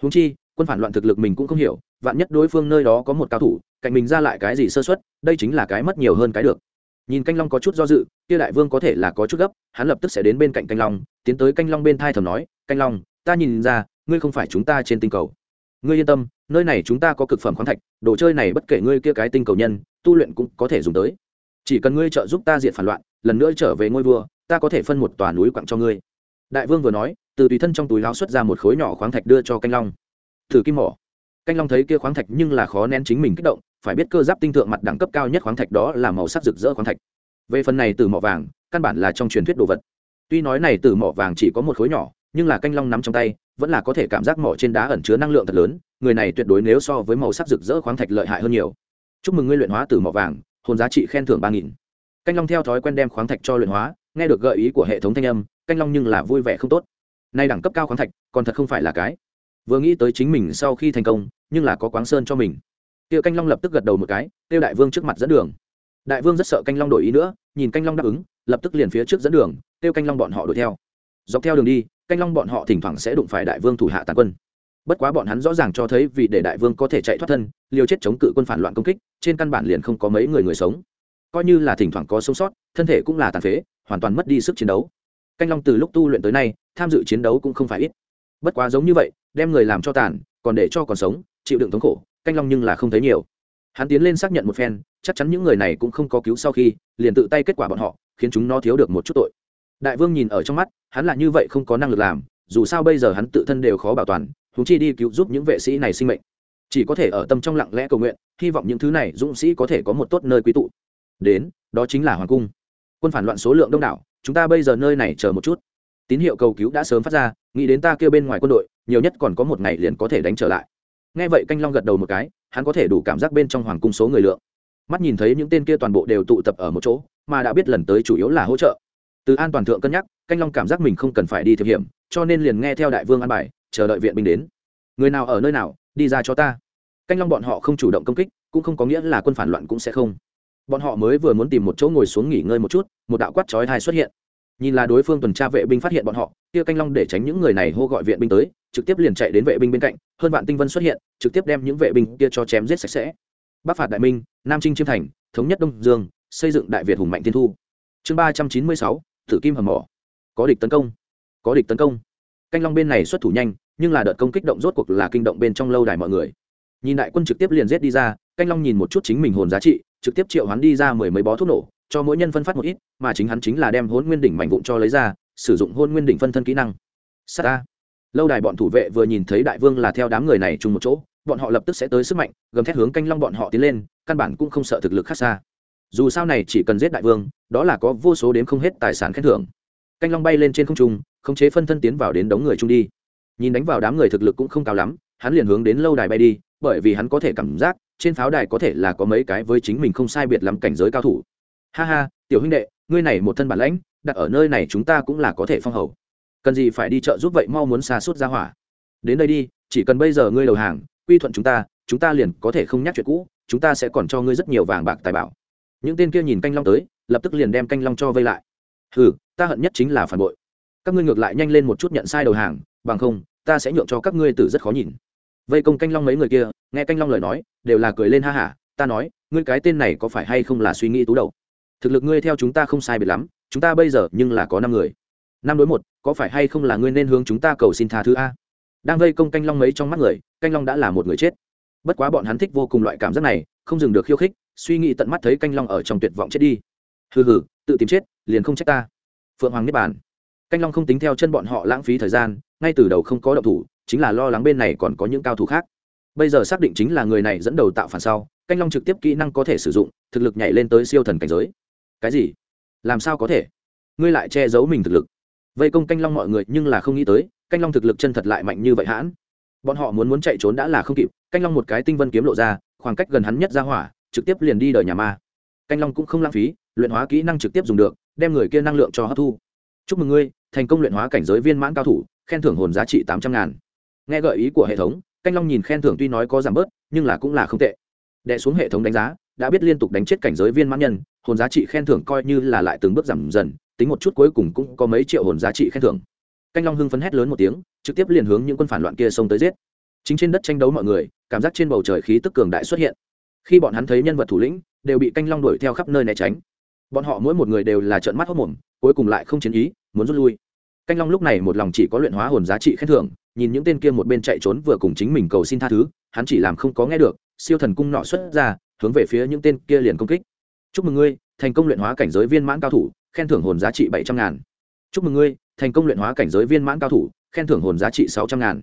Speaker 1: Húng chi, quân phản loạn thực lực mình cũng không hiểu, vạn nhất đối phương nơi đó có một cao thủ, cạnh mình ra lại cái gì sơ xuất đây chính là cái mất nhiều hơn cái được. Nhìn canh long có chút do dự, kia đại vương có thể là có chút gấp, hắn lập tức sẽ đến bên cạnh canh long, tiến tới canh long bên thai thầm nói, canh long, ta nhìn ra, ngươi không phải chúng ta trên tinh cầu. Ngươi yên tâm, nơi này chúng ta có cực phẩm khoáng thạch, đồ chơi này bất kể ngươi kia cái tinh cầu nhân, tu luyện cũng có thể dùng tới. Chỉ cần ngươi trợ giúp ta diện phản loạn, lần nữa trở về ngôi vua ta có thể phân một tòa núi quặng cho ngươi. Đại vương vừa nói, từ tùy thân trong túi láo xuất ra một khối nhỏ khoáng thạch đưa cho canh long. Thử kim mỏ. Canh long thấy kia khoáng thạch nhưng là khó nén chính mình kích động, phải biết cơ giáp tinh thượng mặt đẳng cấp cao nhất khoáng thạch đó là màu sắc rực rỡ khoáng thạch. Về phần này từ mỏ vàng, căn bản là trong truyền thuyết đồ vật. Tuy nói này từ mỏ vàng chỉ có một khối nhỏ, nhưng là canh long nắm trong tay, vẫn là có thể cảm giác mỏ trên đá ẩn chứa năng lượng thật lớn, người này tuyệt đối nếu so với màu sắc rực rỡ khoáng thạch lợi hại hơn nhiều. Chúc mừng ngươi luyện hóa từ mỏ vàng, hồn giá trị khen thưởng ba nghìn. Canh long theo thói quen đem khoáng thạch cho luyện hóa nghe được gợi ý của hệ thống thanh âm, canh long nhưng là vui vẻ không tốt. Nay đẳng cấp cao khoáng thạch, còn thật không phải là cái. Vừa nghĩ tới chính mình sau khi thành công, nhưng là có quáng sơn cho mình. Tiêu canh long lập tức gật đầu một cái tiêu đại vương trước mặt dẫn đường. Đại vương rất sợ canh long đổi ý nữa, nhìn canh long đáp ứng, lập tức liền phía trước dẫn đường tiêu canh long bọn họ đuổi theo. Dọc theo đường đi, canh long bọn họ thỉnh thoảng sẽ đụng phải đại vương thủ hạ tàn quân. Bất quá bọn hắn rõ ràng cho thấy vì để đại vương có thể chạy thoát thân, liều chết chống cự quân phản loạn công kích, trên căn bản liền không có mấy người người sống. Coi như là thỉnh thoảng có sống sót, thân thể cũng là tàn phế hoàn toàn mất đi sức chiến đấu. Canh long từ lúc tu luyện tới nay, tham dự chiến đấu cũng không phải ít. Bất quá giống như vậy, đem người làm cho tàn, còn để cho còn sống, chịu đựng thống khổ, canh long nhưng là không thấy nhiều. Hắn tiến lên xác nhận một phen, chắc chắn những người này cũng không có cứu sau khi, liền tự tay kết quả bọn họ, khiến chúng nó thiếu được một chút tội. Đại vương nhìn ở trong mắt, hắn là như vậy không có năng lực làm, dù sao bây giờ hắn tự thân đều khó bảo toàn thú chi đi cứu giúp những vệ sĩ này sinh mệnh. Chỉ có thể ở tâm trong lặng lẽ cầu nguyện, hy vọng những thứ này dũng sĩ có thể có một tốt nơi quý tụ. Đến, đó chính là hoàng cung quân phản loạn số lượng đông đảo, chúng ta bây giờ nơi này chờ một chút. Tín hiệu cầu cứu đã sớm phát ra, nghĩ đến ta kêu bên ngoài quân đội, nhiều nhất còn có một ngày liền có thể đánh trở lại. Nghe vậy canh long gật đầu một cái, hắn có thể đủ cảm giác bên trong hoàng cung số người lượng. Mắt nhìn thấy những tên kia toàn bộ đều tụ tập ở một chỗ, mà đã biết lần tới chủ yếu là hỗ trợ. Từ an toàn thượng cân nhắc, canh long cảm giác mình không cần phải đi thực hiểm, cho nên liền nghe theo đại vương an bài, chờ đợi viện binh đến. Người nào ở nơi nào, đi ra cho ta. Canh long bọn họ không chủ động công kích, cũng không có nghĩa là quân phản loạn cũng sẽ không bọn họ mới vừa muốn tìm một chỗ ngồi xuống nghỉ ngơi một chút, một đạo quát chói thai xuất hiện. Nhìn là đối phương tuần tra vệ binh phát hiện bọn họ, kia canh long để tránh những người này hô gọi viện binh tới, trực tiếp liền chạy đến vệ binh bên cạnh, hơn vạn tinh vân xuất hiện, trực tiếp đem những vệ binh kia cho chém giết sạch sẽ. Bắc phạt đại minh, nam trinh chiêm thành, thống nhất đông dương, xây dựng đại việt hùng mạnh thiên thu. Chương ba trăm chín mươi sáu thử kim hầm mỏ. Có địch tấn công. Có địch tấn công. Canh long bên này xuất thủ nhanh, nhưng là đợt công kích động rốt cuộc là kinh động bên trong lâu đài mọi người. Nhìn đại quân trực tiếp liền giết đi ra, canh long nhìn một chút chính mình hồn giá trị trực tiếp triệu hắn đi ra mười mấy bó thuốc nổ, cho mỗi nhân phân phát một ít, mà chính hắn chính là đem hôn nguyên đỉnh mảnh vụn cho lấy ra, sử dụng hôn nguyên đỉnh phân thân kỹ năng. S a lâu đài bọn thủ vệ vừa nhìn thấy đại vương là theo đám người này chung một chỗ, bọn họ lập tức sẽ tới sức mạnh, gầm thét hướng canh long bọn họ tiến lên, căn bản cũng không sợ thực lực khác xa. Dù sao này chỉ cần giết đại vương, đó là có vô số đếm không hết tài sản khen thưởng. Canh long bay lên trên không trung, khống chế phân thân tiến vào đến đống người chung đi. Nhìn đánh vào đám người thực lực cũng không cao lắm, hắn liền hướng đến lâu đài bay đi, bởi vì hắn có thể cảm giác trên pháo đài có thể là có mấy cái với chính mình không sai biệt lắm cảnh giới cao thủ. Ha ha, tiểu huynh đệ, ngươi này một thân bản lãnh, đặt ở nơi này chúng ta cũng là có thể phong hầu. Cần gì phải đi chợ giúp vậy mau muốn xa suốt ra hỏa. Đến đây đi, chỉ cần bây giờ ngươi đầu hàng, quy thuận chúng ta chúng ta liền có thể không nhắc chuyện cũ, chúng ta sẽ còn cho ngươi rất nhiều vàng bạc tài bảo. Những tên kia nhìn canh long tới, lập tức liền đem canh long cho vây lại. Ừ ta hận nhất chính là phản bội. Các ngươi ngược lại nhanh lên một chút nhận sai đầu hàng, bằng không, ta sẽ nhượng cho các ngươi tử rất khó nhìn vây công canh long mấy người kia, nghe canh long lời nói, đều là cười lên ha hả, ta nói, ngươi cái tên này có phải hay không là suy nghĩ tú đầu? Thực lực ngươi theo chúng ta không sai biệt lắm, chúng ta bây giờ nhưng là có năm người. Năm đối một, có phải hay không là ngươi nên hướng chúng ta cầu xin tha thứ a? Đang vây công canh long mấy trong mắt người, canh long đã là một người chết. Bất quá bọn hắn thích vô cùng loại cảm giác này, không dừng được khiêu khích, suy nghĩ tận mắt thấy canh long ở trong tuyệt vọng chết đi. Hừ hừ, tự tìm chết, liền không trách ta. Phượng hoàng niết bàn. Canh long không tính theo chân bọn họ lãng phí thời gian ngay từ đầu không có động thủ, chính là lo lắng bên này còn có những cao thủ khác. Bây giờ xác định chính là người này dẫn đầu tạo phản sau, canh long trực tiếp kỹ năng có thể sử dụng, thực lực nhảy lên tới siêu thần cảnh giới. Cái gì? Làm sao có thể? Ngươi lại che giấu mình thực lực. Vây công canh long mọi người nhưng là không nghĩ tới, canh long thực lực chân thật lại mạnh như vậy hãn. Bọn họ muốn muốn chạy trốn đã là không kịp, canh long một cái tinh vân kiếm lộ ra, khoảng cách gần hắn nhất ra hỏa, trực tiếp liền đi đời nhà ma. Canh long cũng không lãng phí, luyện hóa kỹ năng trực tiếp dùng được, đem người kia năng lượng cho hấp thu. Chúc mừng ngươi, thành công luyện hóa cảnh giới viên mãn cao thủ khen thưởng hồn giá trị tám trăm ngàn. Nghe gợi ý của hệ thống, canh long nhìn khen thưởng tuy nói có giảm bớt, nhưng là cũng là không tệ. Đệ xuống hệ thống đánh giá, đã biết liên tục đánh chết cảnh giới viên mãn nhân, hồn giá trị khen thưởng coi như là lại từng bước giảm dần, tính một chút cuối cùng cũng có mấy triệu hồn giá trị khen thưởng. Canh long hưng phấn hét lớn một tiếng, trực tiếp liền hướng những quân phản loạn kia xông tới giết. Chính trên đất tranh đấu mọi người, cảm giác trên bầu trời khí tức cường đại xuất hiện. Khi bọn hắn thấy nhân vật thủ lĩnh, đều bị canh long đuổi theo khắp nơi né tránh. Bọn họ mỗi một người đều là trợn mắt hốc mồm, cuối cùng lại không chiến ý, muốn rút lui canh long lúc này một lòng chỉ có luyện hóa hồn giá trị khen thưởng, nhìn những tên kia một bên chạy trốn vừa cùng chính mình cầu xin tha thứ, hắn chỉ làm không có nghe được, siêu thần cung nọ xuất ra, hướng về phía những tên kia liền công kích. Chúc mừng ngươi, thành công luyện hóa cảnh giới viên mãn cao thủ, khen thưởng hồn giá trị bảy trăm ngàn. Chúc mừng ngươi, thành công luyện hóa cảnh giới viên mãn cao thủ, khen thưởng hồn giá trị sáu trăm ngàn.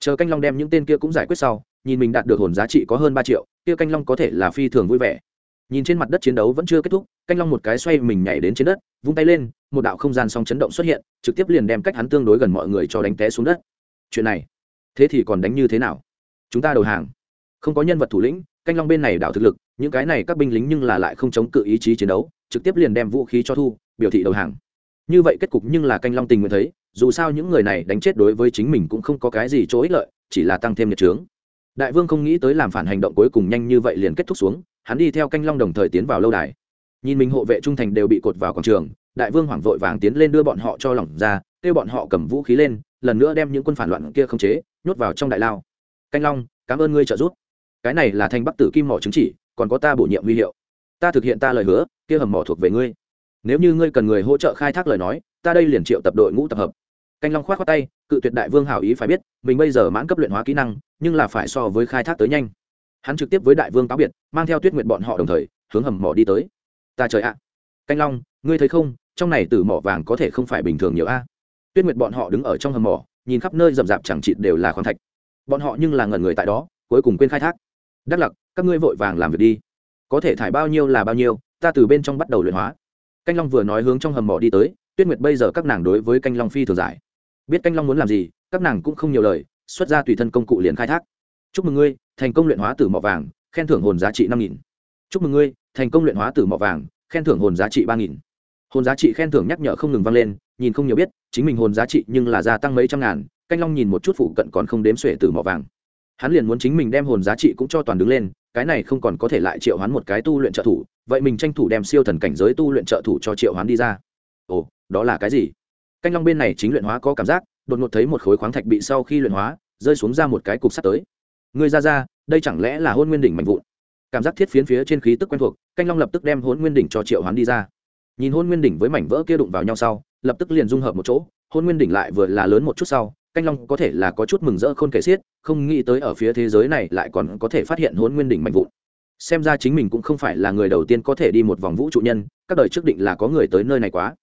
Speaker 1: Chờ canh long đem những tên kia cũng giải quyết sau, nhìn mình đạt được hồn giá trị có hơn ba triệu, kia canh long có thể là phi thường vui vẻ nhìn trên mặt đất chiến đấu vẫn chưa kết thúc, canh long một cái xoay mình nhảy đến trên đất, vung tay lên, một đạo không gian song chấn động xuất hiện, trực tiếp liền đem cách hắn tương đối gần mọi người cho đánh té xuống đất. Chuyện này, thế thì còn đánh như thế nào? Chúng ta đầu hàng. Không có nhân vật thủ lĩnh, canh long bên này đảo thực lực, những cái này các binh lính nhưng là lại không chống cự ý chí chiến đấu, trực tiếp liền đem vũ khí cho thu, biểu thị đầu hàng. Như vậy kết cục nhưng là canh long tình nguyện thấy, dù sao những người này đánh chết đối với chính mình cũng không có cái gì chỗ ích lợi, chỉ là tăng thêm nhiệt trướng đại vương không nghĩ tới làm phản hành động cuối cùng nhanh như vậy liền kết thúc xuống hắn đi theo canh long đồng thời tiến vào lâu đài. Nhìn mình hộ vệ trung thành đều bị cột vào quảng trường, đại vương hoảng vội vàng tiến lên đưa bọn họ cho lỏng ra, kêu bọn họ cầm vũ khí lên, lần nữa đem những quân phản loạn kia khống chế, nhốt vào trong đại lao. Canh long, cảm ơn ngươi trợ giúp. Cái này là thanh bắc tử kim mỏ chứng chỉ, còn có ta bổ nhiệm huy hiệu. Ta thực hiện ta lời hứa, kia hầm mỏ thuộc về ngươi. Nếu như ngươi cần người hỗ trợ khai thác lời nói, ta đây liền triệu tập đội ngũ tập hợp. Canh long khoát khoát tay, cự tuyệt đại vương hảo ý phải biết, mình bây giờ mãn cấp luyện hóa kỹ năng, nhưng là phải so với khai thác tới nhanh hắn trực tiếp với đại vương cáo biệt, mang theo tuyết nguyện bọn họ đồng thời, hướng hầm mỏ đi tới. Ta trời ạ. Canh long, ngươi thấy không? Trong này từ mỏ vàng có thể không phải bình thường nhiều a. Tuyết nguyệt bọn họ đứng ở trong hầm mỏ, nhìn khắp nơi rậm rạp chẳng chịt đều là khoáng thạch. Bọn họ nhưng là ngần người tại đó, cuối cùng quên khai thác. Đắc lặc, các ngươi vội vàng làm việc đi. Có thể thải bao nhiêu là bao nhiêu, ta từ bên trong bắt đầu luyện hóa. Canh long vừa nói hướng trong hầm mỏ đi tới, tuyết nguyệt bây giờ các nàng đối với canh long phi thường giải. Biết canh long muốn làm gì, các nàng cũng không nhiều lời, xuất ra tùy thân công cụ liền khai thác chúc mừng ngươi, thành công luyện hóa từ mỏ vàng, khen thưởng hồn giá trị năm nghìn. Chúc mừng ngươi, thành công luyện hóa từ mỏ vàng, khen thưởng hồn giá trị ba nghìn. Hồn giá trị khen thưởng nhắc nhở không ngừng vang lên, nhìn không nhiều biết, chính mình hồn giá trị nhưng là gia tăng mấy trăm ngàn, canh long nhìn một chút phụ cận còn không đếm xuể từ mỏ vàng. Hắn liền muốn chính mình đem hồn giá trị cũng cho toàn đứng lên, cái này không còn có thể lại triệu hoán một cái tu luyện trợ thủ, vậy mình tranh thủ đem siêu thần cảnh giới tu luyện trợ thủ cho triệu hoán đi ra. Ồ, đó là cái gì? Canh long bên này chính luyện hóa có cảm giác, đột ngột thấy một khối khoáng thạch bị sau khi luyện hóa, rơi xuống ra một cái cục sắt tới người ra ra, đây chẳng lẽ là hôn nguyên đỉnh mạnh vụn? Cảm giác thiết phiến phía trên khí tức quen thuộc, canh long lập tức đem hôn nguyên đỉnh cho triệu hoán đi ra. Nhìn hôn nguyên đỉnh với mảnh vỡ kia đụng vào nhau sau, lập tức liền dung hợp một chỗ hôn nguyên đỉnh lại vừa là lớn một chút sau, canh long có thể là có chút mừng rỡ khôn kể xiết, không nghĩ tới ở phía thế giới này lại còn có thể phát hiện hôn nguyên đỉnh mạnh vụn. Xem ra chính mình cũng không phải là người đầu tiên có thể đi một vòng vũ trụ nhân, các đời trước định là có người tới nơi này quá.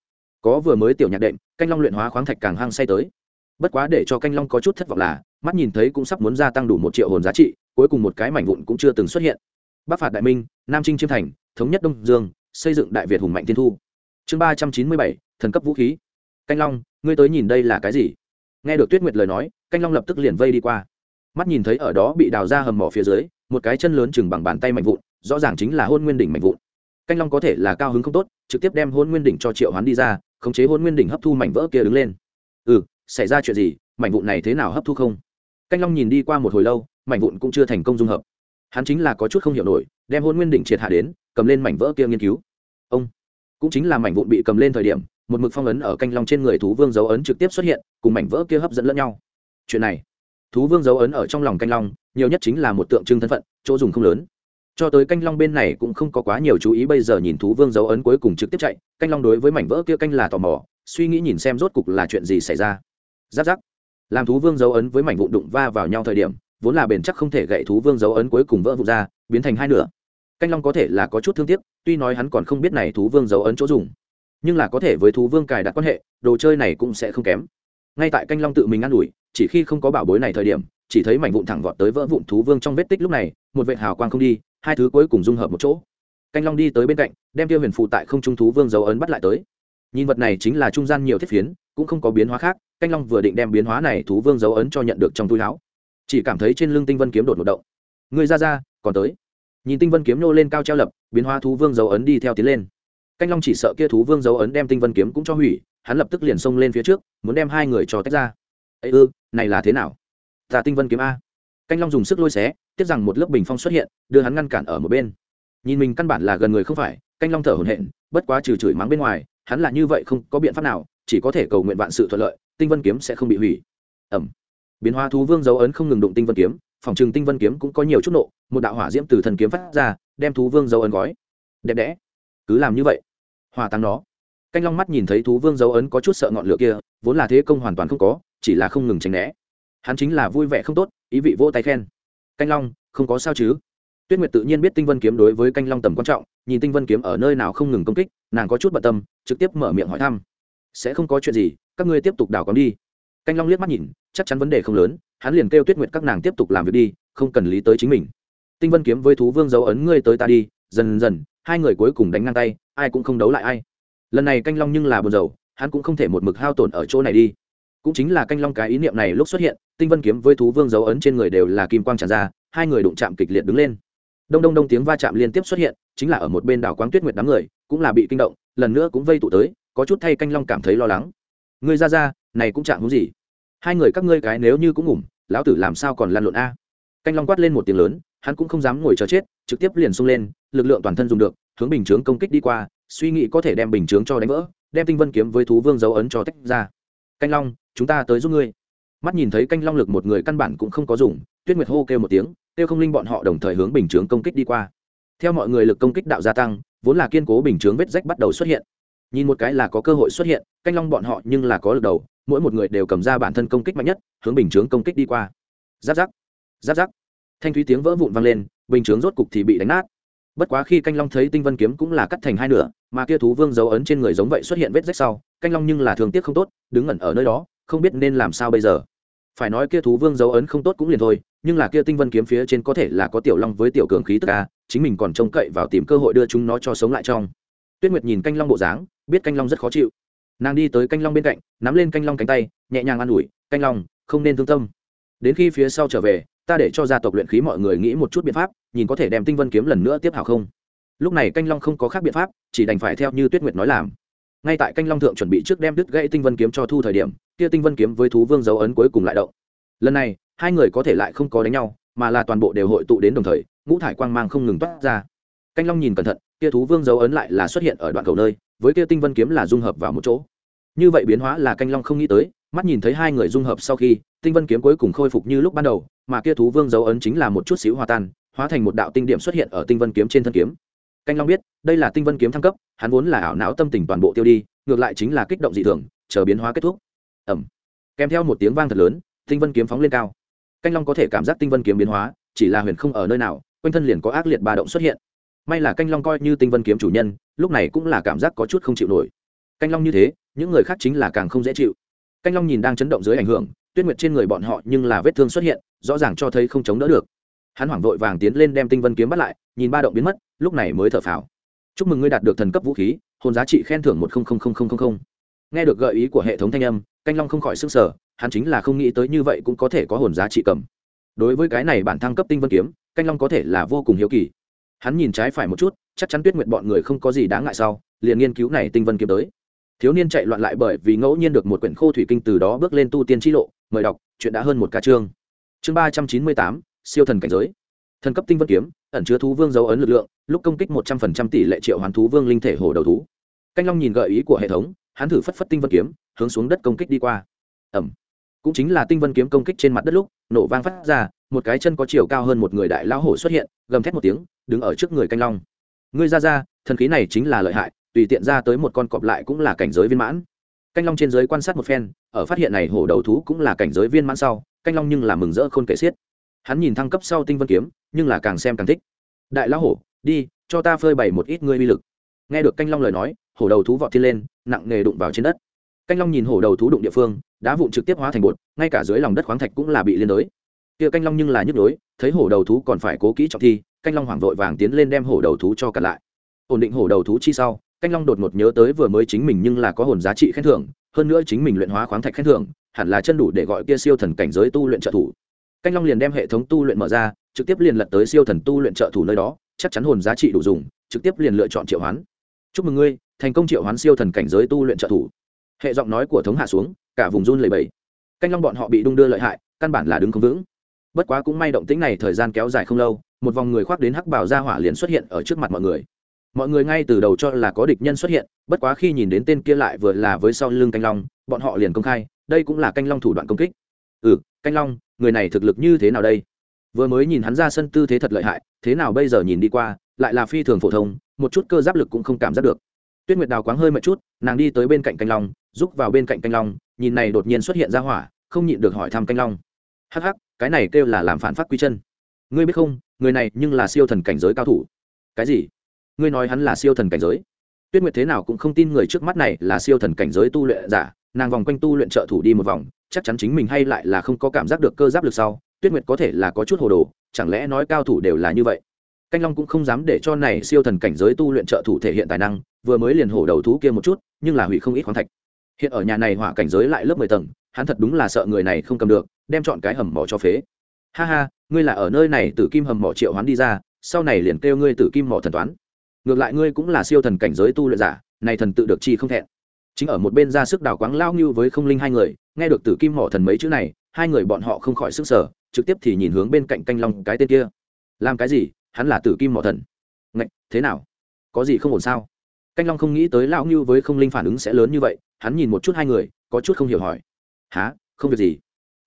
Speaker 1: Có vừa mới tiểu nhạc đệm, canh long luyện hóa khoáng thạch càng hăng say tới. Bất quá để cho canh long có chút thất vọng là mắt nhìn thấy cũng sắp muốn gia tăng đủ một triệu hồn giá trị, cuối cùng một cái mảnh vụn cũng chưa từng xuất hiện. Bắc phạt đại minh, nam trinh chiêm thành, thống nhất đông dương, xây dựng đại việt hùng mạnh tiên thu. Chương ba trăm chín mươi bảy, thần cấp vũ khí. Canh long, ngươi tới nhìn đây là cái gì? Nghe được tuyết nguyệt lời nói, canh long lập tức liền vây đi qua. Mắt nhìn thấy ở đó bị đào ra hầm mỏ phía dưới, một cái chân lớn chừng bằng bàn tay mạnh vụn, rõ ràng chính là hôn nguyên đỉnh mạnh vụn. Canh long có thể là cao hứng không tốt, trực tiếp đem hôn nguyên đỉnh cho triệu hoán đi ra, khống chế hôn nguyên đỉnh hấp thu mảnh vỡ kia đứng lên. Ừ xảy ra chuyện gì? Mảnh vụn này thế nào hấp thu không? Canh long nhìn đi qua một hồi lâu, mảnh vụn cũng chưa thành công dung hợp. Hắn chính là có chút không hiểu nổi, đem hôn nguyên đỉnh triệt hạ đến, cầm lên mảnh vỡ kia nghiên cứu. Ông, cũng chính là mảnh vụn bị cầm lên thời điểm, một mực phong ấn ở canh long trên người thú vương dấu ấn trực tiếp xuất hiện, cùng mảnh vỡ kia hấp dẫn lẫn nhau. Chuyện này, thú vương dấu ấn ở trong lòng canh long, nhiều nhất chính là một tượng trưng thân phận, chỗ dùng không lớn. Cho tới canh long bên này cũng không có quá nhiều chú ý bây giờ nhìn thú vương dấu ấn cuối cùng trực tiếp chạy, canh long đối với mảnh vỡ kia canh là tò mò, suy nghĩ nhìn xem rốt cục là chuyện gì xảy ra. Giáp giáp làm thú vương dấu ấn với mảnh vụn đụng va vào nhau thời điểm, vốn là bền chắc không thể gậy thú vương dấu ấn cuối cùng vỡ vụn ra, biến thành hai nửa. Canh long có thể là có chút thương tiếc, tuy nói hắn còn không biết này thú vương dấu ấn chỗ dùng, nhưng là có thể với thú vương cài đặt quan hệ, đồ chơi này cũng sẽ không kém. Ngay tại canh long tự mình ă n ủi, chỉ khi không có bảo bối này thời điểm, chỉ thấy mảnh vụn thẳng vọt tới vỡ vụn thú vương trong vết tích lúc này, một vệ hào quang không đi, hai thứ cuối cùng dung hợp một chỗ. Canh long đi tới bên cạnh, đem tiêu huyền phụ tại không trung thú vương dấu ấn bắt lại tới. Nhìn vật này chính là trung gian nhiều thiết phiến, cũng không có biến hóa khác canh long vừa định đem biến hóa này thú vương dấu ấn cho nhận được trong túi áo. Chỉ cảm thấy trên lưng tinh vân kiếm đột một động. Người ra ra, còn tới. Nhìn tinh vân kiếm nô lên cao treo lập, biến hóa thú vương dấu ấn đi theo tiến lên. Canh long chỉ sợ kia thú vương dấu ấn đem tinh vân kiếm cũng cho hủy, hắn lập tức liền xông lên phía trước, muốn đem hai người cho tách ra. Ấy ư, này là thế nào? Ta tinh vân kiếm a. Canh long dùng sức lôi xé, tiếc rằng một lớp bình phong xuất hiện, đưa hắn ngăn cản ở một bên. Nhìn mình căn bản là gần người không phải, canh long thở hổn hển, bất quá trừ chửi mắng bên ngoài, hắn là như vậy không có biện pháp nào, chỉ có thể cầu nguyện vạn sự thuận lợi tinh vân kiếm sẽ không bị hủy. Ẩm. Biến hóa thú vương dấu ấn không ngừng đụng tinh vân kiếm, phòng trừng tinh vân kiếm cũng có nhiều chút nộ, một đạo hỏa diễm từ thần kiếm phát ra, đem thú vương dấu ấn gói. Đẹp đẽ. Cứ làm như vậy. Hòa tăng nó. canh long mắt nhìn thấy thú vương dấu ấn có chút sợ ngọn lửa kia, vốn là thế công hoàn toàn không có, chỉ là không ngừng tránh né. Hắn chính là vui vẻ không tốt, ý vị vỗ tay khen. Canh long, không có sao chứ? Tuyết nguyệt tự nhiên biết tinh vân kiếm đối với canh long tầm quan trọng, nhìn tinh vân kiếm ở nơi nào không ngừng công kích, nàng có chút bận tâm, trực tiếp mở miệng hỏi thăm sẽ không có chuyện gì, các ngươi tiếp tục đào cóng đi. Canh long liếc mắt nhìn, chắc chắn vấn đề không lớn, hắn liền kêu tuyết nguyệt các nàng tiếp tục làm việc đi, không cần lý tới chính mình. Tinh vân kiếm với thú vương dấu ấn ngươi tới ta đi, dần dần, hai người cuối cùng đánh ngang tay, ai cũng không đấu lại ai. Lần này canh long nhưng là buồn dầu hắn cũng không thể một mực hao tổn ở chỗ này đi. Cũng chính là canh long cái ý niệm này lúc xuất hiện, tinh vân kiếm với thú vương dấu ấn trên người đều là kim quang tràn ra, hai người đụng chạm kịch liệt đứng lên. Đông đông đông tiếng va chạm liên tiếp xuất hiện, chính là ở một bên đảo quang tuyết nguyệt đám người, cũng là bị kinh động, lần nữa cũng vây tụ tới có chút thay canh long cảm thấy lo lắng. Ngươi ra ra, này cũng chạm muốn gì? Hai người các ngươi cái nếu như cũng ngủm, lão tử làm sao còn lăn lộn a? Canh long quát lên một tiếng lớn, hắn cũng không dám ngồi chờ chết, trực tiếp liền xông lên, lực lượng toàn thân dùng được, hướng bình chướng công kích đi qua, suy nghĩ có thể đem bình chướng cho đánh vỡ, đem tinh vân kiếm với thú vương dấu ấn cho tách ra. Canh long, chúng ta tới giúp ngươi. Mắt nhìn thấy canh long lực một người căn bản cũng không có dùng, tuyết nguyệt hô kêu một tiếng, kêu không linh bọn họ đồng thời hướng bình chướng công kích đi qua. Theo mọi người lực công kích đạo gia tăng, vốn là kiên cố bình chướng vết rách bắt đầu xuất hiện nhìn một cái là có cơ hội xuất hiện, canh long bọn họ nhưng là có lực đầu, mỗi một người đều cầm ra bản thân công kích mạnh nhất, hướng bình chướng công kích đi qua. Giáp giáp giáp giáp. Thanh thúy tiếng vỡ vụn vang lên, bình chướng rốt cục thì bị đánh nát. Bất quá khi canh long thấy tinh vân kiếm cũng là cắt thành hai nửa, mà kia thú vương dấu ấn trên người giống vậy xuất hiện vết rách sau, canh long nhưng là thường tiếc không tốt, đứng ngẩn ở nơi đó, không biết nên làm sao bây giờ. Phải nói kia thú vương dấu ấn không tốt cũng liền thôi, nhưng là kia tinh vân kiếm phía trên có thể là có tiểu long với tiểu cường khí tức ca chính mình còn trông cậy vào tìm cơ hội đưa chúng nó cho sống lại trong tuyết nguyệt nhìn canh long bộ dáng, biết canh long rất khó chịu. Nàng đi tới canh long bên cạnh, nắm lên canh long cánh tay, nhẹ nhàng an ủi, canh long, không nên thương tâm. Đến khi phía sau trở về, ta để cho gia tộc luyện khí mọi người nghĩ một chút biện pháp, nhìn có thể đem tinh vân kiếm lần nữa tiếp hảo không. Lúc này canh long không có khác biện pháp, chỉ đành phải theo như tuyết nguyệt nói làm. Ngay tại canh long thượng chuẩn bị trước đem đứt gãy tinh vân kiếm cho thu thời điểm, kia tinh vân kiếm với thú vương dấu ấn cuối cùng lại động. Lần này, hai người có thể lại không có đánh nhau, mà là toàn bộ đều hội tụ đến đồng thời, ngũ thải quang mang không ngừng toát ra. Canh long nhìn cẩn thận kia thú vương dấu ấn lại là xuất hiện ở đoạn cầu nơi, với kia tinh vân kiếm là dung hợp vào một chỗ. Như vậy biến hóa là canh long không nghĩ tới, mắt nhìn thấy hai người dung hợp sau khi, tinh vân kiếm cuối cùng khôi phục như lúc ban đầu, mà kia thú vương dấu ấn chính là một chút xíu hòa tan, hóa thành một đạo tinh điểm xuất hiện ở tinh vân kiếm trên thân kiếm. Canh long biết, đây là tinh vân kiếm thăng cấp, hắn vốn là ảo não tâm tình toàn bộ tiêu đi, ngược lại chính là kích động dị thường, chờ biến hóa kết thúc. Ẩm kèm theo một tiếng vang thật lớn, tinh vân kiếm phóng lên cao. Canh long có thể cảm giác tinh vân kiếm biến hóa, chỉ là huyền không ở nơi nào, quanh thân liền có ác liệt ba động xuất hiện may là canh long coi như tinh vân kiếm chủ nhân, lúc này cũng là cảm giác có chút không chịu nổi. Canh long như thế, những người khác chính là càng không dễ chịu. Canh long nhìn đang chấn động dưới ảnh hưởng, tuyết nguyệt trên người bọn họ nhưng là vết thương xuất hiện, rõ ràng cho thấy không chống đỡ được. Hắn hoảng vội vàng tiến lên đem tinh vân kiếm bắt lại, nhìn ba động biến mất, lúc này mới thở phào. Chúc mừng ngươi đạt được thần cấp vũ khí, hồn giá trị khen thưởng một nghe được gợi ý của hệ thống thanh âm, canh long không khỏi s ư n g sở hắn chính là không nghĩ tới như vậy cũng có thể có hồn giá trị cầm. Đối với cái này bản thăng cấp tinh vân kiếm, canh long có thể là vô cùng hiếu kỳ hắn nhìn trái phải một chút, chắc chắn tuyết nguyện bọn người không có gì đáng ngại sau, liền nghiên cứu này tinh vân kiếm tới. Thiếu niên chạy loạn lại bởi vì ngẫu nhiên được một quyển khô thủy kinh từ đó bước lên tu tiên t lộ, mời đọc, chuyện đã hơn một ca chương. Chương ba trăm chín mươi tám, siêu thần cảnh giới. Thần cấp tinh vân kiếm, ẩn chứa thú vương dấu ấn lực lượng, lúc công kích một trăm phần trăm tỷ lệ triệu hoán thú vương linh thể hồ đầu thú. Canh long nhìn gợi ý của hệ thống, hắn thử phất phất tinh vân kiếm, hướng xuống đất công kích đi qua. Ẩm. Cũng chính là tinh vân kiếm công kích trên mặt đất lúc, nổ vang phát ra một cái chân có chiều cao hơn một người đại lão hổ xuất hiện, gầm thét một tiếng, đứng ở trước người canh long. Ngươi ra ra, thần khí này chính là lợi hại, tùy tiện ra tới một con cọp lại cũng là cảnh giới viên mãn. Canh long trên giới quan sát một phen, ở phát hiện này hổ đầu thú cũng là cảnh giới viên mãn sau, canh long nhưng là mừng rỡ khôn kể xiết. Hắn nhìn thăng cấp sau tinh vân kiếm, nhưng là càng xem càng thích. Đại lão hổ, đi, cho ta phơi bày một ít ngươi uy lực. Nghe được canh long lời nói, hổ đầu thú vọt thiên lên, nặng nề đụng vào trên đất. Canh long nhìn hổ đầu thú đụng địa phương, đá vụn trực tiếp hóa thành bột, ngay cả dưới lòng đất khoáng thạch cũng là bị liên đới kia canh long nhưng là nhức đối thấy hổ đầu thú còn phải cố kỹ trọng thi, canh long hoảng vội vàng tiến lên đem hổ đầu thú cho cả lại. Ổn định hổ đầu thú chi sau, canh long đột ngột nhớ tới vừa mới chính mình nhưng là có hồn giá trị khen thưởng, hơn nữa chính mình luyện hóa khoáng thạch khen thưởng, hẳn là chân đủ để gọi kia siêu thần cảnh giới tu luyện trợ thủ. Canh long liền đem hệ thống tu luyện mở ra, trực tiếp liền lật tới siêu thần tu luyện trợ thủ nơi đó, chắc chắn hồn giá trị đủ dùng, trực tiếp liền lựa chọn triệu hoán. Chúc mừng ngươi, thành công triệu hoán siêu thần cảnh giới tu luyện trợ thủ. Hệ giọng nói của thống hạ xuống, cả vùng run lầy bầy canh long bọn họ bị đung đưa lợi hại, căn bản là đứng không vững bất quá cũng may động tĩnh này thời gian kéo dài không lâu, một vòng người khoác đến hắc bảo ra hỏa liền xuất hiện ở trước mặt mọi người. Mọi người ngay từ đầu cho là có địch nhân xuất hiện, bất quá khi nhìn đến tên kia lại vừa là với sau lưng canh long, bọn họ liền công khai, đây cũng là canh long thủ đoạn công kích. Ừ canh long, người này thực lực như thế nào đây? Vừa mới nhìn hắn ra sân tư thế thật lợi hại, thế nào bây giờ nhìn đi qua, lại là phi thường phổ thông, một chút cơ giáp lực cũng không cảm giác được. Tuyết nguyệt đào quáng hơi một chút, nàng đi tới bên cạnh canh long, rúc vào bên cạnh canh long, nhìn này đột nhiên xuất hiện ra hỏa, không nhịn được hỏi thăm canh long hắc hắc, cái này kêu là làm phản phát quy chân. Ngươi biết không, người này nhưng là siêu thần cảnh giới cao thủ. Cái gì? Ngươi nói hắn là siêu thần cảnh giới. Tuyết nguyệt thế nào cũng không tin người trước mắt này là siêu thần cảnh giới tu luyện giả, nàng vòng quanh tu luyện trợ thủ đi một vòng, chắc chắn chính mình hay lại là không có cảm giác được cơ giáp lực sau, tuyết nguyệt có thể là có chút hồ đồ, chẳng lẽ nói cao thủ đều là như vậy? Canh long cũng không dám để cho này siêu thần cảnh giới tu luyện trợ thủ thể hiện tài năng, vừa mới liền hổ đầu thú kia một chút, nhưng là hủy không ít khoáng thạch. Hiện ở nhà này hỏa cảnh giới lại lớp mười tầng, hắn thật đúng là sợ người này không cầm được đem chọn cái hầm mỏ cho phế. Ha ha, ngươi là ở nơi này tử kim hầm mỏ triệu hoán đi ra, sau này liền kêu ngươi tử kim mỏ thần toán. Ngược lại ngươi cũng là siêu thần cảnh giới tu luyện giả, này thần tự được chi không thẹn. Chính ở một bên ra sức đào quáng lao như với không linh hai người, nghe được tử kim mỏ thần mấy chữ này, hai người bọn họ không khỏi sức sở, trực tiếp thì nhìn hướng bên cạnh canh long cái tên kia. Làm cái gì? Hắn là tử kim mỏ thần. Ngạch, thế nào? Có gì không ổn sao? Canh long không nghĩ tới lão như với không linh phản ứng sẽ lớn như vậy, hắn nhìn một chút hai người, có chút không hiểu hỏi. Há không việc gì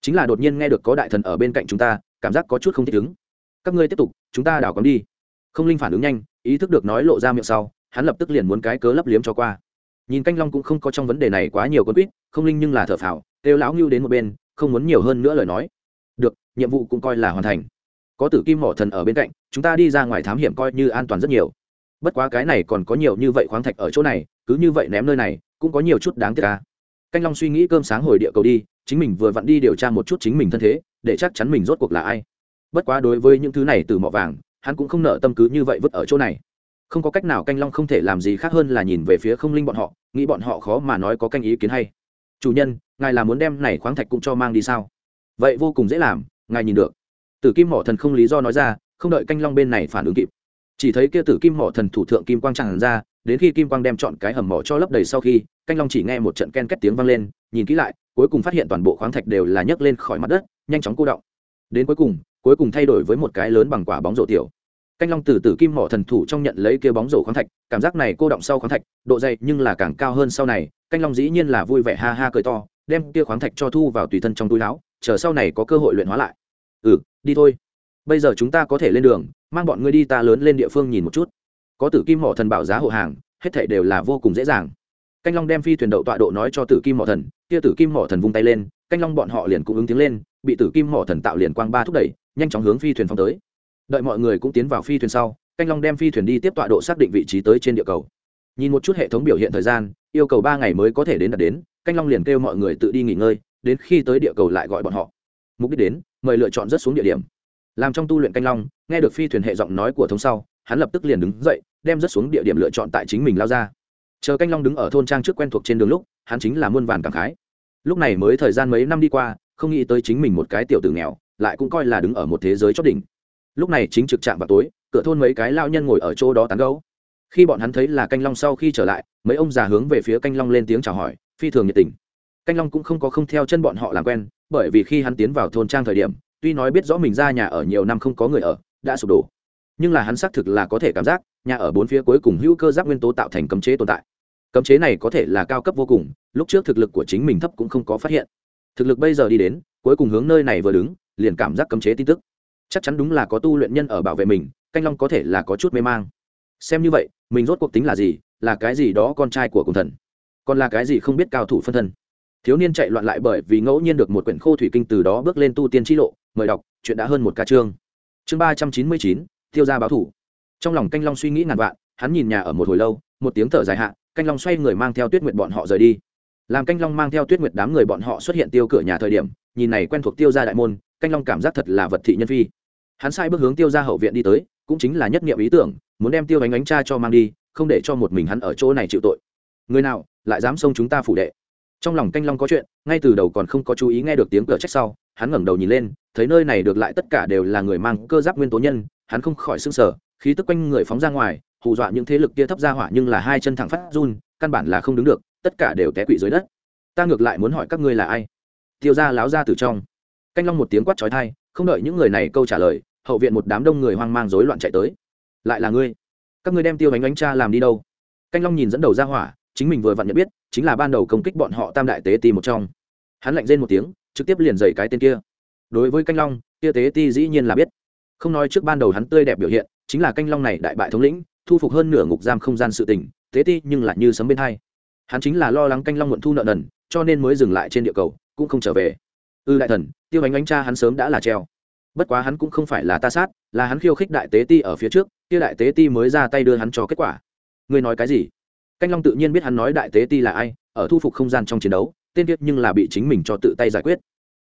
Speaker 1: chính là đột nhiên nghe được có đại thần ở bên cạnh chúng ta, cảm giác có chút không thích ứng. Các ngươi tiếp tục, chúng ta đào cắm đi. Không linh phản ứng nhanh, ý thức được nói lộ ra miệng sau, hắn lập tức liền muốn cái cớ lấp liếm cho qua. Nhìn canh long cũng không có trong vấn đề này quá nhiều con quýt, không linh nhưng là thở phào, kêu lão ngưu đến một bên, không muốn nhiều hơn nữa lời nói. Được, nhiệm vụ cũng coi là hoàn thành. Có tử kim mỏ thần ở bên cạnh, chúng ta đi ra ngoài thám hiểm coi như an toàn rất nhiều. Bất quá cái này còn có nhiều như vậy khoáng thạch ở chỗ này, cứ như vậy ném nơi này, cũng có nhiều chút đáng tiếc ca canh long suy nghĩ cơm sáng hồi địa cầu đi chính mình vừa vặn đi điều tra một chút chính mình thân thế, để chắc chắn mình rốt cuộc là ai. Bất quá đối với những thứ này từ mỏ vàng, hắn cũng không nợ tâm cứ như vậy vứt ở chỗ này. Không có cách nào canh long không thể làm gì khác hơn là nhìn về phía không linh bọn họ, nghĩ bọn họ khó mà nói có canh ý kiến hay. Chủ nhân, ngài là muốn đem này khoáng thạch cũng cho mang đi sao? Vậy vô cùng dễ làm, ngài nhìn được. Tử kim mỏ thần không lý do nói ra, không đợi canh long bên này phản ứng kịp. Chỉ thấy kia tử kim mỏ thần thủ thượng kim quang tràn ra đến khi kim quang đem chọn cái hầm mỏ cho lấp đầy sau khi, canh long chỉ nghe một trận ken két tiếng vang lên, nhìn kỹ lại, cuối cùng phát hiện toàn bộ khoáng thạch đều là nhấc lên khỏi mặt đất, nhanh chóng cô động. Đến cuối cùng cuối cùng thay đổi với một cái lớn bằng quả bóng rổ tiểu. Canh long từ từ kim mỏ thần thủ trong nhận lấy kia bóng rổ khoáng thạch, cảm giác này cô động sau khoáng thạch, độ dày nhưng là càng cao hơn sau này, canh long dĩ nhiên là vui vẻ ha ha cười to, đem kia khoáng thạch cho thu vào tùy thân trong túi láo chờ sau này có cơ hội luyện hóa lại. Ừ đi thôi. Bây giờ chúng ta có thể lên đường, mang bọn ngươi đi ta lớn lên địa phương nhìn một chút có tử kim mỏ thần bảo giá hộ hàng, hết thảy đều là vô cùng dễ dàng. Canh long đem phi thuyền đậu tọa độ nói cho tử kim mỏ thần, kia tử kim mỏ thần vung tay lên, canh long bọn họ liền cũng ứng tiếng lên, bị tử kim mỏ thần tạo liền quang ba thúc đẩy, nhanh chóng hướng phi thuyền phóng tới. Đợi mọi người cũng tiến vào phi thuyền sau, canh long đem phi thuyền đi tiếp tọa độ xác định vị trí tới trên địa cầu. Nhìn một chút hệ thống biểu hiện thời gian, yêu cầu ba ngày mới có thể đến đạt đến, canh long liền kêu mọi người tự đi nghỉ ngơi, đến khi tới địa cầu lại gọi bọn họ. Mục đích đến, mời lựa chọn rất xuống địa điểm. Làm trong tu luyện canh long, nghe được phi thuyền hệ giọng nói của thống sau, hắn lập tức liền đứng dậy đem rất xuống địa điểm lựa chọn tại chính mình lao ra. Chờ canh long đứng ở thôn trang trước quen thuộc trên đường lúc, hắn chính là muôn vàn cảm khái. Lúc này mới thời gian mấy năm đi qua, không nghĩ tới chính mình một cái tiểu tử nghèo, lại cũng coi là đứng ở một thế giới chót đỉnh. Lúc này chính trực trạm vào tối, cửa thôn mấy cái lao nhân ngồi ở chỗ đó tán gấu khi bọn hắn thấy là canh long sau khi trở lại, mấy ông già hướng về phía canh long lên tiếng chào hỏi, phi thường nhiệt tình. Canh long cũng không có không theo chân bọn họ làm quen, bởi vì khi hắn tiến vào thôn trang thời điểm, tuy nói biết rõ mình ra nhà ở nhiều năm không có người ở, đã sụp đổ nhưng là hắn xác thực là có thể cảm giác, nhà ở bốn phía cuối cùng hữu cơ giáp nguyên tố tạo thành cấm chế tồn tại. Cấm chế này có thể là cao cấp vô cùng, lúc trước thực lực của chính mình thấp cũng không có phát hiện. Thực lực bây giờ đi đến, cuối cùng hướng nơi này vừa đứng, liền cảm giác cấm chế tin tức. Chắc chắn đúng là có tu luyện nhân ở bảo vệ mình, canh long có thể là có chút mê mang. Xem như vậy, mình rốt cuộc tính là gì, là cái gì đó con trai của cùng thần? Còn là cái gì không biết cao thủ phân thân? Thiếu niên chạy loạn lại bởi vì ngẫu nhiên được một quyển khô thủy kinh từ đó bước lên tu tiên t lộ, mời đọc, chuyện đã hơn một ca chương. Chương ba trăm chín mươi chín tiêu ra báo thủ. Trong lòng canh long suy nghĩ ngàn vạn, hắn nhìn nhà ở một hồi lâu, một tiếng thở dài hạ, canh long xoay người mang theo tuyết nguyệt bọn họ rời đi. Làm canh long mang theo tuyết nguyệt đám người bọn họ xuất hiện tiêu cửa nhà thời điểm, nhìn này quen thuộc tiêu ra đại môn, canh long cảm giác thật là vật thị nhân phi. Hắn sai bước hướng tiêu ra hậu viện đi tới, cũng chính là nhất nghiệm ý tưởng, muốn đem tiêu ánh ánh cha cho mang đi, không để cho một mình hắn ở chỗ này chịu tội. Người nào, lại dám xông chúng ta phủ đệ? Trong lòng canh long có chuyện, ngay từ đầu còn không có chú ý nghe được tiếng cửa trách sau hắn ngẩng đầu nhìn lên, thấy nơi này được lại tất cả đều là người mang cơ giáp nguyên tố nhân, hắn không khỏi s ư n g sở khí tức quanh người phóng ra ngoài, hù dọa những thế lực kia thấp ra hỏa nhưng là hai chân thẳng phát run, căn bản là không đứng được, tất cả đều té quỵ dưới đất. Ta ngược lại muốn hỏi các ngươi là ai? Tiêu ra láo ra từ trong. Canh long một tiếng quát trói thai không đợi những người này câu trả lời, hậu viện một đám đông người hoang mang rối loạn chạy tới. Lại là ngươi? Các ngươi đem tiêu bánh bánh cha làm đi đâu? Canh long nhìn dẫn đầu ra hỏa, chính mình vừa vặn nhận biết, chính là ban đầu công kích bọn họ tam đại tế ti một trong. Hắn lạnh rên một tiếng trực tiếp liền dày cái tên kia. Đối với canh long, kia tế ti dĩ nhiên là biết. Không nói trước ban đầu hắn tươi đẹp biểu hiện, chính là canh long này đại bại thống lĩnh, thu phục hơn nửa ngục giam không gian sự tình, tế ti nhưng lại như sấm bên hai. Hắn chính là lo lắng canh long muộn thu nợ nần, cho nên mới dừng lại trên địa cầu, cũng không trở về. Ư đại thần, tiêu bánh ánh cha hắn sớm đã là treo. Bất quá hắn cũng không phải là ta sát, là hắn khiêu khích đại tế ti ở phía trước, kia đại tế ti mới ra tay đưa hắn cho kết quả. Ngươi nói cái gì? Canh long tự nhiên biết hắn nói đại tế ti là ai, ở thu phục không gian trong chiến đấu tên tiết nhưng là bị chính mình cho tự tay giải quyết.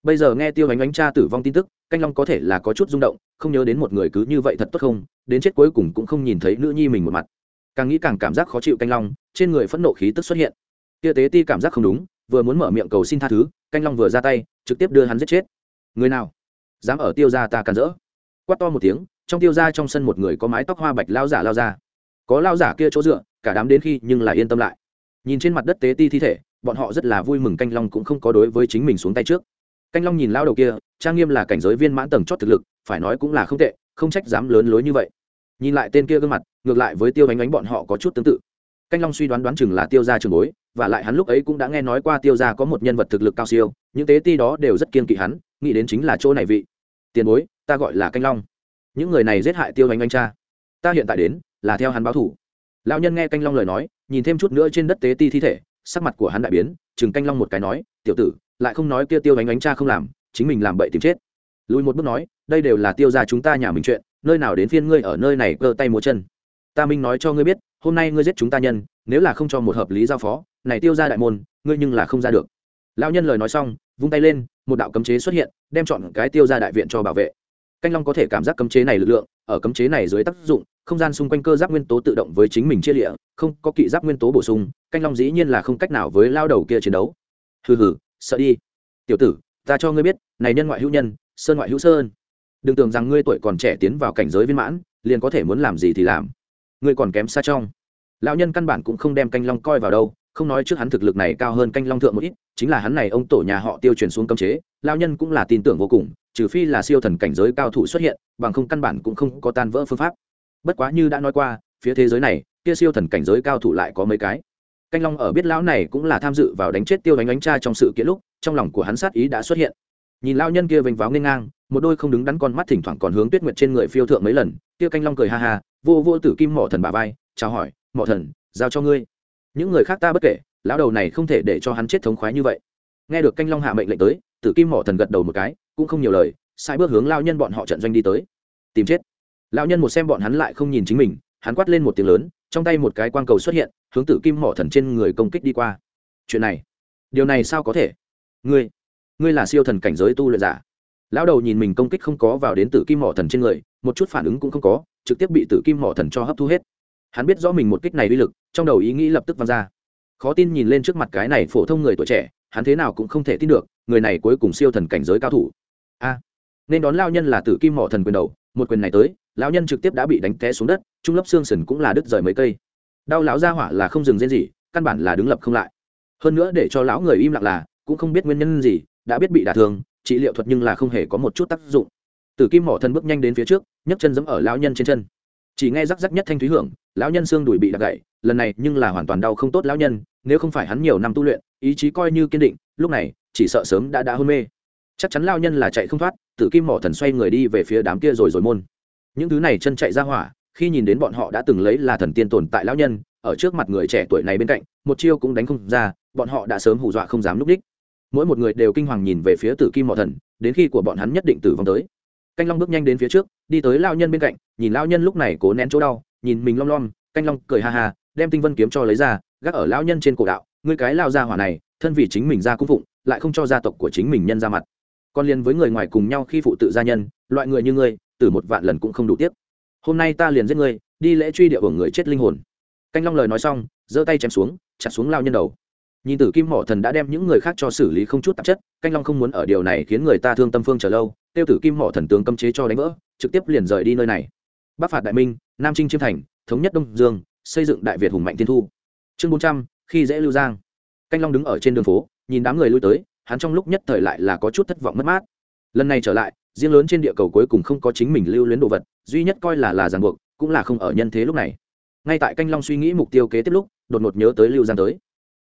Speaker 1: Bây giờ nghe tiêu ánh ánh cha tử vong tin tức, canh long có thể là có chút rung động, không nhớ đến một người cứ như vậy thật tốt không, đến chết cuối cùng cũng không nhìn thấy nữ nhi mình một mặt. Càng nghĩ càng cảm giác khó chịu canh long, trên người phẫn nộ khí tức xuất hiện. Tia tế ti cảm giác không đúng, vừa muốn mở miệng cầu xin tha thứ, canh long vừa ra tay, trực tiếp đưa hắn giết chết. Người nào? Dám ở tiêu ra ta càn rỡ. Quát to một tiếng, trong tiêu ra trong sân một người có mái tóc hoa bạch lao giả lao ra. Có lao giả kia chỗ dựa, cả đám đến khi nhưng là yên tâm lại. Nhìn trên mặt đất tế ti thi thể bọn họ rất là vui mừng canh long cũng không có đối với chính mình xuống tay trước canh long nhìn lao đầu kia trang nghiêm là cảnh giới viên mãn tầng chót thực lực phải nói cũng là không tệ không trách dám lớn lối như vậy nhìn lại tên kia gương mặt ngược lại với tiêu bánh bánh bọn họ có chút tương tự canh long suy đoán đoán chừng là tiêu gia trường bối và lại hắn lúc ấy cũng đã nghe nói qua tiêu gia có một nhân vật thực lực cao siêu những tế ti đó đều rất kiên kỵ hắn nghĩ đến chính là chỗ này vị tiền bối ta gọi là canh long những người này giết hại tiêu bánh bánh cha ta hiện tại đến là theo hắn báo thủ lão nhân nghe canh long lời nói nhìn thêm chút nữa trên đất tế ti thi thể sắc mặt của hắn đại biến chừng canh long một cái nói, tiểu tử, lại không nói kia tiêu ánh ánh cha không làm, chính mình làm bậy tìm chết. Lùi một bước nói, đây đều là tiêu ra chúng ta nhà mình chuyện, nơi nào đến phiên ngươi ở nơi này cơ tay múa chân. Ta minh nói cho ngươi biết, hôm nay ngươi giết chúng ta nhân, nếu là không cho một hợp lý giao phó, này tiêu ra đại môn, ngươi nhưng là không ra được. Lão nhân lời nói xong, vung tay lên, một đạo cấm chế xuất hiện, đem chọn cái tiêu ra đại viện cho bảo vệ. Canh long có thể cảm giác cấm chế này lực lượng, ở cấm chế này dưới tác dụng không gian xung quanh cơ giáp nguyên tố tự động với chính mình chia lịa, không có kỵ giáp nguyên tố bổ sung, canh long dĩ nhiên là không cách nào với lao đầu kia chiến đấu. Hừ hừ, sợ đi. Tiểu tử, ta cho ngươi biết, này nhân ngoại hữu nhân, sơn ngoại hữu sơn. Đừng tưởng rằng ngươi tuổi còn trẻ tiến vào cảnh giới viên mãn, liền có thể muốn làm gì thì làm. Ngươi còn kém xa trong. Lão nhân căn bản cũng không đem canh long coi vào đâu, không nói trước hắn thực lực này cao hơn canh long thượng một ít, chính là hắn này ông tổ nhà họ tiêu truyền xuống cấm chế, lão nhân cũng là tin tưởng vô cùng, trừ phi là siêu thần cảnh giới cao thủ xuất hiện, bằng không căn bản cũng không có tan vỡ phương pháp bất quá như đã nói qua, phía thế giới này, kia siêu thần cảnh giới cao thủ lại có mấy cái. Canh long ở biết lão này cũng là tham dự vào đánh chết tiêu đánh ánh cha trong sự kiện lúc, trong lòng của hắn sát ý đã xuất hiện. Nhìn lão nhân kia vênh váo nghênh ngang, một đôi không đứng đắn con mắt thỉnh thoảng còn hướng tuyết nguyệt trên người phiêu thượng mấy lần, kia canh long cười ha ha, vô vô tử kim mỏ thần bà vai, chào hỏi, mỏ thần, giao cho ngươi. Những người khác ta bất kể, lão đầu này không thể để cho hắn chết thống khoái như vậy. Nghe được canh long hạ mệnh lệnh tới, tử kim mỏ thần gật đầu một cái, cũng không nhiều lời, sai bước hướng lao nhân bọn họ trận doanh đi tới. Tìm chết. Lão nhân một xem bọn hắn lại không nhìn chính mình, hắn quát lên một tiếng lớn, trong tay một cái quang cầu xuất hiện, hướng tử kim mỏ thần trên người công kích đi qua. Chuyện này, điều này sao có thể? Ngươi ngươi là siêu thần cảnh giới tu luyện giả. Lão đầu nhìn mình công kích không có vào đến tử kim mỏ thần trên người, một chút phản ứng cũng không có, trực tiếp bị tử kim mỏ thần cho hấp thu hết. Hắn biết rõ mình một kích này uy lực, trong đầu ý nghĩ lập tức văng ra. Khó tin nhìn lên trước mặt cái này phổ thông người tuổi trẻ, hắn thế nào cũng không thể tin được, người này cuối cùng siêu thần cảnh giới cao thủ. A, nên đón lao nhân là tử kim mỏ thần quyền đầu, một quyền này tới lão nhân trực tiếp đã bị đánh té xuống đất, trung lớp xương sần cũng là đứt rời mấy cây. Đau lão ra hỏa là không dừng rên gì căn bản là đứng lập không lại. Hơn nữa để cho lão người im lặng là, cũng không biết nguyên nhân gì, đã biết bị đả thương, trị liệu thuật nhưng là không hề có một chút tác dụng. Tử kim mỏ thần bước nhanh đến phía trước, nhấc chân giẫm ở lão nhân trên chân. Chỉ nghe rắc rắc nhất thanh thúy hưởng, lão nhân xương đùi bị đặc gậy lần này nhưng là hoàn toàn đau không tốt lão nhân, nếu không phải hắn nhiều năm tu luyện, ý chí coi như kiên định, lúc này, chỉ sợ sớm đã đã hôn mê. Chắc chắn lao nhân là chạy không thoát, tử kim mỏ thần xoay người đi về phía đám kia rồi rồi môn những thứ này chân chạy ra hỏa, khi nhìn đến bọn họ đã từng lấy là thần tiên tồn tại lão nhân, ở trước mặt người trẻ tuổi này bên cạnh, một chiêu cũng đánh không ra, bọn họ đã sớm hù dọa không dám núp đích. Mỗi một người đều kinh hoàng nhìn về phía tử kim mỏ thần, đến khi của bọn hắn nhất định tử vong tới. Canh long bước nhanh đến phía trước, đi tới lao nhân bên cạnh, nhìn lao nhân lúc này cố nén chỗ đau, nhìn mình long lom, canh long cười ha ha, đem tinh vân kiếm cho lấy ra, gác ở lao nhân trên cổ đạo, ngươi cái lao ra hỏa này, thân vì chính mình ra cung phụng, lại không cho gia tộc của chính mình nhân ra mặt. Còn liền với người ngoài cùng nhau khi phụ tự gia nhân, loại người như ngươi từ một vạn lần cũng không đủ tiếp hôm nay ta liền giết ngươi, đi lễ truy địa của người chết linh hồn. Canh long lời nói xong, giơ tay chém xuống, chặt xuống lao nhân đầu. Nhìn tử kim mỏ thần đã đem những người khác cho xử lý không chút tạp chất, canh long không muốn ở điều này khiến người ta thương tâm phương chờ lâu tiêu tử kim mỏ thần tướng cấm chế cho đánh vỡ, trực tiếp liền rời đi nơi này. Bắc phạt đại minh, nam trinh chiêm thành, thống nhất đông dương, xây dựng đại việt hùng mạnh tiên thu. Chương bốn trăm, khi dễ lưu giang. Canh long đứng ở trên đường phố, nhìn đám người lui tới, hắn trong lúc nhất thời lại là có chút thất vọng mất mát. Lần này trở lại riêng lớn trên địa cầu cuối cùng không có chính mình lưu luyến đồ vật, duy nhất coi là là ràng buộc, cũng là không ở nhân thế lúc này. Ngay tại canh long suy nghĩ mục tiêu kế tiếp lúc, đột ngột nhớ tới lưu giang tới.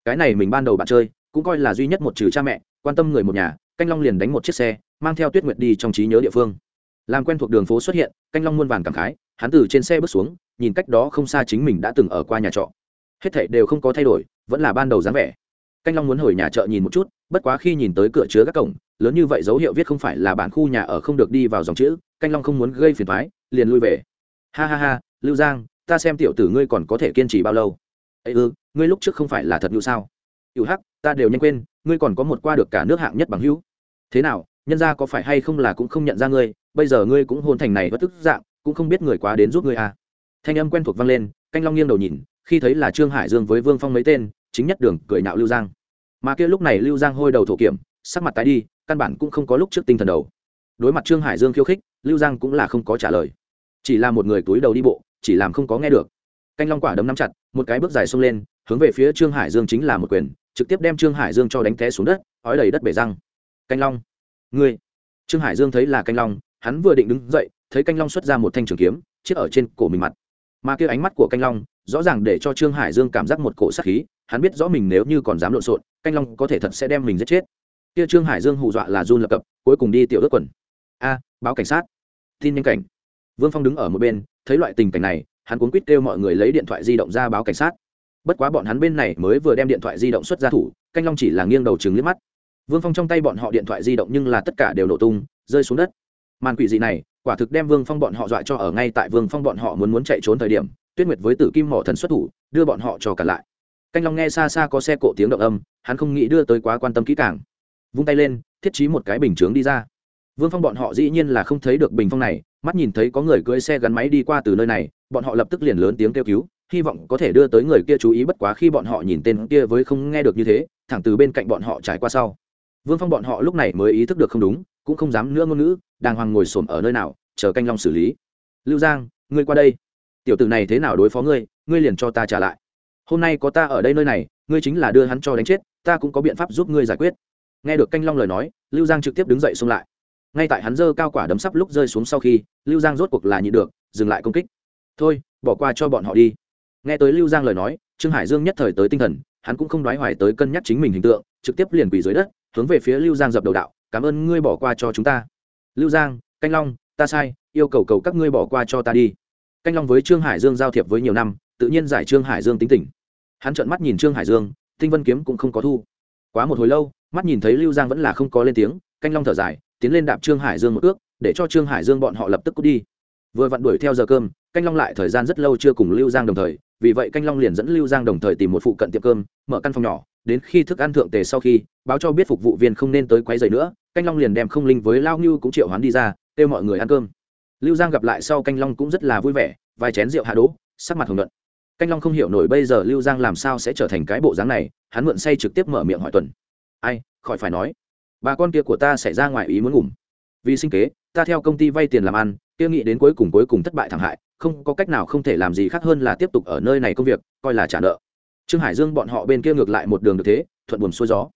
Speaker 1: Cái này mình ban đầu bạn chơi, cũng coi là duy nhất một trừ cha mẹ, quan tâm người một nhà, canh long liền đánh một chiếc xe, mang theo tuyết nguyệt đi trong trí nhớ địa phương. Làm quen thuộc đường phố xuất hiện, canh long muôn vàn cảm khái, hắn từ trên xe bước xuống, nhìn cách đó không xa chính mình đã từng ở qua nhà trọ. Hết thảy đều không có thay đổi, vẫn là ban đầu dáng vẻ. Canh long muốn hồi nhà chợ nhìn một chút, bất quá khi nhìn tới cửa chứa các cổng lớn như vậy dấu hiệu viết không phải là bản khu nhà ở không được đi vào dòng chữ, canh long không muốn gây phiền thoái liền lui về. Ha ha ha, lưu giang, ta xem tiểu tử ngươi còn có thể kiên trì bao lâu? Ấy ư ừ, ngươi lúc trước không phải là thật như sao? Hữu hắc, ta đều nhanh quên, ngươi còn có một qua được cả nước hạng nhất bằng hữu. Thế nào, nhân ra có phải hay không là cũng không nhận ra ngươi, bây giờ ngươi cũng hôn thành này bất tức dạng, cũng không biết người quá đến giúp ngươi à? Thanh âm quen thuộc vang lên, canh long nghiêng đầu nhìn, khi thấy là trương hải dương với vương phong mấy tên, chính nhất đường cười nạo lưu giang. Mà kia lúc này lưu giang hôi đầu thổ kiểm, sắc mặt tái đi căn bản cũng không có lúc trước tinh thần đầu. Đối mặt trương hải dương khiêu khích, lưu giang cũng là không có trả lời. Chỉ là một người túi đầu đi bộ, chỉ làm không có nghe được. Canh long quả đấm nắm chặt, một cái bước dài xông lên, hướng về phía trương hải dương chính là một quyền, trực tiếp đem trương hải dương cho đánh té xuống đất, ói đầy đất bể răng. Canh long, ngươi. Trương hải dương thấy là canh long, hắn vừa định đứng dậy, thấy canh long xuất ra một thanh trường kiếm chiếc ở trên cổ mình mặt. Mà kia ánh mắt của canh long, rõ ràng để cho trương hải dương cảm giác một cổ sát khí, hắn biết rõ mình nếu như còn dám lộn xộn, canh long có thể thật sẽ đem mình giết chết kia trương hải dương hù dọa là run lập cập, cuối cùng đi tiểu ước quần. A, báo cảnh sát. Tin nhanh cảnh. Vương phong đứng ở một bên, thấy loại tình cảnh này, hắn cuốn quýt kêu mọi người lấy điện thoại di động ra báo cảnh sát. Bất quá bọn hắn bên này mới vừa đem điện thoại di động xuất ra thủ, canh long chỉ là nghiêng đầu chừng liếc mắt. Vương phong trong tay bọn họ điện thoại di động nhưng là tất cả đều nổ tung, rơi xuống đất. Màn quỷ dị này, quả thực đem vương phong bọn họ dọa cho ở ngay tại vương phong bọn họ muốn muốn chạy trốn thời điểm, tuyết nguyệt với tử kim mỏ thần xuất thủ, đưa bọn họ cho cả lại. Canh long nghe xa xa có xe cộ tiếng động âm, hắn không nghĩ đưa tới quá quan tâm kỹ càng vung tay lên, thiết trí một cái bình chướng đi ra. Vương phong bọn họ dĩ nhiên là không thấy được bình phong này, mắt nhìn thấy có người cưỡi xe gắn máy đi qua từ nơi này, bọn họ lập tức liền lớn tiếng kêu cứu, hy vọng có thể đưa tới người kia chú ý bất quá khi bọn họ nhìn tên kia với không nghe được như thế, thẳng từ bên cạnh bọn họ trải qua sau. Vương phong bọn họ lúc này mới ý thức được không đúng, cũng không dám nữa ngôn ngữ, đàng hoàng ngồi xổm ở nơi nào, chờ canh long xử lý. Lưu giang, ngươi qua đây. Tiểu tử này thế nào đối phó ngươi ngươi liền cho ta trả lại. Hôm nay có ta ở đây nơi này, ngươi chính là đưa hắn cho đánh chết, ta cũng có biện pháp giúp ngươi giải quyết nghe được canh long lời nói, lưu giang trực tiếp đứng dậy xông lại. Ngay tại hắn dơ cao quả đấm sắp lúc rơi xuống sau khi, lưu giang rốt cuộc là nhị được, dừng lại công kích. Thôi, bỏ qua cho bọn họ đi. Nghe tới lưu giang lời nói, trương hải dương nhất thời tới tinh thần, hắn cũng không đoái hoài tới cân nhắc chính mình hình tượng, trực tiếp liền quỳ dưới đất, hướng về phía lưu giang dập đầu đạo, cảm ơn ngươi bỏ qua cho chúng ta. Lưu giang, canh long, ta sai, yêu cầu cầu các ngươi bỏ qua cho ta đi. Canh long với trương hải dương giao thiệp với nhiều năm, tự nhiên giải trương hải dương tính tình. Hắn trợn mắt nhìn trương hải dương, tinh vân kiếm cũng không có thu. Quá một hồi lâu mắt nhìn thấy lưu giang vẫn là không có lên tiếng, canh long thở dài, tiến lên đạp trương hải dương một ước, để cho trương hải dương bọn họ lập tức cút đi. Vừa vặn đuổi theo giờ cơm, canh long lại thời gian rất lâu chưa cùng lưu giang đồng thời, vì vậy canh long liền dẫn lưu giang đồng thời tìm một phụ cận tiệm cơm, mở căn phòng nhỏ, đến khi thức ăn thượng tề sau khi, báo cho biết phục vụ viên không nên tới quấy giày nữa, canh long liền đem không linh với lao ngưu cũng triệu hoán đi ra, kêu mọi người ăn cơm. Lưu giang gặp lại sau canh long cũng rất là vui vẻ, vài chén rượu hạ đỗ, sắc mặt hồng luận canh long không hiểu nổi bây giờ lưu giang làm sao sẽ trở thành cái bộ dáng này, hắn mượn say trực tiếp mở miệng hỏi tuần ai, khỏi phải nói. Bà con kia của ta xảy ra ngoài ý muốn ngủm. Vì sinh kế, ta theo công ty vay tiền làm ăn, kia nghĩ đến cuối cùng cuối cùng thất bại thảm hại, không có cách nào không thể làm gì khác hơn là tiếp tục ở nơi này công việc, coi là trả nợ. Trương hải dương bọn họ bên kia ngược lại một đường được thế, thuận buồn xuôi gió.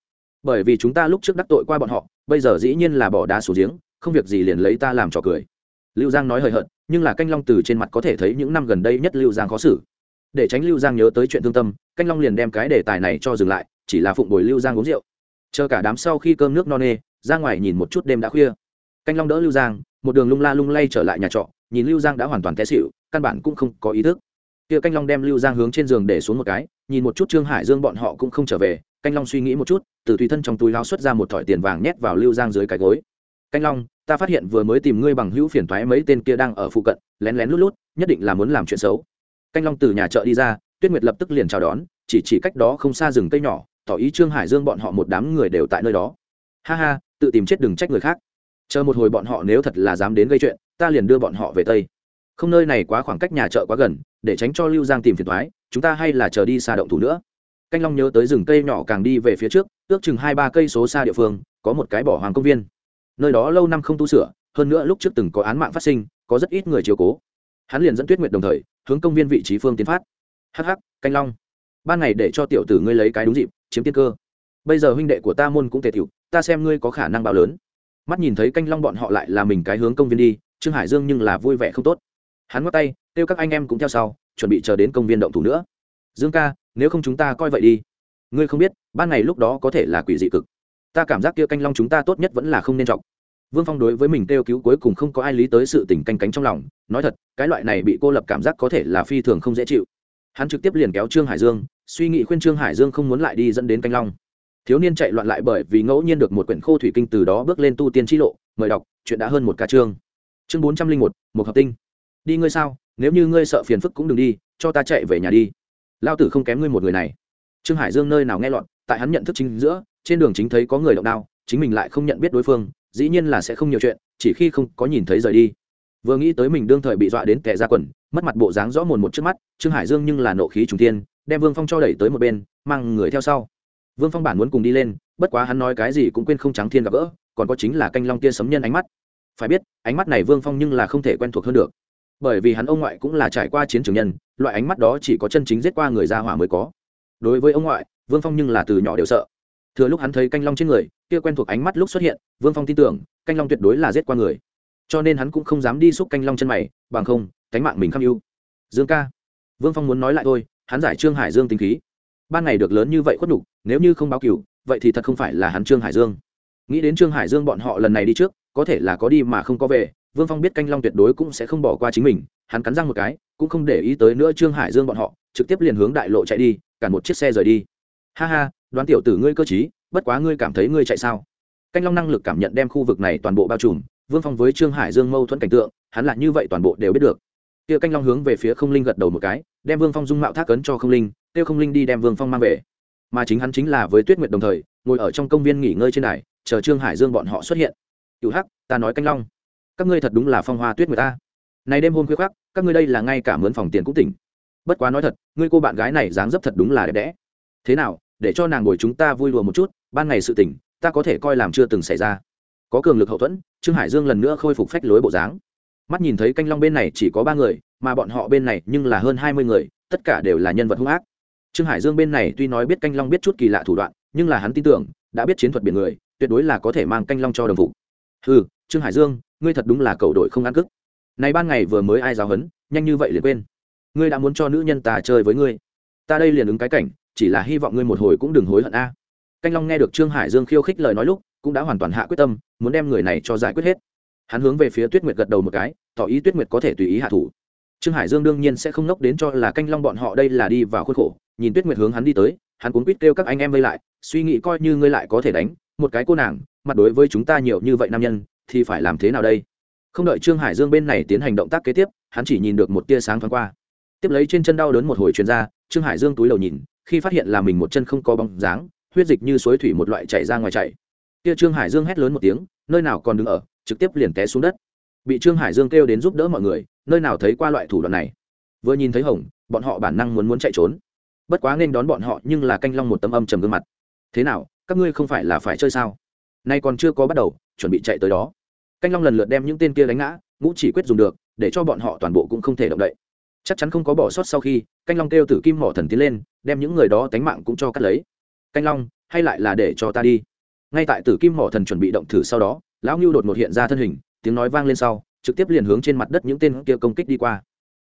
Speaker 1: Bởi vì chúng ta lúc trước đắc tội qua bọn họ, bây giờ dĩ nhiên là bỏ đá xuống giếng, không việc gì liền lấy ta làm trò cười. Lưu giang nói hời hợt, nhưng là canh long từ trên mặt có thể thấy những năm gần đây nhất lưu giang khó xử. Để tránh lưu giang nhớ tới chuyện thương tâm, canh long liền đem cái đề tài này cho dừng lại, chỉ là phụng bồi lưu giang uống rượu chờ cả đám sau khi cơm nước no nê, ra ngoài nhìn một chút đêm đã khuya. Canh long đỡ lưu giang, một đường lung la lung lay trở lại nhà trọ, nhìn lưu giang đã hoàn toàn té xịu căn bản cũng không có ý thức. Kia canh long đem lưu giang hướng trên giường để xuống một cái, nhìn một chút trương hải dương bọn họ cũng không trở về, canh long suy nghĩ một chút, từ tùy thân trong túi lao xuất ra một thỏi tiền vàng nhét vào lưu giang dưới cái gối. Canh long, ta phát hiện vừa mới tìm ngươi bằng hữu phiền thoái mấy tên kia đang ở phụ cận, lén lén lút lút, nhất định là muốn làm chuyện xấu. Canh long từ nhà chợ đi ra, tuyết nguyệt lập tức liền chào đón, chỉ chỉ cách đó không xa rừng cây nhỏ tỏ ý trương hải dương bọn họ một đám người đều tại nơi đó. Ha ha, tự tìm chết đừng trách người khác. Chờ một hồi bọn họ nếu thật là dám đến gây chuyện, ta liền đưa bọn họ về tây. Không nơi này quá khoảng cách nhà chợ quá gần, để tránh cho lưu giang tìm phiền thoái chúng ta hay là chờ đi xa động thủ nữa. Canh long nhớ tới rừng cây nhỏ càng đi về phía trước, ước chừng hai ba cây số xa địa phương, có một cái bỏ hoàng công viên. Nơi đó lâu năm không tu sửa, hơn nữa lúc trước từng có án mạng phát sinh, có rất ít người chiều cố. Hắn liền dẫn tuyết nguyệt đồng thời, hướng công viên vị trí phương tiến phát. Hh canh long. Ban ngày để cho tiểu tử ngươi lấy cái đúng dịp chiếm tiên cơ. Bây giờ huynh đệ của ta môn cũng tề tiểu ta xem ngươi có khả năng bao lớn. Mắt nhìn thấy canh long bọn họ lại là mình cái hướng công viên đi, trương hải dương nhưng là vui vẻ không tốt. Hắn ngót tay, kêu các anh em cũng theo sau, chuẩn bị chờ đến công viên động thủ nữa. Dương ca, nếu không chúng ta coi vậy đi. Ngươi không biết, ban ngày lúc đó có thể là quỷ dị cực. Ta cảm giác kia canh long chúng ta tốt nhất vẫn là không nên trọng vương phong đối với mình kêu cứu cuối cùng không có ai lý tới sự tình canh cánh trong lòng, nói thật, cái loại này bị cô lập cảm giác có thể là phi thường không dễ chịu. Hắn trực tiếp liền kéo trương hải dương suy nghĩ khuyên trương hải dương không muốn lại đi dẫn đến canh long. Thiếu niên chạy loạn lại bởi vì ngẫu nhiên được một quyển khô thủy kinh từ đó bước lên tu tiên t lộ, mời đọc, chuyện đã hơn một ca chương. Chương bốn trăm linh một một hợp tinh. Đi ngươi sao, nếu như ngươi sợ phiền phức cũng đừng đi, cho ta chạy về nhà đi. Lao tử không kém ngươi một người này. Trương hải dương nơi nào nghe loạn, tại hắn nhận thức chính giữa, trên đường chính thấy có người động đao, chính mình lại không nhận biết đối phương, dĩ nhiên là sẽ không nhiều chuyện, chỉ khi không có nhìn thấy rời đi vừa nghĩ tới mình đương thời bị dọa đến tệ ra quần, mất mặt bộ dáng rõ mồn một trước mắt, trương hải dương nhưng là nộ khí trùng tiên đem vương phong cho đẩy tới một bên, mang người theo sau. Vương phong bản muốn cùng đi lên, bất quá hắn nói cái gì cũng quên không trắng thiên gặp gỡ, còn có chính là canh long tia sấm nhân ánh mắt. Phải biết, ánh mắt này vương phong nhưng là không thể quen thuộc hơn được. Bởi vì hắn ông ngoại cũng là trải qua chiến trường nhân, loại ánh mắt đó chỉ có chân chính giết qua người ra hỏa mới có. Đối với ông ngoại, vương phong nhưng là từ nhỏ đều sợ. Thừa lúc hắn thấy canh long trên người, kia quen thuộc ánh mắt lúc xuất hiện, vương phong tin tưởng, canh long tuyệt đối là giết qua người cho nên hắn cũng không dám đi xúc canh long chân mày, bằng không, cánh mạng mình khâm ưu. Dương ca, vương phong muốn nói lại thôi, hắn giải trương hải dương tính khí. Ban ngày được lớn như vậy khuất nhục, nếu như không báo cửu, vậy thì thật không phải là hắn trương hải dương. Nghĩ đến trương hải dương bọn họ lần này đi trước, có thể là có đi mà không có về, vương phong biết canh long tuyệt đối cũng sẽ không bỏ qua chính mình, hắn cắn răng một cái, cũng không để ý tới nữa trương hải dương bọn họ, trực tiếp liền hướng đại lộ chạy đi cản một chiếc xe rời đi. Ha ha, đoán tiểu tử ngươi cơ t bất quá ngươi cảm thấy ngươi chạy sao? Canh long năng lực cảm nhận đem khu vực này toàn bộ bao trùm vương phong với trương hải dương mâu thuẫn cảnh tượng, hắn là như vậy toàn bộ đều biết được. Kia canh long hướng về phía không linh gật đầu một cái, đem vương phong dung mạo thác ấn cho không linh, kêu không linh đi đem vương phong mang về. Mà chính hắn chính là với tuyết nguyệt đồng thời, ngồi ở trong công viên nghỉ ngơi trên đài, chờ trương hải dương bọn họ xuất hiện. Cựu hắc, ta nói canh long. Các ngươi thật đúng là phong hoa tuyết người ta. Này đêm hôm khuya khoác các ngươi đây là ngay cả mướn phòng tiền cũng tỉnh. Bất quá nói thật, ngươi cô bạn gái này dáng dấp thật đúng là đẹp đẽ. Thế nào, để cho nàng ngồi chúng ta vui đùa một chút, ban ngày sự tỉnh, ta có thể coi làm chưa từng xảy ra có cường lực hậu thuẫn, trương hải dương lần nữa khôi phục phách lối bộ dáng. Mắt nhìn thấy canh long bên này chỉ có ba người, mà bọn họ bên này nhưng là hơn hai mươi người, tất cả đều là nhân vật hung ác. Trương hải dương bên này tuy nói biết canh long biết chút kỳ lạ thủ đoạn, nhưng là hắn tin tưởng, đã biết chiến thuật biển người, tuyệt đối là có thể mang canh long cho đồng phục. Ừ trương hải dương, ngươi thật đúng là cầu đội không ăn cức. Này ban ngày vừa mới ai giáo hấn nhanh như vậy liền quên. Ngươi đã muốn cho nữ nhân ta chơi với ngươi. Ta đây liền ứng cái cảnh, chỉ là hy vọng ngươi một hồi cũng đừng hối hận a. Canh long nghe được trương hải dương khiêu khích lời nói lúc, cũng đã hoàn toàn hạ quyết tâm muốn đem người này cho giải quyết hết. Hắn hướng về phía tuyết nguyệt gật đầu một cái, tỏ ý tuyết nguyệt có thể tùy ý hạ thủ. Trương hải dương đương nhiên sẽ không nốc đến cho là canh long bọn họ đây là đi vào khuôn khổ. Nhìn tuyết nguyệt hướng hắn đi tới, hắn cuốn quýt kêu các anh em vây lại, suy nghĩ coi như ngươi lại có thể đánh, một cái cô nàng, mặt đối với chúng ta nhiều như vậy nam nhân, thì phải làm thế nào đây? Không đợi trương hải dương bên này tiến hành động tác kế tiếp, hắn chỉ nhìn được một tia sáng thoáng qua. Tiếp lấy trên chân đau đớn một hồi chuyên r a trương hải dương túi đầu nhìn, khi phát hiện là mình một chân không có bóng dáng, huyết dịch như suối thủy một loại chảy ra ngoài chảy kia trương hải dương hét lớn một tiếng, nơi nào còn đứng ở, trực tiếp liền té xuống đất. Bị trương hải dương kêu đến giúp đỡ mọi người, nơi nào thấy qua loại thủ đoạn này. Vừa nhìn thấy hồng, bọn họ bản năng muốn muốn chạy trốn. Bất quá nên đón bọn họ nhưng là canh long một tấm âm trầm gương mặt. Thế nào, các ngươi không phải là phải chơi sao? Nay còn chưa có bắt đầu, chuẩn bị chạy tới đó. Canh long lần lượt đem những tên kia đánh ngã, ngũ chỉ quyết dùng được, để cho bọn họ toàn bộ cũng không thể động đậy. Chắc chắn không có bỏ sót sau khi, canh long kêu tử kim mỏ thần tiến lên, đem những người đó tánh mạng cũng cho cắt lấy. Canh long, hay lại là để cho ta đi? Ngay tại tử kim mỏ thần chuẩn bị động thử sau đó, lão ngưu đột một hiện ra thân hình, tiếng nói vang lên sau, trực tiếp liền hướng trên mặt đất những tên kia công kích đi qua.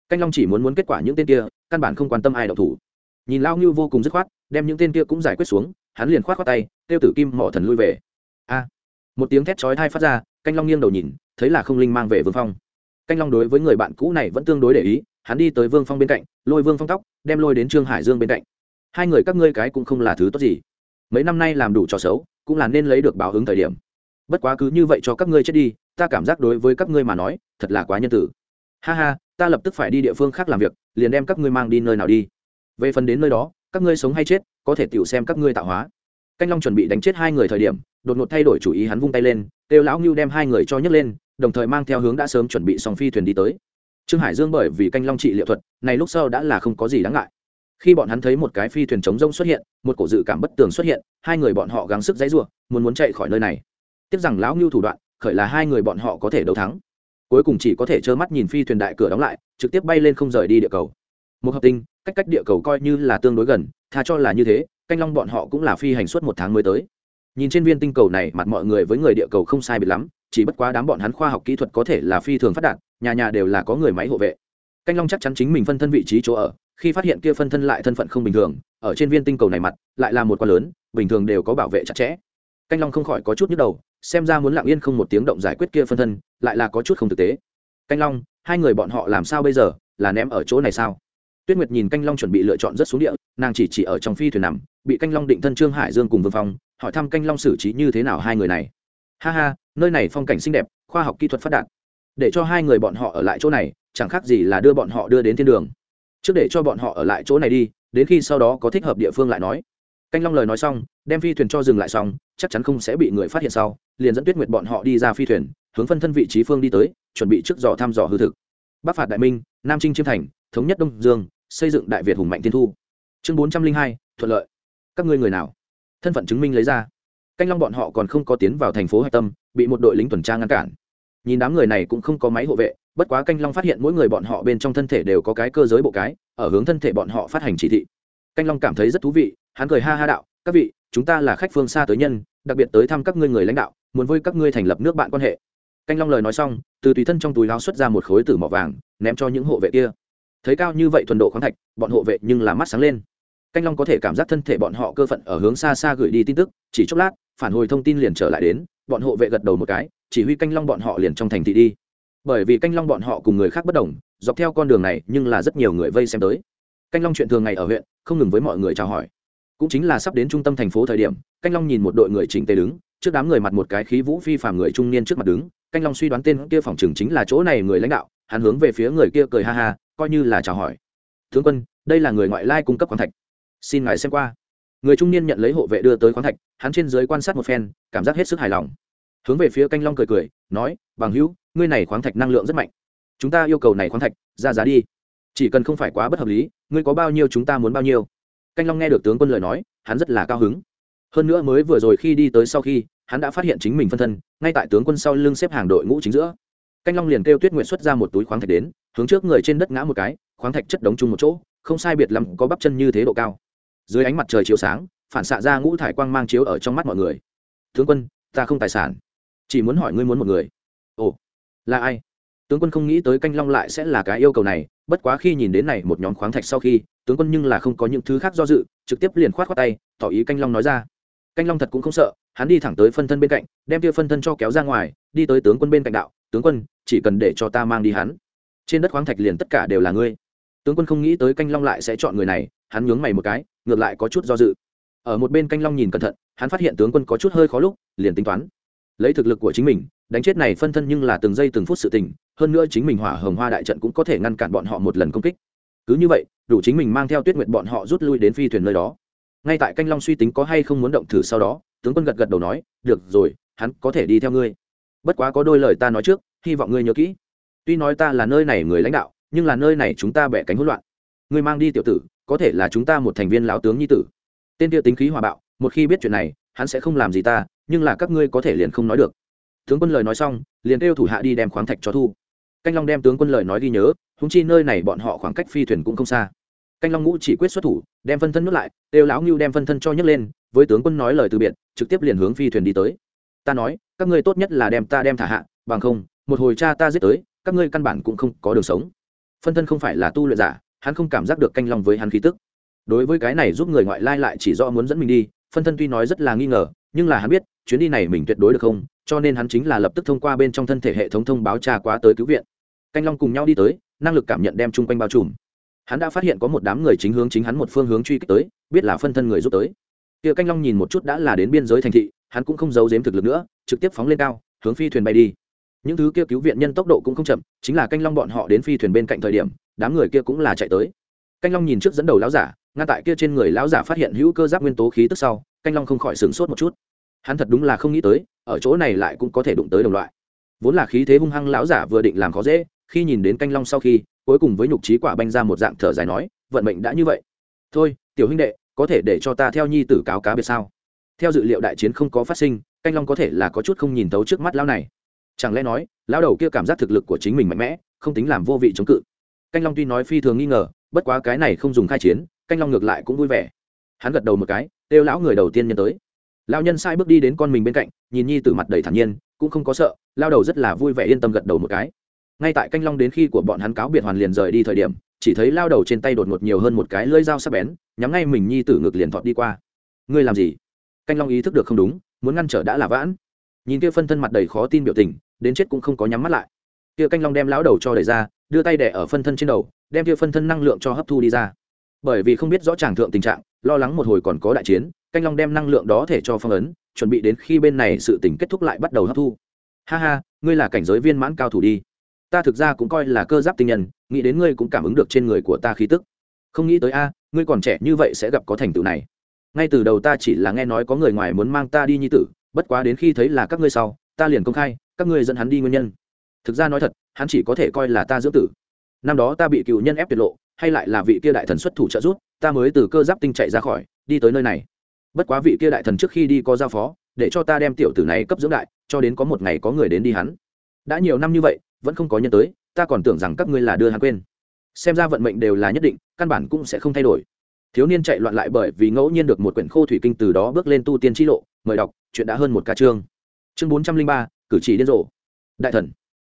Speaker 1: Canh long chỉ muốn muốn kết quả những tên kia, căn bản không quan tâm ai đậu thủ. Nhìn lão ngưu vô cùng dứt khoát, đem những tên kia cũng giải quyết xuống, hắn liền khoát khoát tay, kêu tử kim mỏ thần lui về. A! Một tiếng thét chói thai phát ra, canh long nghiêng đầu nhìn, thấy là không linh mang về vương phong. Canh long đối với người bạn cũ này vẫn tương đối để ý, hắn đi tới vương phong bên cạnh, lôi vương phong tóc, đem lôi đến trương hải dương bên cạnh. Hai người các ngươi cái cũng không là thứ tốt gì. Mấy năm nay làm đủ trò xấu cũng là nên lấy được báo ứng thời điểm. Bất quá cứ như vậy cho các ngươi chết đi, ta cảm giác đối với các ngươi mà nói, thật là quá nhân tử. Ha ha, ta lập tức phải đi địa phương khác làm việc, liền đem các ngươi mang đi nơi nào đi. Về phần đến nơi đó, các ngươi sống hay chết, có thể tiểu xem các ngươi tạo hóa. Canh long chuẩn bị đánh chết hai người thời điểm, đột ngột thay đổi chủ ý hắn vung tay lên, kêu lão ngưu đem hai người cho nhấc lên, đồng thời mang theo hướng đã sớm chuẩn bị xong phi thuyền đi tới. Trương hải dương bởi vì canh long trị liệu thuật, này lúc sau đã là không có gì đáng ngại khi bọn hắn thấy một cái phi thuyền chống rông xuất hiện, một cổ dự cảm bất tường xuất hiện, hai người bọn họ gắng sức dãy ruộng muốn muốn chạy khỏi nơi này. Tiếc rằng lão ngưu thủ đoạn, khởi là hai người bọn họ có thể đấu thắng. Cuối cùng chỉ có thể trơ mắt nhìn phi thuyền đại cửa đóng lại, trực tiếp bay lên không rời đi địa cầu. Một hợp tinh, cách cách địa cầu coi như là tương đối gần, tha cho là như thế, canh long bọn họ cũng là phi hành suốt một tháng mới tới. Nhìn trên viên tinh cầu này, mặt mọi người với người địa cầu không sai biệt lắm, chỉ bất quá đám bọn hắn khoa học kỹ thuật có thể là phi thường phát đạt, nhà nhà đều là có người máy hộ vệ. Canh long chắc chắn chính mình phân thân vị trí chỗ ở khi phát hiện kia phân thân lại thân phận không bình thường, ở trên viên tinh cầu này mặt, lại là một quan lớn, bình thường đều có bảo vệ chặt chẽ. Canh long không khỏi có chút nhức đầu, xem ra muốn lặng yên không một tiếng động giải quyết kia phân thân, lại là có chút không thực tế. Canh long, hai người bọn họ làm sao bây giờ, là ném ở chỗ này sao? Tuyết nguyệt nhìn canh long chuẩn bị lựa chọn rất xuống địa, nàng chỉ chỉ ở trong phi thuyền nằm, bị canh long định thân trương hải dương cùng vương phong, hỏi thăm canh long xử trí như thế nào hai người này. Ha ha, nơi này phong cảnh xinh đẹp, khoa học kỹ thuật phát đạt. Để cho hai người bọn họ ở lại chỗ này, chẳng khác gì là đưa bọn họ đưa đến thiên đường trước để cho bọn họ ở lại chỗ này đi, đến khi sau đó có thích hợp địa phương lại nói. Canh long lời nói xong, đem phi thuyền cho dừng lại xong, chắc chắn không sẽ bị người phát hiện sau, liền dẫn tuyết nguyệt bọn họ đi ra phi thuyền, hướng phân thân vị trí phương đi tới, chuẩn bị trước dò thăm dò hư thực. Bắc phạt đại minh, nam trinh chiêm thành, thống nhất đông dương, xây dựng đại việt hùng mạnh tiên thu. Chương bốn trăm linh hai, thuận lợi. Các ngươi người nào? Thân phận chứng minh lấy ra. Canh long bọn họ còn không có tiến vào thành phố hạch tâm, bị một đội lính tuần tra ngăn cản. Nhìn đám người này cũng không có máy hộ vệ bất quá canh long phát hiện mỗi người bọn họ bên trong thân thể đều có cái cơ giới bộ cái, ở hướng thân thể bọn họ phát hành chỉ thị. Canh long cảm thấy rất thú vị, hắn cười ha ha đạo, các vị, chúng ta là khách phương xa tới nhân, đặc biệt tới thăm các ngươi người lãnh đạo, muốn với các ngươi thành lập nước bạn quan hệ. Canh long lời nói xong, từ tùy thân trong túi láo xuất ra một khối tử mỏ vàng, ném cho những hộ vệ kia. Thấy cao như vậy thuần độ khoáng thạch, bọn hộ vệ nhưng là mắt sáng lên. Canh long có thể cảm giác thân thể bọn họ cơ phận ở hướng xa xa gửi đi tin tức, chỉ chốc lát, phản hồi thông tin liền trở lại đến, bọn hộ vệ gật đầu một cái, chỉ huy canh long bọn họ liền trong thành thị đi bởi vì canh long bọn họ cùng người khác bất đồng, dọc theo con đường này nhưng là rất nhiều người vây xem tới. Canh long chuyện thường ngày ở huyện, không ngừng với mọi người chào hỏi. Cũng chính là sắp đến trung tâm thành phố thời điểm, canh long nhìn một đội người chỉnh tề đứng, trước đám người mặt một cái khí vũ phi phàm người trung niên trước mặt đứng, canh long suy đoán tên kia phòng trường chính là chỗ này người lãnh đạo, hắn hướng về phía người kia cười ha ha, coi như là chào hỏi. Tướng quân, đây là người ngoại lai cung cấp khoáng thạch. Xin ngài xem qua. Người trung niên nhận lấy hộ vệ đưa tới khoáng thạch, hắn trên dưới quan sát một phen, cảm giác hết sức hài lòng. Hướng về phía canh long cười cười, nói, bằng hữu ngươi này khoáng thạch năng lượng rất mạnh. Chúng ta yêu cầu này khoáng thạch, ra giá đi. Chỉ cần không phải quá bất hợp lý, ngươi có bao nhiêu chúng ta muốn bao nhiêu. Canh long nghe được tướng quân lời nói, hắn rất là cao hứng. Hơn nữa mới vừa rồi khi đi tới sau khi, hắn đã phát hiện chính mình phân thân, ngay tại tướng quân sau lưng xếp hàng đội ngũ chính giữa. Canh long liền kêu tuyết nguyện xuất ra một túi khoáng thạch đến, hướng trước người trên đất ngã một cái, khoáng thạch chất đống chung một chỗ, không sai biệt lắm có bắp chân như thế độ cao. Dưới ánh mặt trời chiếu sáng, phản xạ ra ngũ thải quang mang chiếu ở trong mắt mọi người. Tướng quân, ta không tài sản. Chỉ muốn hỏi ngươi muốn một người là ai? Tướng quân không nghĩ tới canh long lại sẽ là cái yêu cầu này, bất quá khi nhìn đến này một nhóm khoáng thạch sau khi, tướng quân nhưng là không có những thứ khác do dự, trực tiếp liền khoát khoát tay, tỏ ý canh long nói ra. Canh long thật cũng không sợ, hắn đi thẳng tới phân thân bên cạnh, đem tia phân thân cho kéo ra ngoài, đi tới tướng quân bên cạnh đạo, tướng quân, chỉ cần để cho ta mang đi hắn. Trên đất khoáng thạch liền tất cả đều là ngươi. Tướng quân không nghĩ tới canh long lại sẽ chọn người này, hắn nhướng mày một cái, ngược lại có chút do dự. Ở một bên canh long nhìn cẩn thận, hắn phát hiện tướng quân có chút hơi khó lúc, liền tính toán lấy thực lực của chính mình đánh chết này phân thân nhưng là từng giây từng phút sự tình, hơn nữa chính mình hỏa hồng hoa đại trận cũng có thể ngăn cản bọn họ một lần công kích. Cứ như vậy, đủ chính mình mang theo tuyết nguyện bọn họ rút lui đến phi thuyền nơi đó. Ngay tại canh long suy tính có hay không muốn động thử sau đó, tướng quân gật gật đầu nói, được rồi, hắn có thể đi theo ngươi. Bất quá có đôi lời ta nói trước, hy vọng ngươi nhớ kỹ. Tuy nói ta là nơi này người lãnh đạo, nhưng là nơi này chúng ta bẻ cánh hỗn loạn. Ngươi mang đi tiểu tử, có thể là chúng ta một thành viên lão tướng nhi tử. Tên kia tính khí hòa bạo, một khi biết chuyện này, hắn sẽ không làm gì ta, nhưng là các ngươi có thể liền không nói được tướng quân lời nói xong, liền kêu thủ hạ đi đem khoáng thạch cho thu. Canh long đem tướng quân lời nói ghi nhớ húng chi nơi này bọn họ khoảng cách phi thuyền cũng không xa. Canh long ngũ chỉ quyết xuất thủ, đem phân thân nuốt lại kêu lão ngưu đem phân thân cho nhấc lên, với tướng quân nói lời từ biệt, trực tiếp liền hướng phi thuyền đi tới. Ta nói, các ngươi tốt nhất là đem ta đem thả hạ, bằng không, một hồi cha ta giết tới, các ngươi căn bản cũng không có đường sống. Phân thân không phải là tu luyện giả, hắn không cảm giác được canh long với hắn khí tức. Đối với cái này giúp người ngoại lai lại chỉ do muốn dẫn mình đi, phân thân tuy nói rất là nghi ngờ, nhưng là hắn biết, chuyến đi này mình tuyệt đối được không cho nên hắn chính là lập tức thông qua bên trong thân thể hệ thống thông báo tra quá tới cứu viện. Canh long cùng nhau đi tới, năng lực cảm nhận đem chung quanh bao trùm. Hắn đã phát hiện có một đám người chính hướng chính hắn một phương hướng truy kích tới, biết là phân thân người giúp tới. Kia canh long nhìn một chút đã là đến biên giới thành thị, hắn cũng không giấu giếm thực lực nữa, trực tiếp phóng lên cao, hướng phi thuyền bay đi. Những thứ kia cứu viện nhân tốc độ cũng không chậm, chính là canh long bọn họ đến phi thuyền bên cạnh thời điểm, đám người kia cũng là chạy tới. Canh long nhìn trước dẫn đầu lão giả, ngăn tại kia trên người lão giả phát hiện hữu cơ giáp nguyên tố khí tức sau, canh long không khỏi sửng sốt một chút hắn thật đúng là không nghĩ tới, ở chỗ này lại cũng có thể đụng tới đồng loại. Vốn là khí thế hung hăng lão giả vừa định làm khó dễ, khi nhìn đến canh long sau khi, cuối cùng với nhục trí quả banh ra một dạng thở dài nói, vận mệnh đã như vậy. Thôi, tiểu huynh đệ, có thể để cho ta theo nhi tử cáo cá biệt sao? Theo dự liệu đại chiến không có phát sinh, canh long có thể là có chút không nhìn thấu trước mắt lão này. Chẳng lẽ nói, lão đầu kia cảm giác thực lực của chính mình mạnh mẽ, không tính làm vô vị chống cự? Canh long tuy nói phi thường nghi ngờ, bất quá cái này không dùng khai chiến, canh long ngược lại cũng vui vẻ. Hắn gật đầu một cái kêu lão người đầu tiên nhân tới lão nhân sai bước đi đến con mình bên cạnh, nhìn nhi tử mặt đầy thản nhiên, cũng không có sợ, lao đầu rất là vui vẻ yên tâm gật đầu một cái. Ngay tại canh long đến khi của bọn hắn cáo biệt hoàn liền rời đi thời điểm, chỉ thấy lao đầu trên tay đột ngột nhiều hơn một cái lưỡi dao sắc bén, nhắm ngay mình nhi tử ngực liền thọt đi qua. Ngươi làm gì? Canh long ý thức được không đúng, muốn ngăn trở đã là vãn. Nhìn kia phân thân mặt đầy khó tin biểu tình, đến chết cũng không có nhắm mắt lại. Kia canh long đem lão đầu cho đẩy ra, đưa tay đẻ ở phân thân trên đầu, đem kia phân thân năng lượng cho hấp thu đi ra. Bởi vì không biết rõ tràng thượng tình trạng, lo lắng một hồi còn có đại chiến canh long đem năng lượng đó thể cho phong ấn, chuẩn bị đến khi bên này sự tình kết thúc lại bắt đầu hấp thu. Ha ha, ngươi là cảnh giới viên mãn cao thủ đi. Ta thực ra cũng coi là cơ giáp tinh nhân, nghĩ đến ngươi cũng cảm ứng được trên người của ta khí tức. Không nghĩ tới a, ngươi còn trẻ như vậy sẽ gặp có thành tựu này. Ngay từ đầu ta chỉ là nghe nói có người ngoài muốn mang ta đi nhi tử, bất quá đến khi thấy là các ngươi sau, ta liền công khai, các ngươi dẫn hắn đi nguyên nhân. Thực ra nói thật, hắn chỉ có thể coi là ta dưỡng tử. Năm đó ta bị cựu nhân ép tiết lộ, hay lại là vị kia đại thần xuất thủ trợ giúp, ta mới từ cơ giáp tinh chạy ra khỏi, đi tới nơi này bất quá vị kia đại thần trước khi đi có giao phó, để cho ta đem tiểu tử này cấp dưỡng đại, cho đến có một ngày có người đến đi hắn. Đã nhiều năm như vậy, vẫn không có nhân tới, ta còn tưởng rằng các ngươi là đưa hắn quên. Xem ra vận mệnh đều là nhất định, căn bản cũng sẽ không thay đổi. Thiếu niên chạy loạn lại bởi vì ngẫu nhiên được một quyển khô thủy kinh từ đó bước lên tu tiên t lộ, mời đọc, chuyện đã hơn một ca chương. Chương bốn trăm linh ba, cử chỉ điên rồ. Đại thần.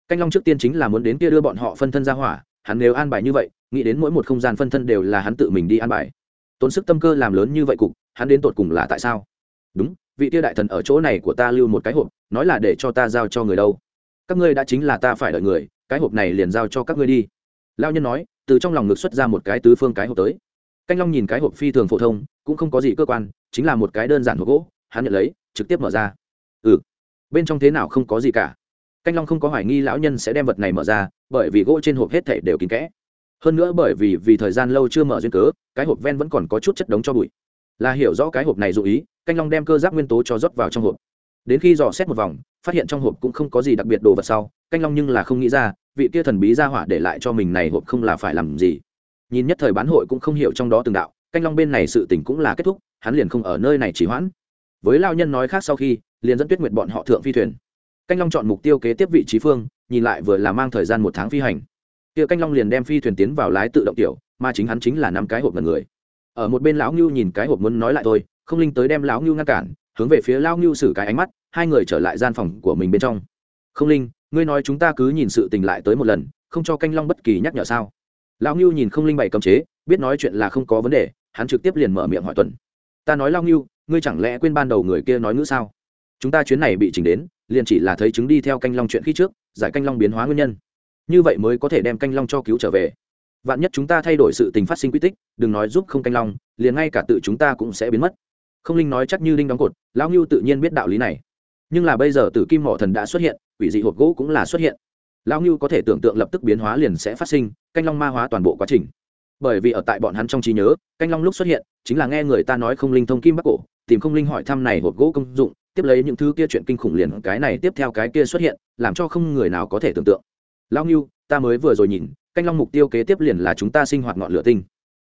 Speaker 1: Canh long trước tiên chính là muốn đến kia đưa bọn họ phân thân ra hỏa, hắn nếu an bài như vậy, nghĩ đến mỗi một không gian phân thân đều là hắn tự mình đi an bài tốn sức tâm cơ làm lớn như vậy cục, hắn đến tột cùng là tại sao? Đúng, vị tia đại thần ở chỗ này của ta lưu một cái hộp, nói là để cho ta giao cho người đâu. Các ngươi đã chính là ta phải đợi người, cái hộp này liền giao cho các ngươi đi. Lao nhân nói, từ trong lòng ngực xuất ra một cái tứ phương cái hộp tới. Canh long nhìn cái hộp phi thường phổ thông, cũng không có gì cơ quan, chính là một cái đơn giản hộp gỗ, hắn nhận lấy, trực tiếp mở ra. Ừ bên trong thế nào không có gì cả. Canh long không có hoài nghi lão nhân sẽ đem vật này mở ra, bởi vì gỗ trên hộp hết thể đều kín kẽ hơn nữa bởi vì vì thời gian lâu chưa mở duyên cớ, cái hộp ven vẫn còn có chút chất đống cho bụi. Là hiểu rõ cái hộp này dụ ý, canh long đem cơ giáp nguyên tố cho rót vào trong hộp. Đến khi dò xét một vòng, phát hiện trong hộp cũng không có gì đặc biệt đồ vật sau, canh long nhưng là không nghĩ ra, vị kia thần bí ra hỏa để lại cho mình này hộp không là phải làm gì. Nhìn nhất thời bán hội cũng không hiểu trong đó từng đạo, canh long bên này sự tình cũng là kết thúc, hắn liền không ở nơi này chỉ hoãn. Với lao nhân nói khác sau khi, liền dẫn tuyết nguyệt bọn họ thượng phi thuyền. Canh long chọn mục tiêu kế tiếp vị trí phương, nhìn lại vừa là mang thời gian một tháng phi hành kia canh long liền đem phi thuyền tiến vào lái tự động tiểu, mà chính hắn chính là năm cái hộp ngần người. Ở một bên lão ngưu nhìn cái hộp muốn nói lại thôi, không linh tới đem lão ngưu ngăn cản, hướng về phía lão ngưu xử cái ánh mắt, hai người trở lại gian phòng của mình bên trong. Không linh, ngươi nói chúng ta cứ nhìn sự tình lại tới một lần, không cho canh long bất kỳ nhắc nhở sao? Lão ngưu nhìn không linh bày cấm chế, biết nói chuyện là không có vấn đề, hắn trực tiếp liền mở miệng hỏi tuần. Ta nói lão ngưu, ngươi chẳng lẽ quên ban đầu người kia nói ngữ sao? Chúng ta chuyến này bị chỉnh đến, liền chỉ là thấy chứng đi theo canh long chuyện khi trước, giải canh long biến hóa nguyên nhân như vậy mới có thể đem canh long cho cứu trở về. Vạn nhất chúng ta thay đổi sự tình phát sinh quy tích, đừng nói giúp không canh long, liền ngay cả tự chúng ta cũng sẽ biến mất. Không linh nói chắc như đinh đóng cột, lão ngưu tự nhiên biết đạo lý này. Nhưng là bây giờ tử kim mỏ thần đã xuất hiện, quỷ dị hộp gỗ cũng là xuất hiện. Lão ngưu có thể tưởng tượng lập tức biến hóa liền sẽ phát sinh, canh long ma hóa toàn bộ quá trình. Bởi vì ở tại bọn hắn trong trí nhớ, canh long lúc xuất hiện, chính là nghe người ta nói không linh thông kim bắc cổ, tìm không linh hỏi thăm này hộp gỗ công dụng, tiếp lấy những thứ kia chuyện kinh khủng liền cái này tiếp theo cái kia xuất hiện, làm cho không người nào có thể tưởng tượng lão ngưu, ta mới vừa rồi nhìn, canh long mục tiêu kế tiếp liền là chúng ta sinh hoạt ngọn lửa tinh.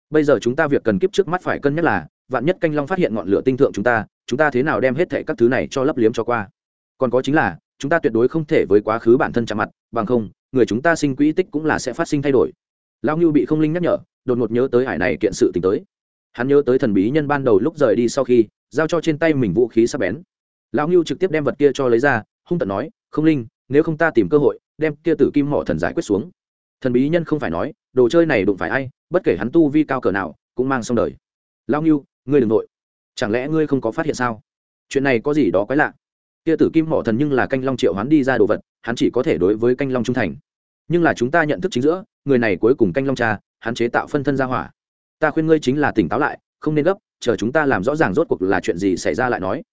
Speaker 1: Bây giờ chúng ta việc cần kiếp trước mắt phải cân nhắc là, vạn nhất canh long phát hiện ngọn lửa tinh thượng chúng ta chúng ta thế nào đem hết thệ các thứ này cho lấp liếm cho qua? Còn có chính là, chúng ta tuyệt đối không thể với quá khứ bản thân chạm mặt, bằng không, người chúng ta sinh quỹ tích cũng là sẽ phát sinh thay đổi. Lão ngưu bị không linh nhắc nhở, đột ngột nhớ tới hải này kiện sự t tới. Hắn nhớ tới thần bí nhân ban đầu lúc rời đi sau khi, giao cho trên tay mình vũ khí sắp bén. Lão ngưu trực tiếp đem vật kia cho lấy ra, hung tận nói, không linh, nếu không ta tìm cơ hội đem kia tử kim mỏ thần giải quyết xuống. Thần bí nhân không phải nói, đồ chơi này đụng phải ai, bất kể hắn tu vi cao cỡ nào, cũng mang xong đời. Lao nghiêu ngươi đ ừ n g nội. Chẳng lẽ ngươi không có phát hiện sao? Chuyện này có gì đó quái lạ. Kia tử kim mỏ thần nhưng là canh long triệu hắn đi ra đồ vật, hắn chỉ có thể đối với canh long trung thành. Nhưng là chúng ta nhận thức chính giữa, người này cuối cùng canh long cha, hắn chế tạo phân thân ra hỏa. Ta khuyên ngươi chính là tỉnh táo lại, không nên gấp, chờ chúng ta làm rõ ràng rốt cuộc là chuyện gì xảy ra lại nói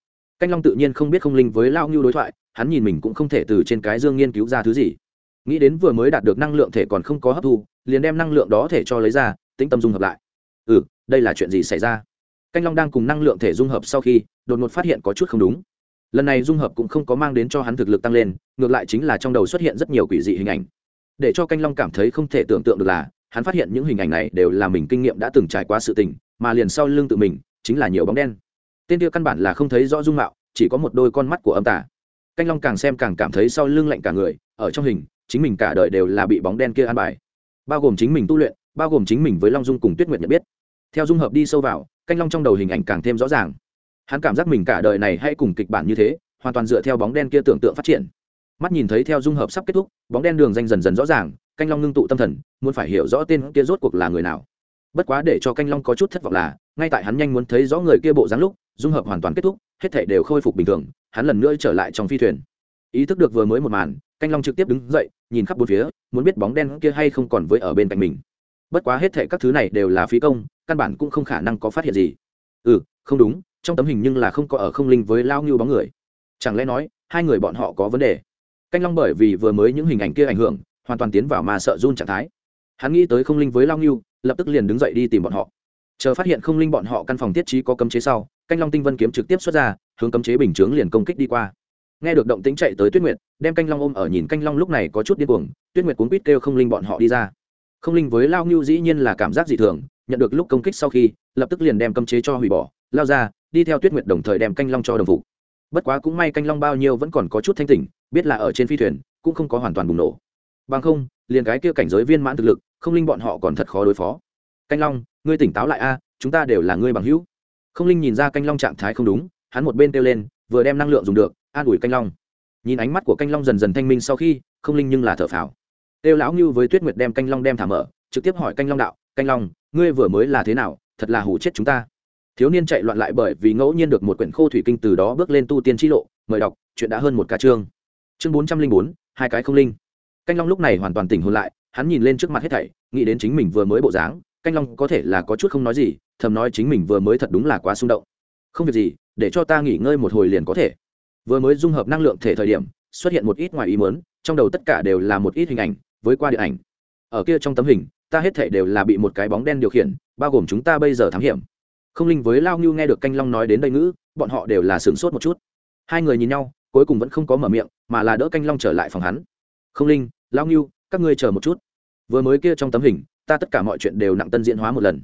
Speaker 1: canh long tự nhiên không biết không linh với lao ngưu đối thoại, hắn nhìn mình cũng không thể từ trên cái dương nghiên cứu ra thứ gì. Nghĩ đến vừa mới đạt được năng lượng thể còn không có hấp thu, liền đem năng lượng đó thể cho lấy ra, tĩnh tâm dung hợp lại. Ừ đây là chuyện gì xảy ra? Canh long đang cùng năng lượng thể dung hợp sau khi, đột ngột phát hiện có chút không đúng. Lần này dung hợp cũng không có mang đến cho hắn thực lực tăng lên, ngược lại chính là trong đầu xuất hiện rất nhiều quỷ dị hình ảnh. Để cho canh long cảm thấy không thể tưởng tượng được là, hắn phát hiện những hình ảnh này đều là mình kinh nghiệm đã từng trải qua sự tình, mà liền sau lưng tự mình, chính là nhiều bóng đen tên kia căn bản là không thấy rõ dung mạo, chỉ có một đôi con mắt của âm tả canh long càng xem càng cảm thấy sau lưng lạnh cả người, ở trong hình, chính mình cả đời đều là bị bóng đen kia ăn bài. Bao gồm chính mình tu luyện, bao gồm chính mình với long dung cùng tuyết nguyệt nhận biết. Theo dung hợp đi sâu vào, canh long trong đầu hình ảnh càng thêm rõ ràng. Hắn cảm giác mình cả đời này hay cùng kịch bản như thế, hoàn toàn dựa theo bóng đen kia tưởng tượng phát triển. Mắt nhìn thấy theo dung hợp sắp kết thúc, bóng đen đường danh dần dần rõ ràng, canh long ngưng tụ tâm thần, muốn phải hiểu rõ tên kia rốt cuộc là người nào. Bất quá để cho canh long có chút thất vọng là, ngay tại hắn nhanh muốn thấy rõ người kia bộ dáng lúc dung hợp hoàn toàn kết thúc, hết thể đều khôi phục bình thường, hắn lần nữa trở lại trong phi thuyền. Ý thức được vừa mới một màn, canh long trực tiếp đứng dậy, nhìn khắp bốn phía, muốn biết bóng đen kia hay không còn với ở bên cạnh mình. Bất quá hết thể các thứ này đều là phí công, căn bản cũng không khả năng có phát hiện gì. Ừ không đúng, trong tấm hình nhưng là không có ở không linh với lao ngưu bóng người. Chẳng lẽ nói, hai người bọn họ có vấn đề? Canh long bởi vì vừa mới những hình ảnh kia ảnh hưởng, hoàn toàn tiến vào mà sợ run trạng thái. Hắn nghĩ tới không linh với lao ngưu, lập tức liền đứng dậy đi tìm bọn họ. Chờ phát hiện không linh bọn họ căn phòng tiết trí có cấm chế sau canh long tinh vân kiếm trực tiếp xuất ra, hướng cấm chế bình chướng liền công kích đi qua. Nghe được động tính chạy tới tuyết nguyệt, đem canh long ôm ở nhìn canh long lúc này có chút điên cuồng, tuyết nguyệt cuốn quýt kêu không linh bọn họ đi ra. Không linh với lao ngưu dĩ nhiên là cảm giác dị thường, nhận được lúc công kích sau khi, lập tức liền đem cấm chế cho hủy bỏ, lao ra, đi theo tuyết nguyệt đồng thời đem canh long cho đồng phục. Bất quá cũng may canh long bao nhiêu vẫn còn có chút thanh tỉnh, biết là ở trên phi thuyền, cũng không có hoàn toàn bùng nổ. Bằng không, liền cái kia cảnh giới viên mãn thực lực, không linh bọn họ còn thật khó đối phó. Canh long, ngươi tỉnh táo lại a, chúng ta đều là ngươi bằng hữu không linh nhìn ra canh long trạng thái không đúng, hắn một bên kêu lên, vừa đem năng lượng dùng được, an ủi canh long. Nhìn ánh mắt của canh long dần dần thanh minh sau khi, không linh nhưng là thở phào. Têu lão ngưu với tuyết nguyệt đem canh long đem thả mở, trực tiếp hỏi canh long đạo, canh long, ngươi vừa mới là thế nào? Thật là hủ chết chúng ta. Thiếu niên chạy loạn lại bởi vì ngẫu nhiên được một quyển khô thủy kinh từ đó bước lên tu tiên t lộ, mời đọc, chuyện đã hơn một ca chương. Chương bốn trăm linh bốn, hai cái không linh. Canh long lúc này hoàn toàn tỉnh hôn lại, hắn nhìn lên trước mặt hết thảy, nghĩ đến chính mình vừa mới bộ dáng, canh long có thể là có chút không nói gì thầm nói chính mình vừa mới thật đúng là quá xung động. Không việc gì, để cho ta nghỉ ngơi một hồi liền có thể. Vừa mới dung hợp năng lượng thể thời điểm, xuất hiện một ít ngoài ý mớn trong đầu tất cả đều là một ít hình ảnh, với qua điện ảnh. Ở kia trong tấm hình, ta hết thể đều là bị một cái bóng đen điều khiển, bao gồm chúng ta bây giờ thám hiểm. Không linh với lao ngưu nghe được canh long nói đến đây ngữ, bọn họ đều là sửng sốt một chút. Hai người nhìn nhau, cuối cùng vẫn không có mở miệng, mà là đỡ canh long trở lại phòng hắn. Không linh, lao ngưu, các ngươi chờ một chút. Vừa mới kia trong tấm hình, ta tất cả mọi chuyện đều nặng tân diễn hóa một lần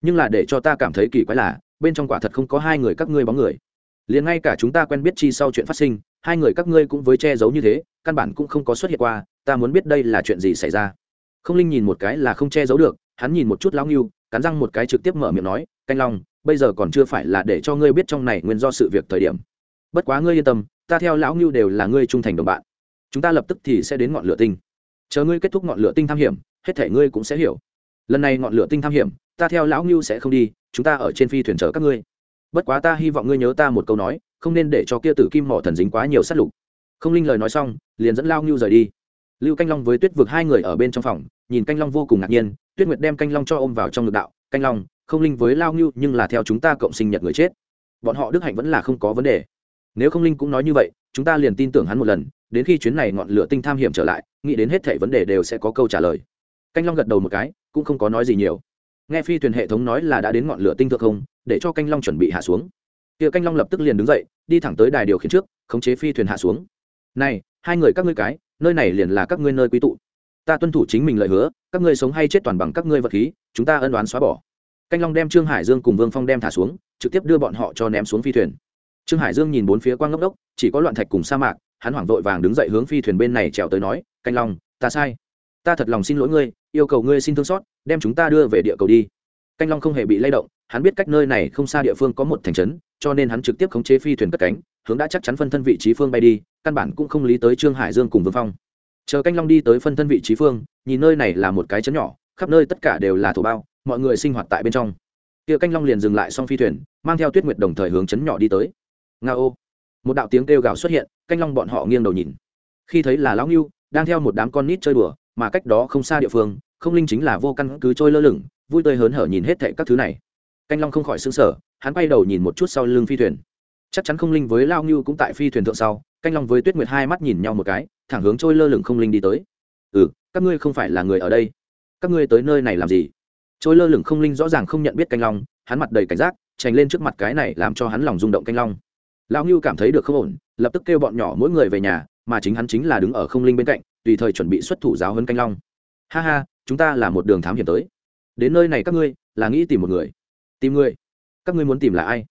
Speaker 1: nhưng là để cho ta cảm thấy kỳ quái là, bên trong quả thật không có hai người các ngươi bóng người. Liền ngay cả chúng ta quen biết chi sau chuyện phát sinh, hai người các ngươi cũng với che giấu như thế, căn bản cũng không có xuất hiện qua, ta muốn biết đây là chuyện gì xảy ra. Không linh nhìn một cái là không che giấu được, hắn nhìn một chút lão nghiêu cắn răng một cái trực tiếp mở miệng nói, canh long, bây giờ còn chưa phải là để cho ngươi biết trong này nguyên do sự việc thời điểm. Bất quá ngươi yên tâm, ta theo lão nghiêu đều là ngươi trung thành đồng bạn. Chúng ta lập tức thì sẽ đến ngọn lửa tinh. Chờ ngươi kết thúc ngọn lửa tinh tham hiểm, hết thể ngươi cũng sẽ hiểu. Lần này ngọn lửa tinh tham hiểm ta theo lão ngưu sẽ không đi, chúng ta ở trên phi thuyền chở các ngươi. Bất quá ta hy vọng ngươi nhớ ta một câu nói, không nên để cho kia tử kim mỏ thần dính quá nhiều sát lục. Không linh lời nói xong, liền dẫn lao ngưu rời đi. Lưu canh long với tuyết vực hai người ở bên trong phòng, nhìn canh long vô cùng ngạc nhiên, tuyết nguyệt đem canh long cho ôm vào trong ngực đạo, canh long, không linh với lao ngưu nhưng là theo chúng ta cộng sinh nhật người chết. Bọn họ đức hạnh vẫn là không có vấn đề. Nếu không linh cũng nói như vậy, chúng ta liền tin tưởng hắn một lần, đến khi chuyến này ngọn lửa tinh tham hiểm trở lại, nghĩ đến hết thảy vấn đề đều sẽ có câu trả lời. Canh long gật đầu một cái, cũng không có nói gì nhiều nghe phi thuyền hệ thống nói là đã đến ngọn lửa tinh thượng không, để cho canh long chuẩn bị hạ xuống. Kia canh long lập tức liền đứng dậy, đi thẳng tới đài điều khiển trước, khống chế phi thuyền hạ xuống. Này, hai người các ngươi cái, nơi này liền là các ngươi nơi quý tụ. Ta tuân thủ chính mình lời hứa, các ngươi sống hay chết toàn bằng các ngươi vật khí, chúng ta ân đoán xóa bỏ. Canh long đem trương hải dương cùng vương phong đem thả xuống, trực tiếp đưa bọn họ cho ném xuống phi thuyền. Trương hải dương nhìn bốn phía quang ngốc đốc, chỉ có loạn thạch cùng sa mạc, hắn hoảng vội vàng đứng dậy hướng phi thuyền bên này trèo tới nói, canh long, ta sai. Ta thật lòng xin lỗi ngươi yêu cầu ngươi xin thương xót, đem chúng ta đưa về địa cầu đi. Canh long không hề bị lay động, hắn biết cách nơi này không xa địa phương có một thành trấn, cho nên hắn trực tiếp khống chế phi thuyền cất cánh, hướng đã chắc chắn phân thân vị trí phương bay đi, căn bản cũng không lý tới trương hải dương cùng vương phong. Chờ canh long đi tới phân thân vị trí phương, nhìn nơi này là một cái trấn nhỏ, khắp nơi tất cả đều là thổ bao, mọi người sinh hoạt tại bên trong. Kia canh long liền dừng lại xong phi thuyền, mang theo tuyết nguyệt đồng thời hướng trấn nhỏ đi tới. Nga ô! Một đạo tiếng kêu gào xuất hiện, canh long bọn họ nghiêng đầu nhìn. Khi thấy là lão ngưu, đang theo một đám con nít chơi đùa mà cách đó không xa địa phương, không linh chính là vô căn cứ trôi lơ lửng, vui tươi hớn hở nhìn hết thệ các thứ này. Canh long không khỏi xứng sở hắn quay đầu nhìn một chút sau lưng phi thuyền. Chắc chắn không linh với lao ngưu cũng tại phi thuyền thượng sau, canh long với tuyết nguyệt hai mắt nhìn nhau một cái, thẳng hướng trôi lơ lửng không linh đi tới. Ừ các ngươi không phải là người ở đây. Các ngươi tới nơi này làm gì? Trôi lơ lửng không linh rõ ràng không nhận biết canh long, hắn mặt đầy cảnh giác trành lên trước mặt cái này làm cho hắn lòng rung động canh long. Lão ngưu cảm thấy được không ổn, lập tức kêu bọn nhỏ mỗi người về nhà, mà chính hắn chính là đứng ở không linh bên cạnh tùy thời chuẩn bị xuất thủ giáo hơn canh long. Ha ha, chúng ta là một đường thám hiểm tới. Đến nơi này các ngươi, là nghĩ tìm một người. Tìm người? Các ngươi muốn tìm là ai?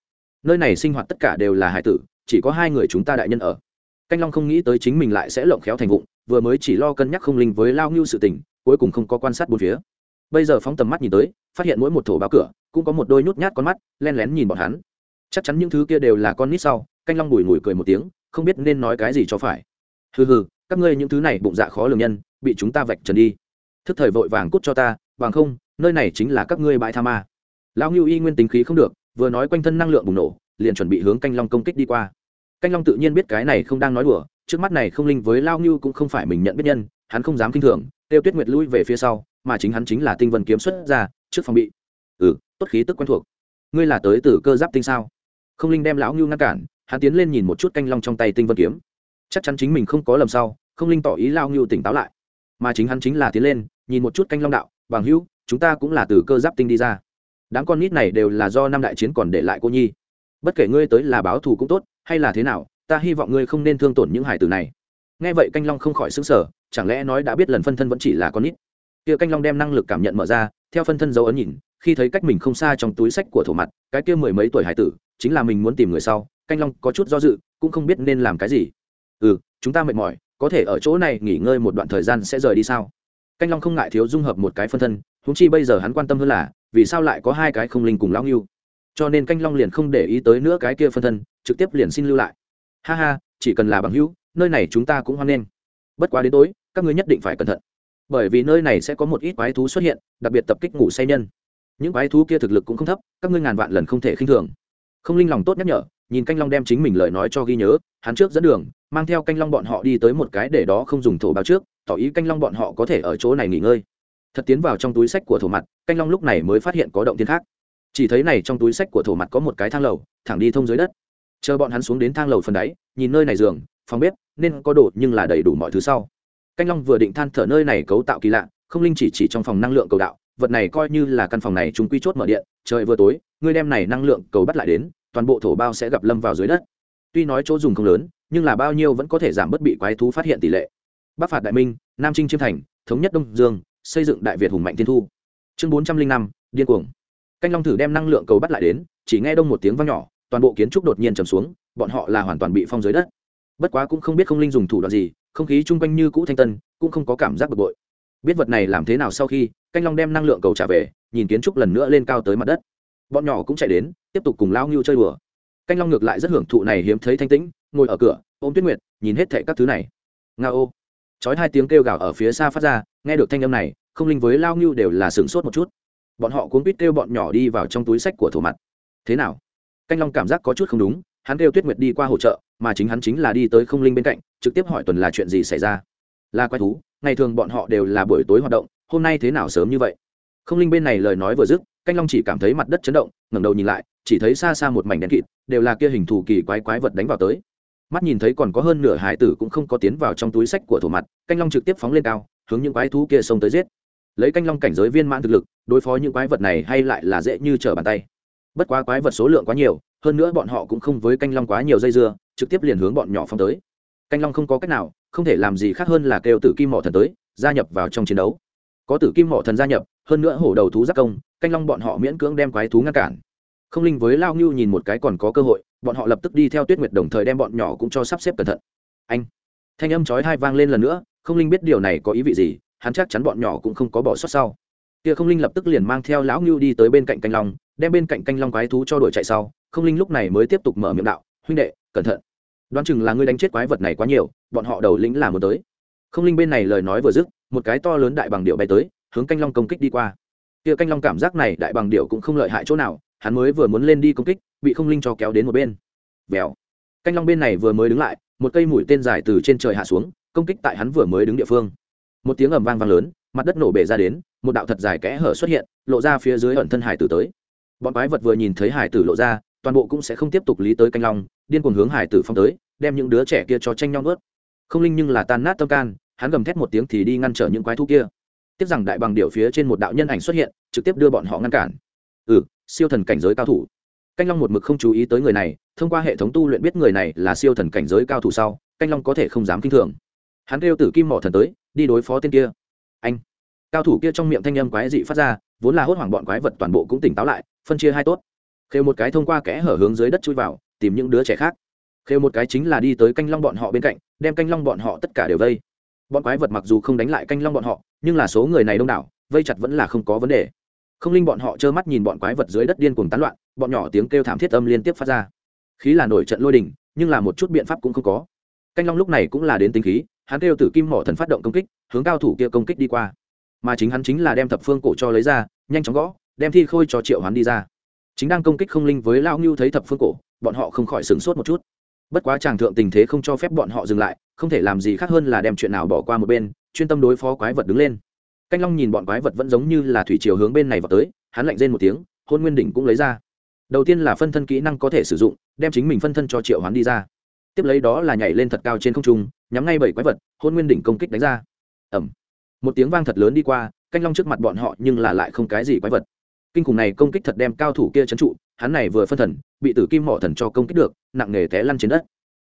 Speaker 1: Nơi này sinh hoạt tất cả đều là hải tử, chỉ có hai người chúng ta đại nhân ở. Canh long không nghĩ tới chính mình lại sẽ lộng khéo thành vụng, vừa mới chỉ lo cân nhắc không linh với lao ngưu sự tình, cuối cùng không có quan sát bốn phía. Bây giờ phóng tầm mắt nhìn tới, phát hiện mỗi một thổ báo cửa, cũng có một đôi nhút nhát con mắt, len lén nhìn bọn hắn. Chắc chắn những thứ kia đều là con nít sau, canh long bùi ngùi cười một tiếng, không biết nên nói cái gì cho phải. Hừ hừ các ngươi những thứ này bụng dạ khó lường nhân, bị chúng ta vạch trần đi. Thức thời vội vàng cút cho ta, bằng không, nơi này chính là các ngươi bãi tha ma. Lão ngưu y nguyên tính khí không được, vừa nói quanh thân năng lượng bùng nổ, liền chuẩn bị hướng canh long công kích đi qua. Canh long tự nhiên biết cái này không đang nói đùa, trước mắt này không linh với lao ngưu cũng không phải mình nhận biết nhân, hắn không dám k i n h thường, tiêu tuyết nguyệt lui về phía sau, mà chính hắn chính là tinh vân kiếm xuất ra, trước phòng bị. Ừ tốt khí tức quen thuộc. Ngươi là tới từ cơ giáp tinh sao? Không linh đem lão ngưu ngăn cản, hắn tiến lên nhìn một chút canh long trong tay tinh vân kiếm chắc chắn chính mình không có lầm sau, không linh tỏ ý lao ngưu tỉnh táo lại. Mà chính hắn chính là tiến lên, nhìn một chút canh long đạo, bằng hữu, chúng ta cũng là từ cơ giáp tinh đi ra. Đám con nít này đều là do năm đại chiến còn để lại cô nhi. Bất kể ngươi tới là báo thù cũng tốt, hay là thế nào, ta hy vọng ngươi không nên thương tổn những hải tử này. Nghe vậy canh long không khỏi xứng sở chẳng lẽ nói đã biết lần phân thân vẫn chỉ là con nít? Kia canh long đem năng lực cảm nhận mở ra, theo phân thân dấu ấn nhìn, khi thấy cách mình không xa trong túi sách của thổ mặt, cái kia mười mấy tuổi hải tử, chính là mình muốn tìm người sau, canh long có chút do dự, cũng không biết nên làm cái gì ừ chúng ta mệt mỏi, có thể ở chỗ này nghỉ ngơi một đoạn thời gian sẽ rời đi sao? Canh long không ngại thiếu dung hợp một cái phân thân húng chi bây giờ hắn quan tâm hơn là, vì sao lại có hai cái không linh cùng lão nghiêu cho nên canh long liền không để ý tới nữa cái kia phân thân, trực tiếp liền xin lưu lại. Ha ha, chỉ cần là bằng hữu, nơi này chúng ta cũng hoan nghênh. Bất quá đến tối, các ngươi nhất định phải cẩn thận. Bởi vì nơi này sẽ có một ít quái thú xuất hiện, đặc biệt tập kích ngủ say nhân. Những quái thú kia thực lực cũng không thấp, các ngươi ngàn vạn lần không thể khinh thường. Không linh lòng tốt nhắc nhở nhìn canh long đem chính mình lời nói cho ghi nhớ, hắn trước dẫn đường, mang theo canh long bọn họ đi tới một cái để đó không dùng thổ báo trước, tỏ ý canh long bọn họ có thể ở chỗ này nghỉ ngơi. Thật tiến vào trong túi sách của thổ mặt, canh long lúc này mới phát hiện có động tiên khác. Chỉ thấy này trong túi sách của thổ mặt có một cái thang lầu, thẳng đi thông dưới đất. Chờ bọn hắn xuống đến thang lầu phần đáy, nhìn nơi này giường, phòng bếp, nên có đồ nhưng là đầy đủ mọi thứ sau. Canh long vừa định than thở nơi này cấu tạo kỳ lạ, không linh chỉ chỉ trong phòng năng lượng cầu đạo, vật này coi như là căn phòng này chúng quy chốt mở điện, trời vừa tối, ngươi đem này năng lượng cầu bắt lại đến toàn bộ thổ bao sẽ gặp lâm vào dưới đất. Tuy nói chỗ dùng không lớn, nhưng là bao nhiêu vẫn có thể giảm bớt bị quái thú phát hiện tỷ lệ. Bắc phạt đại minh, nam trinh chiêm thành, thống nhất đông dương, xây dựng đại việt hùng mạnh tiên thu. Chương bốn trăm linh năm, điên cuồng. Canh long thử đem năng lượng cầu bắt lại đến, chỉ nghe đông một tiếng vang nhỏ, toàn bộ kiến trúc đột nhiên trầm xuống, bọn họ là hoàn toàn bị phong dưới đất. Bất quá cũng không biết không linh dùng thủ đoạn gì, không khí chung quanh như cũ thanh tân, cũng không có cảm giác bực bội. Biết vật này làm thế nào sau khi, canh long đem năng lượng cầu trả về, nhìn kiến trúc lần nữa lên cao tới mặt đất. Bọn nhỏ cũng chạy đến tiếp tục cùng lao ngưu chơi đùa. Canh long ngược lại rất hưởng thụ này hiếm thấy thanh tĩnh, ngồi ở cửa, ôm tuyết nguyệt, nhìn hết thệ các thứ này. Nga ô. Chói hai tiếng kêu gào ở phía xa phát ra, nghe được thanh âm này, không linh với lao ngưu đều là sửng sốt một chút. Bọn họ cuốn quýt kêu bọn nhỏ đi vào trong túi sách của thổ mặt. Thế nào? Canh long cảm giác có chút không đúng, hắn kêu tuyết nguyệt đi qua hỗ trợ, mà chính hắn chính là đi tới không linh bên cạnh, trực tiếp hỏi tuần là chuyện gì xảy ra? Là quái thú, ngày thường bọn họ đều là buổi tối hoạt động, hôm nay thế nào sớm như vậy? Không linh bên này lời nói vừa dứt, canh long chỉ cảm thấy mặt đất chấn động, ngẩng đầu nhìn lại chỉ thấy xa xa một mảnh đen kịt, đều là kia hình thù kỳ quái quái vật đánh vào tới. Mắt nhìn thấy còn có hơn nửa hải tử cũng không có tiến vào trong túi sách của thổ mặt, canh long trực tiếp phóng lên cao, hướng những quái thú kia xông tới giết. Lấy canh long cảnh giới viên mãn thực lực, đối phó những quái vật này hay lại là dễ như trở bàn tay. Bất quá quái vật số lượng quá nhiều, hơn nữa bọn họ cũng không với canh long quá nhiều dây dưa, trực tiếp liền hướng bọn nhỏ phong tới. Canh long không có cách nào, không thể làm gì khác hơn là kêu tử kim mỏ thần tới, gia nhập vào trong chiến đấu. Có tử kim mỏ thần gia nhập, hơn nữa hổ đầu thú giác công, canh long bọn họ miễn cưỡng đem quái thú ngăn cản không linh với lao ngưu nhìn một cái còn có cơ hội, bọn họ lập tức đi theo tuyết nguyệt đồng thời đem bọn nhỏ cũng cho sắp xếp cẩn thận. Anh, thanh âm chói hai vang lên lần nữa, không linh biết điều này có ý vị gì, hắn chắc chắn bọn nhỏ cũng không có bỏ sót sau. Kia không linh lập tức liền mang theo lão ngưu đi tới bên cạnh canh long, đem bên cạnh canh long quái thú cho đuổi chạy sau, không linh lúc này mới tiếp tục mở miệng đạo, huynh đệ, cẩn thận. Đoán chừng là ngươi đánh chết quái vật này quá nhiều, bọn họ đầu lĩnh là muốn tới. Không linh bên này lời nói vừa dứt, một cái to lớn đại bằng điệu bay tới, hướng canh long công kích đi qua. Kia canh long cảm giác này đại bằng điệu cũng không lợi hại chỗ nào hắn mới vừa muốn lên đi công kích, bị không linh cho kéo đến một bên. Vèo. Canh long bên này vừa mới đứng lại, một cây mũi tên dài từ trên trời hạ xuống, công kích tại hắn vừa mới đứng địa phương. Một tiếng ầm vang vang lớn, mặt đất nổ bể ra đến, một đạo thật dài kẽ hở xuất hiện, lộ ra phía dưới ẩn thân hải tử tới. Bọn quái vật vừa nhìn thấy hải tử lộ ra, toàn bộ cũng sẽ không tiếp tục lý tới canh long, điên cuồng hướng hải tử phong tới, đem những đứa trẻ kia cho tranh nhau ướt không linh nhưng là tan nát tâm can, hắn gầm thét một tiếng thì đi ngăn trở những quái thú kia. Tiếp rằng đại bằng điệu phía trên một đạo nhân ảnh xuất hiện, trực tiếp đưa bọn họ ngăn cản. Ừ siêu thần cảnh giới cao thủ. Canh long một mực không chú ý tới người này, thông qua hệ thống tu luyện biết người này là siêu thần cảnh giới cao thủ sau, canh long có thể không dám kinh thường. Hắn kêu tử kim mỏ thần tới, đi đối phó tên kia. Anh! Cao thủ kia trong miệng thanh âm quái dị phát ra, vốn là hốt hoảng bọn quái vật toàn bộ cũng tỉnh táo lại, phân chia hai tốt. Khêu một cái thông qua kẽ hở hướng dưới đất chui vào, tìm những đứa trẻ khác. Khêu một cái chính là đi tới canh long bọn họ bên cạnh, đem canh long bọn họ tất cả đều vây. Bọn quái vật mặc dù không đánh lại canh long bọn họ, nhưng là số người này đông đảo, vây chặt vẫn là không có vấn đề không linh bọn họ trơ mắt nhìn bọn quái vật dưới đất điên cuồng tán loạn, bọn nhỏ tiếng kêu thảm thiết âm liên tiếp phát ra. Khí là nổi trận lôi đình, nhưng là một chút biện pháp cũng không có. Canh long lúc này cũng là đến tính khí, hắn kêu tử kim mỏ thần phát động công kích, hướng cao thủ kia công kích đi qua. Mà chính hắn chính là đem thập phương cổ cho lấy ra, nhanh chóng gõ, đem thi khôi cho triệu hắn đi ra. Chính đang công kích không linh với lao ngưu thấy thập phương cổ, bọn họ không khỏi sửng sốt một chút. Bất quá chàng thượng tình thế không cho phép bọn họ dừng lại, không thể làm gì khác hơn là đem chuyện nào bỏ qua một bên, chuyên tâm đối phó quái vật đứng lên canh long nhìn bọn quái vật vẫn giống như là thủy chiều hướng bên này vào tới, hắn lạnh rên một tiếng, hôn nguyên đỉnh cũng lấy ra. Đầu tiên là phân thân kỹ năng có thể sử dụng, đem chính mình phân thân cho triệu hoán đi ra. Tiếp lấy đó là nhảy lên thật cao trên không trung, nhắm ngay bảy quái vật, hôn nguyên đỉnh công kích đánh ra. Ẩm một tiếng vang thật lớn đi qua, canh long trước mặt bọn họ nhưng là lại không cái gì quái vật. Kinh khủng này công kích thật đem cao thủ kia trấn trụ, hắn này vừa phân thần, bị tử kim mỏ thần cho công kích được, nặng nề té lăn trên đất.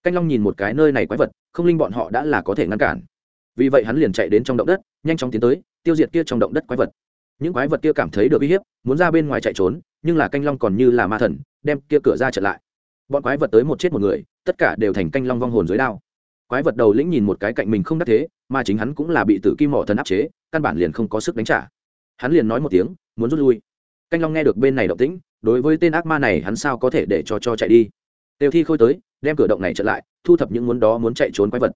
Speaker 1: Canh long nhìn một cái nơi này quái vật, không linh bọn họ đã là có thể ngăn cản. Vì vậy hắn liền chạy đến trong động đất, nhanh chóng tiến tới tiêu diệt kia trong động đất quái vật. Những quái vật kia cảm thấy được uy hiếp, muốn ra bên ngoài chạy trốn, nhưng là canh long còn như là ma thần, đem kia cửa ra trở lại. Bọn quái vật tới một chết một người, tất cả đều thành canh long vong hồn dưới đao. Quái vật đầu lĩnh nhìn một cái cạnh mình không đắc thế, mà chính hắn cũng là bị tử kim mỏ thần áp chế, căn bản liền không có sức đánh trả. Hắn liền nói một tiếng, muốn rút lui. Canh long nghe được bên này động tĩnh, đối với tên ác ma này hắn sao có thể để cho cho chạy đi? Tiêu thi khôi tới, đem cửa động này trở lại, thu thập những muốn đó muốn chạy trốn quái vật.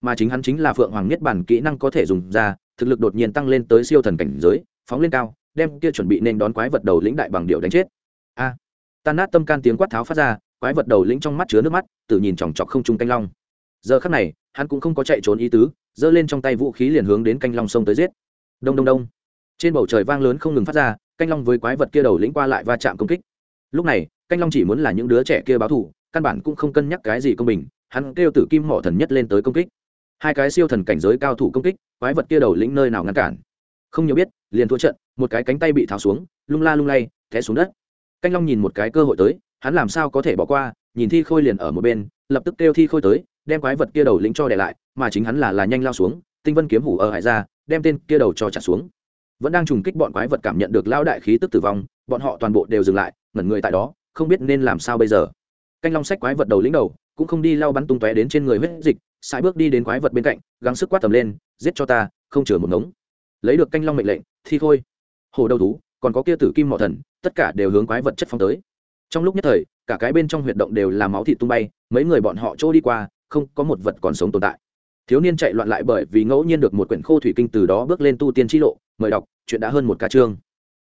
Speaker 1: Mà chính hắn chính là phượng hoàng niết bản kỹ năng có thể dùng ra thực lực đột nhiên tăng lên tới siêu thần cảnh giới phóng lên cao đem kia chuẩn bị nên đón quái vật đầu lĩnh đại bằng điệu đánh chết. A! À, tan nát tâm can tiếng quát tháo phát ra quái vật đầu lĩnh trong mắt chứa nước mắt tự nhìn chòng chọc không trung canh long. Giờ khắc này hắn cũng không có chạy trốn ý tứ giơ lên trong tay vũ khí liền hướng đến canh long sông tới giết. Đông đông đông. Trên bầu trời vang lớn không ngừng phát ra canh long với quái vật kia đầu lĩnh qua lại va chạm công kích. Lúc này canh long chỉ muốn là những đứa trẻ kia báo thù căn bản cũng không cân nhắc cái gì công bình hắn kêu tử kim mỏ thần nhất lên tới công kích hai cái siêu thần cảnh giới cao thủ công kích, quái vật kia đầu lĩnh nơi nào ngăn cản? Không nhiều biết, liền thua trận, một cái cánh tay bị tháo xuống, lung la lung lay, té xuống đất. Canh long nhìn một cái cơ hội tới, hắn làm sao có thể bỏ qua, nhìn thi khôi liền ở một bên, lập tức kêu thi khôi tới, đem quái vật kia đầu lĩnh cho để lại, mà chính hắn là là nhanh lao xuống, tinh vân kiếm hủ ở hải ra, đem tên kia đầu cho trả xuống. Vẫn đang trùng kích bọn quái vật cảm nhận được lao đại khí tức tử vong, bọn họ toàn bộ đều dừng lại, ngẩn người tại đó, không biết nên làm sao bây giờ. Canh long sách quái vật đầu lĩnh đầu, cũng không đi lao bắn tung tóe đến trên người huyết dịch sai bước đi đến quái vật bên cạnh, gắng sức quát tầm lên, giết cho ta, không chừa một ngống. Lấy được canh long mệnh lệnh thi thôi. hồ đầu thú, còn có kia tử kim mỏ thần, tất cả đều hướng quái vật chất phong tới. Trong lúc nhất thời, cả cái bên trong huyệt động đều là máu thịt tung bay, mấy người bọn họ trôi đi qua, không có một vật còn sống tồn tại. Thiếu niên chạy loạn lại bởi vì ngẫu nhiên được một quyển khô thủy kinh từ đó bước lên tu tiên t lộ, mời đọc, chuyện đã hơn một ca chương.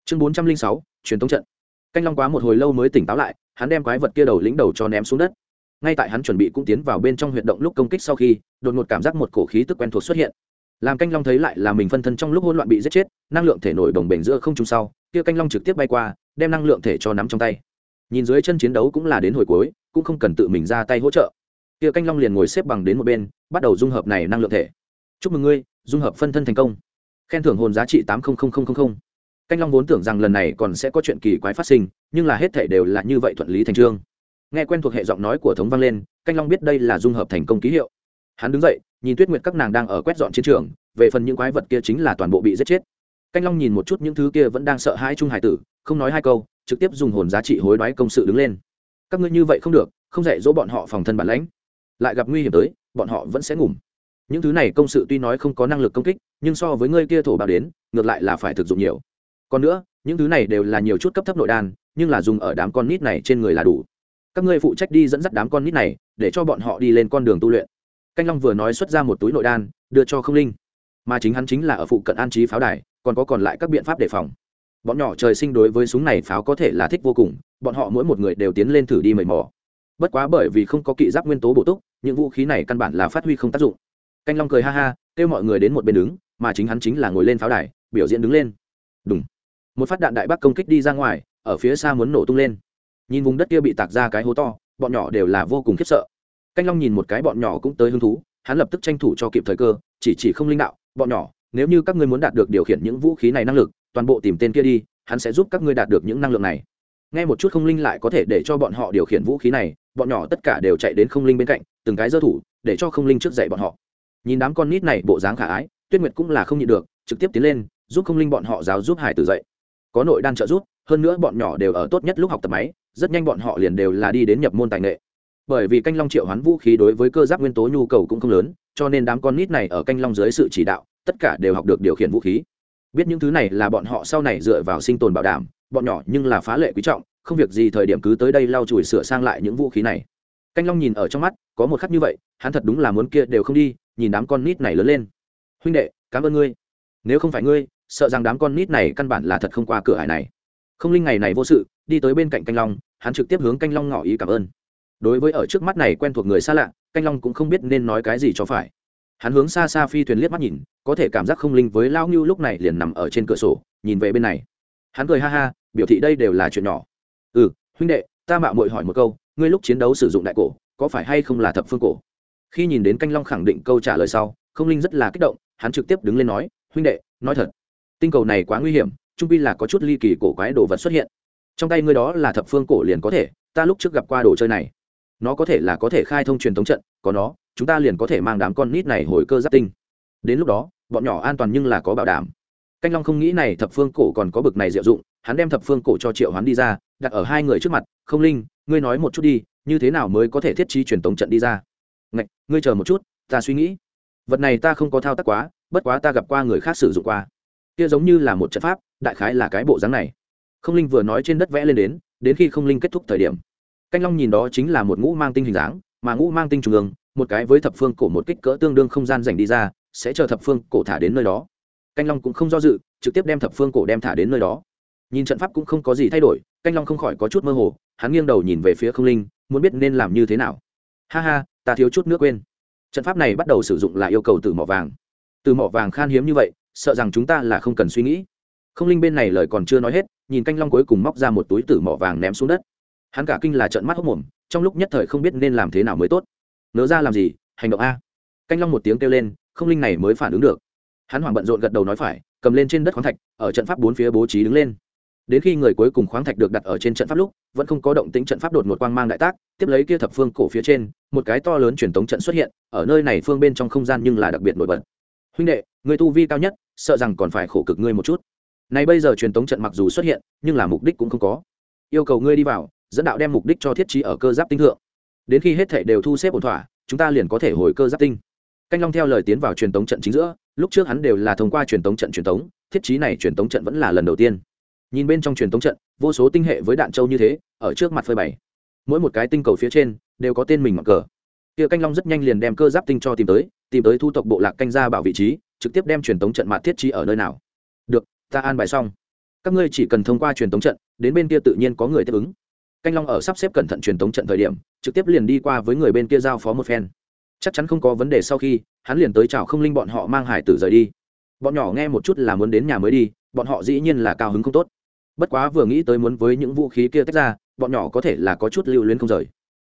Speaker 1: Chương bốn trăm linh sáu, truyền thống trận. Canh long quá một hồi lâu mới tỉnh táo lại, hắn đem quái vật kia đầu lĩnh đầu cho ném xuống đất ngay tại hắn chuẩn bị cũng tiến vào bên trong huyệt động lúc công kích sau khi, đột ngột cảm giác một cổ khí tức quen thuộc xuất hiện. Làm canh long thấy lại là mình phân thân trong lúc hỗn loạn bị giết chết, năng lượng thể nổi đồng bể giữa không trung sau, kia canh long trực tiếp bay qua, đem năng lượng thể cho nắm trong tay. Nhìn dưới chân chiến đấu cũng là đến hồi cuối, cũng không cần tự mình ra tay hỗ trợ. Kia canh long liền ngồi xếp bằng đến một bên, bắt đầu dung hợp này năng lượng thể. Chúc mừng ngươi, dung hợp phân thân thành công. Khen thưởng hồn giá trị tám canh long vốn tưởng rằng lần này còn sẽ có chuyện kỳ quái phát sinh, nhưng là hết thể đều là như vậy thuận lý thành trương nghe quen thuộc hệ giọng nói của thống vang lên, canh long biết đây là dung hợp thành công ký hiệu. Hắn đứng dậy, nhìn tuyết nguyệt các nàng đang ở quét dọn chiến trường, về phần những quái vật kia chính là toàn bộ bị giết chết. Canh long nhìn một chút những thứ kia vẫn đang sợ hãi trung hải tử, không nói hai câu, trực tiếp dùng hồn giá trị hối đoái công sự đứng lên. Các ngươi như vậy không được, không dạy dỗ bọn họ phòng thân bản lãnh. Lại gặp nguy hiểm tới, bọn họ vẫn sẽ ngủm. Những thứ này công sự tuy nói không có năng lực công kích, nhưng so với ngươi kia thổ bào đến, ngược lại là phải thực dụng nhiều. Còn nữa, những thứ này đều là nhiều chút cấp thấp nội đan, nhưng là dùng ở đám con nít này trên người là đủ các ngươi phụ trách đi dẫn dắt đám con nít này, để cho bọn họ đi lên con đường tu luyện. Canh long vừa nói xuất ra một túi nội đan, đưa cho không linh. Mà chính hắn chính là ở phụ cận an trí pháo đài, còn có còn lại các biện pháp đề phòng. Bọn nhỏ trời sinh đối với súng này pháo có thể là thích vô cùng, bọn họ mỗi một người đều tiến lên thử đi mầy mò. Bất quá bởi vì không có kỵ giáp nguyên tố bổ túc, những vũ khí này căn bản là phát huy không tác dụng. Canh long cười ha ha, kêu mọi người đến một bên đứng, mà chính hắn chính là ngồi lên pháo đài, biểu diễn đứng lên. Đúng một phát đạn đại bác công kích đi ra ngoài, ở phía xa muốn nổ tung lên nhìn vùng đất kia bị tạc ra cái hố to, bọn nhỏ đều là vô cùng khiếp sợ. Canh long nhìn một cái bọn nhỏ cũng tới hứng thú, hắn lập tức tranh thủ cho kịp thời cơ, chỉ chỉ không linh đạo, bọn nhỏ, nếu như các ngươi muốn đạt được điều khiển những vũ khí này năng lực, toàn bộ tìm tên kia đi, hắn sẽ giúp các ngươi đạt được những năng lượng này. Nghe một chút không linh lại có thể để cho bọn họ điều khiển vũ khí này, bọn nhỏ tất cả đều chạy đến không linh bên cạnh, từng cái dơ thủ, để cho không linh trước dậy bọn họ. Nhìn đám con nít này bộ dáng khả ái, tuyết nguyệt cũng là không nhịn được, trực tiếp tiến lên, giúp không linh bọn họ giáo giúp hải tử dậy. Có nội đan trợ giúp, hơn nữa bọn nhỏ đều ở tốt nhất lúc học tập máy rất nhanh bọn họ liền đều là đi đến nhập môn tài nghệ. Bởi vì canh long triệu hoán vũ khí đối với cơ giáp nguyên tố nhu cầu cũng không lớn, cho nên đám con nít này ở canh long dưới sự chỉ đạo, tất cả đều học được điều khiển vũ khí. Biết những thứ này là bọn họ sau này dựa vào sinh tồn bảo đảm, bọn nhỏ nhưng là phá lệ quý trọng, không việc gì thời điểm cứ tới đây lau chùi sửa sang lại những vũ khí này. Canh long nhìn ở trong mắt, có một khắc như vậy, hắn thật đúng là muốn kia đều không đi, nhìn đám con nít này lớn lên. Huynh đệ, cảm ơn ngươi. Nếu không phải ngươi, sợ rằng đám con nít này căn bản là thật không qua cửa hải này không linh ngày này vô sự, đi tới bên cạnh canh long, hắn trực tiếp hướng canh long ngỏ ý cảm ơn. Đối với ở trước mắt này quen thuộc người xa lạ, canh long cũng không biết nên nói cái gì cho phải. Hắn hướng xa xa phi thuyền liếc mắt nhìn, có thể cảm giác không linh với lao ngưu lúc này liền nằm ở trên cửa sổ, nhìn về bên này. Hắn cười ha ha, biểu thị đây đều là chuyện nhỏ. Ừ huynh đệ, ta mạo mội hỏi một câu, ngươi lúc chiến đấu sử dụng đại cổ, có phải hay không là thập phương cổ? Khi nhìn đến canh long khẳng định câu trả lời sau, không linh rất là kích động, hắn trực tiếp đứng lên nói, huynh đệ, nói thật, tinh cầu này quá nguy hiểm trung pi là có chút ly kỳ cổ quái đồ vật xuất hiện. Trong tay ngươi đó là thập phương cổ liền có thể ta lúc trước gặp qua đồ chơi này. Nó có thể là có thể khai thông truyền thống trận có nó chúng ta liền có thể mang đám con nít này hồi cơ giáp tinh. Đến lúc đó bọn nhỏ an toàn nhưng là có bảo đảm. Canh long không nghĩ này thập phương cổ còn có bực này diệu dụng hắn đem thập phương cổ cho triệu hắn đi ra đặt ở hai người trước mặt không linh ngươi nói một chút đi như thế nào mới có thể thiết trí truyền tống trận đi ra? Ngạch, ngươi chờ một chút ta suy nghĩ. Vật này ta không có thao tác quá bất quá ta gặp qua người khác sử dụng qua kia giống như là một trận pháp, đại khái là cái bộ dáng này. Không linh vừa nói trên đất vẽ lên đến đến khi không linh kết thúc thời điểm, canh long nhìn đó chính là một ngũ mang tinh hình dáng, mà ngũ mang tinh trung ương, một cái với thập phương cổ một kích cỡ tương đương không gian dành đi ra, sẽ chờ thập phương cổ thả đến nơi đó. Canh long cũng không do dự, trực tiếp đem thập phương cổ đem thả đến nơi đó. Nhìn trận pháp cũng không có gì thay đổi, canh long không khỏi có chút mơ hồ, hắn nghiêng đầu nhìn về phía không linh, muốn biết nên làm như thế nào. Ha ha, ta thiếu chút nước quên. Trận pháp này bắt đầu sử dụng là yêu cầu từ mỏ vàng từ mỏ vàng khan hiếm như vậy, sợ rằng chúng ta là không cần suy nghĩ. Không linh bên này lời còn chưa nói hết, nhìn canh long cuối cùng móc ra một túi tử mỏ vàng ném xuống đất. Hắn cả kinh là trợn mắt hốc mồm, trong lúc nhất thời không biết nên làm thế nào mới tốt. Nỡ ra làm gì, hành động a. Canh long một tiếng kêu lên, không linh này mới phản ứng được. Hắn hoảng bận rộn gật đầu nói phải, cầm lên trên đất khoáng thạch, ở trận pháp bốn phía bố trí đứng lên. Đến khi người cuối cùng khoáng thạch được đặt ở trên trận pháp lúc, vẫn không có động tính trận pháp đột ngột quang mang đại tác, tiếp lấy kia thập phương cổ phía trên, một cái to lớn truyền tống trận xuất hiện, ở nơi này phương bên trong không gian nhưng là đặc biệt nổi bật huynh đệ người tu vi cao nhất, sợ rằng còn phải khổ cực ngươi một chút. Này bây giờ truyền tống trận mặc dù xuất hiện, nhưng là mục đích cũng không có. Yêu cầu ngươi đi vào, dẫn đạo đem mục đích cho thiết trí ở cơ giáp tinh thượng. Đến khi hết thể đều thu xếp ổn thỏa, chúng ta liền có thể hồi cơ giáp tinh. Canh long theo lời tiến vào truyền tống trận chính giữa, lúc trước hắn đều là thông qua truyền tống trận truyền tống, thiết trí này truyền tống trận vẫn là lần đầu tiên. Nhìn bên trong truyền tống trận, vô số tinh hệ với đạn châu như thế, ở trước mặt phơi bày. Mỗi một cái tinh cầu phía trên, đều có tên mình mặc cờ kia canh long rất nhanh liền đem cơ giáp tinh cho tìm tới tìm tới thu tộc bộ lạc canh ra bảo vị trí, trực tiếp đem truyền tống trận mạt thiết trí ở nơi nào. Được, ta an bài xong. Các ngươi chỉ cần thông qua truyền tống trận, đến bên kia tự nhiên có người tiếp ứng. Canh long ở sắp xếp cẩn thận truyền tống trận thời điểm, trực tiếp liền đi qua với người bên kia giao phó một phen. Chắc chắn không có vấn đề sau khi, hắn liền tới chào không linh bọn họ mang hải tử rời đi. Bọn nhỏ nghe một chút là muốn đến nhà mới đi, bọn họ dĩ nhiên là cao hứng không tốt. Bất quá vừa nghĩ tới muốn với những vũ khí kia tách ra, bọn nhỏ có thể là có chút lưu luyến không rời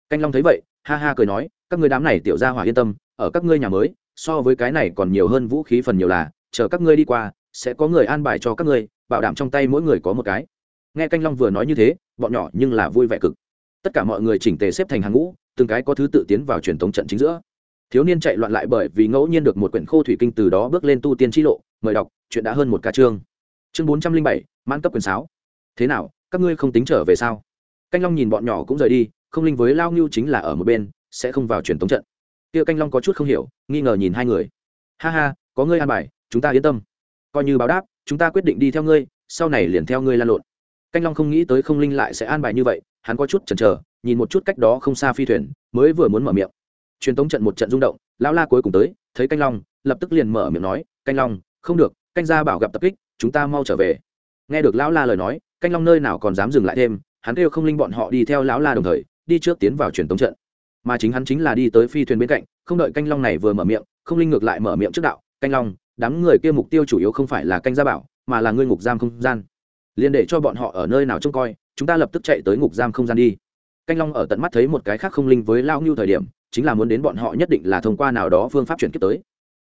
Speaker 1: canh long thấy vậy, ha ha cười nói, các ngươi đám này tiểu ra hỏa yên tâm, ở các ngươi nhà mới, so với cái này còn nhiều hơn vũ khí phần nhiều là, chờ các ngươi đi qua, sẽ có người an bài cho các ngươi, bảo đảm trong tay mỗi người có một cái. Nghe canh long vừa nói như thế, bọn nhỏ nhưng là vui vẻ cực. Tất cả mọi người chỉnh tề xếp thành hàng ngũ, từng cái có thứ tự tiến vào truyền thống trận chính giữa. Thiếu niên chạy loạn lại bởi vì ngẫu nhiên được một quyển khô thủy kinh từ đó bước lên tu tiên t lộ, mời đọc, chuyện đã hơn một ca chương. Chương bốn trăm linh bảy, mãn cấp quyển sáo. Thế nào, các ngươi không tính trở về sao? Canh long nhìn bọn nhỏ cũng rời đi không linh với lao ngưu chính là ở một bên, sẽ không vào truyền thống trận. Tiêu canh long có chút không hiểu, nghi ngờ nhìn hai người. Ha ha, có ngươi an bài, chúng ta yên tâm. Coi như báo đáp, chúng ta quyết định đi theo ngươi, sau này liền theo ngươi lan lộn. Canh long không nghĩ tới không linh lại sẽ an bài như vậy, hắn có chút chần chờ, nhìn một chút cách đó không xa phi thuyền, mới vừa muốn mở miệng. Truyền tống trận một trận rung động, lão la cuối cùng tới, thấy canh long, lập tức liền mở miệng nói, canh long, không được, canh gia bảo gặp tập kích, chúng ta mau trở về. Nghe được lão la lời nói, canh long nơi nào còn dám dừng lại thêm, hắn kêu không linh bọn họ đi theo lão la đồng thời đi trước tiến vào truyền tống trận. Mà chính hắn chính là đi tới phi thuyền bên cạnh, không đợi canh long này vừa mở miệng, không linh ngược lại mở miệng trước đạo, canh long, đám người kia mục tiêu chủ yếu không phải là canh gia bảo, mà là ngươi ngục giam không gian. Liền để cho bọn họ ở nơi nào trông coi, chúng ta lập tức chạy tới ngục giam không gian đi. Canh long ở tận mắt thấy một cái khác không linh với lao ngưu thời điểm, chính là muốn đến bọn họ nhất định là thông qua nào đó phương pháp chuyển kiếp tới.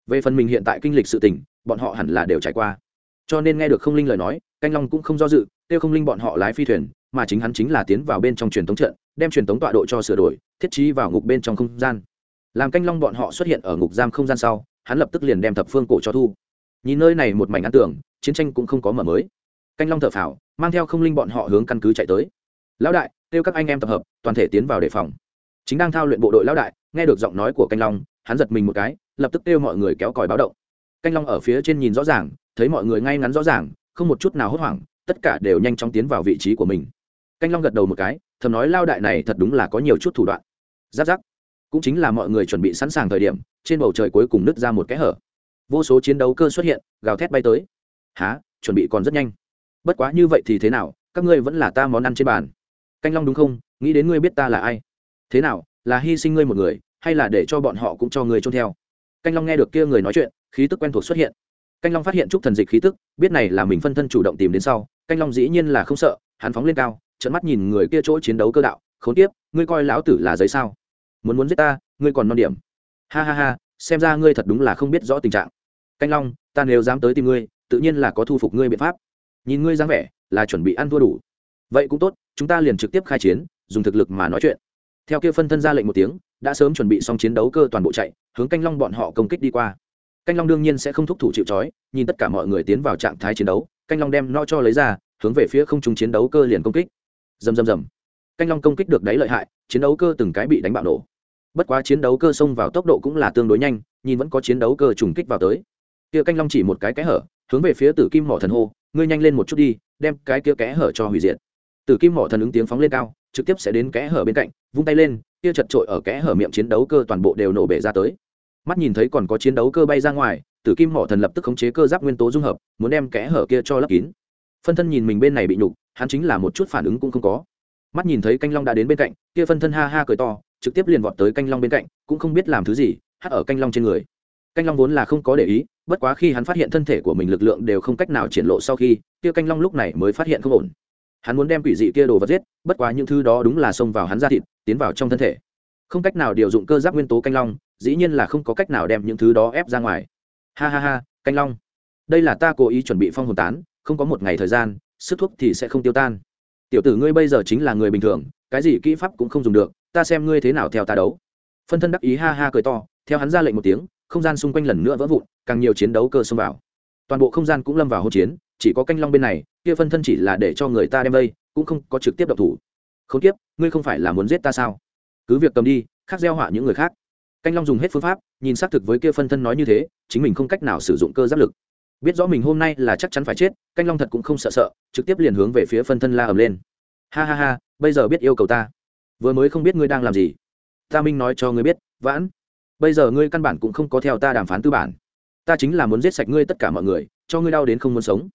Speaker 1: Về phần mình hiện tại kinh lịch sự tình, bọn họ hẳn là đều trải qua. Cho nên nghe được không linh lời nói, canh long cũng không do dự tiêu không linh bọn họ lái phi thuyền mà chính hắn chính là tiến vào bên trong truyền thống trận, đem truyền thống tọa độ cho sửa đổi, thiết trí vào ngục bên trong không gian. Làm canh long bọn họ xuất hiện ở ngục giam không gian sau, hắn lập tức liền đem thập phương cổ cho thu. Nhìn nơi này một mảnh ăn tưởng chiến tranh cũng không có mở mới. Canh long thở phào, mang theo không linh bọn họ hướng căn cứ chạy tới. Lão đại, kêu các anh em tập hợp, toàn thể tiến vào đề phòng. Chính đang thao luyện bộ đội lão đại, nghe được giọng nói của canh long, hắn giật mình một cái, lập tức kêu mọi người kéo còi báo động. Canh long ở phía trên nhìn rõ ràng, thấy mọi người ngay ngắn rõ ràng, không một chút nào hốt hoảng, tất cả đều nhanh chóng tiến vào vị trí của mình canh long gật đầu một cái, thầm nói lao đại này thật đúng là có nhiều chút thủ đoạn. Giáp giáp. Cũng chính là mọi người chuẩn bị sẵn sàng thời điểm, trên bầu trời cuối cùng nứt ra một cái hở. Vô số chiến đấu cơ xuất hiện, gào thét bay tới. Há chuẩn bị còn rất nhanh. Bất quá như vậy thì thế nào? Các ngươi vẫn là ta món ăn trên bàn. Canh long đúng không? Nghĩ đến ngươi biết ta là ai. Thế nào? Là hy sinh ngươi một người, hay là để cho bọn họ cũng cho ngươi trôn theo? Canh long nghe được kia người nói chuyện, khí tức quen thuộc xuất hiện. Canh long phát hiện chúc thần dịch khí tức, biết này là mình phân thân chủ động tìm đến sau, canh long dĩ nhiên là không sợ, hắn phóng lên cao trận mắt nhìn người kia chỗ chiến đấu cơ đạo khốn kiếp, ngươi coi lão tử là giấy sao? Muốn muốn giết ta ngươi còn non điểm. Ha ha ha xem ra ngươi thật đúng là không biết rõ tình trạng. Canh long ta nếu dám tới tìm ngươi tự nhiên là có thu phục ngươi biện pháp. Nhìn ngươi dáng vẻ là chuẩn bị ăn thua đủ. Vậy cũng tốt chúng ta liền trực tiếp khai chiến dùng thực lực mà nói chuyện. Theo kia phân thân ra lệnh một tiếng đã sớm chuẩn bị xong chiến đấu cơ toàn bộ chạy hướng canh long bọn họ công kích đi qua. Canh long đương nhiên sẽ không thúc thủ chịu trói nhìn tất cả mọi người tiến vào trạng thái chiến đấu canh long đem no cho lấy ra hướng về phía không trung chiến đấu cơ liền công kích dầm dầm dầm canh long công kích được đáy lợi hại, chiến đấu cơ từng cái bị đánh bạo nổ. Bất quá chiến đấu cơ xông vào tốc độ cũng là tương đối nhanh, nhìn vẫn có chiến đấu cơ trùng kích vào tới. Kia canh long chỉ một cái kẽ hở, hướng về phía tử kim mỏ thần hô, ngươi nhanh lên một chút đi, đem cái kia kẽ hở cho hủy diệt. Tử kim mỏ thần ứng tiếng phóng lên cao, trực tiếp sẽ đến kẽ hở bên cạnh, vung tay lên, kia chật trội ở kẽ hở miệng chiến đấu cơ toàn bộ đều nổ bể ra tới. Mắt nhìn thấy còn có chiến đấu cơ bay ra ngoài, tử kim mỏ thần lập tức khống chế cơ giáp nguyên tố dung hợp, muốn đem kẽ hở kia cho lấp kín phân thân nhìn mình bên này bị nhục, hắn chính là một chút phản ứng cũng không có. Mắt nhìn thấy canh long đã đến bên cạnh, kia phân thân ha ha cười to, trực tiếp liền vọt tới canh long bên cạnh, cũng không biết làm thứ gì, hắt ở canh long trên người. Canh long vốn là không có để ý, bất quá khi hắn phát hiện thân thể của mình lực lượng đều không cách nào triển lộ sau khi, kia canh long lúc này mới phát hiện không ổn. Hắn muốn đem quỷ dị kia đồ vật giết, bất quá những thứ đó đúng là xông vào hắn ra thịt, tiến vào trong thân thể. Không cách nào điều dụng cơ giác nguyên tố canh long, dĩ nhiên là không có cách nào đem những thứ đó ép ra ngoài. Ha ha ha, canh long. Đây là ta cố ý chuẩn bị phong hồn tán không có một ngày thời gian, sức thuốc thì sẽ không tiêu tan. Tiểu tử ngươi bây giờ chính là người bình thường, cái gì kỹ pháp cũng không dùng được, ta xem ngươi thế nào theo ta đấu. Phân thân đắc ý ha ha cười to, theo hắn ra lệnh một tiếng, không gian xung quanh lần nữa vỡ vụn, càng nhiều chiến đấu cơ xông vào. Toàn bộ không gian cũng lâm vào hỗn chiến, chỉ có canh long bên này, kia phân thân chỉ là để cho người ta đem đây, cũng không có trực tiếp độc thủ. Không tiếp ngươi không phải là muốn giết ta sao? Cứ việc cầm đi, khác gieo họa những người khác. Canh long dùng hết phương pháp, nhìn xác thực với kia phân thân nói như thế, chính mình không cách nào sử dụng cơ giáp lực biết rõ mình hôm nay là chắc chắn phải chết, canh long thật cũng không sợ sợ, trực tiếp liền hướng về phía phân thân la ầm lên. Ha ha ha, bây giờ biết yêu cầu ta. Vừa mới không biết ngươi đang làm gì. Ta minh nói cho ngươi biết, vãn. Bây giờ ngươi căn bản cũng không có theo ta đàm phán tư bản. Ta chính là muốn giết sạch ngươi tất cả mọi người, cho ngươi đau đến không muốn sống.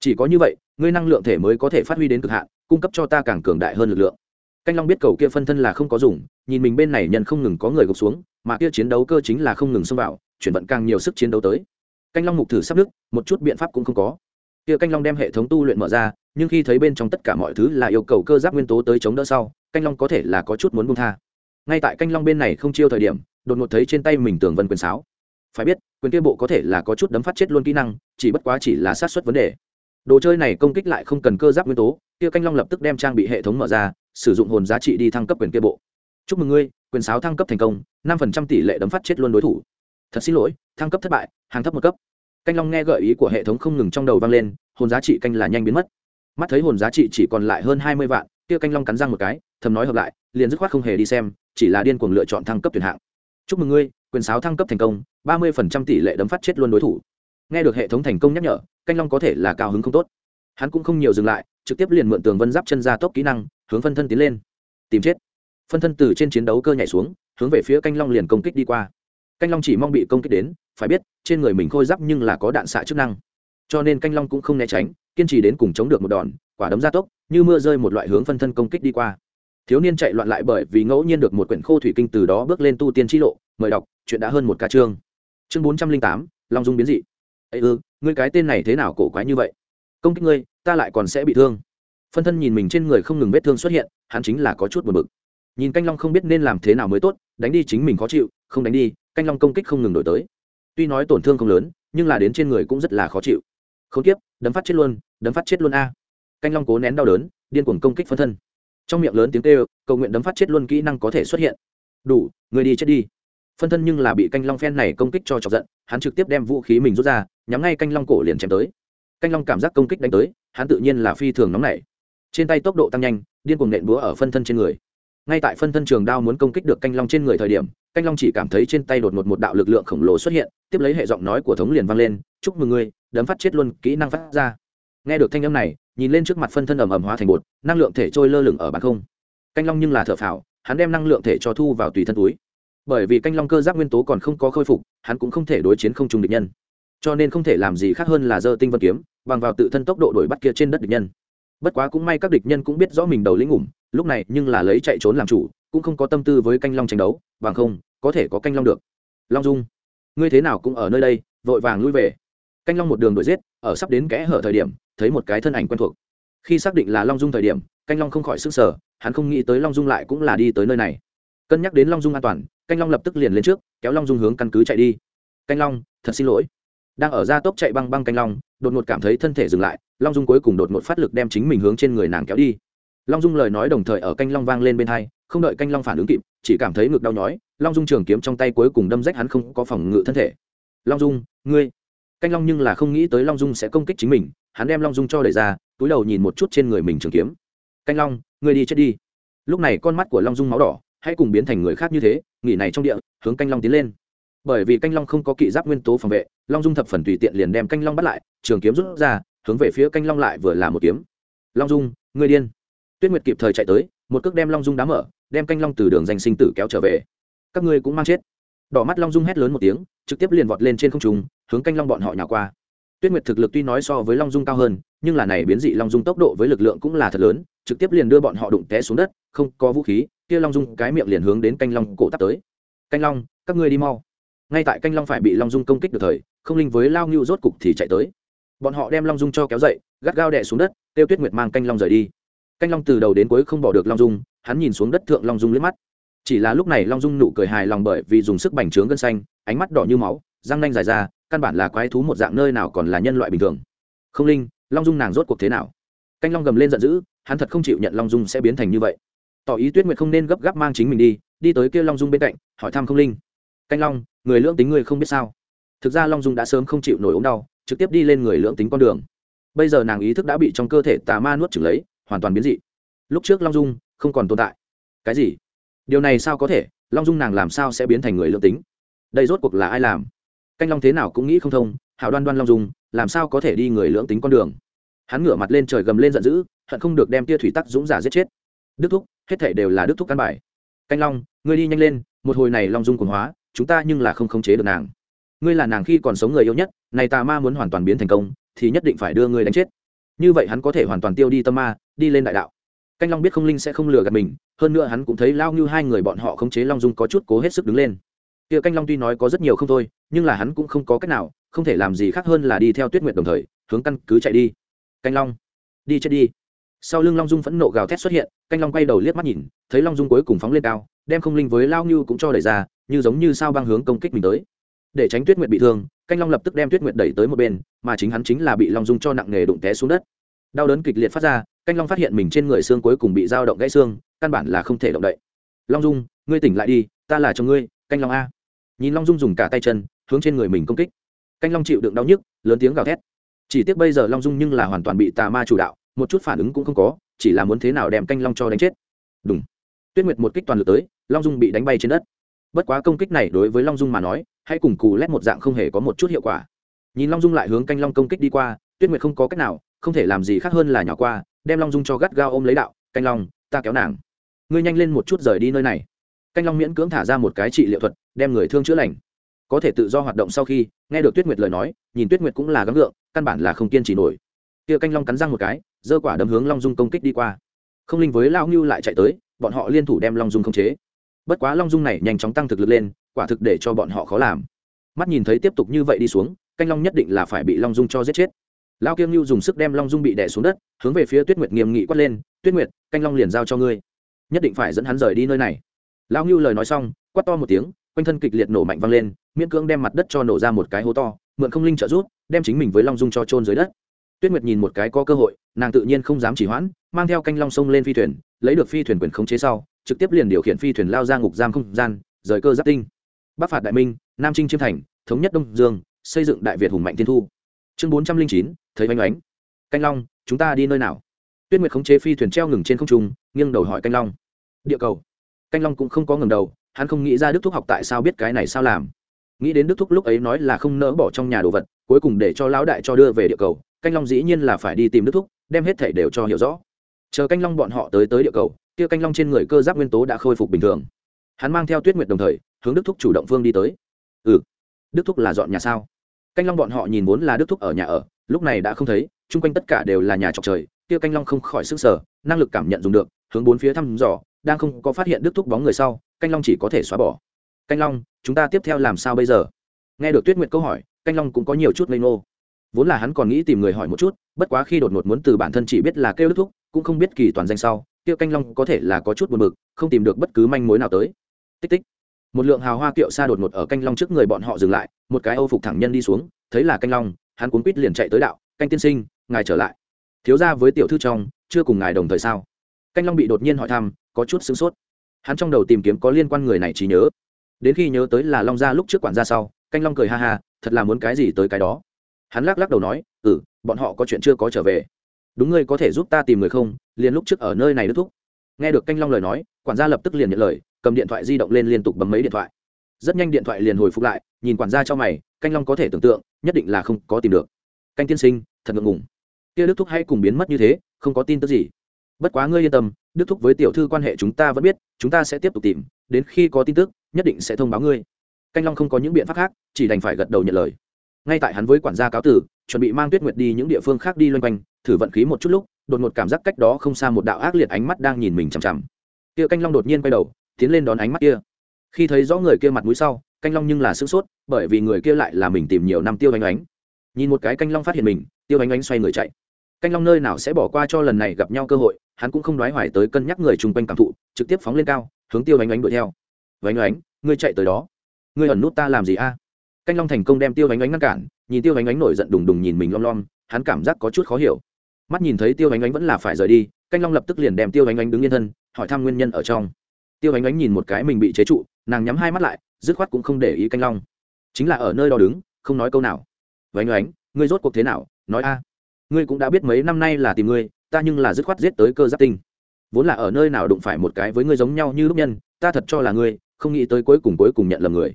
Speaker 1: Chỉ có như vậy, ngươi năng lượng thể mới có thể phát huy đến cực hạn, cung cấp cho ta càng cường đại hơn lực lượng. Canh long biết cầu kia phân thân là không có dùng, nhìn mình bên này nhận không ngừng có người gục xuống, mà kia chiến đấu cơ chính là không ngừng xông vào, chuyển vận càng nhiều sức chiến đấu tới canh long mục thử sắp đức một chút biện pháp cũng không có. Kia canh long đem hệ thống tu luyện mở ra, nhưng khi thấy bên trong tất cả mọi thứ là yêu cầu cơ giáp nguyên tố tới chống đỡ sau, canh long có thể là có chút muốn buông tha. Ngay tại canh long bên này không chiêu thời điểm, đột ngột thấy trên tay mình tường vân quyền sáo. Phải biết, quyền kia bộ có thể là có chút đấm phát chết luôn kỹ năng, chỉ bất quá chỉ là sát xuất vấn đề. Đồ chơi này công kích lại không cần cơ giáp nguyên tố, kia canh long lập tức đem trang bị hệ thống mở ra, sử dụng hồn giá trị đi thăng cấp quyền kia bộ. Chúc mừng ngươi, quyền sáo thăng cấp thành công, năm phần trăm tỷ lệ đấm phát chết luôn đối thủ thật xin lỗi, thăng cấp thất bại, hàng thấp một cấp. Canh long nghe gợi ý của hệ thống không ngừng trong đầu vang lên, hồn giá trị canh là nhanh biến mất. Mắt thấy hồn giá trị chỉ còn lại hơn hai mươi vạn, kia canh long cắn răng một cái, thầm nói hợp lại, liền dứt khoát không hề đi xem, chỉ là điên cuồng lựa chọn thăng cấp tuyển hạng. Chúc mừng ngươi, quyền sáo thăng cấp thành công, ba mươi phần trăm tỷ lệ đấm phát chết luôn đối thủ. Nghe được hệ thống thành công nhắc nhở, canh long có thể là cao hứng không tốt. Hắn cũng không nhiều dừng lại, trực tiếp liền mượn tường vân giáp chân ra tốc kỹ năng, hướng phân thân tiến lên. Tìm chết. Phân thân từ trên chiến đấu cơ nhảy xuống, hướng về phía canh long liền công kích đi qua canh long chỉ mong bị công kích đến, phải biết, trên người mình khôi giáp nhưng là có đạn xạ chức năng. Cho nên canh long cũng không né tránh, kiên trì đến cùng chống được một đòn, quả đấm gia tốc, như mưa rơi một loại hướng phân thân công kích đi qua. Thiếu niên chạy loạn lại bởi vì ngẫu nhiên được một quyển khô thủy kinh từ đó bước lên tu tiên t lộ, mời đọc, chuyện đã hơn một ca chương. Chương bốn trăm linh tám, long dung biến dị. Ây ư, ngươi cái tên này thế nào cổ quái như vậy? Công kích ngươi, ta lại còn sẽ bị thương. Phân thân nhìn mình trên người không ngừng vết thương xuất hiện, hắn chính là có chút buồn bực nhìn canh long không biết nên làm thế nào mới tốt, đánh đi chính mình khó chịu, không đánh đi, canh long công kích không ngừng đổi tới. Tuy nói tổn thương không lớn, nhưng là đến trên người cũng rất là khó chịu. Không tiếp, đấm phát chết luôn, đấm phát chết luôn a. Canh long cố nén đau đớn, điên cuồng công kích phân thân. Trong miệng lớn tiếng kêu, cầu nguyện đấm phát chết luôn kỹ năng có thể xuất hiện. Đủ, người đi chết đi. Phân thân nhưng là bị canh long phen này công kích cho chọc giận, hắn trực tiếp đem vũ khí mình rút ra, nhắm ngay canh long cổ liền chém tới. Canh long cảm giác công kích đánh tới, hắn tự nhiên là phi thường nóng nảy. Trên tay tốc độ tăng nhanh, điên cuồng nện búa ở phân thân trên người ngay tại phân thân trường đao muốn công kích được canh long trên người thời điểm, canh long chỉ cảm thấy trên tay đột ngột một đạo lực lượng khổng lồ xuất hiện, tiếp lấy hệ giọng nói của thống liền vang lên, chúc mừng ngươi, đấm phát chết luôn, kỹ năng phát ra. Nghe được thanh âm này, nhìn lên trước mặt phân thân ầm ầm hóa thành bột, năng lượng thể trôi lơ lửng ở bàn không. Canh long nhưng là thợ phào, hắn đem năng lượng thể cho thu vào tùy thân túi. Bởi vì canh long cơ giác nguyên tố còn không có khôi phục, hắn cũng không thể đối chiến không trùng địch nhân. Cho nên không thể làm gì khác hơn là giơ tinh vân kiếm, bằng vào tự thân tốc độ đuổi bắt kia trên đất địch nhân. Bất quá cũng may các địch nhân cũng biết rõ mình đầu lĩnh ngủm lúc này nhưng là lấy chạy trốn làm chủ, cũng không có tâm tư với canh long tranh đấu, bằng không, có thể có canh long được. Long dung, ngươi thế nào cũng ở nơi đây, vội vàng lui về. Canh long một đường đuổi giết, ở sắp đến kẽ hở thời điểm, thấy một cái thân ảnh quen thuộc. Khi xác định là long dung thời điểm, canh long không khỏi sức sở hắn không nghĩ tới long dung lại cũng là đi tới nơi này. Cân nhắc đến long dung an toàn, canh long lập tức liền lên trước, kéo long dung hướng căn cứ chạy đi. Canh long, thật xin lỗi. Đang ở ra tốc chạy băng băng canh long, đột ngột cảm thấy thân thể dừng lại, long dung cuối cùng đột ngột phát lực đem chính mình hướng trên người nàng kéo đi long dung lời nói đồng thời ở canh long vang lên bên hai, không đợi canh long phản ứng kịp, chỉ cảm thấy ngực đau nhói, long dung trường kiếm trong tay cuối cùng đâm rách hắn không có phòng ngự thân thể. Long dung, ngươi. Canh long nhưng là không nghĩ tới long dung sẽ công kích chính mình, hắn đem long dung cho đẩy ra, túi đầu nhìn một chút trên người mình trường kiếm. Canh long, ngươi đi chết đi. Lúc này con mắt của long dung máu đỏ, hãy cùng biến thành người khác như thế, nghỉ này trong địa, hướng canh long tiến lên. Bởi vì canh long không có kỵ giáp nguyên tố phòng vệ, long dung thập phần tùy tiện liền đem canh long bắt lại, trường kiếm rút ra, hướng về phía canh long lại vừa là một kiếm. Long dung, ngươi điên tuyết nguyệt kịp thời chạy tới, một cước đem long dung đá mở, đem canh long từ đường danh sinh tử kéo trở về. Các ngươi cũng mang chết. Đỏ mắt long dung hét lớn một tiếng, trực tiếp liền vọt lên trên không trung, hướng canh long bọn họ nhào qua. Tuyết nguyệt thực lực tuy nói so với long dung cao hơn, nhưng là này biến dị long dung tốc độ với lực lượng cũng là thật lớn, trực tiếp liền đưa bọn họ đụng té xuống đất, không có vũ khí, kia long dung cái miệng liền hướng đến canh long cổ tắp tới. Canh long, các ngươi đi mau. Ngay tại canh long phải bị long dung công kích được thời, không linh với lao ngưu rốt cục thì chạy tới. Bọn họ đem long dung cho kéo dậy, gắt gao đè xuống đất tiêu tuyết nguyệt mang canh long rời đi canh long từ đầu đến cuối không bỏ được long dung, hắn nhìn xuống đất thượng long dung liếc mắt. Chỉ là lúc này long dung nụ cười hài lòng bởi vì dùng sức bành trướng gân xanh, ánh mắt đỏ như máu, răng nanh dài ra, căn bản là quái thú một dạng nơi nào còn là nhân loại bình thường. Không linh, long dung nàng rốt cuộc thế nào? Canh long gầm lên giận dữ, hắn thật không chịu nhận long dung sẽ biến thành như vậy. Tỏ ý tuyết nguyệt không nên gấp gáp mang chính mình đi đi tới kia long dung bên cạnh, hỏi thăm không linh. Canh long, người lưỡng tính người không biết sao? Thực ra long dung đã sớm không chịu nổi ốm đau, trực tiếp đi lên người lưỡng tính con đường. Bây giờ nàng ý thức đã bị trong cơ thể tà ma nuốt chửng lấy hoàn toàn biến dị. Lúc trước long dung không còn tồn tại. Cái gì? Điều này sao có thể? Long dung nàng làm sao sẽ biến thành người lưỡng tính? Đây rốt cuộc là ai làm? Canh long thế nào cũng nghĩ không thông, hảo đoan đoan long dung, làm sao có thể đi người lưỡng tính con đường? Hắn ngửa mặt lên trời gầm lên giận dữ, hận không được đem tia thủy tắc dũng giả giết chết. Đức thúc, hết thể đều là đức thúc căn bài. Canh long, ngươi đi nhanh lên, một hồi này long dung cuồng hóa, chúng ta nhưng là không khống chế được nàng. Ngươi là nàng khi còn sống người yêu nhất, này tà ma muốn hoàn toàn biến thành công, thì nhất định phải đưa ngươi đánh chết. Như vậy hắn có thể hoàn toàn tiêu đi tâm ma đi lên đại đạo. Canh long biết không linh sẽ không lừa gạt mình, hơn nữa hắn cũng thấy lao như hai người bọn họ khống chế long dung có chút cố hết sức đứng lên. Kia canh long tuy nói có rất nhiều không thôi, nhưng là hắn cũng không có cách nào, không thể làm gì khác hơn là đi theo tuyết nguyệt đồng thời, hướng căn cứ chạy đi. Canh long, đi chết đi. Sau lưng long dung phẫn nộ gào thét xuất hiện, canh long quay đầu liếc mắt nhìn, thấy long dung cuối cùng phóng lên cao, đem không linh với lao như cũng cho đẩy ra, như giống như sao băng hướng công kích mình tới. Để tránh tuyết nguyệt bị thương, canh long lập tức đem tuyết nguyệt đẩy tới một bên, mà chính hắn chính là bị long dung cho nặng nghề đụng té xuống đất. Đau đớn kịch liệt phát ra canh long phát hiện mình trên người xương cuối cùng bị dao động gãy xương, căn bản là không thể động đậy. Long dung, ngươi tỉnh lại đi, ta là chồng ngươi, canh long a. Nhìn long dung dùng cả tay chân, hướng trên người mình công kích. Canh long chịu đựng đau nhức, lớn tiếng gào thét. Chỉ tiếc bây giờ long dung nhưng là hoàn toàn bị tà ma chủ đạo, một chút phản ứng cũng không có, chỉ là muốn thế nào đem canh long cho đánh chết. Đúng tuyết nguyệt một kích toàn lực tới, long dung bị đánh bay trên đất. Bất quá công kích này đối với long dung mà nói hãy cùng cù lét một dạng không hề có một chút hiệu quả. Nhìn long dung lại hướng canh long công kích đi qua, tuyết nguyệt không có cách nào, không thể làm gì khác hơn là nhỏ qua đem long dung cho gắt gao ôm lấy đạo, canh long, ta kéo nàng. Ngươi nhanh lên một chút rời đi nơi này. Canh long miễn cưỡng thả ra một cái trị liệu thuật, đem người thương chữa lành. Có thể tự do hoạt động sau khi, nghe được tuyết nguyệt lời nói, nhìn tuyết nguyệt cũng là gắng gượng, căn bản là không kiên trì nổi. Kia canh long cắn răng một cái, giơ quả đấm hướng long dung công kích đi qua. Không linh với lao ngưu lại chạy tới, bọn họ liên thủ đem long dung khống chế. Bất quá long dung này nhanh chóng tăng thực lực lên, quả thực để cho bọn họ khó làm. Mắt nhìn thấy tiếp tục như vậy đi xuống, canh long nhất định là phải bị long dung cho giết chết lao kiêng lưu dùng sức đem long dung bị đẻ xuống đất, hướng về phía tuyết nguyệt nghiêm nghị quát lên, tuyết nguyệt, canh long liền giao cho ngươi. Nhất định phải dẫn hắn rời đi nơi này. Lao ngưu lời nói xong, quát to một tiếng, quanh thân kịch liệt nổ mạnh văng lên, miễn cưỡng đem mặt đất cho nổ ra một cái hố to, mượn không linh trợ rút đem chính mình với long dung cho trôn dưới đất. Tuyết nguyệt nhìn một cái có cơ hội, nàng tự nhiên không dám chỉ hoãn, mang theo canh long sông lên phi thuyền, lấy được phi thuyền quyền khống chế sau, trực tiếp liền điều khiển phi thuyền lao ra ngục giam không gian, rời cơ giáp tinh. Bắc phạt đại minh, nam trinh chiêm thành, thống nhất đông dương, xây dựng đại việt hùng mạnh thiên thu chương bốn trăm linh chín, thấy oanh oánh. Canh long, chúng ta đi nơi nào? Tuyết nguyệt khống chế phi thuyền treo ngừng trên không trung, nghiêng đầu hỏi canh long. Địa cầu. Canh long cũng không có ngừng đầu, hắn không nghĩ ra đức thúc học tại sao biết cái này sao làm. Nghĩ đến đức thúc lúc ấy nói là không nỡ bỏ trong nhà đồ vật, cuối cùng để cho lão đại cho đưa về địa cầu, canh long dĩ nhiên là phải đi tìm đức thúc, đem hết thể đều cho hiểu rõ. Chờ canh long bọn họ tới tới địa cầu, kia canh long trên người cơ giáp nguyên tố đã khôi phục bình thường. Hắn mang theo tuyết nguyệt đồng thời, hướng đức thúc chủ động phương đi tới. Ừ đức thúc là dọn nhà sao? Canh long bọn họ nhìn vốn là đức thúc ở nhà ở, lúc này đã không thấy, chung quanh tất cả đều là nhà trọc trời, kia canh long không khỏi sức sở năng lực cảm nhận dùng được, hướng bốn phía thăm dò, đang không có phát hiện đức thúc bóng người sau, canh long chỉ có thể xóa bỏ. Canh long, chúng ta tiếp theo làm sao bây giờ? Nghe được tuyết nguyệt câu hỏi, canh long cũng có nhiều chút lây ngô. Vốn là hắn còn nghĩ tìm người hỏi một chút, bất quá khi đột ngột muốn từ bản thân chỉ biết là kêu đức thúc, cũng không biết kỳ toàn danh sau, kia canh long có thể là có chút buồn bực, không tìm được bất cứ manh mối nào tới. Tích tích. Một lượng hào hoa kiệu xa đột ngột ở canh long trước người bọn họ dừng lại một cái âu phục thẳng nhân đi xuống, thấy là canh long, hắn cuốn quýt liền chạy tới đạo, canh tiên sinh, ngài trở lại. Thiếu ra với tiểu thư trong, chưa cùng ngài đồng thời sao? Canh long bị đột nhiên hỏi thăm, có chút sửng sốt. Hắn trong đầu tìm kiếm có liên quan người này trí nhớ. Đến khi nhớ tới là long gia lúc trước quản gia sau, canh long cười ha ha, thật là muốn cái gì tới cái đó? Hắn lắc lắc đầu nói ừ bọn họ có chuyện chưa có trở về. Đúng ngươi có thể giúp ta tìm người không? Liền lúc trước ở nơi này đứt thúc. Nghe được canh long lời nói, quản gia lập tức liền nhận lời, cầm điện thoại di động lên liên tục bấm mấy điện thoại rất nhanh điện thoại liền hồi phục lại, nhìn quản gia cho mày, canh long có thể tưởng tượng, nhất định là không có tìm được. Canh tiên sinh, thật ngượng ngùng. Kia đức thúc hay cùng biến mất như thế, không có tin tức gì. Bất quá ngươi yên tâm, đức thúc với tiểu thư quan hệ chúng ta vẫn biết, chúng ta sẽ tiếp tục tìm, đến khi có tin tức, nhất định sẽ thông báo ngươi. Canh long không có những biện pháp khác, chỉ đành phải gật đầu nhận lời. Ngay tại hắn với quản gia cáo tử, chuẩn bị mang tuyết nguyệt đi những địa phương khác đi loanh quanh, thử vận khí một chút lúc, đột ngột cảm giác cách đó không xa một đạo ác liệt ánh mắt đang nhìn mình chằm chằm. Kia canh long đột nhiên quay đầu, tiến lên đón ánh mắt kia khi thấy rõ người kia mặt mũi sau, canh long nhưng là sửng sốt, bởi vì người kia lại là mình tìm nhiều năm tiêu ánh ánh. Nhìn một cái canh long phát hiện mình, tiêu ánh ánh xoay người chạy. Canh long nơi nào sẽ bỏ qua cho lần này gặp nhau cơ hội, hắn cũng không đoái hoài tới cân nhắc người chung quanh cảm thụ, trực tiếp phóng lên cao, hướng tiêu ánh ánh đuổi theo. Vánh ánh, ngươi chạy tới đó. Ngươi ẩn nút ta làm gì a? Canh long thành công đem tiêu ánh ánh ngăn cản, nhìn tiêu ánh ánh nổi giận đùng đùng nhìn mình lom lom, hắn cảm giác có chút khó hiểu. Mắt nhìn thấy tiêu ánh ánh vẫn là phải rời đi, canh long lập tức liền đem tiêu ánh ánh đứng yên thân, hỏi thăm nguyên nhân ở trong. Tiêu ánh ánh nhìn một cái mình bị chế trụ nàng nhắm hai mắt lại, dứt khoát cũng không để ý canh long. Chính là ở nơi đó đứng, không nói câu nào. Vánh ánh ngươi rốt cuộc thế nào? Nói a. Ngươi cũng đã biết mấy năm nay là tìm ngươi, ta nhưng là dứt khoát giết tới cơ giáp tinh. Vốn là ở nơi nào đụng phải một cái với ngươi giống nhau như lúc nhân, ta thật cho là ngươi, không nghĩ tới cuối cùng cuối cùng nhận lầm người.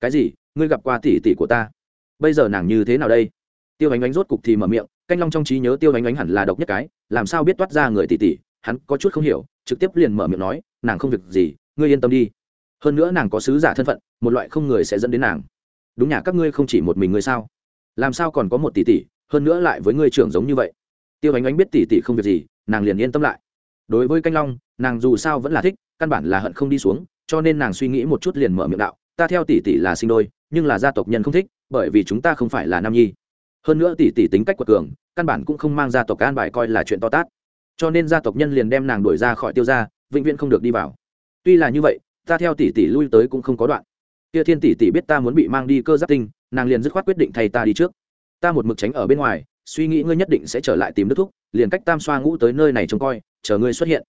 Speaker 1: Cái gì? Ngươi gặp qua tỷ tỷ của ta? Bây giờ nàng như thế nào đây? Tiêu ánh ánh rốt cục thì mở miệng, canh long trong trí nhớ tiêu ánh ánh hẳn là độc nhất cái, làm sao biết toát ra người tỷ tỷ, hắn có chút không hiểu, trực tiếp liền mở miệng nói, nàng không việc gì, ngươi yên tâm đi hơn nữa nàng có sứ giả thân phận, một loại không người sẽ dẫn đến nàng. Đúng nhà các ngươi không chỉ một mình ngươi sao? Làm sao còn có một tỷ tỷ, hơn nữa lại với ngươi trưởng giống như vậy? Tiêu ánh ánh biết tỷ tỷ không việc gì, nàng liền yên tâm lại. Đối với canh long, nàng dù sao vẫn là thích, căn bản là hận không đi xuống, cho nên nàng suy nghĩ một chút liền mở miệng đạo, ta theo tỷ tỷ là sinh đôi, nhưng là gia tộc nhân không thích, bởi vì chúng ta không phải là nam nhi. Hơn nữa tỷ tỷ tính cách quật cường, căn bản cũng không mang gia tộc an bài coi là chuyện to tát. Cho nên gia tộc nhân liền đem nàng đuổi ra khỏi tiêu gia, vĩnh viễn không được đi vào. Tuy là như vậy ta theo tỷ tỷ lui tới cũng không có đoạn. Kia thiên tỷ tỷ biết ta muốn bị mang đi cơ giáp tinh, nàng liền dứt khoát quyết định thay ta đi trước. Ta một mực tránh ở bên ngoài, suy nghĩ ngươi nhất định sẽ trở lại tìm đức thúc, liền cách tam xoa ngũ tới nơi này trông coi, chờ ngươi xuất hiện.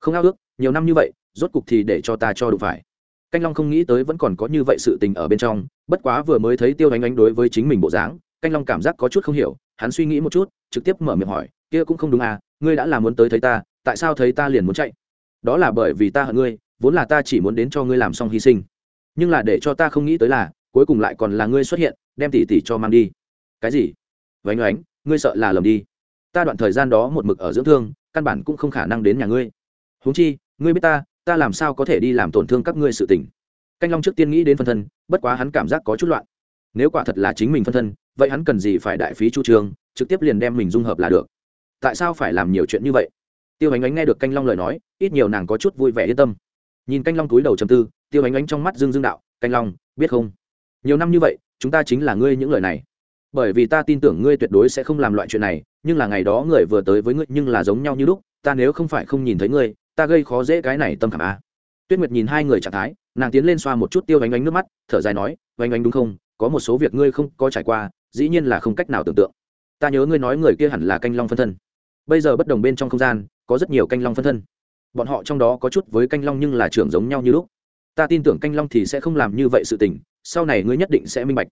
Speaker 1: Không ao ước, nhiều năm như vậy, rốt cục thì để cho ta cho đủ phải. Canh long không nghĩ tới vẫn còn có như vậy sự tình ở bên trong, bất quá vừa mới thấy tiêu ánh ánh đối với chính mình bộ dáng, canh long cảm giác có chút không hiểu, hắn suy nghĩ một chút, trực tiếp mở miệng hỏi, kia cũng không đúng à ngươi đã là muốn tới thấy ta, tại sao thấy ta liền muốn chạy? Đó là bởi vì ta hận ngươi vốn là ta chỉ muốn đến cho ngươi làm xong hy sinh. Nhưng là để cho ta không nghĩ tới là, cuối cùng lại còn là ngươi xuất hiện, đem tỷ tỷ cho mang đi. Cái gì? Vánh oánh, ngươi sợ là lầm đi. Ta đoạn thời gian đó một mực ở dưỡng thương, căn bản cũng không khả năng đến nhà ngươi. Huống chi, ngươi biết ta ta làm sao có thể đi làm tổn thương các ngươi sự tình? Canh long trước tiên nghĩ đến phân thân, bất quá hắn cảm giác có chút loạn. Nếu quả thật là chính mình phân thân, vậy hắn cần gì phải đại phí chu trường, trực tiếp liền đem mình dung hợp là được? Tại sao phải làm nhiều chuyện như vậy? Tiêu ánh ánh nghe được canh long lời nói, ít nhiều nàng có chút vui vẻ yên tâm nhìn canh long túi đầu chầm tư, tiêu ánh ánh trong mắt dương dương đạo, canh long, biết không? Nhiều năm như vậy, chúng ta chính là ngươi những lời này. Bởi vì ta tin tưởng ngươi tuyệt đối sẽ không làm loại chuyện này, nhưng là ngày đó người vừa tới với ngươi nhưng là giống nhau như lúc, ta nếu không phải không nhìn thấy ngươi, ta gây khó dễ cái này tâm khảm a. Tuyết nguyệt nhìn hai người trạng thái, nàng tiến lên xoa một chút tiêu ánh ánh nước mắt, thở dài nói, ánh ánh đúng không? Có một số việc ngươi không có trải qua, dĩ nhiên là không cách nào tưởng tượng. Ta nhớ ngươi nói người kia hẳn là canh long phân thân. Bây giờ bất đồng bên trong không gian, có rất nhiều canh long phân thân bọn họ trong đó có chút với canh long nhưng là trưởng giống nhau như lúc. Ta tin tưởng canh long thì sẽ không làm như vậy sự tình, sau này ngươi nhất định sẽ minh bạch.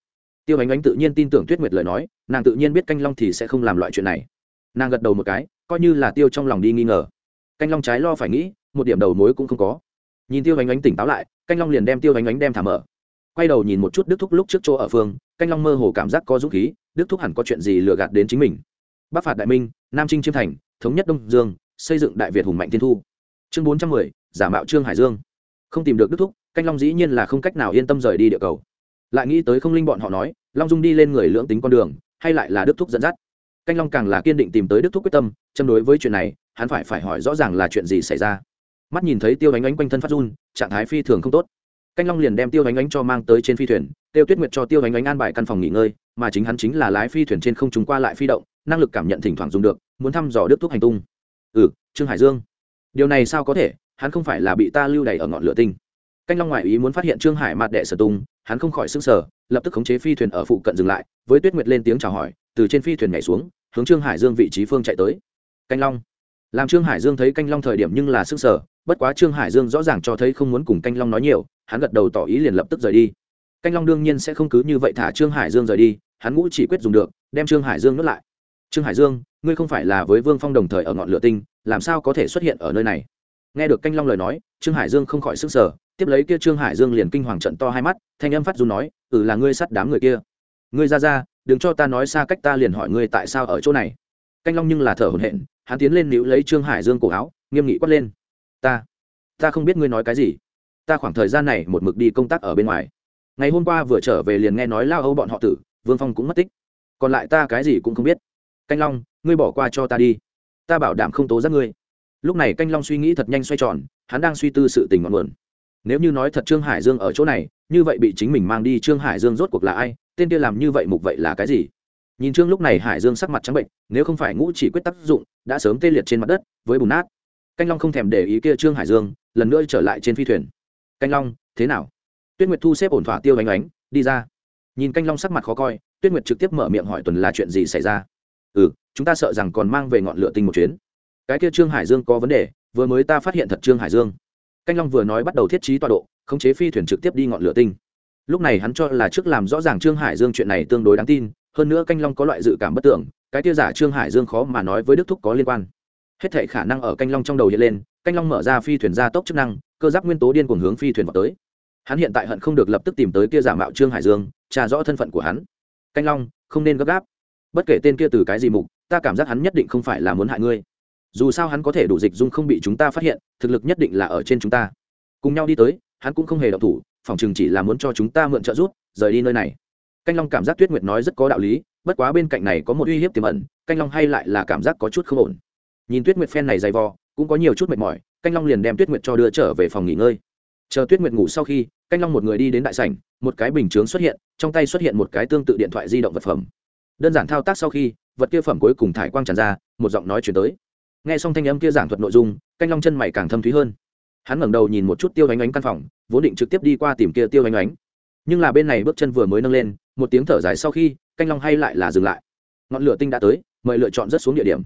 Speaker 1: Tiêu ánh ánh tự nhiên tin tưởng tuyết nguyệt lời nói, nàng tự nhiên biết canh long thì sẽ không làm loại chuyện này. Nàng gật đầu một cái, coi như là tiêu trong lòng đi nghi ngờ. Canh long trái lo phải nghĩ, một điểm đầu mối cũng không có. Nhìn tiêu ánh ánh tỉnh táo lại, canh long liền đem tiêu ánh ánh đem thả mở. Quay đầu nhìn một chút đức thúc lúc trước chỗ ở phương, canh long mơ hồ cảm giác có dũng khí, đức thúc hẳn có chuyện gì lừa gạt đến chính mình. Bắc phạt đại minh, nam trinh chiêm thành, thống nhất đông dương, xây dựng đại việt hùng mạnh tiên thu chương bốn trăm mười, giả mạo trương hải dương. Không tìm được đức thúc, canh long dĩ nhiên là không cách nào yên tâm rời đi địa cầu. Lại nghĩ tới không linh bọn họ nói, long dung đi lên người lưỡng tính con đường, hay lại là đức thúc dẫn dắt. Canh long càng là kiên định tìm tới đức thúc quyết tâm, châm đối với chuyện này, hắn phải phải hỏi rõ ràng là chuyện gì xảy ra. Mắt nhìn thấy tiêu ánh ánh quanh thân phát run, trạng thái phi thường không tốt. Canh long liền đem tiêu ánh ánh cho mang tới trên phi thuyền, tiêu tuyết nguyệt cho tiêu ánh ánh an bài căn phòng nghỉ ngơi, mà chính hắn chính là lái phi thuyền trên không chúng qua lại phi động, năng lực cảm nhận thỉnh thoảng dùng được, muốn thăm dò đức thúc hành tung. Ừ trương hải dương điều này sao có thể? Hắn không phải là bị ta lưu đày ở ngọn lửa tinh. Canh long ngoại ý muốn phát hiện trương hải mặt đệ sở tung, hắn không khỏi s ư n g sở lập tức khống chế phi thuyền ở phụ cận dừng lại, với tuyết nguyệt lên tiếng chào hỏi, từ trên phi thuyền nhảy xuống, hướng trương hải dương vị trí phương chạy tới. Canh long. Làm trương hải dương thấy canh long thời điểm nhưng là s ư n g sở bất quá trương hải dương rõ ràng cho thấy không muốn cùng canh long nói nhiều, hắn gật đầu tỏ ý liền lập tức rời đi. Canh long đương nhiên sẽ không cứ như vậy thả trương hải dương rời đi, hắn ngũ chỉ quyết dùng được, đem trương hải dương nuốt lại. Trương hải dương ngươi không phải là với vương phong đồng thời ở ngọn lửa tinh, làm sao có thể xuất hiện ở nơi này? Nghe được canh long lời nói, trương hải dương không khỏi s ứ n g sở tiếp lấy kia trương hải dương liền kinh hoàng trận to hai mắt, thanh âm phát du nói ừ là ngươi sắt đám người kia. Ngươi ra ra, đừng cho ta nói xa cách ta liền hỏi ngươi tại sao ở chỗ này. Canh long nhưng là thở hổn hển, hắn tiến lên níu lấy trương hải dương cổ áo, nghiêm nghị quát lên, ta ta không biết ngươi nói cái gì. Ta khoảng thời gian này một mực đi công tác ở bên ngoài. Ngày hôm qua vừa trở về liền nghe nói lao âu bọn họ tử, vương phong cũng mất tích. Còn lại ta cái gì cũng không biết canh long, ngươi bỏ qua cho ta đi. Ta bảo đảm không tố giác ngươi. Lúc này canh long suy nghĩ thật nhanh xoay tròn, hắn đang suy tư sự tình ngọn nguồn. Nếu như nói thật trương hải dương ở chỗ này, như vậy bị chính mình mang đi trương hải dương rốt cuộc là ai, tên kia làm như vậy mục vậy là cái gì? Nhìn trương lúc này hải dương sắc mặt trắng bệnh, nếu không phải ngũ chỉ quyết tác dụng, đã sớm tê liệt trên mặt đất, với bùn nát. Canh long không thèm để ý kia trương hải dương, lần nữa trở lại trên phi thuyền. Canh long, thế nào? Tuyết nguyệt thu xếp ổn thỏa tiêu ánh ánh, đi ra. Nhìn canh long sắc mặt khó coi, tuyết nguyệt trực tiếp mở miệng hỏi tuần là chuyện gì xảy ra? Ừ chúng ta sợ rằng còn mang về ngọn lửa tinh một chuyến. Cái kia trương hải dương có vấn đề, vừa mới ta phát hiện thật trương hải dương. Canh long vừa nói bắt đầu thiết trí tọa độ, khống chế phi thuyền trực tiếp đi ngọn lửa tinh. Lúc này hắn cho là trước làm rõ ràng trương hải dương chuyện này tương đối đáng tin, hơn nữa canh long có loại dự cảm bất tưởng, cái tia giả trương hải dương khó mà nói với đức thúc có liên quan. Hết thệ khả năng ở canh long trong đầu hiện lên, canh long mở ra phi thuyền ra tốc chức năng, cơ giáp nguyên tố điên cuồng hướng phi thuyền vào tới. Hắn hiện tại hận không được lập tức tìm tới kia giả mạo trương hải dương trả rõ thân phận của hắn. Canh long, không nên gấp gáp bất kể tên kia từ cái gì mục, ta cảm giác hắn nhất định không phải là muốn hại ngươi. Dù sao hắn có thể đủ dịch dung không bị chúng ta phát hiện, thực lực nhất định là ở trên chúng ta. Cùng nhau đi tới, hắn cũng không hề động thủ, phòng chừng chỉ là muốn cho chúng ta mượn trợ giúp, rời đi nơi này. Canh long cảm giác tuyết nguyệt nói rất có đạo lý, bất quá bên cạnh này có một uy hiếp tiềm ẩn, canh long hay lại là cảm giác có chút không ổn. Nhìn tuyết nguyệt phen này dày vò, cũng có nhiều chút mệt mỏi, canh long liền đem tuyết nguyệt cho đưa trở về phòng nghỉ ngơi. Chờ tuyết nguyệt ngủ sau khi, canh long một người đi đến đại sảnh, một cái bình chướng xuất hiện, trong tay xuất hiện một cái tương tự điện thoại di động vật phẩm đơn giản thao tác sau khi, vật kia phẩm cuối cùng thải quang tràn ra, một giọng nói chuyển tới. Nghe xong thanh âm kia giảng thuật nội dung, canh long chân mày càng thâm thúy hơn. Hắn ngẩng đầu nhìn một chút tiêu ánh ánh căn phòng, vốn định trực tiếp đi qua tìm kia tiêu ánh ánh. Nhưng là bên này bước chân vừa mới nâng lên, một tiếng thở dài sau khi, canh long hay lại là dừng lại. Ngọn lửa tinh đã tới, mời lựa chọn rất xuống địa điểm.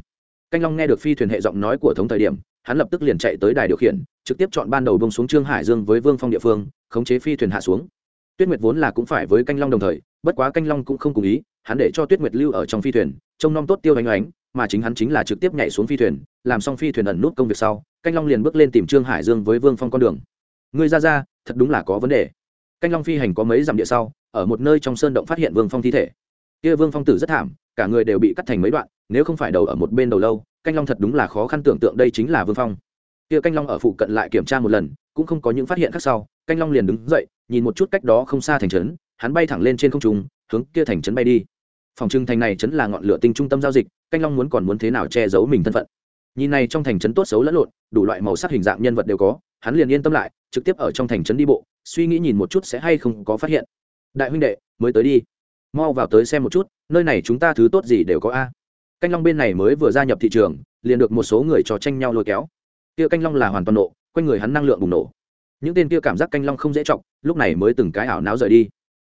Speaker 1: Canh long nghe được phi thuyền hệ giọng nói của thống thời điểm, hắn lập tức liền chạy tới đài điều khiển, trực tiếp chọn ban đầu bông xuống trương hải dương với vương phong địa phương, khống chế phi thuyền hạ xuống. Tuyết nguyệt vốn là cũng phải với canh long đồng thời, bất quá canh long cũng không cùng ý hắn để cho tuyết nguyệt lưu ở trong phi thuyền, trông nom tốt tiêu ánh oánh mà chính hắn chính là trực tiếp nhảy xuống phi thuyền, làm xong phi thuyền ẩn nút công việc sau, canh long liền bước lên tìm trương hải dương với vương phong con đường. Người ra ra, thật đúng là có vấn đề. Canh long phi hành có mấy dặm địa sau, ở một nơi trong sơn động phát hiện vương phong thi thể. Kia vương phong tử rất thảm, cả người đều bị cắt thành mấy đoạn, nếu không phải đầu ở một bên đầu lâu, canh long thật đúng là khó khăn tưởng tượng đây chính là vương phong. Kia canh long ở phụ cận lại kiểm tra một lần, cũng không có những phát hiện khác sau, canh long liền đứng dậy, nhìn một chút cách đó không xa thành trấn, hắn bay thẳng lên trên không trung, hướng kia thành trấn bay đi phòng trưng thành này chấn là ngọn lửa tinh trung tâm giao dịch, canh long muốn còn muốn thế nào che giấu mình thân phận. Nhìn này trong thành trấn tốt xấu lẫn lộn, đủ loại màu sắc hình dạng nhân vật đều có, hắn liền yên tâm lại, trực tiếp ở trong thành trấn đi bộ, suy nghĩ nhìn một chút sẽ hay không có phát hiện. Đại huynh đệ, mới tới đi. Mau vào tới xem một chút, nơi này chúng ta thứ tốt gì đều có a. Canh long bên này mới vừa gia nhập thị trường, liền được một số người trò tranh nhau lôi kéo. Kia canh long là hoàn toàn nộ quanh người hắn năng lượng bùng nổ. Những tên kia cảm giác canh long không dễ trọng lúc này mới từng cái ảo não rời đi.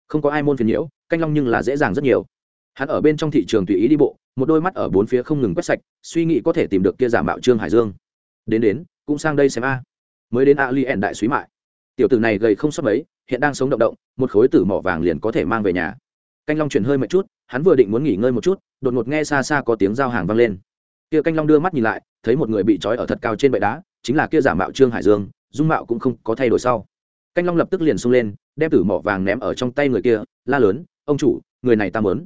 Speaker 1: Không có ai môn phiền nhiễu, canh long nhưng là dễ dàng rất nhiều hắn ở bên trong thị trường tùy ý đi bộ, một đôi mắt ở bốn phía không ngừng quét sạch, suy nghĩ có thể tìm được kia giả mạo trương hải dương. Đến đến, cũng sang đây xem a. Mới đến a li ẹn đại suý mại. Tiểu tử này gầy không sắp mấy, hiện đang sống động động, một khối tử mỏ vàng liền có thể mang về nhà. Canh long chuyển hơi một chút, hắn vừa định muốn nghỉ ngơi một chút, đột ngột nghe xa xa có tiếng giao hàng vang lên. Kia canh long đưa mắt nhìn lại, thấy một người bị trói ở thật cao trên bệ đá, chính là kia giả mạo trương hải dương, dung mạo cũng không có thay đổi sau. Canh long lập tức liền xông lên, đem tử mỏ vàng ném ở trong tay người kia, la lớn, ông chủ, người này ta mớn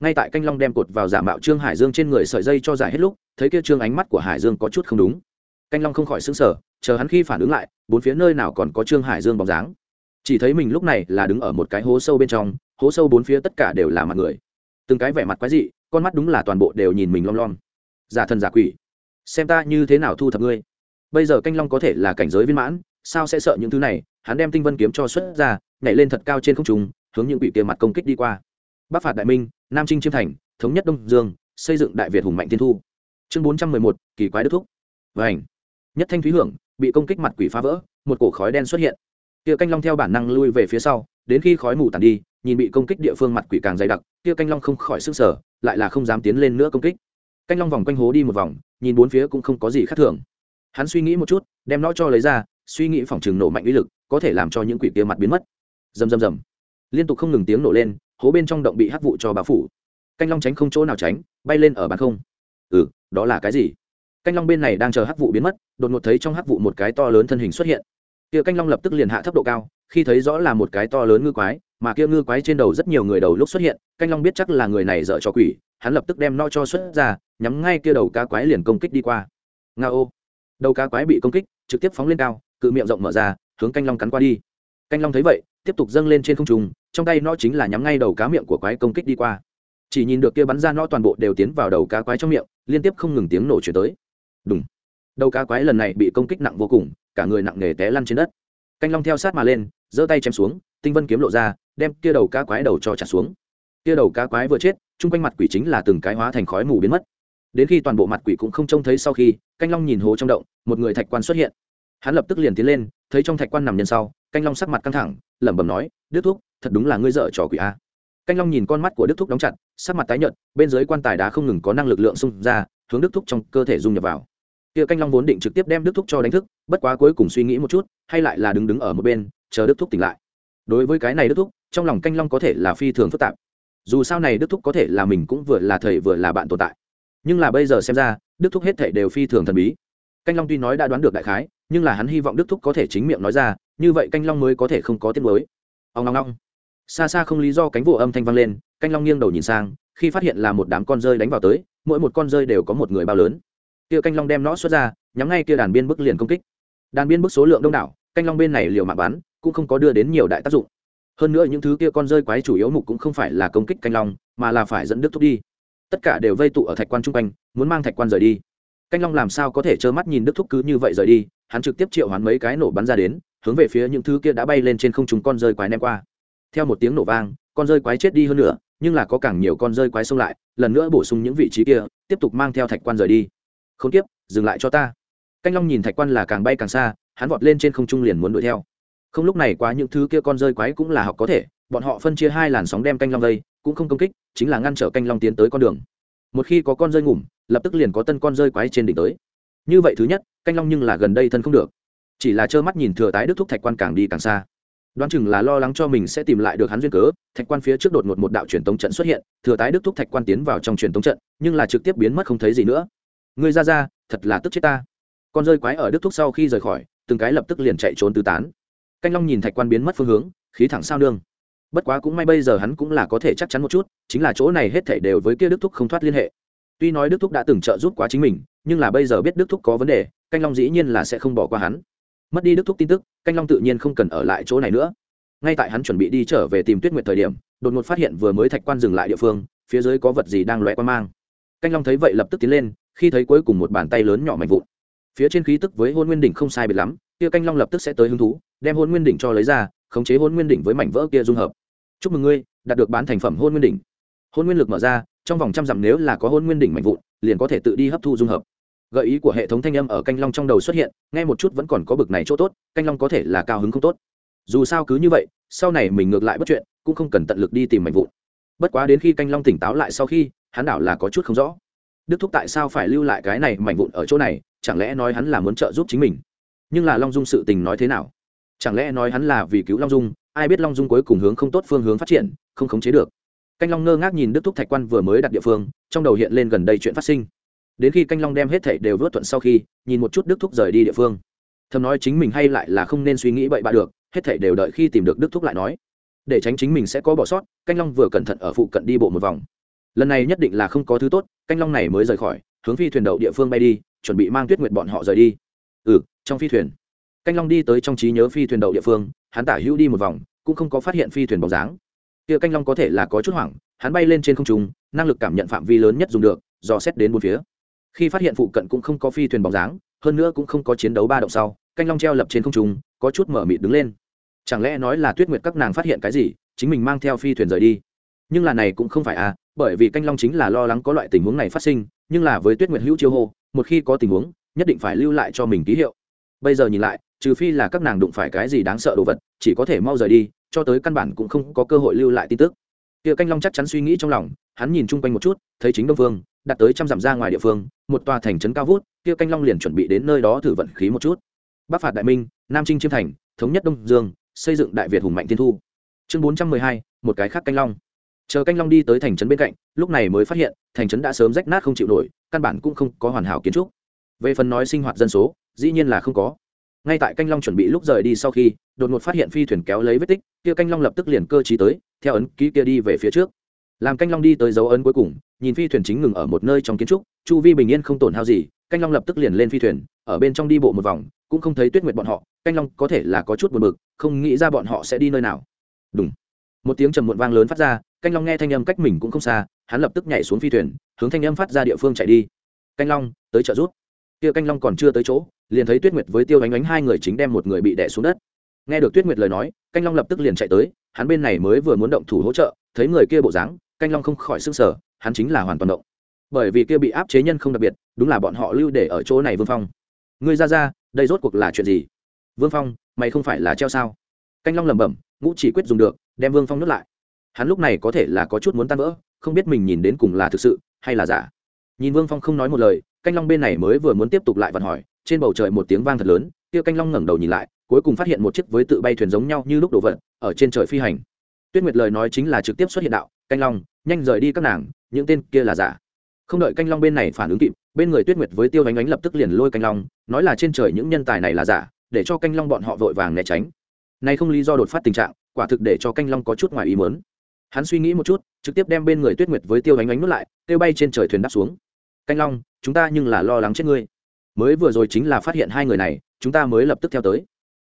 Speaker 1: ngay tại canh long đem cột vào giả mạo trương hải dương trên người sợi dây cho giải hết lúc, thấy kia trương ánh mắt của hải dương có chút không đúng. Canh long không khỏi xứng sở chờ hắn khi phản ứng lại, bốn phía nơi nào còn có trương hải dương bóng dáng. Chỉ thấy mình lúc này là đứng ở một cái hố sâu bên trong, hố sâu bốn phía tất cả đều là mặt người. Từng cái vẻ mặt quái dị, con mắt đúng là toàn bộ đều nhìn mình lom lom. Giả thần giả quỷ, xem ta như thế nào thu thập ngươi. Bây giờ canh long có thể là cảnh giới viên mãn, sao sẽ sợ những thứ này? Hắn đem tinh vân kiếm cho xuất ra, nhảy lên thật cao trên không trung, hướng những quỷ kia mặt công kích đi qua bắc phạt đại minh, nam trinh chiêm thành, thống nhất đông dương, xây dựng đại việt hùng mạnh tiên thu. Chương bốn trăm mười một, kỳ quái đức thúc. Vảnh nhất thanh thúy hưởng, bị công kích mặt quỷ phá vỡ, một cổ khói đen xuất hiện. Kia canh long theo bản năng lui về phía sau, đến khi khói mù tàn đi, nhìn bị công kích địa phương mặt quỷ càng dày đặc, kia canh long không khỏi s ư n g sở lại là không dám tiến lên nữa công kích. Canh long vòng quanh hố đi một vòng, nhìn bốn phía cũng không có gì khác thường. Hắn suy nghĩ một chút, đem nó cho lấy ra, suy nghĩ phòng chừng nổ mạnh uy lực, có thể làm cho những quỷ kia mặt biến mất. Rầm rầm rầm. Liên tục không ngừng tiếng nổ lên hố bên trong động bị hắc vụ cho bà phủ. Canh long tránh không chỗ nào tránh, bay lên ở bàn không. Ừ đó là cái gì? Canh long bên này đang chờ hắc vụ biến mất, đột ngột thấy trong hắc vụ một cái to lớn thân hình xuất hiện. Kia canh long lập tức liền hạ thấp độ cao, khi thấy rõ là một cái to lớn ngư quái, mà kia ngư quái trên đầu rất nhiều người đầu lúc xuất hiện, canh long biết chắc là người này dở cho quỷ, hắn lập tức đem no cho xuất ra, nhắm ngay kia đầu cá quái liền công kích đi qua. Nga ô. Đầu cá quái bị công kích, trực tiếp phóng lên cao, cự miệng rộng mở ra, hướng canh long cắn qua đi. Canh long thấy vậy, tiếp tục dâng lên trên không trung trong tay nó chính là nhắm ngay đầu cá miệng của quái công kích đi qua. Chỉ nhìn được kia bắn ra nó toàn bộ đều tiến vào đầu cá quái trong miệng, liên tiếp không ngừng tiếng nổ chuyển tới. Đúng đầu cá quái lần này bị công kích nặng vô cùng, cả người nặng nề té lăn trên đất. Canh long theo sát mà lên, giơ tay chém xuống, tinh vân kiếm lộ ra, đem kia đầu cá quái đầu cho trả xuống. Kia đầu cá quái vừa chết chung quanh mặt quỷ chính là từng cái hóa thành khói mù biến mất. Đến khi toàn bộ mặt quỷ cũng không trông thấy sau khi, canh long nhìn hố trong động, một người thạch quan xuất hiện. Hắn lập tức liền tiến lên, thấy trong thạch quan nằm nhân sau, canh long sắc mặt căng thẳng, lẩm bẩm nói đứt thuốc thật đúng là ngươi dở trò quỷ a. Canh long nhìn con mắt của đức thúc đóng chặt, sắc mặt tái nhợt, bên dưới quan tài đá không ngừng có năng lực lượng xung ra, hướng đức thúc trong cơ thể dung nhập vào. Kia canh long vốn định trực tiếp đem đức thúc cho đánh thức, bất quá cuối cùng suy nghĩ một chút, hay lại là đứng đứng ở một bên, chờ đức thúc tỉnh lại. Đối với cái này đức thúc, trong lòng canh long có thể là phi thường phức tạp. Dù sao này đức thúc có thể là mình cũng vừa là thầy vừa là bạn tồn tại. Nhưng là bây giờ xem ra, đức thúc hết thể đều phi thường thần bí. Canh long tuy nói đã đoán được đại khái, nhưng là hắn hy vọng đức thúc có thể chính miệng nói ra, như vậy canh long mới có thể không có tiết mới ông long long xa xa không lý do cánh vụ âm thanh vang lên, canh long nghiêng đầu nhìn sang, khi phát hiện là một đám con rơi đánh vào tới, mỗi một con rơi đều có một người bao lớn. Kia canh long đem nó xuất ra, nhắm ngay kia đàn biên bức liền công kích. Đàn biên bức số lượng đông đảo, canh long bên này liều mạng bắn, cũng không có đưa đến nhiều đại tác dụng. Hơn nữa những thứ kia con rơi quái chủ yếu mục cũng không phải là công kích canh long, mà là phải dẫn đức thúc đi. Tất cả đều vây tụ ở thạch quan chung quanh, muốn mang thạch quan rời đi. Canh long làm sao có thể trơ mắt nhìn đức thúc cứ như vậy rời đi, hắn trực tiếp triệu hoán mấy cái nổ bắn ra đến, hướng về phía những thứ kia đã bay lên trên không chúng con rơi quái ném qua theo một tiếng nổ vang, con rơi quái chết đi hơn nữa, nhưng là có càng nhiều con rơi quái xông lại, lần nữa bổ sung những vị trí kia, tiếp tục mang theo thạch quan rời đi. Không tiếp dừng lại cho ta. Canh long nhìn thạch quan là càng bay càng xa, hắn vọt lên trên không trung liền muốn đuổi theo. Không lúc này quá những thứ kia con rơi quái cũng là học có thể, bọn họ phân chia hai làn sóng đem canh long đây cũng không công kích, chính là ngăn trở canh long tiến tới con đường. Một khi có con rơi ngủm, lập tức liền có tân con rơi quái trên đỉnh tới. Như vậy thứ nhất, canh long nhưng là gần đây thân không được. Chỉ là trơ mắt nhìn thừa tái đức thúc thạch quan càng đi càng xa đoán chừng là lo lắng cho mình sẽ tìm lại được hắn duyên cớ, thạch quan phía trước đột ngột một đạo truyền tống trận xuất hiện, thừa tái đức thúc thạch quan tiến vào trong truyền tống trận, nhưng là trực tiếp biến mất không thấy gì nữa. Ngươi ra ra, thật là tức chết ta. Con rơi quái ở đức thúc sau khi rời khỏi, từng cái lập tức liền chạy trốn tứ tán. Canh long nhìn thạch quan biến mất phương hướng, khí thẳng sao nương. Bất quá cũng may bây giờ hắn cũng là có thể chắc chắn một chút, chính là chỗ này hết thể đều với kia đức thúc không thoát liên hệ. Tuy nói đức thúc đã từng trợ giúp quá chính mình, nhưng là bây giờ biết đức thúc có vấn đề, canh long dĩ nhiên là sẽ không bỏ qua hắn mất đi đức thúc tin tức, canh long tự nhiên không cần ở lại chỗ này nữa. Ngay tại hắn chuẩn bị đi trở về tìm tuyết nguyện thời điểm, đột ngột phát hiện vừa mới thạch quan dừng lại địa phương, phía dưới có vật gì đang loe quan mang. Canh long thấy vậy lập tức tiến lên, khi thấy cuối cùng một bàn tay lớn nhỏ mạnh vụn. Phía trên khí tức với hôn nguyên đỉnh không sai biệt lắm, kia canh long lập tức sẽ tới hứng thú, đem hôn nguyên đỉnh cho lấy ra, khống chế hôn nguyên đỉnh với mảnh vỡ kia dung hợp. Chúc mừng ngươi, đạt được bán thành phẩm hôn nguyên đỉnh. Hôn nguyên lực mở ra, trong vòng trăm dặm nếu là có hôn nguyên đỉnh mạnh vụn, liền có thể tự đi hấp thu dung hợp gợi ý của hệ thống thanh âm ở canh long trong đầu xuất hiện, nghe một chút vẫn còn có bực này chỗ tốt, canh long có thể là cao hứng không tốt. Dù sao cứ như vậy, sau này mình ngược lại bất chuyện, cũng không cần tận lực đi tìm mảnh vụn. Bất quá đến khi canh long tỉnh táo lại sau khi, hắn đảo là có chút không rõ. Đức thúc tại sao phải lưu lại cái này mảnh vụn ở chỗ này, chẳng lẽ nói hắn là muốn trợ giúp chính mình? Nhưng là long dung sự tình nói thế nào? Chẳng lẽ nói hắn là vì cứu long dung, ai biết long dung cuối cùng hướng không tốt phương hướng phát triển, không khống chế được. Canh long ngơ ngác nhìn đức thúc thạch quan vừa mới đặt địa phương, trong đầu hiện lên gần đây chuyện phát sinh đến khi canh long đem hết thảy đều vớt thuận sau khi, nhìn một chút đức thúc rời đi địa phương. Thầm nói chính mình hay lại là không nên suy nghĩ bậy bạ được, hết thảy đều đợi khi tìm được đức thúc lại nói. Để tránh chính mình sẽ có bỏ sót, canh long vừa cẩn thận ở phụ cận đi bộ một vòng. Lần này nhất định là không có thứ tốt, canh long này mới rời khỏi, hướng phi thuyền đậu địa phương bay đi, chuẩn bị mang tuyết nguyệt bọn họ rời đi. Ừ trong phi thuyền. Canh long đi tới trong trí nhớ phi thuyền đậu địa phương, hắn tả hữu đi một vòng, cũng không có phát hiện phi thuyền bóng dáng. Kia canh long có thể là có chút hoảng, hắn bay lên trên không trung, năng lực cảm nhận phạm vi lớn nhất dùng được, dò xét đến bốn phía khi phát hiện phụ cận cũng không có phi thuyền bóng dáng, hơn nữa cũng không có chiến đấu ba động sau, canh long treo lập trên không trung, có chút mở mịt đứng lên. Chẳng lẽ nói là tuyết nguyệt các nàng phát hiện cái gì, chính mình mang theo phi thuyền rời đi? Nhưng là này cũng không phải à bởi vì canh long chính là lo lắng có loại tình huống này phát sinh, nhưng là với tuyết nguyệt hữu chiêu hô, một khi có tình huống, nhất định phải lưu lại cho mình ký hiệu. Bây giờ nhìn lại, trừ phi là các nàng đụng phải cái gì đáng sợ đồ vật, chỉ có thể mau rời đi, cho tới căn bản cũng không có cơ hội lưu lại tin tức kia canh long chắc chắn suy nghĩ trong lòng, hắn nhìn chung quanh một chút, thấy chính đông phương, đặt tới trăm dặm ra ngoài địa phương, một tòa thành trấn cao vút, kia canh long liền chuẩn bị đến nơi đó thử vận khí một chút. Bắc phạt đại minh, nam trinh chiêm thành, thống nhất đông dương, xây dựng đại việt hùng mạnh thiên thu. Chương bốn trăm mười hai, một cái khác canh long. Chờ canh long đi tới thành trấn bên cạnh, lúc này mới phát hiện, thành trấn đã sớm rách nát không chịu nổi, căn bản cũng không có hoàn hảo kiến trúc. Về phần nói sinh hoạt dân số, dĩ nhiên là không có ngay tại canh long chuẩn bị lúc rời đi sau khi, đột ngột phát hiện phi thuyền kéo lấy vết tích, kia canh long lập tức liền cơ trí tới, theo ấn ký kia đi về phía trước. Làm canh long đi tới dấu ấn cuối cùng, nhìn phi thuyền chính ngừng ở một nơi trong kiến trúc, chu vi bình yên không tổn hao gì, canh long lập tức liền lên phi thuyền, ở bên trong đi bộ một vòng, cũng không thấy tuyết nguyệt bọn họ, canh long có thể là có chút buồn bực, không nghĩ ra bọn họ sẽ đi nơi nào. Đúng một tiếng trầm muộn vang lớn phát ra, canh long nghe thanh âm cách mình cũng không xa, hắn lập tức nhảy xuống phi thuyền, hướng thanh âm phát ra địa phương chạy đi. Canh long, tới trợ rút. Kia canh long còn chưa tới chỗ liền thấy tuyết nguyệt với tiêu ánh ánh hai người chính đem một người bị đẻ xuống đất. Nghe được tuyết nguyệt lời nói, canh long lập tức liền chạy tới, hắn bên này mới vừa muốn động thủ hỗ trợ, thấy người kia bộ dáng, canh long không khỏi s ư n g sở hắn chính là hoàn toàn động. Bởi vì kia bị áp chế nhân không đặc biệt, đúng là bọn họ lưu để ở chỗ này vương phong. Ngươi ra ra, đây rốt cuộc là chuyện gì? Vương phong, mày không phải là treo sao? Canh long lẩm bẩm, ngũ chỉ quyết dùng được, đem vương phong nuốt lại. Hắn lúc này có thể là có chút muốn tan vỡ, không biết mình nhìn đến cùng là thực sự hay là giả. Nhìn vương phong không nói một lời, canh long bên này mới vừa muốn tiếp tục lại vận hỏi trên bầu trời một tiếng vang thật lớn, kia canh long ngẩng đầu nhìn lại, cuối cùng phát hiện một chiếc với tự bay thuyền giống nhau như lúc đổ vật, ở trên trời phi hành. Tuyết nguyệt lời nói chính là trực tiếp xuất hiện đạo, canh long, nhanh rời đi các nàng, những tên kia là giả. Không đợi canh long bên này phản ứng kịp, bên người tuyết nguyệt với tiêu ánh ánh lập tức liền lôi canh long, nói là trên trời những nhân tài này là giả, để cho canh long bọn họ vội vàng né tránh. Nay không lý do đột phát tình trạng, quả thực để cho canh long có chút ngoài ý mớn hắn suy nghĩ một chút, trực tiếp đem bên người tuyết nguyệt với tiêu ánh ánh nuốt lại tiêu bay trên trời thuyền đáp xuống. Canh long, chúng ta nhưng là lo lắng chết ngươi mới vừa rồi chính là phát hiện hai người này, chúng ta mới lập tức theo tới.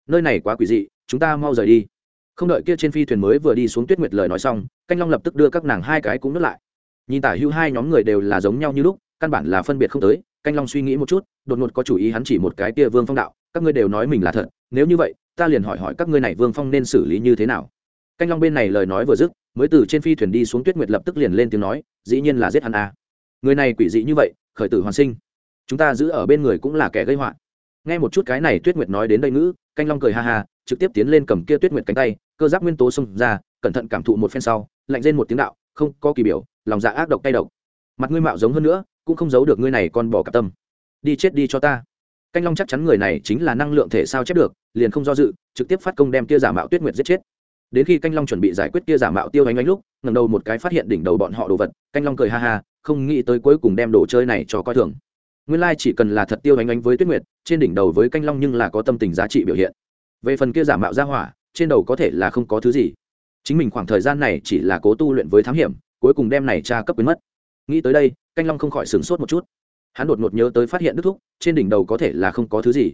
Speaker 1: Nơi này quá quỷ dị, chúng ta mau rời đi. Không đợi kia trên phi thuyền mới vừa đi xuống tuyết nguyệt lời nói xong, canh long lập tức đưa các nàng hai cái cũng nuốt lại. Nhìn tả hữu hai nhóm người đều là giống nhau như lúc, căn bản là phân biệt không tới, canh long suy nghĩ một chút, đột ngột có chủ ý hắn chỉ một cái kia vương phong đạo, các ngươi đều nói mình là thật, nếu như vậy, ta liền hỏi hỏi các ngươi này vương phong nên xử lý như thế nào. Canh long bên này lời nói vừa dứt, mới từ trên phi thuyền đi xuống tuyết nguyệt lập tức liền lên tiếng nói, dĩ nhiên là giết hắn à. người này quỷ dị như vậy, khởi tử hoàn sinh chúng ta giữ ở bên người cũng là kẻ gây họa. Nghe một chút cái này tuyết nguyệt nói đến đây ngữ, canh long cười ha ha, trực tiếp tiến lên cầm kia tuyết nguyệt cánh tay, cơ giáp nguyên tố xông ra, cẩn thận cảm thụ một phen sau, lạnh lên một tiếng đạo, không, có kỳ biểu, lòng dạ ác độc tay độc. Mặt ngươi mạo giống hơn nữa, cũng không giấu được ngươi này con bỏ cả tâm. Đi chết đi cho ta. Canh long chắc chắn người này chính là năng lượng thể sao chép được, liền không do dự, trực tiếp phát công đem kia giả mạo tuyết nguyệt giết chết. Đến khi canh long chuẩn bị giải quyết kia giả mạo tiêu ánh ánh lúc ngầm đầu một cái phát hiện đỉnh đầu bọn họ đồ vật, canh long cười ha ha, không nghĩ tới cuối cùng đem đồ chơi này cho coi thường nguyên lai chỉ cần là thật tiêu ánh ánh với tuyết nguyệt, trên đỉnh đầu với canh long nhưng là có tâm tình giá trị biểu hiện. Về phần kia giả mạo ra hỏa, trên đầu có thể là không có thứ gì. Chính mình khoảng thời gian này chỉ là cố tu luyện với thám hiểm, cuối cùng đem này tra cấp biến mất. Nghĩ tới đây, canh long không khỏi sửng sốt một chút. Hắn đột ngột nhớ tới phát hiện đức thúc, trên đỉnh đầu có thể là không có thứ gì.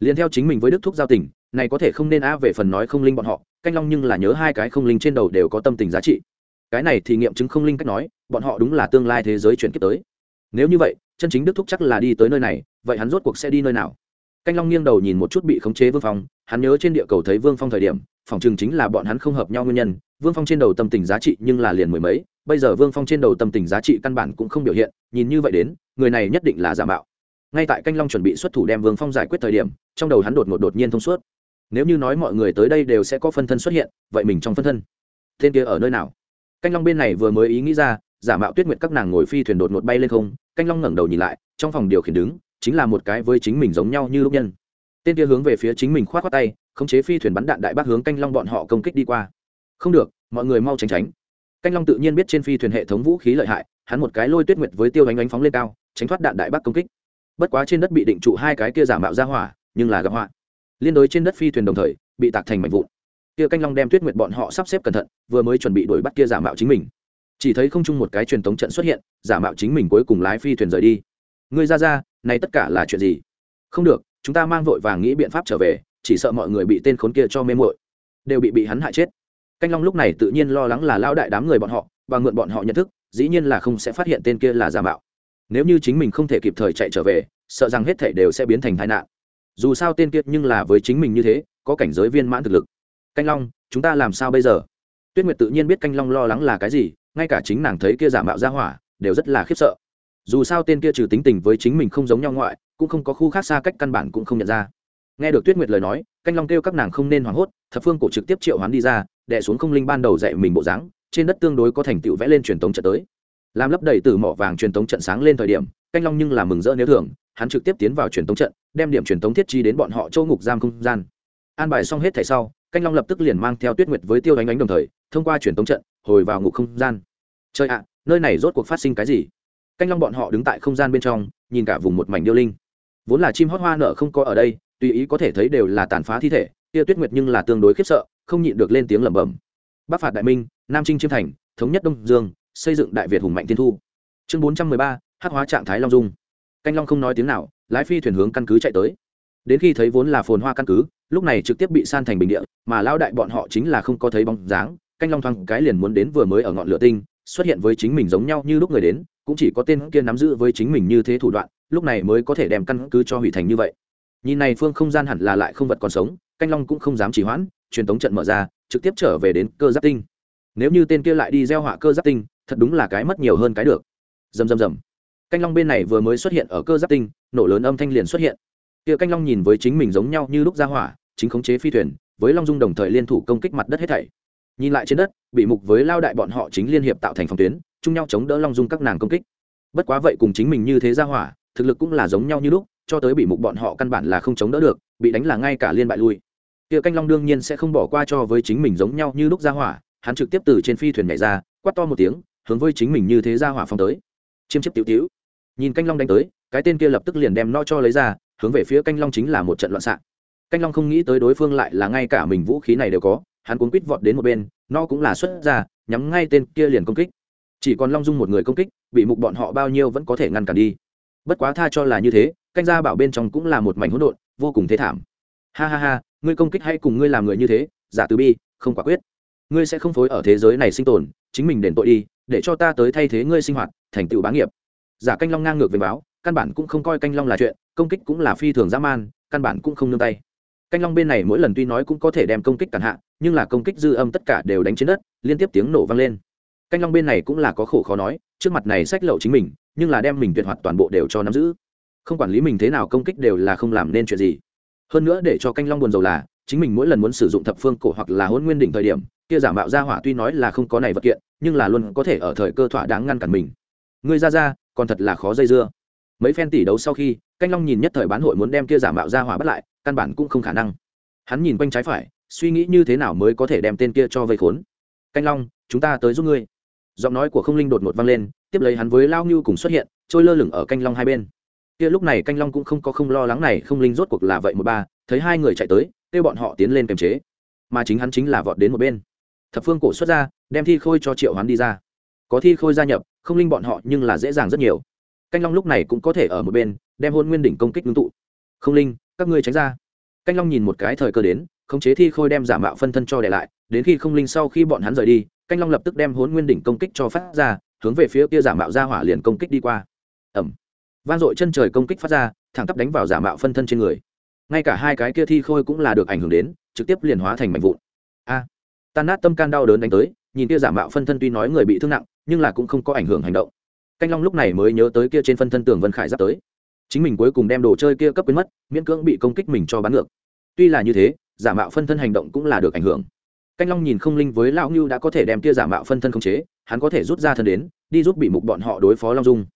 Speaker 1: Liền theo chính mình với đức thúc giao tình, này có thể không nên á về phần nói không linh bọn họ, canh long nhưng là nhớ hai cái không linh trên đầu đều có tâm tình giá trị. Cái này thì nghiệm chứng không linh cách nói, bọn họ đúng là tương lai thế giới chuyển kiếp tới. Nếu như vậy chân chính đức thúc chắc là đi tới nơi này, vậy hắn rốt cuộc sẽ đi nơi nào? Canh long nghiêng đầu nhìn một chút bị khống chế vương phong, hắn nhớ trên địa cầu thấy vương phong thời điểm, phòng chừng chính là bọn hắn không hợp nhau nguyên nhân, vương phong trên đầu tâm tình giá trị nhưng là liền mười mấy, bây giờ vương phong trên đầu tâm tình giá trị căn bản cũng không biểu hiện, nhìn như vậy đến, người này nhất định là giả mạo. Ngay tại canh long chuẩn bị xuất thủ đem vương phong giải quyết thời điểm, trong đầu hắn đột ngột đột nhiên thông suốt. Nếu như nói mọi người tới đây đều sẽ có phân thân xuất hiện, vậy mình trong phân thân, tên kia ở nơi nào? Canh long bên này vừa mới ý nghĩ ra, giả mạo tuyết nguyệt các nàng ngồi phi thuyền đột ngột bay lên không canh long ngẩng đầu nhìn lại, trong phòng điều khiển đứng, chính là một cái với chính mình giống nhau như lúc nhân. Tên kia hướng về phía chính mình k h o á t k tay, khống chế phi thuyền bắn đạn đại bác hướng canh long bọn họ công kích đi qua. Không được, mọi người mau tránh tránh. Canh long tự nhiên biết trên phi thuyền hệ thống vũ khí lợi hại, hắn một cái lôi tuyết nguyệt với tiêu ánh ánh phóng lên cao, tránh thoát đạn đại bác công kích. Bất quá trên đất bị định trụ hai cái kia giả mạo ra hỏa, nhưng là gặp họa. Liên đối trên đất phi thuyền đồng thời, bị tạc thành mảnh vụn. Kia canh long đem tuyết nguyệt bọn họ sắp xếp cẩn thận, vừa mới chuẩn bị đuổi bắt kia giả mạo chính mình chỉ thấy không chung một cái truyền thống trận xuất hiện, giả mạo chính mình cuối cùng lái phi thuyền rời đi. Ngươi ra ra, này tất cả là chuyện gì? Không được, chúng ta mang vội vàng nghĩ biện pháp trở về, chỉ sợ mọi người bị tên khốn kia cho mê mội đều bị bị hắn hại chết. Canh long lúc này tự nhiên lo lắng là lao đại đám người bọn họ, và mượn bọn họ nhận thức, dĩ nhiên là không sẽ phát hiện tên kia là giả mạo. Nếu như chính mình không thể kịp thời chạy trở về, sợ rằng hết thể đều sẽ biến thành tai nạn. Dù sao tên kia nhưng là với chính mình như thế, có cảnh giới viên mãn thực lực. Canh long, chúng ta làm sao bây giờ? Tuyết nguyệt tự nhiên biết canh long lo lắng là cái gì ngay cả chính nàng thấy kia giả mạo ra hỏa, đều rất là khiếp sợ. Dù sao tên kia trừ tính tình với chính mình không giống nhau ngoại, cũng không có khu khác xa cách căn bản cũng không nhận ra. Nghe được tuyết nguyệt lời nói, canh long kêu các nàng không nên hoảng hốt, thập phương cổ trực tiếp triệu hoán đi ra đẻ xuống không linh ban đầu dạy mình bộ dáng, trên đất tương đối có thành tựu vẽ lên truyền tống trận tới. Làm lấp đầy từ mỏ vàng truyền tống trận sáng lên thời điểm, canh long nhưng là mừng rỡ nếu thường, hắn trực tiếp tiến vào truyền tống trận, đem điểm truyền tống thiết chi đến bọn họ châu ngục giam không gian. An bài xong hết thảy sau, canh long lập tức liền mang theo tuyết nguyệt với tiêu đánh đánh đồng thời thông qua truyền tống trận, hồi vào ngục không gian. Chơi ạ, nơi này rốt cuộc phát sinh cái gì? Canh long bọn họ đứng tại không gian bên trong, nhìn cả vùng một mảnh điêu linh. Vốn là chim hót hoa nở không có ở đây, tùy ý có thể thấy đều là tàn phá thi thể, kia tuyết nguyệt nhưng là tương đối khiếp sợ, không nhịn được lên tiếng lẩm bẩm. Bắc phạt đại minh, nam trinh chiêm thành, thống nhất đông dương, xây dựng đại việt hùng mạnh tiên thu. Chương bốn trăm mười ba Hát hóa trạng thái long dung. Canh long không nói tiếng nào, lái phi thuyền hướng căn cứ chạy tới. Đến khi thấy vốn là phồn hoa căn cứ, lúc này trực tiếp bị san thành bình địa, mà lao đại bọn họ chính là không có thấy bóng dáng canh long thoáng cái liền muốn đến vừa mới ở ngọn lửa tinh, xuất hiện với chính mình giống nhau như lúc người đến, cũng chỉ có tên kia nắm giữ với chính mình như thế thủ đoạn, lúc này mới có thể đem căn cứ cho hủy thành như vậy. Nhìn này phương không gian hẳn là lại không vật còn sống, canh long cũng không dám chỉ hoãn, truyền tống trận mở ra, trực tiếp trở về đến cơ giáp tinh. Nếu như tên kia lại đi gieo họa cơ giáp tinh, thật đúng là cái mất nhiều hơn cái được. Dầm dầm dầm canh long bên này vừa mới xuất hiện ở cơ giáp tinh, nổ lớn âm thanh liền xuất hiện. Kia canh long nhìn với chính mình giống nhau như lúc ra hỏa, chính khống chế phi thuyền, với long dung đồng thời liên thủ công kích mặt đất hết thảy nhìn lại trên đất bị mục với lao đại bọn họ chính liên hiệp tạo thành phòng tuyến, chung nhau chống đỡ long dung các nàng công kích. Bất quá vậy cùng chính mình như thế ra hỏa, thực lực cũng là giống nhau như lúc, cho tới bị mục bọn họ căn bản là không chống đỡ được, bị đánh là ngay cả liên bại lui. Kia canh long đương nhiên sẽ không bỏ qua cho với chính mình giống nhau như lúc ra hỏa, hắn trực tiếp từ trên phi thuyền nhảy ra, quát to một tiếng, hướng với chính mình như thế ra hỏa phong tới. Chiêm chiếp tiểu tiểu. Nhìn canh long đánh tới, cái tên kia lập tức liền đem no cho lấy ra, hướng về phía canh long chính là một trận loạn xạ. Canh long không nghĩ tới đối phương lại là ngay cả mình vũ khí này đều có hắn cuốn quýt vọt đến một bên nó cũng là xuất ra, nhắm ngay tên kia liền công kích. Chỉ còn long dung một người công kích, bị mục bọn họ bao nhiêu vẫn có thể ngăn cản đi. Bất quá tha cho là như thế, canh gia bảo bên trong cũng là một mảnh hỗn độn, vô cùng thế thảm. Ha ha ha, ngươi công kích hay cùng ngươi làm người như thế, giả từ bi, không quả quyết. Ngươi sẽ không phối ở thế giới này sinh tồn, chính mình đền tội đi, để cho ta tới thay thế ngươi sinh hoạt, thành tựu bá nghiệp. Giả canh long ngang ngược về báo, căn bản cũng không coi canh long là chuyện, công kích cũng là phi thường dã man, căn bản cũng không nương tay canh long bên này mỗi lần tuy nói cũng có thể đem công kích cản hạ, nhưng là công kích dư âm tất cả đều đánh trên đất, liên tiếp tiếng nổ vang lên. Canh long bên này cũng là có khổ khó nói, trước mặt này sách lậu chính mình, nhưng là đem mình tuyệt hoạt toàn bộ đều cho nắm giữ. Không quản lý mình thế nào công kích đều là không làm nên chuyện gì. Hơn nữa để cho canh long buồn rầu là, chính mình mỗi lần muốn sử dụng thập phương cổ hoặc là hôn nguyên đỉnh thời điểm, kia giả mạo ra hỏa tuy nói là không có này vật kiện, nhưng là luôn có thể ở thời cơ thỏa đáng ngăn cản mình. Ngươi ra ra, còn thật là khó dây dưa. Mấy phen tỷ đấu sau khi, canh long nhìn nhất thời bán hội muốn đem kia giả mạo ra hỏa bắt lại căn bản cũng không khả năng. Hắn nhìn quanh trái phải, suy nghĩ như thế nào mới có thể đem tên kia cho vây khốn. Canh long, chúng ta tới giúp ngươi. Giọng nói của không linh đột ngột vang lên, tiếp lấy hắn với lao ngưu cùng xuất hiện, trôi lơ lửng ở canh long hai bên. Kia lúc này canh long cũng không có không lo lắng này, không linh rốt cuộc là vậy một ba, thấy hai người chạy tới, kêu bọn họ tiến lên kiềm chế. Mà chính hắn chính là vọt đến một bên. Thập phương cổ xuất ra, đem thi khôi cho triệu hắn đi ra. Có thi khôi gia nhập, không linh bọn họ nhưng là dễ dàng rất nhiều. Canh long lúc này cũng có thể ở một bên, đem hôn nguyên đỉnh công kích ngưng tụ. Không linh các ngươi tránh ra. Canh long nhìn một cái thời cơ đến, khống chế thi khôi đem giả mạo phân thân cho để lại, đến khi không linh sau khi bọn hắn rời đi, canh long lập tức đem hốn nguyên đỉnh công kích cho phát ra, hướng về phía kia giả mạo ra hỏa liền công kích đi qua. Ẩm vang dội chân trời công kích phát ra, thẳng tắp đánh vào giả mạo phân thân trên người. Ngay cả hai cái kia thi khôi cũng là được ảnh hưởng đến, trực tiếp liền hóa thành mảnh vụn. A. Tan nát tâm can đau đớn đánh tới, nhìn kia giả mạo phân thân tuy nói người bị thương nặng, nhưng là cũng không có ảnh hưởng hành động. Canh long lúc này mới nhớ tới kia trên phân thân tường vân khải giáp tới chính mình cuối cùng đem đồ chơi kia cấp biến mất, miễn cưỡng bị công kích mình cho bắn ngược. Tuy là như thế, giả mạo phân thân hành động cũng là được ảnh hưởng. Canh long nhìn không linh với lão ngưu đã có thể đem kia giả mạo phân thân khống chế, hắn có thể rút ra thân đến, đi giúp bị mục bọn họ đối phó long dung.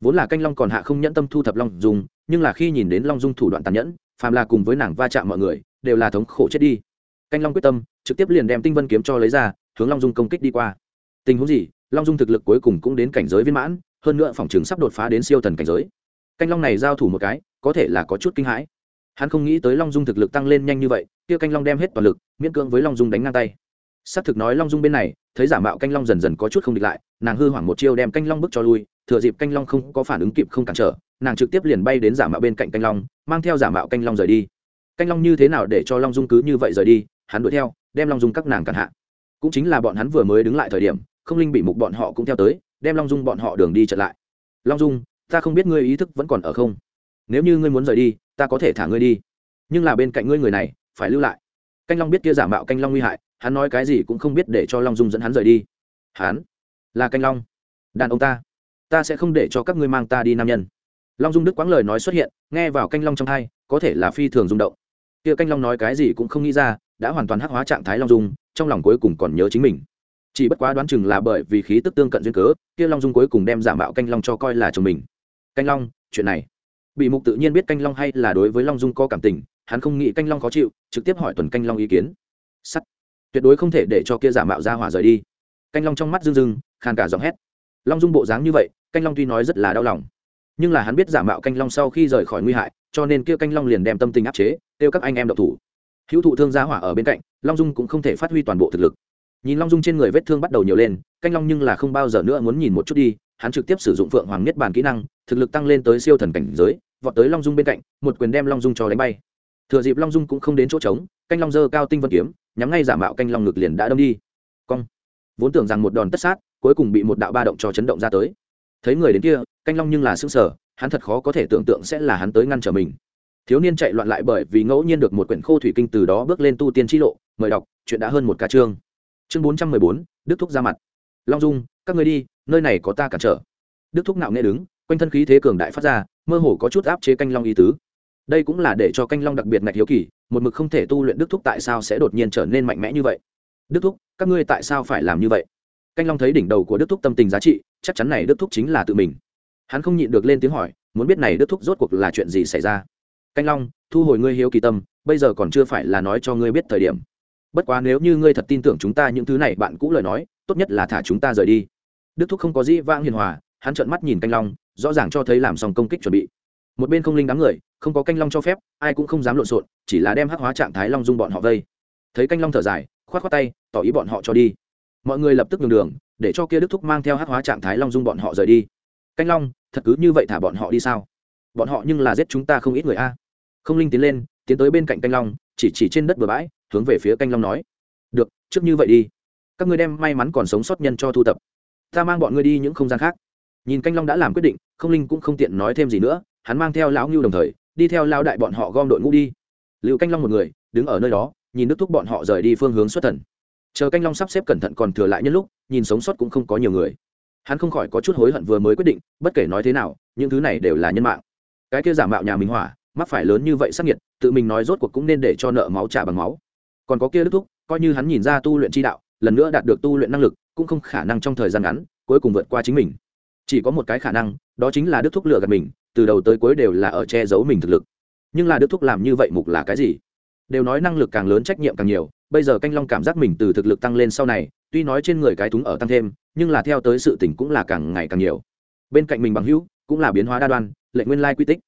Speaker 1: Vốn là canh long còn hạ không nhẫn tâm thu thập long dung, nhưng là khi nhìn đến long dung thủ đoạn tàn nhẫn, phàm là cùng với nàng va chạm mọi người, đều là thống khổ chết đi. Canh long quyết tâm, trực tiếp liền đem tinh vân kiếm cho lấy ra, hướng long dung công kích đi qua. Tình huống gì? Long dung thực lực cuối cùng cũng đến cảnh giới viên mãn, hơn nữa phòng chứng sắp đột phá đến siêu thần cảnh giới canh long này giao thủ một cái, có thể là có chút kinh hãi. Hắn không nghĩ tới long dung thực lực tăng lên nhanh như vậy, kia canh long đem hết toàn lực, miễn cưỡng với long dung đánh ngang tay. S ắ c thực nói long dung bên này, thấy giả mạo canh long dần dần có chút không địch lại, nàng hư hoảng một chiêu đem canh long bước cho lui, thừa dịp canh long không có phản ứng kịp không cản trở, nàng trực tiếp liền bay đến giả mạo bên cạnh canh long, mang theo giả mạo canh long rời đi. Canh long như thế nào để cho long dung cứ như vậy rời đi, hắn đuổi theo, đem long dung các nàng cản hạ. Cũng chính là bọn hắn vừa mới đứng lại thời điểm, không linh bị mục bọn họ cũng theo tới, đem long dung bọn họ đường đi trở lại. Long dung ta không biết ngươi ý thức vẫn còn ở không. Nếu như ngươi muốn rời đi, ta có thể thả ngươi đi. Nhưng là bên cạnh ngươi người này, phải lưu lại. Canh long biết kia giả mạo canh long nguy hại, hắn nói cái gì cũng không biết để cho long dung dẫn hắn rời đi. Hắn là canh long. Đàn ông ta. Ta sẽ không để cho các ngươi mang ta đi nam nhân. Long dung đức quãng lời nói xuất hiện, nghe vào canh long trong hai có thể là phi thường rung động. Kia canh long nói cái gì cũng không nghĩ ra, đã hoàn toàn hắc hóa trạng thái long dung, trong lòng cuối cùng còn nhớ chính mình. Chỉ bất quá đoán chừng là bởi vì khí tức tương cận duyên cớ, kia long dung cuối cùng đem giả mạo canh long cho coi là chồng mình canh long, chuyện này. Bị mục tự nhiên biết canh long hay là đối với long dung có cảm tình, hắn không nghĩ canh long khó chịu, trực tiếp hỏi tuần canh long ý kiến. Sắt. Tuyệt đối không thể để cho kia giả mạo ra hỏa rời đi. Canh long trong mắt rưng rưng, khàn cả giọng hét. Long dung bộ dáng như vậy, canh long tuy nói rất là đau lòng, nhưng là hắn biết giả mạo canh long sau khi rời khỏi nguy hại, cho nên kia canh long liền đem tâm tình áp chế, kêu các anh em độc thủ. Hữu thụ thương gia hỏa ở bên cạnh, long dung cũng không thể phát huy toàn bộ thực lực. Nhìn long dung trên người vết thương bắt đầu nhiều lên, canh long nhưng là không bao giờ nữa muốn nhìn một chút đi hắn trực tiếp sử dụng phượng hoàng nhất bản kỹ năng, thực lực tăng lên tới siêu thần cảnh giới, vọt tới long dung bên cạnh, một quyền đem long dung cho đánh bay. Thừa dịp long dung cũng không đến chỗ trống, canh long dơ cao tinh vân kiếm, nhắm ngay giả mạo canh long ngực liền đã đâm đi. Cong. Vốn tưởng rằng một đòn tất sát, cuối cùng bị một đạo ba động cho chấn động ra tới. Thấy người đến kia, canh long nhưng là xương sở hắn thật khó có thể tưởng tượng sẽ là hắn tới ngăn trở mình. Thiếu niên chạy loạn lại bởi vì ngẫu nhiên được một quyển khô thủy kinh từ đó bước lên tu tiên t lộ, mời đọc, chuyện đã hơn một ca chương. Chương bốn trăm mười bốn, đức thúc ra mặt long dung, các người đi, nơi này có ta cản trở. Đức thúc nạo nghe đứng, quanh thân khí thế cường đại phát ra, mơ hồ có chút áp chế canh long ý tứ. Đây cũng là để cho canh long đặc biệt ngạch hiếu kỳ, một mực không thể tu luyện đức thúc tại sao sẽ đột nhiên trở nên mạnh mẽ như vậy? Đức thúc, các ngươi tại sao phải làm như vậy? Canh long thấy đỉnh đầu của đức thúc tâm tình giá trị, chắc chắn này đức thúc chính là tự mình. Hắn không nhịn được lên tiếng hỏi, muốn biết này đức thúc rốt cuộc là chuyện gì xảy ra? Canh long, thu hồi ngươi hiếu kỳ tâm, bây giờ còn chưa phải là nói cho ngươi biết thời điểm. Bất quá nếu như ngươi thật tin tưởng chúng ta những thứ này, bạn cũ lời nói tốt nhất là thả chúng ta rời đi. Đức thúc không có gì vang hiền hòa, hắn trợn mắt nhìn canh long, rõ ràng cho thấy làm xong công kích chuẩn bị. Một bên không linh đám người, không có canh long cho phép, ai cũng không dám lộn xộn, chỉ là đem hắc hóa trạng thái long dung bọn họ vây. Thấy canh long thở dài, khoát khoát tay, tỏ ý bọn họ cho đi. Mọi người lập tức nhường đường, để cho kia đức thúc mang theo hắc hóa trạng thái long dung bọn họ rời đi. Canh long, thật cứ như vậy thả bọn họ đi sao? Bọn họ nhưng là giết chúng ta không ít người a. Không linh tiến lên, tiến tới bên cạnh canh long, chỉ chỉ trên đất bừa bãi, hướng về phía canh long nói. Được, trước như vậy đi các ngươi đem may mắn còn sống sót nhân cho thu tập. Ta mang bọn ngươi đi những không gian khác. Nhìn canh long đã làm quyết định, không linh cũng không tiện nói thêm gì nữa, hắn mang theo lão ngưu đồng thời, đi theo lao đại bọn họ gom đội ngũ đi. Lưu canh long một người, đứng ở nơi đó, nhìn nước thúc bọn họ rời đi phương hướng xuất thần. Chờ canh long sắp xếp cẩn thận còn thừa lại nhân lúc, nhìn sống sót cũng không có nhiều người. Hắn không khỏi có chút hối hận vừa mới quyết định, bất kể nói thế nào, những thứ này đều là nhân mạng. Cái kia giả mạo nhà mình hỏa, mắc phải lớn như vậy sắc nhiệt tự mình nói rốt cuộc cũng nên để cho nợ máu trả bằng máu. Còn có kia đức thúc, coi như hắn nhìn ra tu luyện chi đạo lần nữa đạt được tu luyện năng lực, cũng không khả năng trong thời gian ngắn cuối cùng vượt qua chính mình. Chỉ có một cái khả năng, đó chính là đức thúc lựa gạt mình, từ đầu tới cuối đều là ở che giấu mình thực lực. Nhưng là đức thúc làm như vậy mục là cái gì? Đều nói năng lực càng lớn trách nhiệm càng nhiều, bây giờ canh long cảm giác mình từ thực lực tăng lên sau này, tuy nói trên người cái thúng ở tăng thêm, nhưng là theo tới sự tỉnh cũng là càng ngày càng nhiều. Bên cạnh mình bằng hữu, cũng là biến hóa đa đoan, lệ nguyên lai quy tích.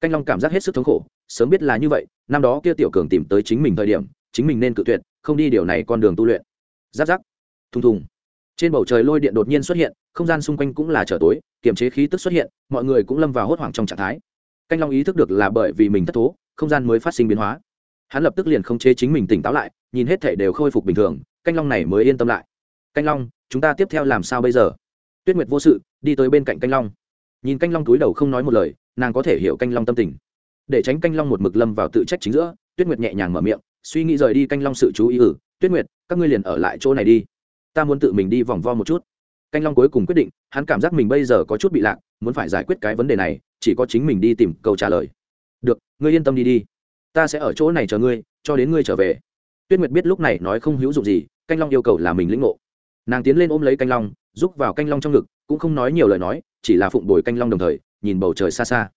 Speaker 1: Canh long cảm giác hết sức thống khổ, sớm biết là như vậy, năm đó kia tiểu cường tìm tới chính mình thời điểm, chính mình nên cự tuyệt, không đi điều này con đường tu luyện giáp giáp, thùng thùng. Trên bầu trời lôi điện đột nhiên xuất hiện, không gian xung quanh cũng là trở tối, kiềm chế khí tức xuất hiện, mọi người cũng lâm vào hốt hoảng trong trạng thái. Canh long ý thức được là bởi vì mình thất thố, không gian mới phát sinh biến hóa. Hắn lập tức liền không chế chính mình tỉnh táo lại, nhìn hết thể đều khôi phục bình thường, canh long này mới yên tâm lại. Canh long, chúng ta tiếp theo làm sao bây giờ? Tuyết nguyệt vô sự, đi tới bên cạnh canh long. Nhìn canh long túi đầu không nói một lời, nàng có thể hiểu canh long tâm tình. Để tránh canh long một mực lâm vào tự trách chính giữa, tuyết nguyệt nhẹ nhàng mở miệng, suy nghĩ rời đi canh long sự chú ý ử tuyết nguyệt, các ngươi liền ở lại chỗ này đi. Ta muốn tự mình đi vòng vo một chút. Canh long cuối cùng quyết định, hắn cảm giác mình bây giờ có chút bị lạc, muốn phải giải quyết cái vấn đề này, chỉ có chính mình đi tìm câu trả lời. Được, ngươi yên tâm đi đi. Ta sẽ ở chỗ này chờ ngươi, cho đến ngươi trở về. Tuyết nguyệt biết lúc này nói không hữu dụng gì, canh long yêu cầu là mình lĩnh ngộ. Nàng tiến lên ôm lấy canh long, rúc vào canh long trong ngực, cũng không nói nhiều lời nói, chỉ là phụng bồi canh long đồng thời, nhìn bầu trời xa xa.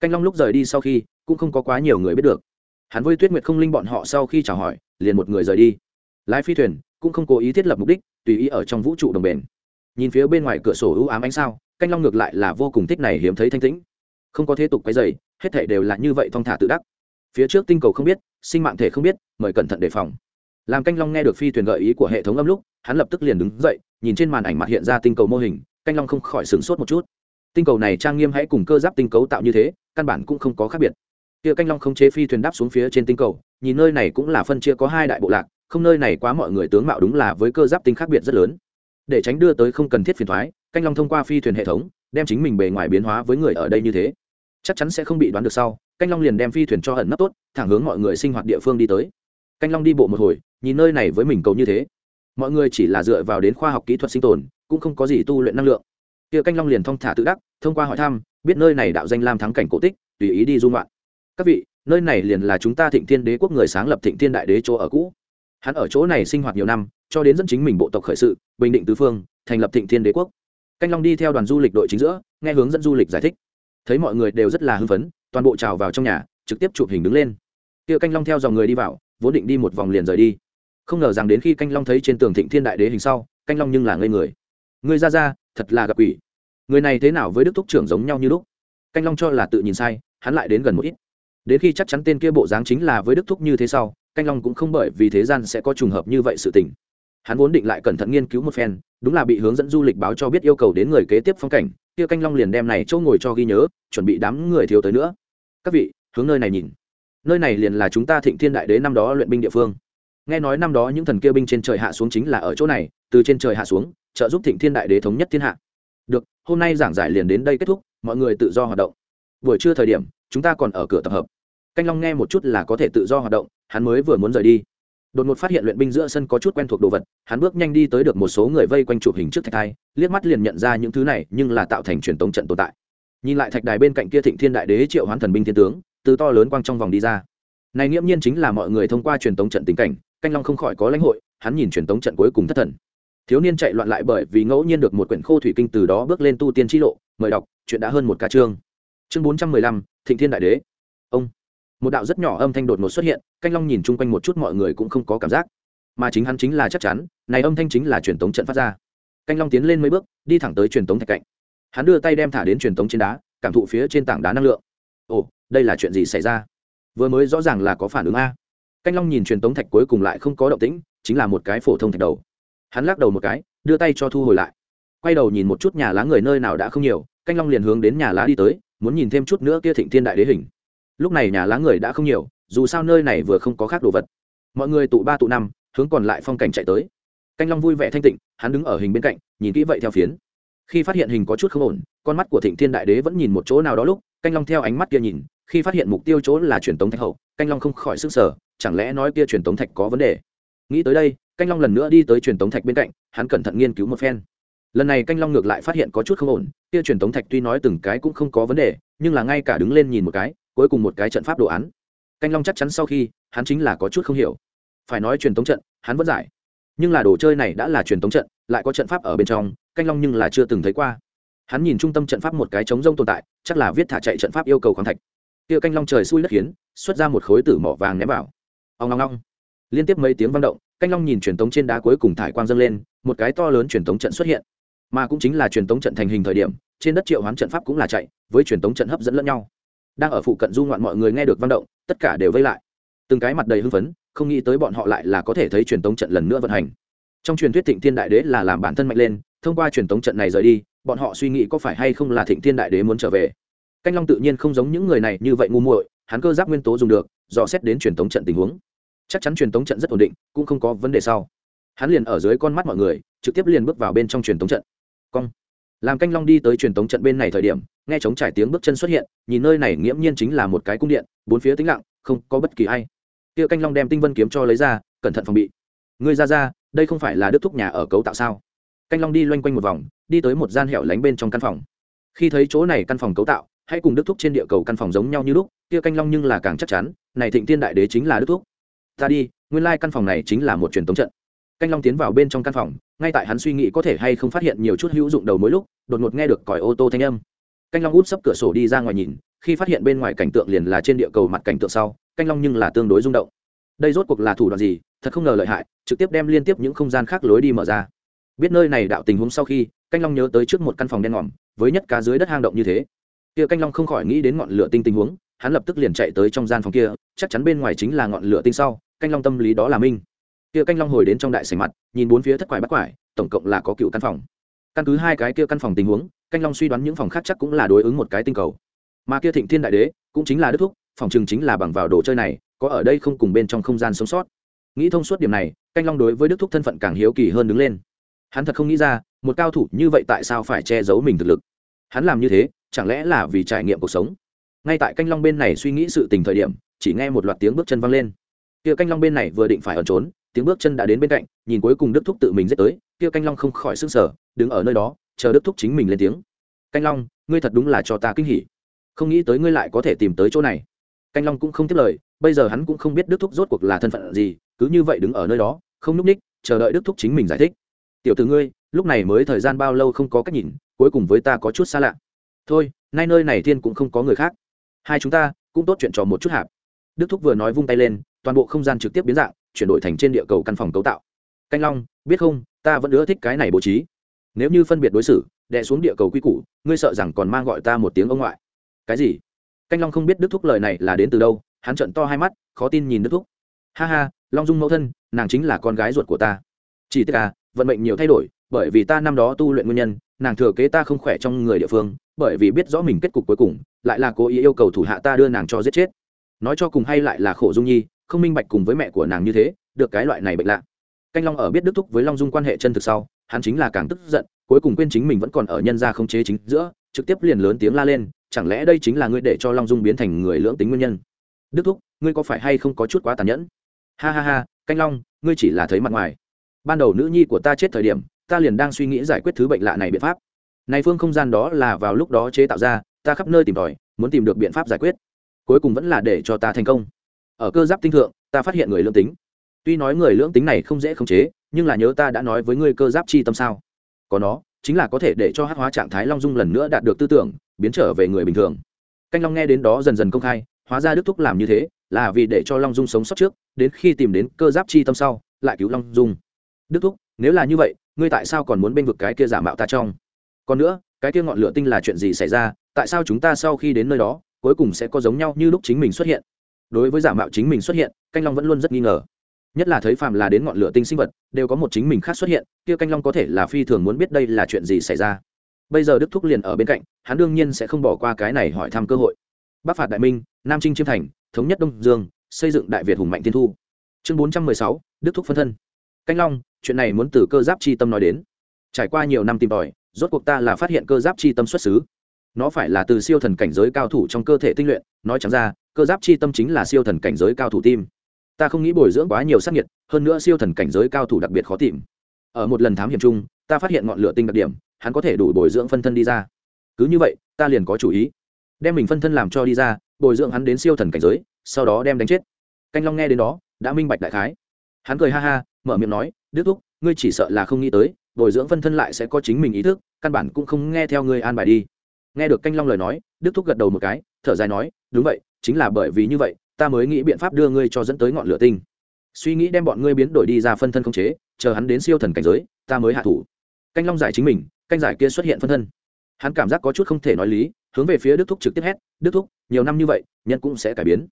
Speaker 1: Canh long lúc rời đi sau khi, cũng không có quá nhiều người biết được. Hắn với tuyết nguyệt không linh bọn họ sau khi chào hỏi, liền một người rời đi lái phi thuyền cũng không cố ý thiết lập mục đích, tùy ý ở trong vũ trụ đồng bền. Nhìn phía bên ngoài cửa sổ ưu ám ánh sao, canh long ngược lại là vô cùng thích này hiếm thấy thanh tĩnh. Không có thế tục cái dày hết thể đều là như vậy thong thả tự đắc. Phía trước tinh cầu không biết, sinh mạng thể không biết, mời cẩn thận đề phòng. Làm canh long nghe được phi thuyền gợi ý của hệ thống âm lúc, hắn lập tức liền đứng dậy, nhìn trên màn ảnh mặt hiện ra tinh cầu mô hình, canh long không khỏi sửng sốt một chút. Tinh cầu này trang nghiêm hãy cùng cơ giáp tinh cấu tạo như thế, căn bản cũng không có khác biệt. Kia canh long không chế phi thuyền đáp xuống phía trên tinh cầu, nhìn nơi này cũng là phân chia có hai đại bộ lạc không nơi này quá mọi người tướng mạo đúng là với cơ giáp tinh khác biệt rất lớn. Để tránh đưa tới không cần thiết phiền thoái, canh long thông qua phi thuyền hệ thống, đem chính mình bề ngoài biến hóa với người ở đây như thế. Chắc chắn sẽ không bị đoán được sau, canh long liền đem phi thuyền cho ẩn nấp tốt, thẳng hướng mọi người sinh hoạt địa phương đi tới. Canh long đi bộ một hồi, nhìn nơi này với mình cầu như thế. Mọi người chỉ là dựa vào đến khoa học kỹ thuật sinh tồn, cũng không có gì tu luyện năng lượng. Kia canh long liền thong thả tự đắc, thông qua hỏi thăm, biết nơi này đạo danh lam thắng cảnh cổ tích, tùy ý đi dung loạn các vị, nơi này liền là chúng ta thịnh thiên đế quốc người sáng lập thịnh thiên đại đế chỗ ở cũ hắn ở chỗ này sinh hoạt nhiều năm, cho đến dẫn chính mình bộ tộc khởi sự, bình định tứ phương, thành lập thịnh thiên đế quốc. Canh long đi theo đoàn du lịch đội chính giữa, nghe hướng dẫn du lịch giải thích. Thấy mọi người đều rất là hưng phấn, toàn bộ trào vào trong nhà, trực tiếp chụp hình đứng lên. Kia canh long theo dòng người đi vào, vốn định đi một vòng liền rời đi. Không ngờ rằng đến khi canh long thấy trên tường thịnh thiên đại đế hình sau, canh long nhưng là ngây người. Người ra ra, thật là gặp quỷ. Người này thế nào với đức thúc trưởng giống nhau như lúc? Canh long cho là tự nhìn sai, hắn lại đến gần một ít. Đến khi chắc chắn tên kia bộ dáng chính là với đức thúc như thế sau canh long cũng không bởi vì thế gian sẽ có trùng hợp như vậy sự tình. Hắn vốn định lại cẩn thận nghiên cứu một phen, đúng là bị hướng dẫn du lịch báo cho biết yêu cầu đến người kế tiếp phong cảnh, kia canh long liền đem này chỗ ngồi cho ghi nhớ, chuẩn bị đám người thiếu tới nữa. Các vị, hướng nơi này nhìn. Nơi này liền là chúng ta thịnh thiên đại đế năm đó luyện binh địa phương. Nghe nói năm đó những thần kia binh trên trời hạ xuống chính là ở chỗ này, từ trên trời hạ xuống, trợ giúp thịnh thiên đại đế thống nhất thiên hạ. Được, hôm nay giảng giải liền đến đây kết thúc, mọi người tự do hoạt động. Buổi trưa thời điểm, chúng ta còn ở cửa tập hợp. Canh long nghe một chút là có thể tự do hoạt động hắn mới vừa muốn rời đi. Đột ngột phát hiện luyện binh giữa sân có chút quen thuộc đồ vật, hắn bước nhanh đi tới được một số người vây quanh chụp hình trước thạch thai, liếc mắt liền nhận ra những thứ này nhưng là tạo thành truyền tống trận tồn tại. Nhìn lại thạch đài bên cạnh kia thịnh thiên đại đế triệu hoán thần binh thiên tướng, từ to lớn quang trong vòng đi ra. Này nghiễm nhiên chính là mọi người thông qua truyền tống trận tình cảnh, canh long không khỏi có lãnh hội, hắn nhìn truyền tống trận cuối cùng thất thần. Thiếu niên chạy loạn lại bởi vì ngẫu nhiên được một quyển khô thủy kinh từ đó bước lên tu tiên t lộ, mời đọc, chuyện đã hơn một ca chương. Chương bốn trăm mười lăm, thịnh thiên đại đế. Ông một đạo rất nhỏ âm thanh đột ngột xuất hiện, canh long nhìn chung quanh một chút mọi người cũng không có cảm giác. Mà chính hắn chính là chắc chắn, này âm thanh chính là truyền tống trận phát ra. Canh long tiến lên mấy bước, đi thẳng tới truyền tống thạch cạnh. Hắn đưa tay đem thả đến truyền tống trên đá, cảm thụ phía trên tảng đá năng lượng. Ồ, đây là chuyện gì xảy ra? Vừa mới rõ ràng là có phản ứng a. Canh long nhìn truyền tống thạch cuối cùng lại không có động tĩnh, chính là một cái phổ thông thạch đầu. Hắn lắc đầu một cái, đưa tay cho thu hồi lại. Quay đầu nhìn một chút nhà lá người nơi nào đã không nhiều, canh long liền hướng đến nhà lá đi tới, muốn nhìn thêm chút nữa kia thịnh thiên đại đế hình lúc này nhà lá người đã không nhiều, dù sao nơi này vừa không có khác đồ vật. Mọi người tụ ba tụ năm, hướng còn lại phong cảnh chạy tới. Canh long vui vẻ thanh tịnh, hắn đứng ở hình bên cạnh, nhìn kỹ vậy theo phiến. Khi phát hiện hình có chút không ổn, con mắt của thịnh thiên đại đế vẫn nhìn một chỗ nào đó lúc, canh long theo ánh mắt kia nhìn, khi phát hiện mục tiêu chỗ là truyền tống thạch hậu, canh long không khỏi sức sở chẳng lẽ nói kia truyền tống thạch có vấn đề? Nghĩ tới đây, canh long lần nữa đi tới truyền tống thạch bên cạnh, hắn cẩn thận nghiên cứu một phen. Lần này canh long ngược lại phát hiện có chút không ổn, kia truyền tống thạch tuy nói từng cái cũng không có vấn đề, nhưng là ngay cả đứng lên nhìn một cái cuối cùng một cái trận pháp đồ án. Canh long chắc chắn sau khi, hắn chính là có chút không hiểu. Phải nói truyền tống trận, hắn vẫn giải. Nhưng là đồ chơi này đã là truyền tống trận, lại có trận pháp ở bên trong, canh long nhưng là chưa từng thấy qua. Hắn nhìn trung tâm trận pháp một cái trống rông tồn tại, chắc là viết thả chạy trận pháp yêu cầu khoáng thạch. Kia canh long trời xui đất khiến, xuất ra một khối tử mỏ vàng ném vào. Ông long long liên tiếp mấy tiếng vang động, canh long nhìn truyền tống trên đá cuối cùng thải quang dâng lên, một cái to lớn truyền tống trận xuất hiện. Mà cũng chính là truyền tống trận thành hình thời điểm, trên đất triệu hoán trận pháp cũng là chạy, với truyền tống trận hấp dẫn lẫn nhau đang ở phụ cận du ngoạn mọi người nghe được văn động, tất cả đều vây lại. Từng cái mặt đầy hưng phấn, không nghĩ tới bọn họ lại là có thể thấy truyền tống trận lần nữa vận hành. Trong truyền thuyết thịnh thiên đại đế là làm bản thân mạnh lên, thông qua truyền tống trận này rời đi, bọn họ suy nghĩ có phải hay không là thịnh thiên đại đế muốn trở về. Canh long tự nhiên không giống những người này như vậy ngu muội, hắn cơ giáp nguyên tố dùng được, dò xét đến truyền tống trận tình huống. Chắc chắn truyền tống trận rất ổn định, cũng không có vấn đề sau. Hắn liền ở dưới con mắt mọi người, trực tiếp liền bước vào bên trong truyền tống trận. Cong làm canh long đi tới truyền tống trận bên này thời điểm, nghe chống trải tiếng bước chân xuất hiện, nhìn nơi này nghiễm nhiên chính là một cái cung điện, bốn phía tĩnh lặng, không có bất kỳ ai. Kia canh long đem tinh vân kiếm cho lấy ra, cẩn thận phòng bị. Ngươi ra ra, đây không phải là đức thúc nhà ở cấu tạo sao? Canh long đi loanh quanh một vòng, đi tới một gian hẻo lánh bên trong căn phòng. Khi thấy chỗ này căn phòng cấu tạo, hãy cùng đức thúc trên địa cầu căn phòng giống nhau như lúc, kia canh long nhưng là càng chắc chắn, này thịnh tiên đại đế chính là đức thúc. Ta đi, nguyên lai căn phòng này chính là một truyền tống trận. Canh long tiến vào bên trong căn phòng ngay tại hắn suy nghĩ có thể hay không phát hiện nhiều chút hữu dụng đầu mỗi lúc, đột ngột nghe được còi ô tô thanh âm. Canh long út sấp cửa sổ đi ra ngoài nhìn, khi phát hiện bên ngoài cảnh tượng liền là trên địa cầu mặt cảnh tượng sau, canh long nhưng là tương đối rung động. Đây rốt cuộc là thủ đoạn gì, thật không ngờ lợi hại, trực tiếp đem liên tiếp những không gian khác lối đi mở ra. Biết nơi này đạo tình huống sau khi, canh long nhớ tới trước một căn phòng đen ngòm, với nhất cá dưới đất hang động như thế. Kia canh long không khỏi nghĩ đến ngọn lửa tinh tình huống, hắn lập tức liền chạy tới trong gian phòng kia, chắc chắn bên ngoài chính là ngọn lửa tinh sau, canh long tâm lý đó là minh kia canh long hồi đến trong đại sảnh mặt, nhìn bốn phía thất quải bắt quải, tổng cộng là có cựu căn phòng. Căn cứ hai cái kia căn phòng tình huống, canh long suy đoán những phòng khác chắc cũng là đối ứng một cái tinh cầu. Mà kia thịnh thiên đại đế cũng chính là đức thúc, phòng chừng chính là bằng vào đồ chơi này, có ở đây không cùng bên trong không gian sống sót. Nghĩ thông suốt điểm này, canh long đối với đức thúc thân phận càng hiếu kỳ hơn đứng lên. Hắn thật không nghĩ ra, một cao thủ như vậy tại sao phải che giấu mình thực lực. Hắn làm như thế, chẳng lẽ là vì trải nghiệm cuộc sống? Ngay tại canh long bên này suy nghĩ sự tình thời điểm, chỉ nghe một loạt tiếng bước chân văng lên. Kia canh long bên này vừa định phải ẩn trốn tiếng bước chân đã đến bên cạnh, nhìn cuối cùng đức thúc tự mình dết tới, kia canh long không khỏi s ư n g sở đứng ở nơi đó, chờ đức thúc chính mình lên tiếng. Canh long, ngươi thật đúng là cho ta kinh hỉ. Không nghĩ tới ngươi lại có thể tìm tới chỗ này. Canh long cũng không tiếp lời, bây giờ hắn cũng không biết đức thúc rốt cuộc là thân phận gì, cứ như vậy đứng ở nơi đó, không núp ních, chờ đợi đức thúc chính mình giải thích. Tiểu t ử ngươi, lúc này mới thời gian bao lâu không có cách nhìn, cuối cùng với ta có chút xa lạ. Thôi, nay nơi này thiên cũng không có người khác. Hai chúng ta cũng tốt chuyện trò một chút hạp. Đức thúc vừa nói vung tay lên, toàn bộ không gian trực tiếp biến dạng chuyển đổi thành trên địa cầu căn phòng cấu tạo. Canh long, biết không, ta vẫn ưa thích cái này bố trí. Nếu như phân biệt đối xử, đè xuống địa cầu quy củ, ngươi sợ rằng còn mang gọi ta một tiếng ông ngoại. Cái gì? Canh long không biết đức thúc lời này là đến từ đâu, hắn trận to hai mắt, khó tin nhìn đức thúc. Ha ha, long dung mẫu thân, nàng chính là con gái ruột của ta. Chỉ tức à vận mệnh nhiều thay đổi, bởi vì ta năm đó tu luyện nguyên nhân, nàng thừa kế ta không khỏe trong người địa phương, bởi vì biết rõ mình kết cục cuối cùng, lại là cố ý yêu cầu thủ hạ ta đưa nàng cho giết chết. Nói cho cùng hay lại là khổ dung nhi không minh bạch cùng với mẹ của nàng như thế, được cái loại này bệnh lạ. Canh long ở biết đức thúc với long dung quan hệ chân thực sau, hắn chính là càng tức giận, cuối cùng quên chính mình vẫn còn ở nhân gia không chế chính giữa, trực tiếp liền lớn tiếng la lên, chẳng lẽ đây chính là ngươi để cho long dung biến thành người lưỡng tính nguyên nhân? Đức thúc, ngươi có phải hay không có chút quá tàn nhẫn? Ha ha ha, canh long, ngươi chỉ là thấy mặt ngoài. Ban đầu nữ nhi của ta chết thời điểm, ta liền đang suy nghĩ giải quyết thứ bệnh lạ này biện pháp. Này phương không gian đó là vào lúc đó chế tạo ra, ta khắp nơi tìm tòi, muốn tìm được biện pháp giải quyết. Cuối cùng vẫn là để cho ta thành công ở cơ giáp tinh thượng, ta phát hiện người lưỡng tính. Tuy nói người lưỡng tính này không dễ khống chế, nhưng là nhớ ta đã nói với ngươi cơ giáp chi tâm sao? Có nó, chính là có thể để cho hát hóa trạng thái long dung lần nữa đạt được tư tưởng, biến trở về người bình thường. Canh long nghe đến đó dần dần công khai, hóa ra đức thúc làm như thế, là vì để cho long dung sống sót trước, đến khi tìm đến cơ giáp chi tâm sau, lại cứu long dung. Đức thúc, nếu là như vậy, ngươi tại sao còn muốn bênh vực cái kia giả mạo ta trong? Còn nữa, cái kia ngọn lửa tinh là chuyện gì xảy ra? Tại sao chúng ta sau khi đến nơi đó, cuối cùng sẽ có giống nhau như lúc chính mình xuất hiện? Đối với giả mạo chính mình xuất hiện, canh long vẫn luôn rất nghi ngờ. Nhất là thấy phàm là đến ngọn lửa tinh sinh vật, đều có một chính mình khác xuất hiện, kia canh long có thể là phi thường muốn biết đây là chuyện gì xảy ra. Bây giờ đức thúc liền ở bên cạnh, hắn đương nhiên sẽ không bỏ qua cái này hỏi thăm cơ hội. Bắc phạt đại minh, nam trinh chiêm thành, thống nhất đông dương, xây dựng đại việt hùng mạnh tiên thu. Chương bốn trăm mười sáu, đức thúc phân thân. Canh long, chuyện này muốn từ cơ giáp chi tâm nói đến. Trải qua nhiều năm tìm tòi, rốt cuộc ta là phát hiện cơ giáp chi tâm xuất xứ. Nó phải là từ siêu thần cảnh giới cao thủ trong cơ thể tinh luyện, nói chẳng ra cơ giáp chi tâm chính là siêu thần cảnh giới cao thủ tim. Ta không nghĩ bồi dưỡng quá nhiều sắc nhiệt, hơn nữa siêu thần cảnh giới cao thủ đặc biệt khó tìm. Ở một lần thám hiểm chung, ta phát hiện ngọn lửa tinh đặc điểm, hắn có thể đủ bồi dưỡng phân thân đi ra. Cứ như vậy, ta liền có chủ ý. Đem mình phân thân làm cho đi ra, bồi dưỡng hắn đến siêu thần cảnh giới, sau đó đem đánh chết. Canh long nghe đến đó, đã minh bạch đại khái. Hắn cười ha ha, mở miệng nói, đức thúc, ngươi chỉ sợ là không nghĩ tới, bồi dưỡng phân thân lại sẽ có chính mình ý thức, căn bản cũng không nghe theo ngươi an bài đi. Nghe được canh long lời nói, đức thúc gật đầu một cái, thở dài nói, đúng vậy chính là bởi vì như vậy, ta mới nghĩ biện pháp đưa ngươi cho dẫn tới ngọn lửa tinh. Suy nghĩ đem bọn ngươi biến đổi đi ra phân thân không chế, chờ hắn đến siêu thần cảnh giới, ta mới hạ thủ. Canh long giải chính mình, canh giải kia xuất hiện phân thân. Hắn cảm giác có chút không thể nói lý, hướng về phía đức thúc trực tiếp hét, đức thúc, nhiều năm như vậy, nhân cũng sẽ cải biến.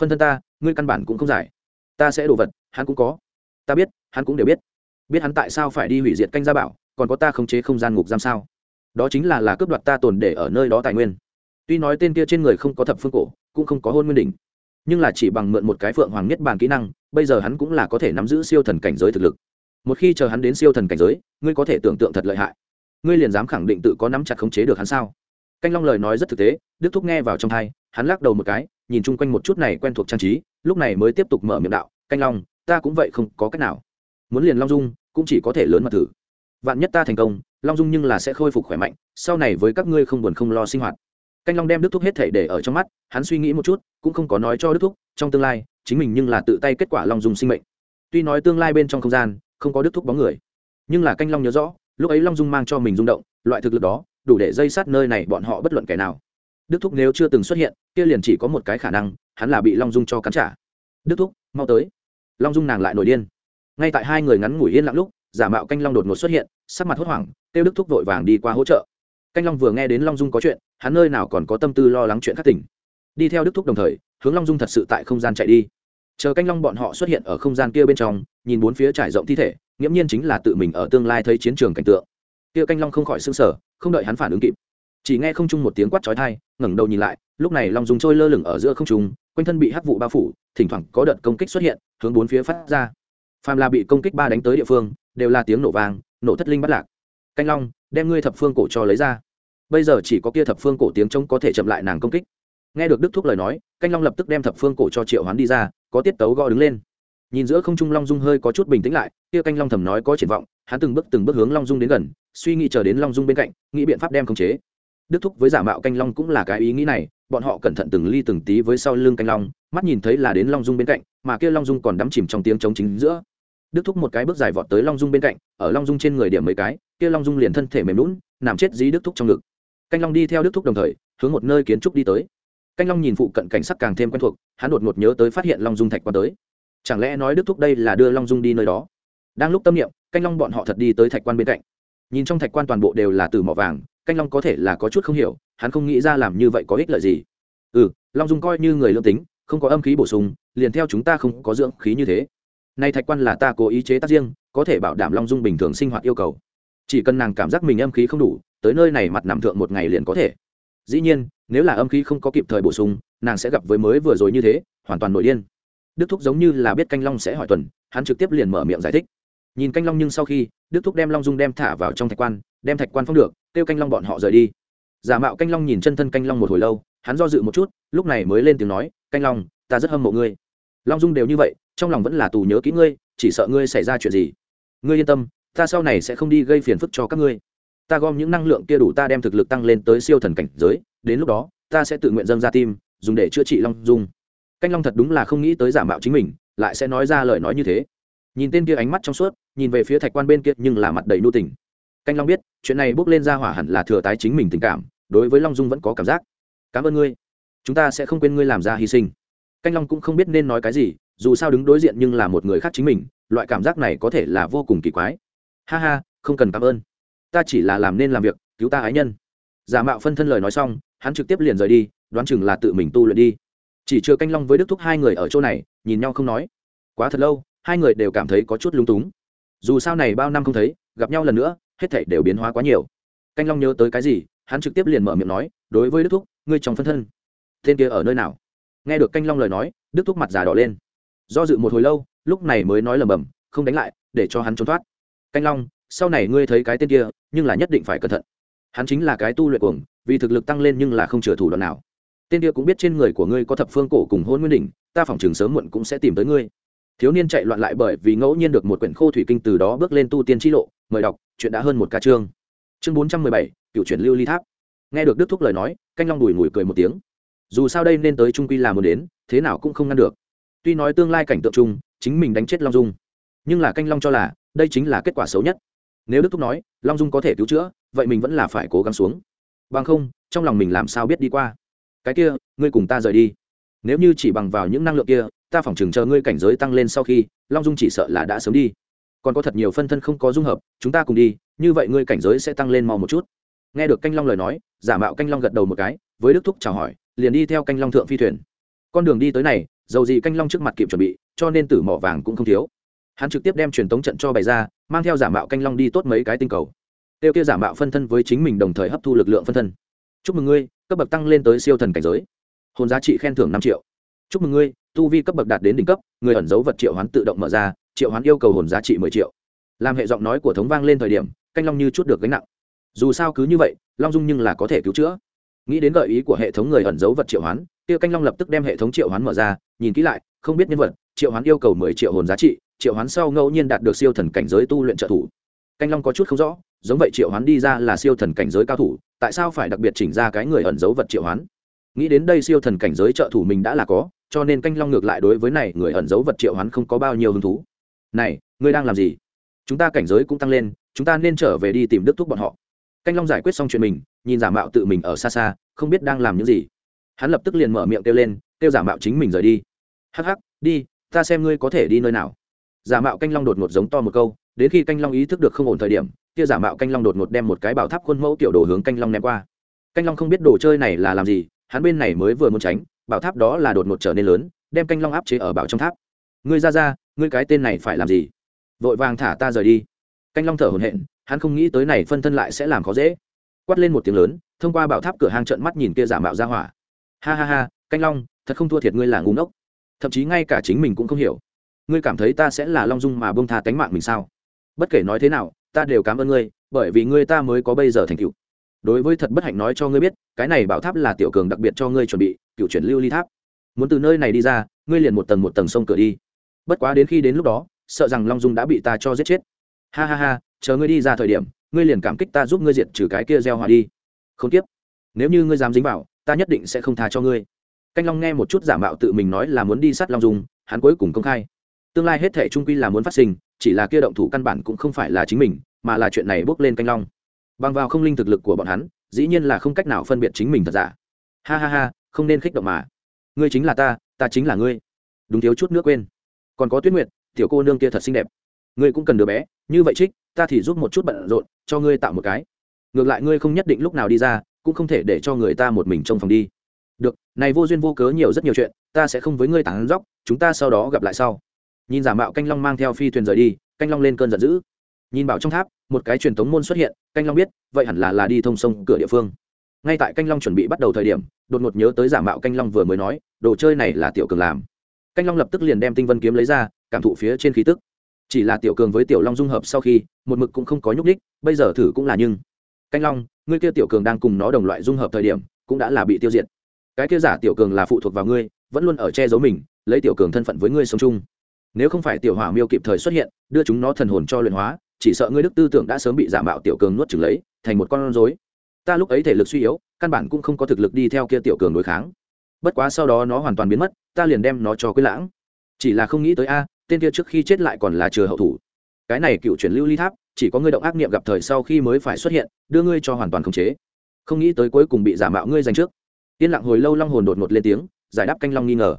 Speaker 1: Phân thân ta, ngươi căn bản cũng không giải. Ta sẽ đồ vật, hắn cũng có. Ta biết, hắn cũng đều biết. Biết hắn tại sao phải đi hủy diệt canh gia bảo, còn có ta khống chế không gian ngục giam sao? Đó chính là là cướp đoạt ta tồn để ở nơi đó tài nguyên. Tuy nói tên kia trên người không có thập phương cổ cũng không có hôn nguyên đỉnh. Nhưng là chỉ bằng mượn một cái phượng hoàng nhất bàn kỹ năng, bây giờ hắn cũng là có thể nắm giữ siêu thần cảnh giới thực lực. Một khi chờ hắn đến siêu thần cảnh giới, ngươi có thể tưởng tượng thật lợi hại. Ngươi liền dám khẳng định tự có nắm chặt khống chế được hắn sao? Canh long lời nói rất thực tế, đức thúc nghe vào trong thai hắn lắc đầu một cái, nhìn chung quanh một chút này quen thuộc trang trí, lúc này mới tiếp tục mở miệng đạo, canh long, ta cũng vậy không có cách nào. Muốn liền long dung, cũng chỉ có thể lớn mà thử. Vạn nhất ta thành công, long dung nhưng là sẽ khôi phục khỏe mạnh, sau này với các ngươi không buồn không lo sinh hoạt canh long đem đức thúc hết thể để ở trong mắt, hắn suy nghĩ một chút, cũng không có nói cho đức thúc, trong tương lai, chính mình nhưng là tự tay kết quả long dung sinh mệnh. Tuy nói tương lai bên trong không gian, không có đức thúc bóng người, nhưng là canh long nhớ rõ, lúc ấy long dung mang cho mình rung động, loại thực lực đó, đủ để dây sát nơi này bọn họ bất luận kẻ nào. Đức thúc nếu chưa từng xuất hiện, kia liền chỉ có một cái khả năng, hắn là bị long dung cho cắn trả. Đức thúc, mau tới. Long dung nàng lại nổi điên. Ngay tại hai người ngắn ngủi yên lặng lúc, giả mạo canh long đột ngột xuất hiện, sắc mặt hốt hoảng tiêu đức thúc vội vàng đi qua hỗ trợ canh long vừa nghe đến long dung có chuyện hắn nơi nào còn có tâm tư lo lắng chuyện khắc tỉnh đi theo đức thúc đồng thời hướng long dung thật sự tại không gian chạy đi chờ canh long bọn họ xuất hiện ở không gian kia bên trong nhìn bốn phía trải rộng thi thể nghiễm nhiên chính là tự mình ở tương lai thấy chiến trường cảnh tượng kia canh long không khỏi xương sở không đợi hắn phản ứng kịp chỉ nghe không chung một tiếng quát chói tai ngẩng đầu nhìn lại lúc này long dung trôi lơ lửng ở giữa không trung quanh thân bị hắc vụ bao phủ thỉnh thoảng có đợt công kích xuất hiện hướng bốn phía phát ra phàm là bị công kích ba đánh tới địa phương đều là tiếng nổ vàng, nổ thất linh bắt lạc canh long, đem ngươi thập phương cổ cho lấy ra. Bây giờ chỉ có kia thập phương cổ tiếng trống có thể chậm lại nàng công kích. Nghe được đức thúc lời nói, canh long lập tức đem thập phương cổ cho triệu hoán đi ra, có tiết tấu gõ đứng lên. Nhìn giữa không trung long dung hơi có chút bình tĩnh lại, kia canh long thầm nói có triển vọng, hắn từng bước từng bước hướng long dung đến gần, suy nghĩ chờ đến long dung bên cạnh, nghĩ biện pháp đem khống chế. Đức thúc với giả mạo canh long cũng là cái ý nghĩ này, bọn họ cẩn thận từng ly từng tí với sau lưng canh long, mắt nhìn thấy là đến long dung bên cạnh, mà kia long dung còn đắm chìm trong tiếng trống chính giữa. Đức thúc một cái bước dài vọt tới long dung bên cạnh, ở long dung trên người điểm mấy cái kia long dung liền thân thể mềm lún nằm chết dí đức thúc trong ngực. Canh long đi theo đức thúc đồng thời, hướng một nơi kiến trúc đi tới. Canh long nhìn phụ cận cảnh sắc càng thêm quen thuộc, hắn đột ngột nhớ tới phát hiện long dung thạch qua tới. Chẳng lẽ nói đức thúc đây là đưa long dung đi nơi đó? Đang lúc tâm niệm, canh long bọn họ thật đi tới thạch quan bên cạnh. Nhìn trong thạch quan toàn bộ đều là từ mỏ vàng, canh long có thể là có chút không hiểu, hắn không nghĩ ra làm như vậy có ích lợi gì. Ừ long dung coi như người lương tính, không có âm khí bổ sung, liền theo chúng ta không có dưỡng khí như thế. Nay thạch quan là ta cố ý chế tác riêng, có thể bảo đảm long dung bình thường sinh hoạt yêu cầu chỉ cần nàng cảm giác mình âm khí không đủ, tới nơi này mặt nằm thượng một ngày liền có thể. Dĩ nhiên, nếu là âm khí không có kịp thời bổ sung, nàng sẽ gặp với mới vừa rồi như thế, hoàn toàn nội điên. Đức thúc giống như là biết canh long sẽ hỏi tuần, hắn trực tiếp liền mở miệng giải thích. Nhìn canh long nhưng sau khi, đức thúc đem long dung đem thả vào trong thạch quan, đem thạch quan phong được, kêu canh long bọn họ rời đi. Giả mạo canh long nhìn chân thân canh long một hồi lâu, hắn do dự một chút, lúc này mới lên tiếng nói, canh long, ta rất hâm mộ ngươi. Long dung đều như vậy, trong lòng vẫn là tù nhớ kỹ ngươi, chỉ sợ ngươi xảy ra chuyện gì. Ngươi yên tâm ta sau này sẽ không đi gây phiền phức cho các ngươi. Ta gom những năng lượng kia đủ ta đem thực lực tăng lên tới siêu thần cảnh giới, đến lúc đó, ta sẽ tự nguyện dâng ra tim, dùng để chữa trị long dung. Canh long thật đúng là không nghĩ tới giả mạo chính mình, lại sẽ nói ra lời nói như thế. Nhìn tên kia ánh mắt trong suốt, nhìn về phía thạch quan bên kia nhưng là mặt đầy nu tình canh long biết, chuyện này bước lên ra hỏa hẳn là thừa tái chính mình tình cảm, đối với long dung vẫn có cảm giác. Cảm ơn ngươi. Chúng ta sẽ không quên ngươi làm ra hy sinh. Canh long cũng không biết nên nói cái gì, dù sao đứng đối diện nhưng là một người khác chính mình, loại cảm giác này có thể là vô cùng kỳ quái ha ha, không cần cảm ơn. Ta chỉ là làm nên làm việc, cứu ta ái nhân. Giả mạo phân thân lời nói xong, hắn trực tiếp liền rời đi, đoán chừng là tự mình tu luyện đi. Chỉ chưa canh long với đức thúc hai người ở chỗ này, nhìn nhau không nói. Quá thật lâu, hai người đều cảm thấy có chút lung túng. Dù sao này bao năm không thấy, gặp nhau lần nữa, hết thảy đều biến hóa quá nhiều. Canh long nhớ tới cái gì, hắn trực tiếp liền mở miệng nói, đối với đức thúc, ngươi trong phân thân, tên kia ở nơi nào? Nghe được canh long lời nói, đức thúc mặt già đỏ lên. Do dự một hồi lâu, lúc này mới nói lầm bầm không đánh lại, để cho hắn trốn thoát canh long, sau này ngươi thấy cái tên kia, nhưng là nhất định phải cẩn thận. Hắn chính là cái tu luyện cuồng, vì thực lực tăng lên nhưng là không chừa thủ đoạn nào. Tên kia cũng biết trên người của ngươi có thập phương cổ cùng hôn nguyên đỉnh, ta phỏng chừng sớm muộn cũng sẽ tìm tới ngươi. Thiếu niên chạy loạn lại bởi vì ngẫu nhiên được một quyển khô thủy kinh từ đó bước lên tu tiên t lộ, mời đọc, chuyện đã hơn một ca chương. Chương bốn trăm mười bảy, cựu chuyển lưu ly tháp. Nghe được đức thúc lời nói, canh long đùi ngùi cười một tiếng. Dù sao đây nên tới trung quy là muốn đến, thế nào cũng không ngăn được. Tuy nói tương lai cảnh tượng chung, chính mình đánh chết long dung. Nhưng là canh long cho là đây chính là kết quả xấu nhất. Nếu đức thúc nói, long dung có thể cứu chữa, vậy mình vẫn là phải cố gắng xuống. Bằng không, trong lòng mình làm sao biết đi qua? Cái kia, ngươi cùng ta rời đi. Nếu như chỉ bằng vào những năng lượng kia, ta phỏng chừng chờ ngươi cảnh giới tăng lên sau khi, long dung chỉ sợ là đã sớm đi. Còn có thật nhiều phân thân không có dung hợp, chúng ta cùng đi, như vậy ngươi cảnh giới sẽ tăng lên mau một chút. Nghe được canh long lời nói, giả mạo canh long gật đầu một cái, với đức thúc chào hỏi, liền đi theo canh long thượng phi thuyền. Con đường đi tới này, dầu gì canh long trước mặt kịp chuẩn bị, cho nên tử mỏ vàng cũng không thiếu hắn trực tiếp đem truyền tống trận cho bày ra, mang theo giả mạo canh long đi tốt mấy cái tinh cầu. Tiêu kia giả mạo phân thân với chính mình đồng thời hấp thu lực lượng phân thân. Chúc mừng ngươi, cấp bậc tăng lên tới siêu thần cảnh giới. Hồn giá trị khen thưởng năm triệu. Chúc mừng ngươi, tu vi cấp bậc đạt đến đỉnh cấp, người ẩn giấu vật triệu hoán tự động mở ra, triệu hoán yêu cầu hồn giá trị mười triệu. Làm hệ giọng nói của thống vang lên thời điểm, canh long như chút được gánh nặng. Dù sao cứ như vậy, long dung nhưng là có thể cứu chữa. Nghĩ đến gợi ý của hệ thống người ẩn giấu vật triệu hoán tiêu canh long lập tức đem hệ thống triệu hoán mở ra, nhìn kỹ lại, không biết nhân vật, triệu hoán yêu cầu mười triệu hồn giá trị triệu hoán sau ngẫu nhiên đạt được siêu thần cảnh giới tu luyện trợ thủ. Canh long có chút không rõ, giống vậy triệu hoán đi ra là siêu thần cảnh giới cao thủ, tại sao phải đặc biệt chỉnh ra cái người ẩn giấu vật triệu hoán? Nghĩ đến đây siêu thần cảnh giới trợ thủ mình đã là có, cho nên canh long ngược lại đối với này người ẩn giấu vật triệu hoán không có bao nhiêu hứng thú. Này, ngươi đang làm gì? Chúng ta cảnh giới cũng tăng lên, chúng ta nên trở về đi tìm đức thúc bọn họ. Canh long giải quyết xong chuyện mình, nhìn giả mạo tự mình ở xa xa, không biết đang làm những gì. Hắn lập tức liền mở miệng kêu lên, kêu giả mạo chính mình rời đi. Hắc hắc, đi, ta xem ngươi có thể đi nơi nào giả mạo canh long đột ngột giống to một câu, đến khi canh long ý thức được không ổn thời điểm, kia giả mạo canh long đột ngột đem một cái bảo tháp khuôn mẫu tiểu đồ hướng canh long ném qua. Canh long không biết đồ chơi này là làm gì, hắn bên này mới vừa muốn tránh, bảo tháp đó là đột ngột trở nên lớn, đem canh long áp chế ở bảo trong tháp. Ngươi ra ra, ngươi cái tên này phải làm gì? Vội vàng thả ta rời đi. Canh long thở hổn hển, hắn không nghĩ tới này phân thân lại sẽ làm khó dễ. Quát lên một tiếng lớn, thông qua bảo tháp cửa hang trận mắt nhìn kia giả mạo ra hỏa. Ha ha ha, canh long, thật không thua thiệt ngươi là ngu ngốc. Thậm chí ngay cả chính mình cũng không hiểu ngươi cảm thấy ta sẽ là long dung mà bông tha tánh mạng mình sao? Bất kể nói thế nào, ta đều cảm ơn ngươi, bởi vì ngươi ta mới có bây giờ thành cựu đối với thật bất hạnh nói cho ngươi biết, cái này bảo tháp là tiểu cường đặc biệt cho ngươi chuẩn bị, cựu chuyển lưu ly tháp. Muốn từ nơi này đi ra, ngươi liền một tầng một tầng sông cửa đi. Bất quá đến khi đến lúc đó, sợ rằng long dung đã bị ta cho giết chết. Ha ha ha, chờ ngươi đi ra thời điểm, ngươi liền cảm kích ta giúp ngươi diệt trừ cái kia gieo hòa đi. Không tiếp. Nếu như ngươi dám dính vào, ta nhất định sẽ không tha cho ngươi. Canh long nghe một chút giả mạo tự mình nói là muốn đi sát long dung, hắn cuối cùng công khai tương lai hết thể trung quy là muốn phát sinh, chỉ là kia động thủ căn bản cũng không phải là chính mình, mà là chuyện này bước lên canh long. Bằng vào không linh thực lực của bọn hắn, dĩ nhiên là không cách nào phân biệt chính mình thật giả. Ha ha ha, không nên khích động mà. Ngươi chính là ta ta chính là ngươi. Đúng thiếu chút nước quên. Còn có tuyết nguyệt, tiểu cô nương kia thật xinh đẹp. Ngươi cũng cần đứa bé, như vậy trích, ta thì giúp một chút bận rộn, cho ngươi tạo một cái. Ngược lại ngươi không nhất định lúc nào đi ra, cũng không thể để cho người ta một mình trong phòng đi. Được, này vô duyên vô cớ nhiều rất nhiều chuyện, ta sẽ không với ngươi tán dóc, chúng ta sau đó gặp lại sau nhìn giả mạo canh long mang theo phi thuyền rời đi, canh long lên cơn giận dữ. Nhìn bảo trong tháp, một cái truyền thống môn xuất hiện, canh long biết, vậy hẳn là là đi thông sông cửa địa phương. Ngay tại canh long chuẩn bị bắt đầu thời điểm, đột ngột nhớ tới giả mạo canh long vừa mới nói, đồ chơi này là tiểu cường làm. Canh long lập tức liền đem tinh vân kiếm lấy ra, cảm thụ phía trên khí tức. Chỉ là tiểu cường với tiểu long dung hợp sau khi, một mực cũng không có nhúc đích bây giờ thử cũng là nhưng. Canh long, ngươi kia tiểu cường đang cùng nó đồng loại dung hợp thời điểm, cũng đã là bị tiêu diệt. Cái kia giả tiểu cường là phụ thuộc vào ngươi, vẫn luôn ở che giấu mình, lấy tiểu cường thân phận với ngươi sống chung nếu không phải tiểu hỏa miêu kịp thời xuất hiện, đưa chúng nó thần hồn cho luyện hóa, chỉ sợ ngươi đức tư tưởng đã sớm bị giả mạo tiểu cường nuốt chửng lấy, thành một con rối. Ta lúc ấy thể lực suy yếu, căn bản cũng không có thực lực đi theo kia tiểu cường đối kháng. Bất quá sau đó nó hoàn toàn biến mất, ta liền đem nó cho quyết lãng. Chỉ là không nghĩ tới a, tên kia trước khi chết lại còn là chừa hậu thủ. Cái này cựu chuyển lưu ly tháp, chỉ có ngươi động ác niệm gặp thời sau khi mới phải xuất hiện, đưa ngươi cho hoàn toàn khống chế. Không nghĩ tới cuối cùng bị giả mạo ngươi giành trước. Yên lặng hồi lâu long hồn đột ngột lên tiếng, giải đáp canh long nghi ngờ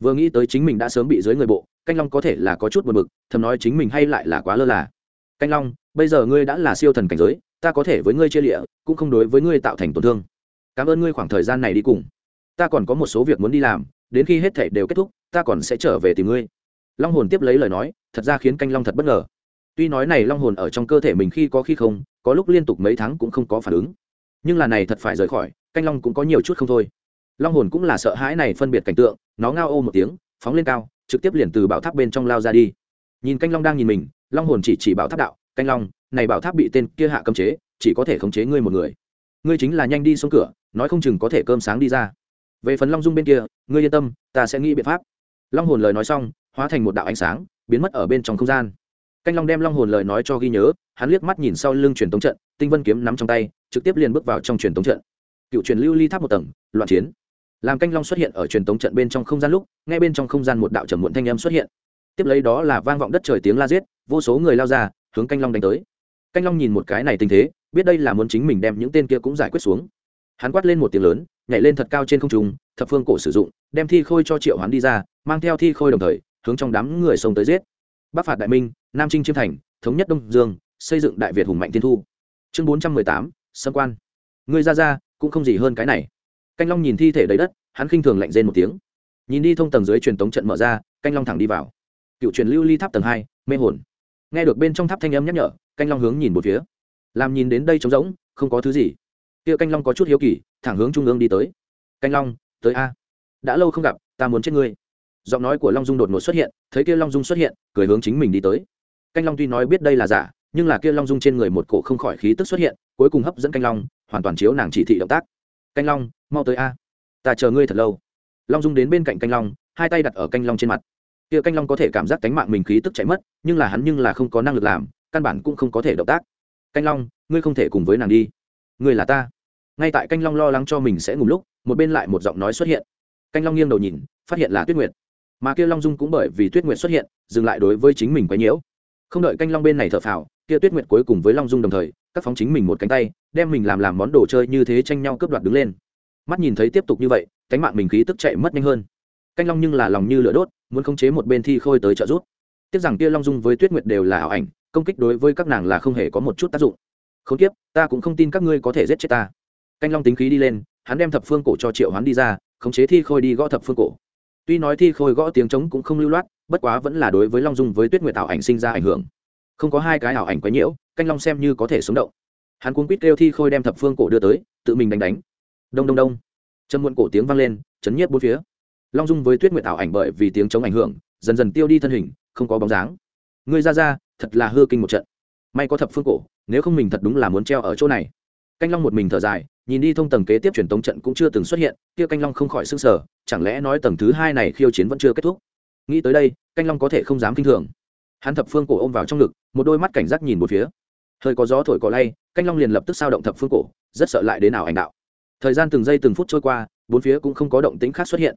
Speaker 1: vừa nghĩ tới chính mình đã sớm bị dưới người bộ, canh long có thể là có chút buồn bực, thầm nói chính mình hay lại là quá lơ là. Canh long, bây giờ ngươi đã là siêu thần cảnh giới, ta có thể với ngươi chia lịa, cũng không đối với ngươi tạo thành tổn thương. Cảm ơn ngươi khoảng thời gian này đi cùng. Ta còn có một số việc muốn đi làm, đến khi hết thể đều kết thúc, ta còn sẽ trở về tìm ngươi. Long hồn tiếp lấy lời nói, thật ra khiến canh long thật bất ngờ. Tuy nói này long hồn ở trong cơ thể mình khi có khi không, có lúc liên tục mấy tháng cũng không có phản ứng. Nhưng là này thật phải rời khỏi, canh long cũng có nhiều chút không thôi long hồn cũng là sợ hãi này phân biệt cảnh tượng, nó ngao ô một tiếng, phóng lên cao, trực tiếp liền từ bảo tháp bên trong lao ra đi. Nhìn canh long đang nhìn mình, long hồn chỉ chỉ bảo tháp đạo, canh long, này bảo tháp bị tên kia hạ cấm chế, chỉ có thể khống chế ngươi một người. Ngươi chính là nhanh đi xuống cửa, nói không chừng có thể cơm sáng đi ra. Về phần long dung bên kia, ngươi yên tâm, ta sẽ nghĩ biện pháp. Long hồn lời nói xong, hóa thành một đạo ánh sáng, biến mất ở bên trong không gian. Canh long đem long hồn lời nói cho ghi nhớ, hắn liếc mắt nhìn sau lưng truyền tống trận, tinh vân kiếm nắm trong tay, trực tiếp liền bước vào trong truyền tống trận. Cựu truyền lưu ly tháp một tầng, loạn chiến làm canh long xuất hiện ở truyền tống trận bên trong không gian lúc ngay bên trong không gian một đạo trầm muộn thanh âm xuất hiện. Tiếp lấy đó là vang vọng đất trời tiếng la giết, vô số người lao ra, hướng canh long đánh tới. Canh long nhìn một cái này tình thế, biết đây là muốn chính mình đem những tên kia cũng giải quyết xuống. Hắn quát lên một tiếng lớn, nhảy lên thật cao trên không trung, thập phương cổ sử dụng, đem thi khôi cho triệu hắn đi ra, mang theo thi khôi đồng thời, hướng trong đám người sông tới giết. Bắc phạt đại minh, nam trinh chiêm thành, thống nhất đông dương, xây dựng đại việt hùng mạnh tiên thu. Chương bốn trăm mười tám, sâm quan. Người ra ra, cũng không gì hơn cái này canh long nhìn thi thể đầy đất, hắn khinh thường lạnh rên một tiếng. Nhìn đi thông tầng dưới truyền tống trận mở ra, canh long thẳng đi vào. Cựu truyền lưu ly tháp tầng hai, mê hồn. Nghe được bên trong tháp thanh âm nhắc nhở, canh long hướng nhìn một phía. Làm nhìn đến đây trống rỗng, không có thứ gì. Kia canh long có chút hiếu kỳ, thẳng hướng trung ương đi tới. Canh long, tới a. Đã lâu không gặp, ta muốn chết ngươi. Giọng nói của long dung đột ngột xuất hiện, thấy kia long dung xuất hiện, cười hướng chính mình đi tới. Canh long tuy nói biết đây là giả, nhưng là kia long dung trên người một cổ không khỏi khí tức xuất hiện, cuối cùng hấp dẫn canh long, hoàn toàn chiếu nàng chỉ thị động tác. Canh long mau tới a. Ta chờ ngươi thật lâu. Long dung đến bên cạnh canh long, hai tay đặt ở canh long trên mặt. Kia canh long có thể cảm giác cánh mạng mình khí tức chạy mất, nhưng là hắn nhưng là không có năng lực làm, căn bản cũng không có thể động tác. Canh long, ngươi không thể cùng với nàng đi. Ngươi là ta. Ngay tại canh long lo lắng cho mình sẽ ngủ lúc, một bên lại một giọng nói xuất hiện. Canh long nghiêng đầu nhìn, phát hiện là tuyết nguyệt. Mà kia long dung cũng bởi vì tuyết nguyệt xuất hiện, dừng lại đối với chính mình quấy nhiễu. Không đợi canh long bên này thở phào, kia tuyết nguyệt cuối cùng với long dung đồng thời các phóng chính mình một cánh tay, đem mình làm làm món đồ chơi như thế tranh nhau cướp đoạt đứng lên mắt nhìn thấy tiếp tục như vậy, cánh mạng mình khí tức chạy mất nhanh hơn. Canh long nhưng là lòng như lửa đốt, muốn khống chế một bên thi khôi tới trợ giúp. Tiếc rằng kia long dung với tuyết nguyệt đều là ảo ảnh, công kích đối với các nàng là không hề có một chút tác dụng. Không tiếp ta cũng không tin các ngươi có thể giết chết ta. Canh long tính khí đi lên, hắn đem thập phương cổ cho triệu hoán đi ra, khống chế thi khôi đi gõ thập phương cổ. Tuy nói thi khôi gõ tiếng trống cũng không lưu loát, bất quá vẫn là đối với long dung với tuyết nguyệt ảo ảnh sinh ra ảnh hưởng. Không có hai cái ảo ảnh quấy nhiễu, canh long xem như có thể sống động. Hắn cuốn quýt kêu thi khôi đem thập phương cổ đưa tới, tự mình đánh đánh đông đông đông. Chân muộn cổ tiếng vang lên, chấn nhiếp bốn phía. Long dung với tuyết nguyệt ảo ảnh bởi vì tiếng chống ảnh hưởng, dần dần tiêu đi thân hình, không có bóng dáng. Ngươi ra ra, thật là hư kinh một trận. May có thập phương cổ, nếu không mình thật đúng là muốn treo ở chỗ này. Canh long một mình thở dài, nhìn đi thông tầng kế tiếp truyền tống trận cũng chưa từng xuất hiện, kia canh long không khỏi s ư n g sở chẳng lẽ nói tầng thứ hai này khiêu chiến vẫn chưa kết thúc? Nghĩ tới đây, canh long có thể không dám k i n h thường. Hắn thập phương cổ ôm vào trong ngực, một đôi mắt cảnh giác nhìn một phía. Hơi có gió thổi cỏ lay, canh long liền lập tức sao động thập phương cổ, rất sợ lại đến nào ảnh đạo thời gian từng giây từng phút trôi qua, bốn phía cũng không có động tính khác xuất hiện.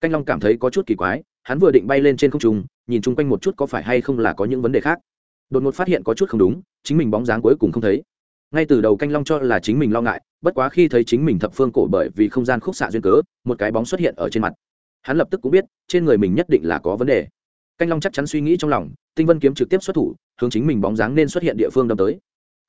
Speaker 1: Canh long cảm thấy có chút kỳ quái, hắn vừa định bay lên trên không trung, nhìn chung quanh một chút có phải hay không là có những vấn đề khác. Đột ngột phát hiện có chút không đúng, chính mình bóng dáng cuối cùng không thấy. Ngay từ đầu canh long cho là chính mình lo ngại, bất quá khi thấy chính mình thập phương cổ bởi vì không gian khúc xạ duyên cớ, một cái bóng xuất hiện ở trên mặt. Hắn lập tức cũng biết, trên người mình nhất định là có vấn đề. Canh long chắc chắn suy nghĩ trong lòng, tinh vân kiếm trực tiếp xuất thủ, hướng chính mình bóng dáng nên xuất hiện địa phương đâm tới.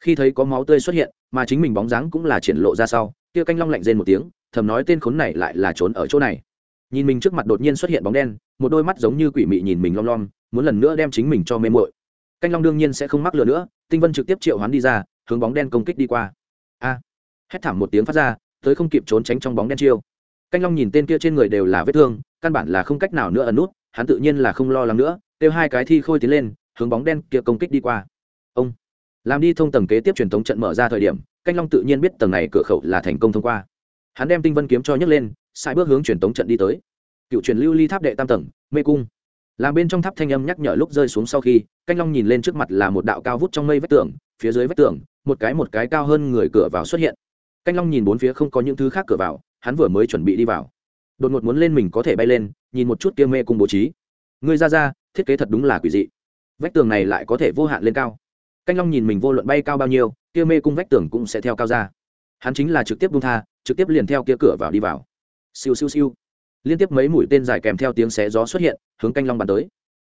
Speaker 1: Khi thấy có máu tươi xuất hiện, mà chính mình bóng dáng cũng là triển lộ ra sau kia canh long lạnh rên một tiếng, thầm nói tên khốn này lại là trốn ở chỗ này. Nhìn mình trước mặt đột nhiên xuất hiện bóng đen, một đôi mắt giống như quỷ mị nhìn mình lom lom, muốn lần nữa đem chính mình cho mê mội canh long đương nhiên sẽ không mắc lừa nữa, tinh vân trực tiếp triệu hoán đi ra, hướng bóng đen công kích đi qua. A! Hét thảm một tiếng phát ra, tới không kịp trốn tránh trong bóng đen chiêu. Canh long nhìn tên kia trên người đều là vết thương, căn bản là không cách nào nữa ẩn nút, hắn tự nhiên là không lo lắng nữa, kêu hai cái thi khôi tiến lên, hướng bóng đen kia công kích đi qua. Ông! Làm đi thông tầng kế tiếp truyền thống trận mở ra thời điểm canh long tự nhiên biết tầng này cửa khẩu là thành công thông qua. Hắn đem tinh vân kiếm cho nhấc lên sai bước hướng truyền tống trận đi tới. Cựu truyền lưu ly tháp đệ tam tầng, mê cung. Làm bên trong tháp thanh âm nhắc nhở lúc rơi xuống sau khi, canh long nhìn lên trước mặt là một đạo cao vút trong mây vách tường, phía dưới vách tường, một cái một cái cao hơn người cửa vào xuất hiện. Canh long nhìn bốn phía không có những thứ khác cửa vào, hắn vừa mới chuẩn bị đi vào. Đột ngột muốn lên mình có thể bay lên, nhìn một chút kia mê cung bố trí. Người ra ra, thiết kế thật đúng là quỷ dị. Vách tường này lại có thể vô hạn lên cao canh long nhìn mình vô luận bay cao bao nhiêu, kia mê cung vách tường cũng sẽ theo cao ra. Hắn chính là trực tiếp bung tha, trực tiếp liền theo kia cửa vào đi vào. Siêu siêu siêu. Liên tiếp mấy mũi tên dài kèm theo tiếng xé gió xuất hiện, hướng canh long bắn tới.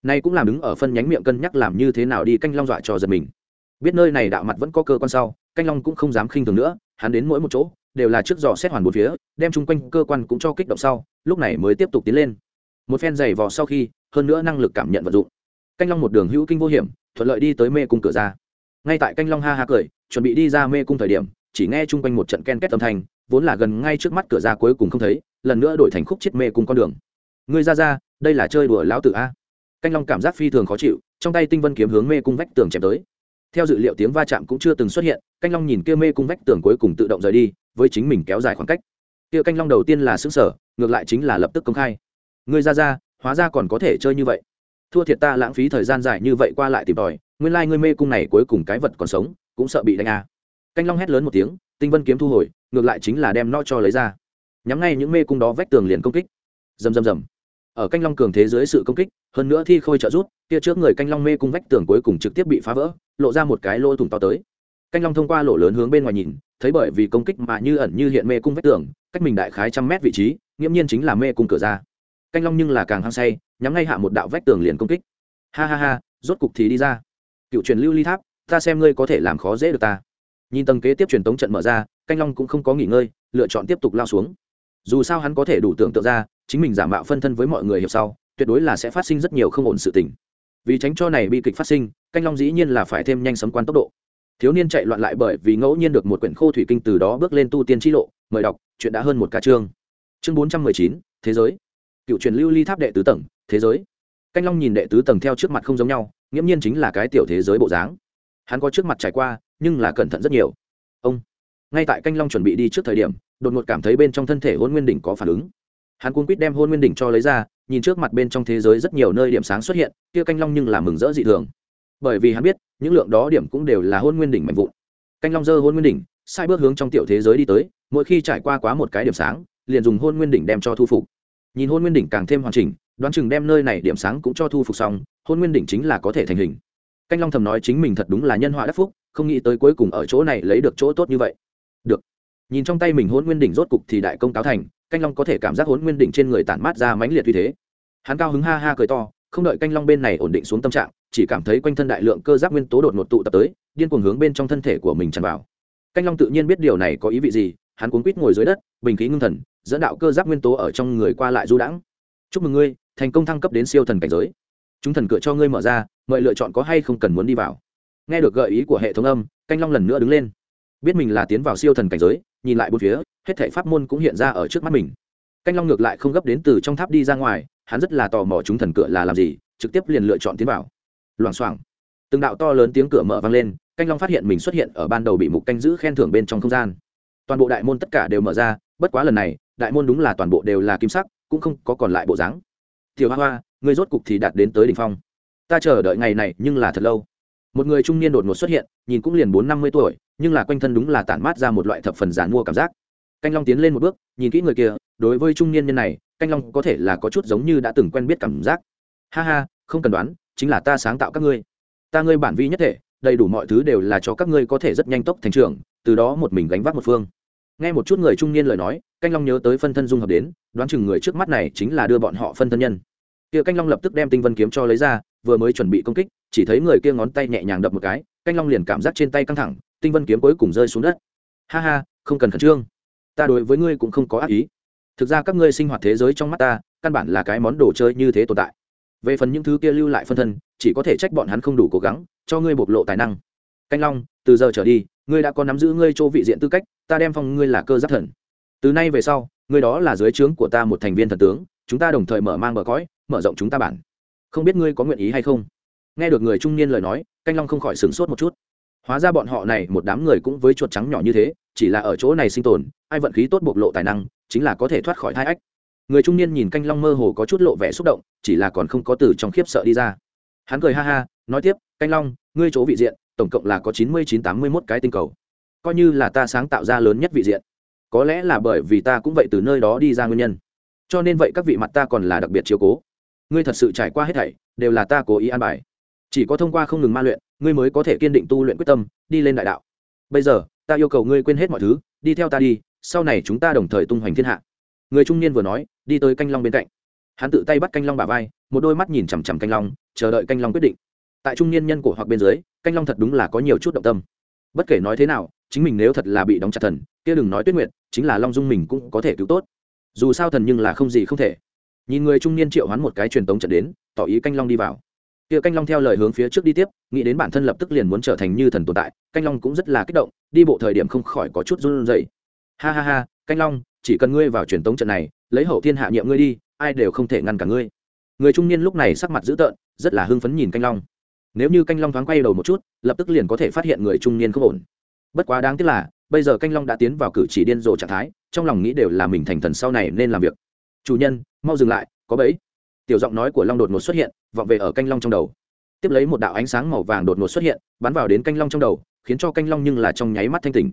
Speaker 1: Nay cũng làm đứng ở phân nhánh miệng cân nhắc làm như thế nào đi canh long dọa cho giật mình. Biết nơi này đạo mặt vẫn có cơ quan sau, canh long cũng không dám khinh thường nữa, hắn đến mỗi một chỗ, đều là trước dò xét hoàn một phía, đem chung quanh cơ quan cũng cho kích động sau, lúc này mới tiếp tục tiến lên. Một phen giày vò sau khi, hơn nữa năng lực cảm nhận vật dụng. Canh long một đường hữu kinh vô hiểm thuận lợi đi tới mê cung cửa ra. Ngay tại canh long ha ha cười, chuẩn bị đi ra mê cung thời điểm, chỉ nghe chung quanh một trận ken két âm thanh, vốn là gần ngay trước mắt cửa ra cuối cùng không thấy, lần nữa đổi thành khúc chết mê cung con đường. Người ra ra, đây là chơi đùa lão tử a. Canh long cảm giác phi thường khó chịu, trong tay tinh vân kiếm hướng mê cung vách tường chém tới. Theo dự liệu tiếng va chạm cũng chưa từng xuất hiện, canh long nhìn kia mê cung vách tường cuối cùng tự động rời đi, với chính mình kéo dài khoảng cách. Kia canh long đầu tiên là xứng sở ngược lại chính là lập tức công khai. Người ra ra, hóa ra còn có thể chơi như vậy thua thiệt ta lãng phí thời gian dài như vậy qua lại tìm tòi, nguyên lai、like、ngươi mê cung này cuối cùng cái vật còn sống, cũng sợ bị đánh à. canh long hét lớn một tiếng, tinh vân kiếm thu hồi, ngược lại chính là đem no cho lấy ra. Nhắm ngay những mê cung đó vách tường liền công kích. Rầm rầm rầm. Ở canh long cường thế dưới sự công kích, hơn nữa thi khôi trợ rút, kia trước người canh long mê cung vách tường cuối cùng trực tiếp bị phá vỡ, lộ ra một cái lỗ thủng to tới. Canh long thông qua lỗ lớn hướng bên ngoài nhìn, thấy bởi vì công kích mà như ẩn như hiện mê cung vách tường, cách mình đại khái trăm mét vị trí, nghiễm nhiên chính là mê cung cửa ra canh long nhưng là càng hăng say, nhắm ngay hạ một đạo vách tường liền công kích. Ha ha ha, rốt cục thì đi ra. Cựu truyền lưu ly tháp, ta xem ngươi có thể làm khó dễ được ta. Nhìn tầng kế tiếp truyền tống trận mở ra, canh long cũng không có nghỉ ngơi, lựa chọn tiếp tục lao xuống. Dù sao hắn có thể đủ tưởng tượng ra, chính mình giả mạo phân thân với mọi người hiệp sau, tuyệt đối là sẽ phát sinh rất nhiều không ổn sự tình. Vì tránh cho này bi kịch phát sinh, canh long dĩ nhiên là phải thêm nhanh sấm quan tốc độ. Thiếu niên chạy loạn lại bởi vì ngẫu nhiên được một quyển khô thủy kinh từ đó bước lên tu tiên t lộ, mời đọc, chuyện đã hơn một ca chương. Chương bốn trăm mười chín, thế giới cựu truyền lưu ly tháp đệ tứ tầng, thế giới. Canh long nhìn đệ tứ tầng theo trước mặt không giống nhau, nghiễm nhiên chính là cái tiểu thế giới bộ dáng. Hắn có trước mặt trải qua, nhưng là cẩn thận rất nhiều. Ông, ngay tại canh long chuẩn bị đi trước thời điểm, đột ngột cảm thấy bên trong thân thể hôn nguyên đỉnh có phản ứng. Hắn cuốn quýt đem hôn nguyên đỉnh cho lấy ra, nhìn trước mặt bên trong thế giới rất nhiều nơi điểm sáng xuất hiện, kia canh long nhưng là mừng rỡ dị thường. Bởi vì hắn biết, những lượng đó điểm cũng đều là hôn nguyên đỉnh mạnh vụn. Canh long dơ hôn nguyên đỉnh, sai bước hướng trong tiểu thế giới đi tới, mỗi khi trải qua quá một cái điểm sáng, liền dùng hôn nguyên đỉnh đem cho thu phục nhìn hôn nguyên đỉnh càng thêm hoàn chỉnh, đoán chừng đem nơi này điểm sáng cũng cho thu phục xong, hôn nguyên đỉnh chính là có thể thành hình. Canh long thầm nói chính mình thật đúng là nhân họa đắc phúc, không nghĩ tới cuối cùng ở chỗ này lấy được chỗ tốt như vậy. Được. Nhìn trong tay mình hôn nguyên đỉnh rốt cục thì đại công cáo thành, canh long có thể cảm giác hôn nguyên đỉnh trên người tản mát ra mãnh liệt như thế. Hắn cao hứng ha ha cười to, không đợi canh long bên này ổn định xuống tâm trạng, chỉ cảm thấy quanh thân đại lượng cơ giác nguyên tố đột ngột tụ tập tới, điên cuồng hướng bên trong thân thể của mình tràn vào. Canh long tự nhiên biết điều này có ý vị gì, hắn cuốn quýt ngồi dưới đất, bình khí ngưng thần dẫn đạo cơ giáp nguyên tố ở trong người qua lại du đãng. Chúc mừng ngươi, thành công thăng cấp đến siêu thần cảnh giới. Chúng thần cửa cho ngươi mở ra mời lựa chọn có hay không cần muốn đi vào. Nghe được gợi ý của hệ thống âm, canh long lần nữa đứng lên. Biết mình là tiến vào siêu thần cảnh giới, nhìn lại bốn phía, hết thảy pháp môn cũng hiện ra ở trước mắt mình. Canh long ngược lại không gấp đến từ trong tháp đi ra ngoài, hắn rất là tò mò chúng thần cửa là làm gì, trực tiếp liền lựa chọn tiến vào. Loảng xoảng. Từng đạo to lớn tiếng cửa mở vang lên, canh long phát hiện mình xuất hiện ở ban đầu bị mục canh giữ khen thưởng bên trong không gian. Toàn bộ đại môn tất cả đều mở ra, bất quá lần này đại môn đúng là toàn bộ đều là kim sắc, cũng không có còn lại bộ dáng. Tiểu hoa hoa, ngươi rốt cục thì đạt đến tới đỉnh phong. Ta chờ đợi ngày này, nhưng là thật lâu. Một người trung niên đột ngột xuất hiện, nhìn cũng liền bốn năm mươi tuổi, nhưng là quanh thân đúng là tản mát ra một loại thập phần giàn mua cảm giác. Canh long tiến lên một bước, nhìn kỹ người kia, đối với trung niên nhân này, canh long có thể là có chút giống như đã từng quen biết cảm giác. Ha ha, không cần đoán, chính là ta sáng tạo các ngươi. Ta ngươi bản vi nhất thể, đầy đủ mọi thứ đều là cho các ngươi có thể rất nhanh tốc thành trưởng, từ đó một mình gánh vác một phương nghe một chút người trung niên lời nói, canh long nhớ tới phân thân dung hợp đến, đoán chừng người trước mắt này chính là đưa bọn họ phân thân nhân. Kia canh long lập tức đem tinh vân kiếm cho lấy ra, vừa mới chuẩn bị công kích, chỉ thấy người kia ngón tay nhẹ nhàng đập một cái, canh long liền cảm giác trên tay căng thẳng, tinh vân kiếm cuối cùng rơi xuống đất. Ha ha, không cần khẩn trương. Ta đối với ngươi cũng không có ác ý. Thực ra các ngươi sinh hoạt thế giới trong mắt ta, căn bản là cái món đồ chơi như thế tồn tại. Về phần những thứ kia lưu lại phân thân, chỉ có thể trách bọn hắn không đủ cố gắng, cho ngươi bộc lộ tài năng. Canh long, từ giờ trở đi ngươi đã có nắm giữ ngươi chỗ vị diện tư cách, ta đem phong ngươi là cơ giáp thần. Từ nay về sau, ngươi đó là dưới trướng của ta một thành viên thần tướng, chúng ta đồng thời mở mang bờ cõi, mở rộng chúng ta bản. Không biết ngươi có nguyện ý hay không? Nghe được người trung niên lời nói, canh long không khỏi sửng sốt một chút. Hóa ra bọn họ này, một đám người cũng với chuột trắng nhỏ như thế, chỉ là ở chỗ này sinh tồn, ai vận khí tốt bộc lộ tài năng, chính là có thể thoát khỏi thai ách. Người trung niên nhìn canh long mơ hồ có chút lộ vẻ xúc động, chỉ là còn không có từ trong khiếp sợ đi ra. Hắn cười ha ha, nói tiếp, canh long, ngươi chỗ vị diện tổng cộng là có chín mươi chín tám mươi mốt cái tinh cầu. Coi như là ta sáng tạo ra lớn nhất vị diện. Có lẽ là bởi vì ta cũng vậy từ nơi đó đi ra nguyên nhân. Cho nên vậy các vị mặt ta còn là đặc biệt chiếu cố. Ngươi thật sự trải qua hết thảy, đều là ta cố ý an bài. Chỉ có thông qua không ngừng ma luyện, ngươi mới có thể kiên định tu luyện quyết tâm, đi lên đại đạo. Bây giờ, ta yêu cầu ngươi quên hết mọi thứ, đi theo ta đi, sau này chúng ta đồng thời tung hoành thiên hạ. Người trung niên vừa nói, đi tới canh long bên cạnh. Hắn tự tay bắt canh long bà vai, một đôi mắt nhìn chằm chằm canh long, chờ đợi canh long quyết định tại trung niên nhân cổ hoặc bên dưới, canh long thật đúng là có nhiều chút động tâm. Bất kể nói thế nào, chính mình nếu thật là bị đóng chặt thần, kia đừng nói tuyết nguyện chính là long dung mình cũng có thể cứu tốt. Dù sao thần nhưng là không gì không thể. Nhìn người trung niên triệu hoán một cái truyền tống trận đến, tỏ ý canh long đi vào. Kia canh long theo lời hướng phía trước đi tiếp, nghĩ đến bản thân lập tức liền muốn trở thành như thần tồn tại, canh long cũng rất là kích động, đi bộ thời điểm không khỏi có chút run rẩy. Ha ha ha, canh long, chỉ cần ngươi vào truyền tống trận này, lấy hậu thiên hạ nhiệm ngươi đi, ai đều không thể ngăn cả ngươi. Người trung niên lúc này sắc mặt dữ tợn, rất là hưng phấn nhìn canh long nếu như canh long thoáng quay đầu một chút, lập tức liền có thể phát hiện người trung niên không ổn. Bất quá đáng tiếc là, bây giờ canh long đã tiến vào cử chỉ điên rồ trạng thái, trong lòng nghĩ đều là mình thành thần sau này nên làm việc. Chủ nhân, mau dừng lại, có bẫy. Tiểu giọng nói của long đột ngột xuất hiện, vọng về ở canh long trong đầu. Tiếp lấy một đạo ánh sáng màu vàng đột ngột xuất hiện, bắn vào đến canh long trong đầu, khiến cho canh long nhưng là trong nháy mắt thanh tỉnh.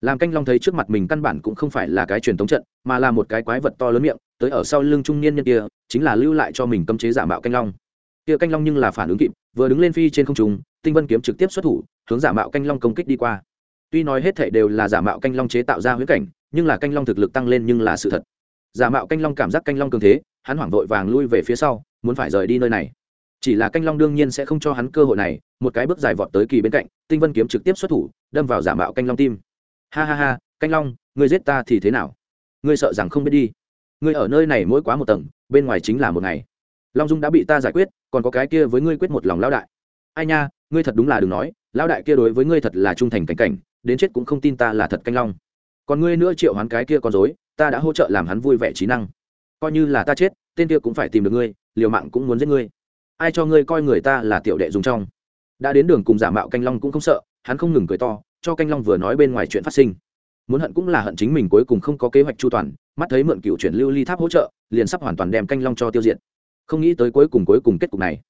Speaker 1: Làm canh long thấy trước mặt mình căn bản cũng không phải là cái truyền thống trận, mà là một cái quái vật to lớn miệng, tới ở sau lưng trung niên nhân kia, chính là lưu lại cho mình cấm chế giả mạo canh long kia canh long nhưng là phản ứng kịp, vừa đứng lên phi trên không trung, tinh vân kiếm trực tiếp xuất thủ, hướng giả mạo canh long công kích đi qua. Tuy nói hết thảy đều là giả mạo canh long chế tạo ra huyễn cảnh, nhưng là canh long thực lực tăng lên nhưng là sự thật. Giả mạo canh long cảm giác canh long cường thế, hắn hoảng vội vàng lui về phía sau, muốn phải rời đi nơi này. Chỉ là canh long đương nhiên sẽ không cho hắn cơ hội này, một cái bước dài vọt tới kỳ bên cạnh, tinh vân kiếm trực tiếp xuất thủ, đâm vào giả mạo canh long tim. Ha ha ha, canh long, ngươi giết ta thì thế nào? Ngươi sợ rằng không biết đi. Ngươi ở nơi này mỗi quá một tầng, bên ngoài chính là một ngày long dung đã bị ta giải quyết, còn có cái kia với ngươi quyết một lòng lão đại. Ai nha, ngươi thật đúng là đừng nói, lão đại kia đối với ngươi thật là trung thành cảnh cảnh, đến chết cũng không tin ta là thật canh long. Còn ngươi nữa triệu hắn cái kia con dối ta đã hỗ trợ làm hắn vui vẻ trí năng. Coi như là ta chết, tên kia cũng phải tìm được ngươi, liều mạng cũng muốn giết ngươi. Ai cho ngươi coi người ta là tiểu đệ dùng trong. Đã đến đường cùng giả mạo canh long cũng không sợ, hắn không ngừng cười to, cho canh long vừa nói bên ngoài chuyện phát sinh. Muốn hận cũng là hận chính mình cuối cùng không có kế hoạch chu toàn, mắt thấy mượn cựu chuyển lưu ly tháp hỗ trợ, liền sắp hoàn toàn đem canh long cho tiêu diệt không nghĩ tới cuối cùng cuối cùng kết cục này.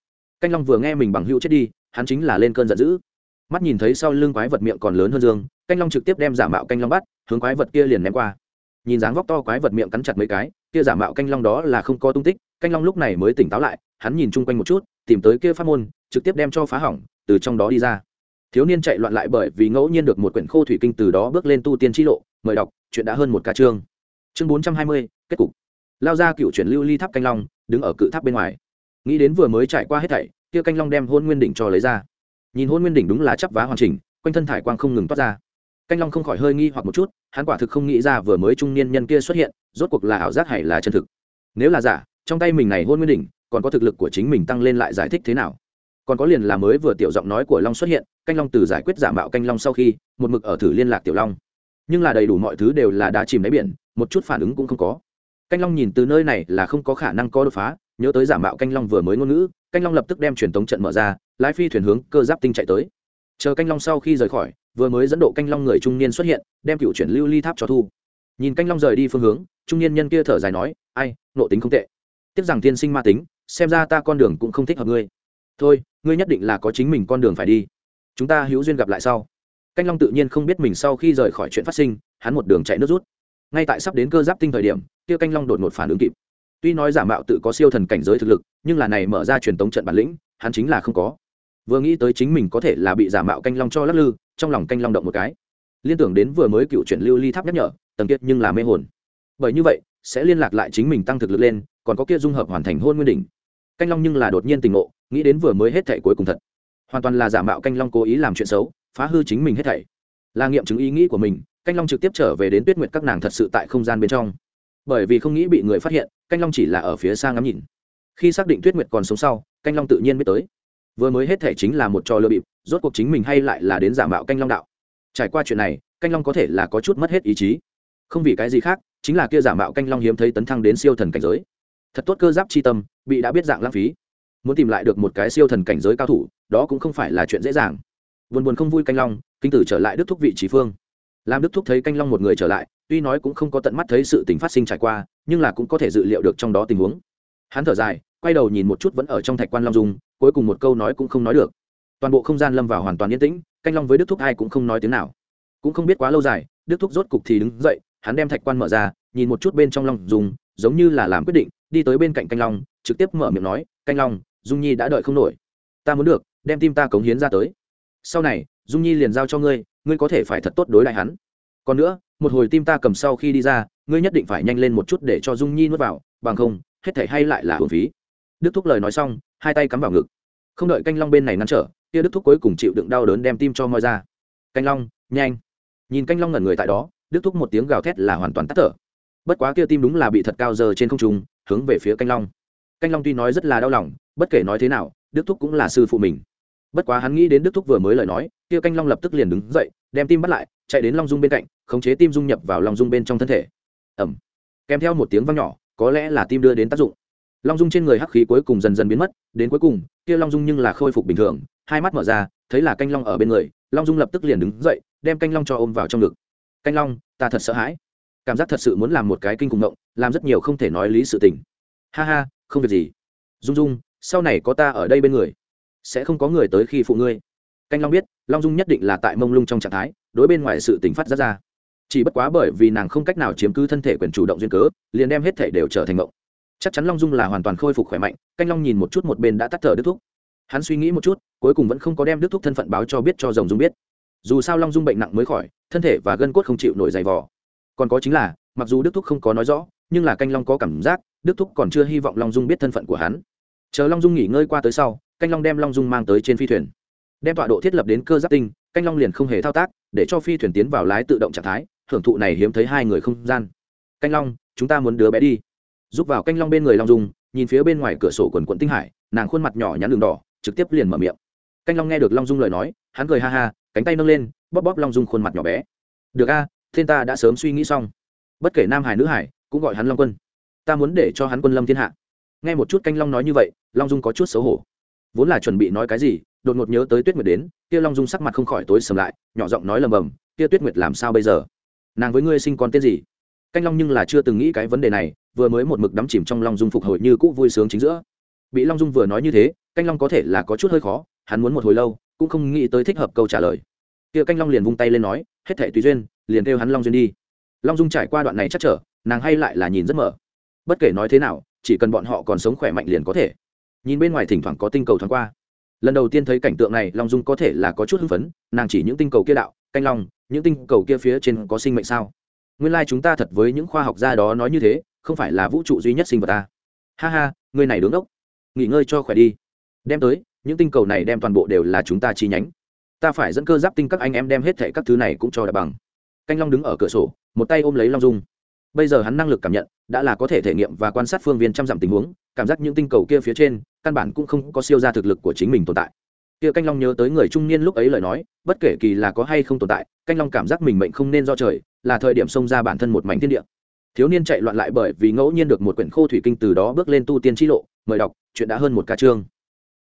Speaker 1: Canh long vừa nghe mình bằng hữu chết đi, hắn chính là lên cơn giận dữ. Mắt nhìn thấy sau lưng quái vật miệng còn lớn hơn dương, canh long trực tiếp đem giả mạo canh long bắt, hướng quái vật kia liền ném qua. Nhìn dáng vóc to quái vật miệng cắn chặt mấy cái, kia giả mạo canh long đó là không có tung tích, canh long lúc này mới tỉnh táo lại, hắn nhìn chung quanh một chút, tìm tới kia pháp môn, trực tiếp đem cho phá hỏng, từ trong đó đi ra. Thiếu niên chạy loạn lại bởi vì ngẫu nhiên được một quyển khô thủy kinh từ đó bước lên tu tiên t lộ, mời đọc, chuyện đã hơn một ca chương. Chương bốn trăm hai mươi, kết cục lao ra cựu chuyển lưu ly tháp canh long, đứng ở cự tháp bên ngoài. Nghĩ đến vừa mới trải qua hết thảy, kia canh long đem hôn nguyên đỉnh cho lấy ra. Nhìn hôn nguyên đỉnh đúng là chắp vá hoàn chỉnh, quanh thân thải quang không ngừng toát ra. Canh long không khỏi hơi nghi hoặc một chút, hắn quả thực không nghĩ ra vừa mới trung niên nhân kia xuất hiện, rốt cuộc là ảo giác hay là chân thực. Nếu là giả, trong tay mình này hôn nguyên đỉnh, còn có thực lực của chính mình tăng lên lại giải thích thế nào? Còn có liền là mới vừa tiểu giọng nói của long xuất hiện, canh long từ giải quyết giả mạo canh long sau khi, một mực ở thử liên lạc tiểu long. Nhưng là đầy đủ mọi thứ đều là đã chìm đáy biển, một chút phản ứng cũng không có canh long nhìn từ nơi này là không có khả năng có đột phá, nhớ tới giả mạo canh long vừa mới ngôn ngữ, canh long lập tức đem truyền tống trận mở ra, lái phi thuyền hướng cơ giáp tinh chạy tới. Chờ canh long sau khi rời khỏi, vừa mới dẫn độ canh long người trung niên xuất hiện, đem cựu chuyển lưu ly tháp cho thu. Nhìn canh long rời đi phương hướng, trung niên nhân kia thở dài nói, ai nộ tính không tệ. Tiếc rằng tiên sinh ma tính, xem ra ta con đường cũng không thích hợp ngươi. Thôi, ngươi nhất định là có chính mình con đường phải đi. Chúng ta hữu duyên gặp lại sau. Canh long tự nhiên không biết mình sau khi rời khỏi chuyện phát sinh, hắn một đường chạy nước rút. Ngay tại sắp đến cơ giáp tinh thời điểm kia canh long đột ngột phản ứng kịp. Tuy nói giả mạo tự có siêu thần cảnh giới thực lực, nhưng là này mở ra truyền tống trận bản lĩnh, hắn chính là không có. Vừa nghĩ tới chính mình có thể là bị giả mạo canh long cho lắc lư, trong lòng canh long động một cái. Liên tưởng đến vừa mới cựu chuyển lưu ly tháp nhắc nhở tầng kiệt nhưng là mê hồn. Bởi như vậy, sẽ liên lạc lại chính mình tăng thực lực lên, còn có kia dung hợp hoàn thành hôn nguyên đỉnh. Canh long nhưng là đột nhiên tình ngộ, nghĩ đến vừa mới hết thảy cuối cùng thật. Hoàn toàn là giả mạo canh long cố ý làm chuyện xấu, phá hư chính mình hết thảy. Là nghiệm chứng ý nghĩ của mình, canh long trực tiếp trở về đến tuyết nguyệt các nàng thật sự tại không gian bên trong bởi vì không nghĩ bị người phát hiện, canh long chỉ là ở phía xa ngắm nhìn. Khi xác định tuyết nguyệt còn sống sau, canh long tự nhiên biết tới. Vừa mới hết thể chính là một trò lừa bịp, rốt cuộc chính mình hay lại là đến giả mạo canh long đạo. Trải qua chuyện này, canh long có thể là có chút mất hết ý chí. Không vì cái gì khác, chính là kia giả mạo canh long hiếm thấy tấn thăng đến siêu thần cảnh giới. Thật tốt cơ giáp chi tâm, bị đã biết dạng lãng phí. Muốn tìm lại được một cái siêu thần cảnh giới cao thủ, đó cũng không phải là chuyện dễ dàng. Buồn buồn không vui canh long kinh tử trở lại đức thúc vị trí phương. Làm đức thúc thấy canh long một người trở lại tuy nói cũng không có tận mắt thấy sự tình phát sinh trải qua, nhưng là cũng có thể dự liệu được trong đó tình huống. Hắn thở dài, quay đầu nhìn một chút vẫn ở trong thạch quan long dung, cuối cùng một câu nói cũng không nói được. Toàn bộ không gian lâm vào hoàn toàn yên tĩnh, canh long với đức thúc ai cũng không nói tiếng nào. Cũng không biết quá lâu dài, đức thúc rốt cục thì đứng dậy, hắn đem thạch quan mở ra, nhìn một chút bên trong long dung, giống như là làm quyết định, đi tới bên cạnh canh long, trực tiếp mở miệng nói, canh long, dung nhi đã đợi không nổi. Ta muốn được, đem tim ta cống hiến ra tới. Sau này, dung nhi liền giao cho ngươi ngươi có thể phải thật tốt đối lại hắn. Còn nữa một hồi tim ta cầm sau khi đi ra, ngươi nhất định phải nhanh lên một chút để cho dung nhi nuốt vào, bằng không, hết thể hay lại là hồn phí. Đức thúc lời nói xong, hai tay cắm vào ngực. Không đợi canh long bên này ngăn trở, kia đức thúc cuối cùng chịu đựng đau đớn đem tim cho moi ra. Canh long, nhanh. Nhìn canh long ngẩn người tại đó, đức thúc một tiếng gào thét là hoàn toàn tắt thở. Bất quá kia tim đúng là bị thật cao giờ trên không trung, hướng về phía canh long. Canh long tuy nói rất là đau lòng, bất kể nói thế nào, đức thúc cũng là sư phụ mình. Bất quá hắn nghĩ đến đức thúc vừa mới lời nói, kia canh long lập tức liền đứng dậy, đem tim bắt lại, chạy đến long dung bên cạnh khống chế tim dung nhập vào long dung bên trong thân thể. Ẩm kèm theo một tiếng văng nhỏ, có lẽ là tim đưa đến tác dụng. Long dung trên người hắc khí cuối cùng dần dần biến mất, đến cuối cùng, kia long dung nhưng là khôi phục bình thường, hai mắt mở ra, thấy là canh long ở bên người, long dung lập tức liền đứng dậy, đem canh long cho ôm vào trong ngực. Canh long, ta thật sợ hãi. Cảm giác thật sự muốn làm một cái kinh cùng động làm rất nhiều không thể nói lý sự tình. Ha ha, không việc gì. Dung dung, sau này có ta ở đây bên người, sẽ không có người tới khi phụ ngươi. Canh long biết, long dung nhất định là tại mông lung trong trạng thái, đối bên ngoài sự tỉnh phát ra ra chỉ bất quá bởi vì nàng không cách nào chiếm cứ thân thể quyền chủ động duyên cớ, liền đem hết thể đều trở thành mộng chắc chắn long dung là hoàn toàn khôi phục khỏe mạnh, canh long nhìn một chút một bên đã tắt thở đức thúc. Hắn suy nghĩ một chút, cuối cùng vẫn không có đem đức thúc thân phận báo cho biết cho rồng dung biết. Dù sao long dung bệnh nặng mới khỏi, thân thể và gân cốt không chịu nổi dày vò. Còn có chính là, mặc dù đức thúc không có nói rõ, nhưng là canh long có cảm giác, đức thúc còn chưa hy vọng long dung biết thân phận của hắn. Chờ long dung nghỉ ngơi qua tới sau, canh long đem long dung mang tới trên phi thuyền. Đem tọa độ thiết lập đến cơ giáp tinh, canh long liền không hề thao tác, để cho phi thuyền tiến vào lái tự động trạng thái hưởng thụ này hiếm thấy hai người không gian. Canh long, chúng ta muốn đứa bé đi. Giúp vào canh long bên người long dung, nhìn phía bên ngoài cửa sổ quần quận tinh hải, nàng khuôn mặt nhỏ nhắn đường đỏ, trực tiếp liền mở miệng. Canh long nghe được long dung lời nói, hắn cười ha ha, cánh tay nâng lên, bóp bóp long dung khuôn mặt nhỏ bé. Được a, thiên ta đã sớm suy nghĩ xong. Bất kể nam hải nữ hải, cũng gọi hắn long quân. Ta muốn để cho hắn quân lâm thiên hạ. Nghe một chút canh long nói như vậy, long dung có chút xấu hổ. Vốn là chuẩn bị nói cái gì, đột ngột nhớ tới tuyết nguyệt đến, kia long dung sắc mặt không khỏi tối sầm lại, nhỏ giọng nói lầm bầm, kia tuyết nguyệt làm sao bây giờ? Nàng với ngươi sinh con tên gì? Canh long nhưng là chưa từng nghĩ cái vấn đề này, vừa mới một mực đắm chìm trong long dung phục hồi như cũ vui sướng chính giữa. Bị long dung vừa nói như thế, canh long có thể là có chút hơi khó, hắn muốn một hồi lâu, cũng không nghĩ tới thích hợp câu trả lời. Kia canh long liền vung tay lên nói, hết thệ tùy duyên, liền kêu hắn long duyên đi. Long dung trải qua đoạn này chắc trở, nàng hay lại là nhìn rất mở. Bất kể nói thế nào, chỉ cần bọn họ còn sống khỏe mạnh liền có thể. Nhìn bên ngoài thỉnh thoảng có tinh cầu thoáng qua. Lần đầu tiên thấy cảnh tượng này, long dung có thể là có chút hưng phấn, nàng chỉ những tinh cầu kia đạo canh long, những tinh cầu kia phía trên có sinh mệnh sao? Nguyên lai、like、chúng ta thật với những khoa học gia đó nói như thế, không phải là vũ trụ duy nhất sinh vật ta ha ha, người này đứng ốc nghỉ ngơi cho khỏe đi. Đem tới, những tinh cầu này đem toàn bộ đều là chúng ta chi nhánh. Ta phải dẫn cơ giáp tinh các anh em đem hết thệ các thứ này cũng cho đại bằng. Canh long đứng ở cửa sổ, một tay ôm lấy long dung. Bây giờ hắn năng lực cảm nhận, đã là có thể thể nghiệm và quan sát phương viên trăm dặm tình huống, cảm giác những tinh cầu kia phía trên, căn bản cũng không có siêu ra thực lực của chính mình tồn tại kia canh long nhớ tới người trung niên lúc ấy lời nói, bất kể kỳ là có hay không tồn tại, canh long cảm giác mình mệnh không nên do trời, là thời điểm xông ra bản thân một mảnh thiên địa. Thiếu niên chạy loạn lại bởi vì ngẫu nhiên được một quyển khô thủy kinh từ đó bước lên tu tiên t lộ, mời đọc, chuyện đã hơn một ca chương.